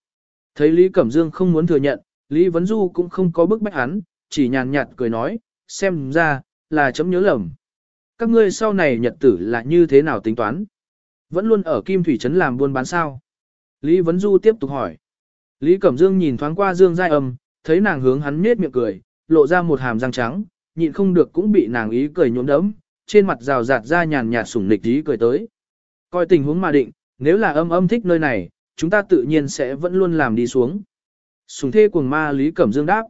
Thấy Lý Cẩm Dương không muốn thừa nhận, Lý Vấn Du cũng không có bức bách hắn, chỉ nhàn nhạt cười nói, xem ra, là chấm nhớ lầm. Các ngươi sau này nhật tử là như thế nào tính toán? Vẫn luôn ở Kim Thủy Trấn làm buôn bán sao? Lý Vấn Du tiếp tục hỏi. Lý Cẩm Dương nhìn thoáng qua Dương Giai Âm, thấy nàng hướng hắn nết miệng cười, lộ ra một hàm răng trắng, nhịn không được cũng bị nàng ý cười nhuộm đấm, trên mặt rào rạt ra nhàn nhạt sủng nịch ý cười tới. Coi tình huống mà định, nếu là âm âm thích nơi này, chúng ta tự nhiên sẽ vẫn luôn làm đi xuống. Sùng thê cuồng ma Lý Cẩm Dương đáp.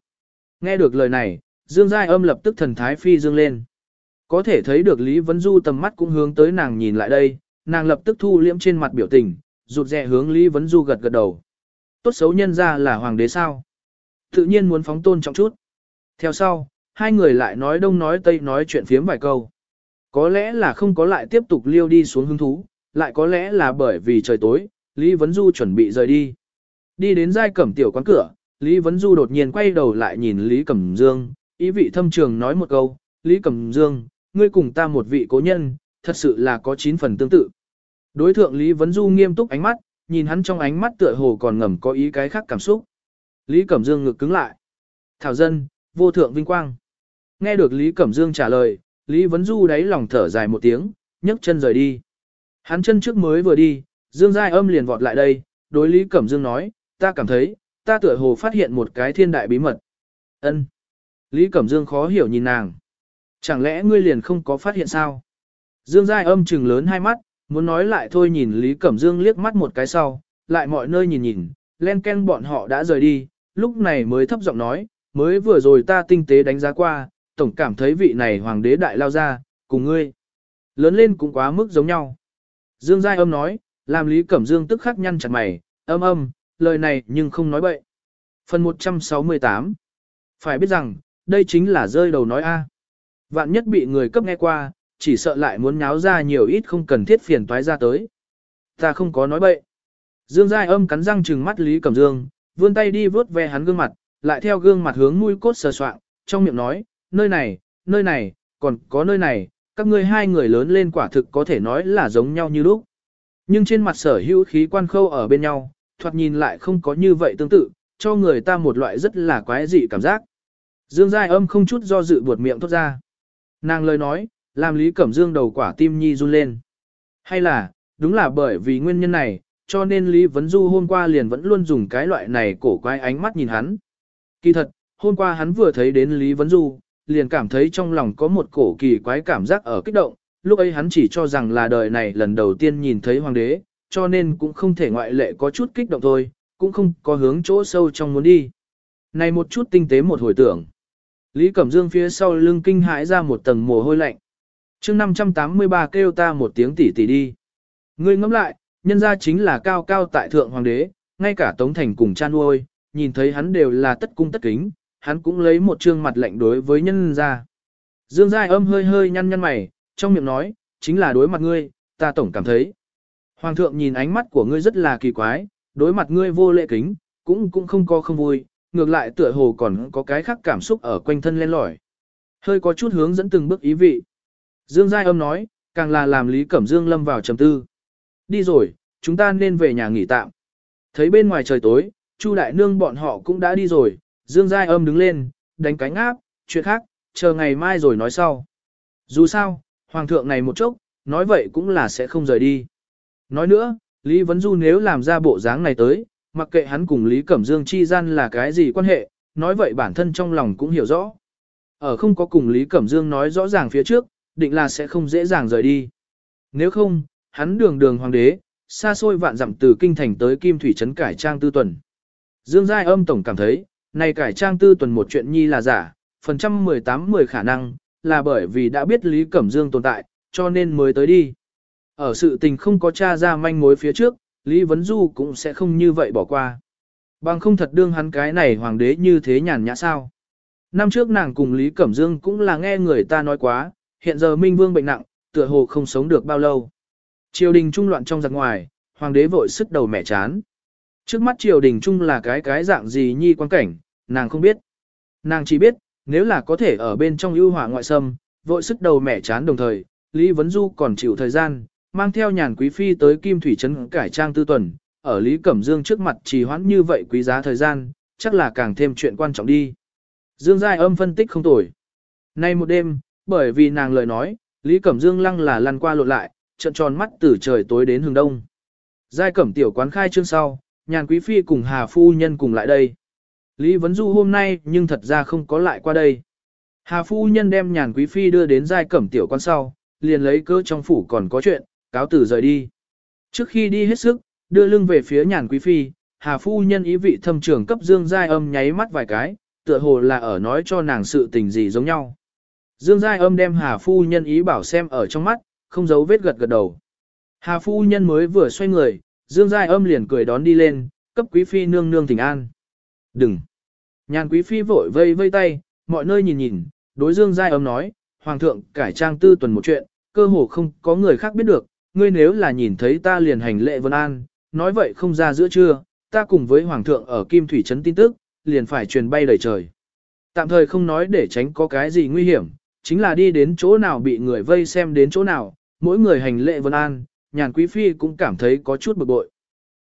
Nghe được lời này, Dương Giai âm lập tức thần thái phi dương lên. Có thể thấy được Lý Vấn Du tầm mắt cũng hướng tới nàng nhìn lại đây, nàng lập tức thu liễm trên mặt biểu tình, rụt rè hướng Lý Vấn Du gật gật đầu. Tốt xấu nhân ra là hoàng đế sao. Tự nhiên muốn phóng tôn trọng chút. Theo sau, hai người lại nói đông nói tây nói chuyện phiếm vài câu. Có lẽ là không có lại tiếp tục liêu đi xuống hứng thú, lại có lẽ là bởi vì trời tối, Lý Vấn Du chuẩn bị rời đi. Đi đến giai cẩm tiểu quán cửa, Lý Vấn Du đột nhiên quay đầu lại nhìn Lý Cẩm Dương, ý vị thâm trường nói một câu, Lý Cẩm Dương, ngươi cùng ta một vị cố nhân, thật sự là có chín phần tương tự. Đối thượng Lý Vấn Du nghiêm túc ánh mắt, nhìn hắn trong ánh mắt tựa hồ còn ngầm có ý cái khác cảm xúc. Lý Cẩm Dương ngực cứng lại. Thảo dân, vô thượng vinh quang. Nghe được Lý Cẩm Dương trả lời, Lý Vấn Du đáy lòng thở dài một tiếng, nhấc chân rời đi. Hắn chân trước mới vừa đi, Dương Giai âm liền vọt lại đây, đối Lý Cẩm Dương nói, ta cảm thấy, ta tựa hồ phát hiện một cái thiên đại bí mật. Ân. Lý Cẩm Dương khó hiểu nhìn nàng. Chẳng lẽ ngươi liền không có phát hiện sao? Dương Giai âm trừng lớn hai mắt, muốn nói lại thôi nhìn Lý Cẩm Dương liếc mắt một cái sau, lại mọi nơi nhìn nhìn, len ken bọn họ đã rời đi, lúc này mới thấp giọng nói, mới vừa rồi ta tinh tế đánh giá qua, tổng cảm thấy vị này hoàng đế đại lao ra, cùng ngươi. Lớn lên cũng quá mức giống nhau. Dương Giai âm nói, làm Lý Cẩm Dương tức khắc nhăn chặt mày, âm âm, lời này nhưng không nói bậy. Phần 168 Phải biết rằng, đây chính là rơi đầu nói A. Vạn nhất bị người cấp nghe qua, chỉ sợ lại muốn nháo ra nhiều ít không cần thiết phiền toái ra tới. Ta không có nói bậy. Dương Giai âm cắn răng trừng mắt Lý Cẩm Dương, vươn tay đi vớt ve hắn gương mặt, lại theo gương mặt hướng mũi cốt sờ soạng, trong miệng nói, nơi này, nơi này, còn có nơi này, các ngươi hai người lớn lên quả thực có thể nói là giống nhau như lúc. Nhưng trên mặt sở hữu khí quan khâu ở bên nhau, thoạt nhìn lại không có như vậy tương tự, cho người ta một loại rất là quái dị cảm giác. Dương Giai âm không chút do dự buột miệng thốt ra. Nàng lời nói, làm Lý Cẩm Dương đầu quả tim nhi run lên. Hay là, đúng là bởi vì nguyên nhân này, cho nên Lý Vấn Du hôm qua liền vẫn luôn dùng cái loại này cổ quái ánh mắt nhìn hắn. Kỳ thật, hôm qua hắn vừa thấy đến Lý Vấn Du, liền cảm thấy trong lòng có một cổ kỳ quái cảm giác ở kích động, lúc ấy hắn chỉ cho rằng là đời này lần đầu tiên nhìn thấy hoàng đế, cho nên cũng không thể ngoại lệ có chút kích động thôi, cũng không có hướng chỗ sâu trong muốn đi. Này một chút tinh tế một hồi tưởng. Lý Cẩm Dương phía sau lưng kinh hãi ra một tầng mồ hôi lạnh. chương 583 kêu ta một tiếng tỉ tỉ đi. Ngươi ngẫm lại, nhân ra chính là cao cao tại thượng hoàng đế, ngay cả Tống Thành cùng cha nuôi, nhìn thấy hắn đều là tất cung tất kính, hắn cũng lấy một trương mặt lạnh đối với nhân ra. Dương Giai âm hơi hơi nhăn nhăn mày, trong miệng nói, chính là đối mặt ngươi, ta tổng cảm thấy. Hoàng thượng nhìn ánh mắt của ngươi rất là kỳ quái, đối mặt ngươi vô lễ kính, cũng cũng không có không vui, ngược lại tựa hồ còn có cái khác cảm xúc ở quanh thân lên lỏi. Hơi có chút hướng dẫn từng bước ý vị. Dương Giai âm nói, càng là làm Lý Cẩm Dương lâm vào trầm tư. Đi rồi, chúng ta nên về nhà nghỉ tạm. Thấy bên ngoài trời tối, Chu Đại Nương bọn họ cũng đã đi rồi, Dương Giai âm đứng lên, đánh cánh áp, chuyện khác, chờ ngày mai rồi nói sau. Dù sao, Hoàng thượng này một chốc, nói vậy cũng là sẽ không rời đi. Nói nữa, Lý Vấn Du nếu làm ra bộ dáng này tới, mặc kệ hắn cùng Lý Cẩm Dương chi gian là cái gì quan hệ, nói vậy bản thân trong lòng cũng hiểu rõ. Ở không có cùng Lý Cẩm Dương nói rõ ràng phía trước, định là sẽ không dễ dàng rời đi. Nếu không, hắn đường đường hoàng đế, xa xôi vạn dặm từ kinh thành tới kim thủy trấn cải trang tư tuần. Dương Giai âm tổng cảm thấy, này cải trang tư tuần một chuyện nhi là giả, phần trăm 18 10 khả năng, là bởi vì đã biết Lý Cẩm Dương tồn tại, cho nên mới tới đi. Ở sự tình không có tra ra manh mối phía trước, Lý Vấn Du cũng sẽ không như vậy bỏ qua. Bằng không thật đương hắn cái này hoàng đế như thế nhàn nhã sao. Năm trước nàng cùng Lý Cẩm Dương cũng là nghe người ta nói quá, hiện giờ Minh Vương bệnh nặng, tựa hồ không sống được bao lâu. Triều đình trung loạn trong giặc ngoài, hoàng đế vội sức đầu mẻ chán. Trước mắt triều đình trung là cái cái dạng gì nhi quan cảnh, nàng không biết. Nàng chỉ biết, nếu là có thể ở bên trong ưu hỏa ngoại sâm vội sức đầu mẻ chán đồng thời, Lý Vấn Du còn chịu thời gian, mang theo nhàn quý phi tới Kim Thủy Trấn cải trang tư tuần, ở Lý Cẩm Dương trước mặt trì hoãn như vậy quý giá thời gian, chắc là càng thêm chuyện quan trọng đi. Dương Giai âm phân tích không tồi. Nay một đêm, bởi vì nàng lời nói, Lý Cẩm Dương lăng là lăn qua lộn lại, trận tròn mắt từ trời tối đến hướng đông. Giai Cẩm tiểu quán khai trương sau, nhàn quý phi cùng Hà Phu Nhân cùng lại đây. Lý Vấn Du hôm nay nhưng thật ra không có lại qua đây. Hà Phu Nhân đem nhàn quý phi đưa đến Giai Cẩm tiểu quan sau, liền lấy cơ trong phủ còn có chuyện, cáo tử rời đi. Trước khi đi hết sức, đưa lưng về phía nhàn quý phi, Hà Phu Nhân ý vị thâm trưởng cấp Dương Giai âm nháy mắt vài cái, tựa hồ là ở nói cho nàng sự tình gì giống nhau. Dương Giai âm đem Hà Phu Nhân ý bảo xem ở trong mắt, không giấu vết gật gật đầu. Hà Phu Nhân mới vừa xoay người, Dương Giai âm liền cười đón đi lên, cấp quý phi nương nương thỉnh an. Đừng! Nhàn quý phi vội vây vây tay, mọi nơi nhìn nhìn, đối Dương Giai ấm nói, Hoàng thượng cải trang tư tuần một chuyện, cơ hồ không có người khác biết được, ngươi nếu là nhìn thấy ta liền hành lệ vân an, nói vậy không ra giữa trưa, ta cùng với Hoàng thượng ở Kim Thủy Trấn tin tức, liền phải truyền bay đầy trời. Tạm thời không nói để tránh có cái gì nguy hiểm, chính là đi đến chỗ nào bị người vây xem đến chỗ nào, mỗi người hành lệ vân an, nhàn quý phi cũng cảm thấy có chút bực bội.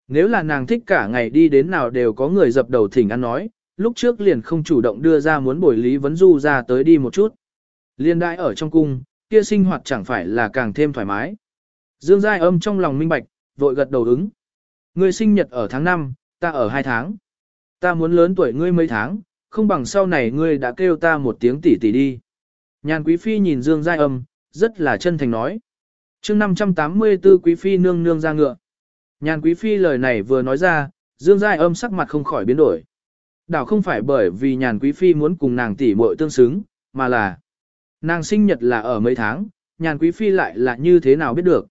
Nếu là nàng thích cả ngày đi đến nào đều có người dập đầu thỉnh ăn nói, lúc trước liền không chủ động đưa ra muốn bồi Lý Vấn Du ra tới đi một chút. Liên đại ở trong cung, kia sinh hoạt chẳng phải là càng thêm thoải mái. Dương Giai âm trong lòng minh bạch, vội gật đầu ứng. Ngươi sinh nhật ở tháng 5, ta ở 2 tháng. Ta muốn lớn tuổi ngươi mấy tháng, không bằng sau này ngươi đã kêu ta một tiếng tỷ tỷ đi. Nhàn quý phi nhìn Dương Giai âm, rất là chân thành nói. chương 584 quý phi nương nương ra ngựa. Nhàn quý phi lời này vừa nói ra, Dương Giai âm sắc mặt không khỏi biến đổi. Đảo không phải bởi vì nhàn quý phi muốn cùng nàng tỷ muội tương xứng, mà là nàng sinh nhật là ở mấy tháng, nhàn quý phi lại là như thế nào biết được.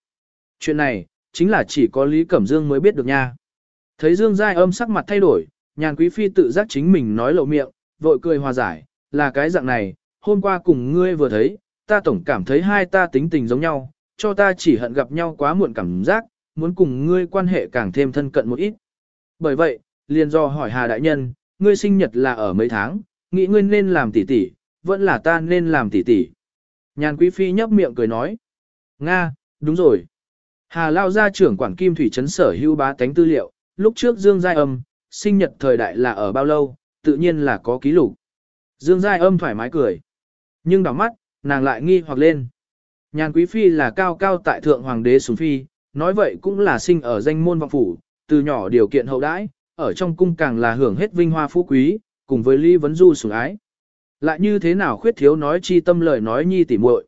Chuyện này, chính là chỉ có Lý Cẩm Dương mới biết được nha. Thấy Dương Giai âm sắc mặt thay đổi, nhàn quý phi tự giác chính mình nói lộ miệng, vội cười hòa giải, là cái dạng này, hôm qua cùng ngươi vừa thấy, ta tổng cảm thấy hai ta tính tình giống nhau, cho ta chỉ hận gặp nhau quá muộn cảm giác, muốn cùng ngươi quan hệ càng thêm thân cận một ít. Bởi vậy, liền do hỏi Hà Đại Nhân, ngươi sinh nhật là ở mấy tháng, nghĩ ngươi nên làm tỷ tỷ, vẫn là ta nên làm tỷ tỷ. Nhàn Quý Phi nhấp miệng cười nói. Nga, đúng rồi. Hà Lao gia trưởng quản kim thủy trấn sở hữu bá tánh tư liệu, lúc trước Dương Giai Âm, sinh nhật thời đại là ở bao lâu, tự nhiên là có ký lục. Dương Giai Âm thoải mái cười. Nhưng đỏ mắt, nàng lại nghi hoặc lên. Nhàn Quý Phi là cao cao tại thượng hoàng đế xuống phi, nói vậy cũng là sinh ở danh môn vọng phủ, từ nhỏ điều kiện hậu đãi, ở trong cung càng là hưởng hết vinh hoa phú quý, cùng với Lý Vấn Du sủng ái. Lại như thế nào khuyết thiếu nói chi tâm lời nói nhi tỉ muội.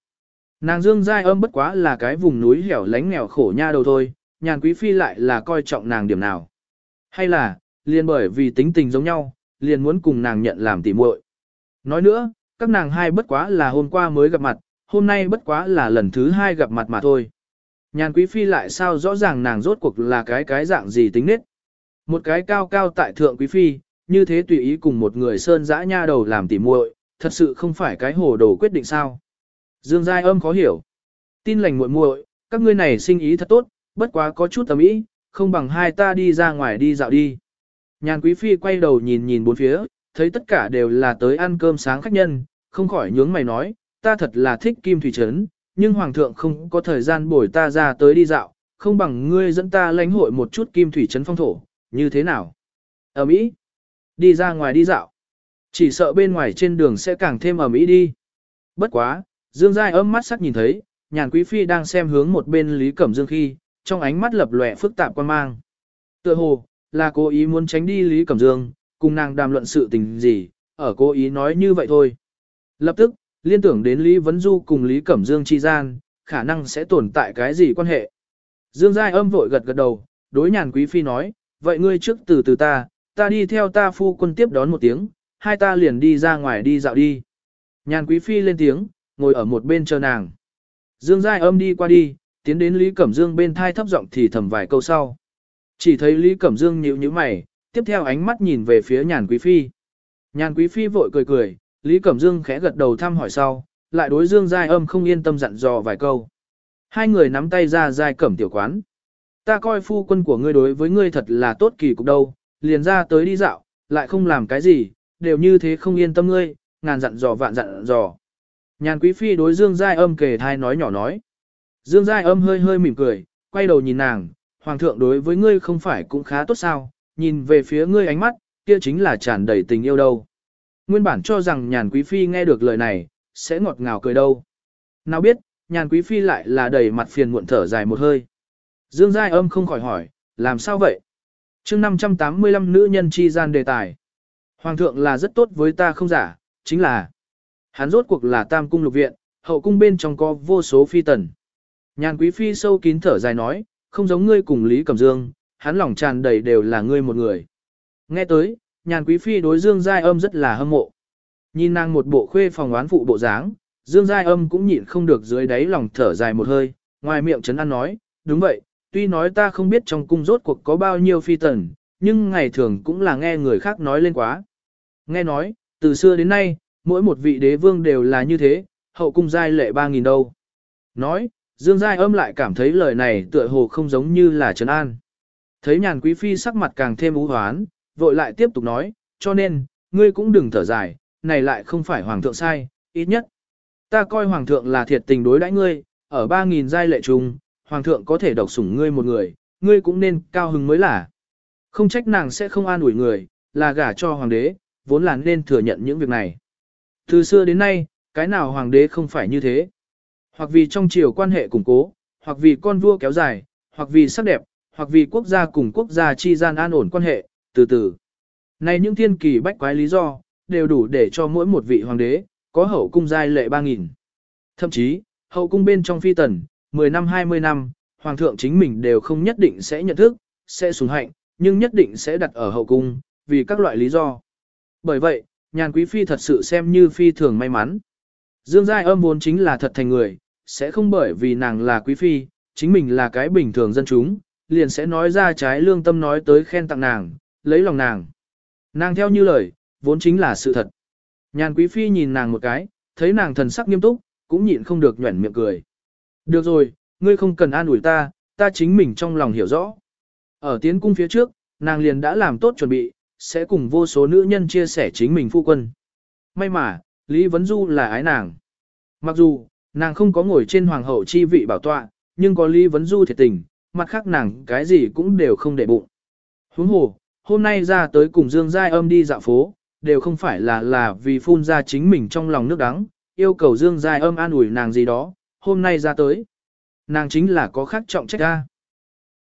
Nàng Dương Giai âm bất quá là cái vùng núi hẻo lánh nghèo khổ nha đầu thôi, nhàn quý phi lại là coi trọng nàng điểm nào. Hay là, liền bởi vì tính tình giống nhau, liền muốn cùng nàng nhận làm tỉ muội. Nói nữa, các nàng hai bất quá là hôm qua mới gặp mặt, hôm nay bất quá là lần thứ hai gặp mặt mà thôi. Nhàn quý phi lại sao rõ ràng nàng rốt cuộc là cái cái dạng gì tính nết. Một cái cao cao tại thượng quý phi, như thế tùy ý cùng một người sơn dã nha đầu làm tỉ muội, thật sự không phải cái hồ đồ quyết định sao. Dương Giai âm khó hiểu. Tin lành muội muội, các ngươi này sinh ý thật tốt, bất quá có chút tầm ý, không bằng hai ta đi ra ngoài đi dạo đi. Nhàn quý phi quay đầu nhìn nhìn bốn phía, thấy tất cả đều là tới ăn cơm sáng khách nhân, không khỏi nhướng mày nói, ta thật là thích kim thủy trấn, nhưng hoàng thượng không có thời gian bồi ta ra tới đi dạo, không bằng ngươi dẫn ta lãnh hội một chút kim thủy trấn phong thổ, như thế nào? Ở Mỹ, đi ra ngoài đi dạo. Chỉ sợ bên ngoài trên đường sẽ càng thêm ở Mỹ đi. Bất quá, Dương Giai ấm mắt sắc nhìn thấy, nhàn quý phi đang xem hướng một bên Lý Cẩm Dương khi, trong ánh mắt lập lòe phức tạp quan mang. Tựa hồ, là cố ý muốn tránh đi Lý Cẩm Dương, cùng nàng đàm luận sự tình gì, ở cố ý nói như vậy thôi. Lập tức, liên tưởng đến Lý Vấn Du cùng Lý Cẩm Dương chi gian, khả năng sẽ tồn tại cái gì quan hệ. Dương Giai âm vội gật gật đầu, đối nhàn quý phi nói, vậy ngươi trước từ từ ta, ta đi theo ta phu quân tiếp đón một tiếng, hai ta liền đi ra ngoài đi dạo đi. Nhàn quý phi lên tiếng, ngồi ở một bên chờ nàng. Dương Giai âm đi qua đi, tiến đến Lý Cẩm Dương bên thai thấp giọng thì thầm vài câu sau. Chỉ thấy Lý Cẩm Dương nhíu nhíu mày, tiếp theo ánh mắt nhìn về phía nhàn quý phi. Nhàn quý phi vội cười cười, Lý Cẩm Dương khẽ gật đầu thăm hỏi sau, lại đối Dương Giai âm không yên tâm dặn dò vài câu. Hai người nắm tay ra Giai Cẩm tiểu quán. Ta coi phu quân của ngươi đối với ngươi thật là tốt kỳ cục đâu, liền ra tới đi dạo, lại không làm cái gì, đều như thế không yên tâm ngươi, ngàn dặn dò vạn dặn dò. Nhàn quý phi đối Dương Giai âm kề thai nói nhỏ nói. Dương Giai âm hơi hơi mỉm cười, quay đầu nhìn nàng, Hoàng thượng đối với ngươi không phải cũng khá tốt sao, nhìn về phía ngươi ánh mắt, kia chính là tràn đầy tình yêu đâu. Nguyên bản cho rằng nhàn quý phi nghe được lời này, sẽ ngọt ngào cười đâu. Nào biết, nhàn quý phi lại là đầy mặt phiền muộn thở dài một hơi. Dương Giai âm không khỏi hỏi, làm sao vậy? chương 585 nữ nhân chi gian đề tài. Hoàng thượng là rất tốt với ta không giả, chính là Hắn rốt cuộc là tam cung lục viện, hậu cung bên trong có vô số phi tần. Nhàn quý phi sâu kín thở dài nói, không giống ngươi cùng Lý Cẩm Dương, hắn lòng tràn đầy đều là ngươi một người. Nghe tới, nhàn quý phi đối Dương Giai âm rất là hâm mộ. Nhìn nàng một bộ khuê phòng oán phụ bộ dáng, Dương Giai âm cũng nhịn không được dưới đáy lòng thở dài một hơi, ngoài miệng trấn an nói, đúng vậy, tuy nói ta không biết trong cung rốt cuộc có bao nhiêu phi tần, nhưng ngày thường cũng là nghe người khác nói lên quá. Nghe nói, từ xưa đến nay, mỗi một vị đế vương đều là như thế, hậu cung giai lệ 3.000 đâu. Nói, Dương Giai âm lại cảm thấy lời này tựa hồ không giống như là trấn an. Thấy nhàn quý phi sắc mặt càng thêm ú hoán, vội lại tiếp tục nói, cho nên, ngươi cũng đừng thở dài, này lại không phải hoàng thượng sai, ít nhất. Ta coi hoàng thượng là thiệt tình đối đãi ngươi, ở 3.000 giai lệ trùng, hoàng thượng có thể độc sủng ngươi một người, ngươi cũng nên cao hứng mới là. Không trách nàng sẽ không an ủi người, là gả cho hoàng đế, vốn là nên thừa nhận những việc này. Từ xưa đến nay, cái nào hoàng đế không phải như thế. Hoặc vì trong triều quan hệ củng cố, hoặc vì con vua kéo dài, hoặc vì sắc đẹp, hoặc vì quốc gia cùng quốc gia chi gian an ổn quan hệ, từ từ. Này những thiên kỳ bách quái lý do, đều đủ để cho mỗi một vị hoàng đế, có hậu cung giai lệ 3.000. Thậm chí, hậu cung bên trong phi tần, 10 năm 20 năm, hoàng thượng chính mình đều không nhất định sẽ nhận thức, sẽ sùng hạnh, nhưng nhất định sẽ đặt ở hậu cung, vì các loại lý do. Bởi vậy, nhàn quý phi thật sự xem như phi thường may mắn. Dương Giai âm vốn chính là thật thành người, sẽ không bởi vì nàng là quý phi, chính mình là cái bình thường dân chúng, liền sẽ nói ra trái lương tâm nói tới khen tặng nàng, lấy lòng nàng. Nàng theo như lời, vốn chính là sự thật. Nhàn quý phi nhìn nàng một cái, thấy nàng thần sắc nghiêm túc, cũng nhịn không được nhuẩn miệng cười. Được rồi, ngươi không cần an ủi ta, ta chính mình trong lòng hiểu rõ. Ở tiến cung phía trước, nàng liền đã làm tốt chuẩn bị, sẽ cùng vô số nữ nhân chia sẻ chính mình phu quân. May mà, Lý Vấn Du là ái nàng. Mặc dù, nàng không có ngồi trên hoàng hậu chi vị bảo tọa, nhưng có Lý Vấn Du thiệt tình, mặt khác nàng cái gì cũng đều không để bụng. Huống hồ, hôm nay ra tới cùng Dương Giai âm đi dạo phố, đều không phải là là vì phun ra chính mình trong lòng nước đắng, yêu cầu Dương Giai âm an ủi nàng gì đó, hôm nay ra tới. Nàng chính là có khác trọng trách ra.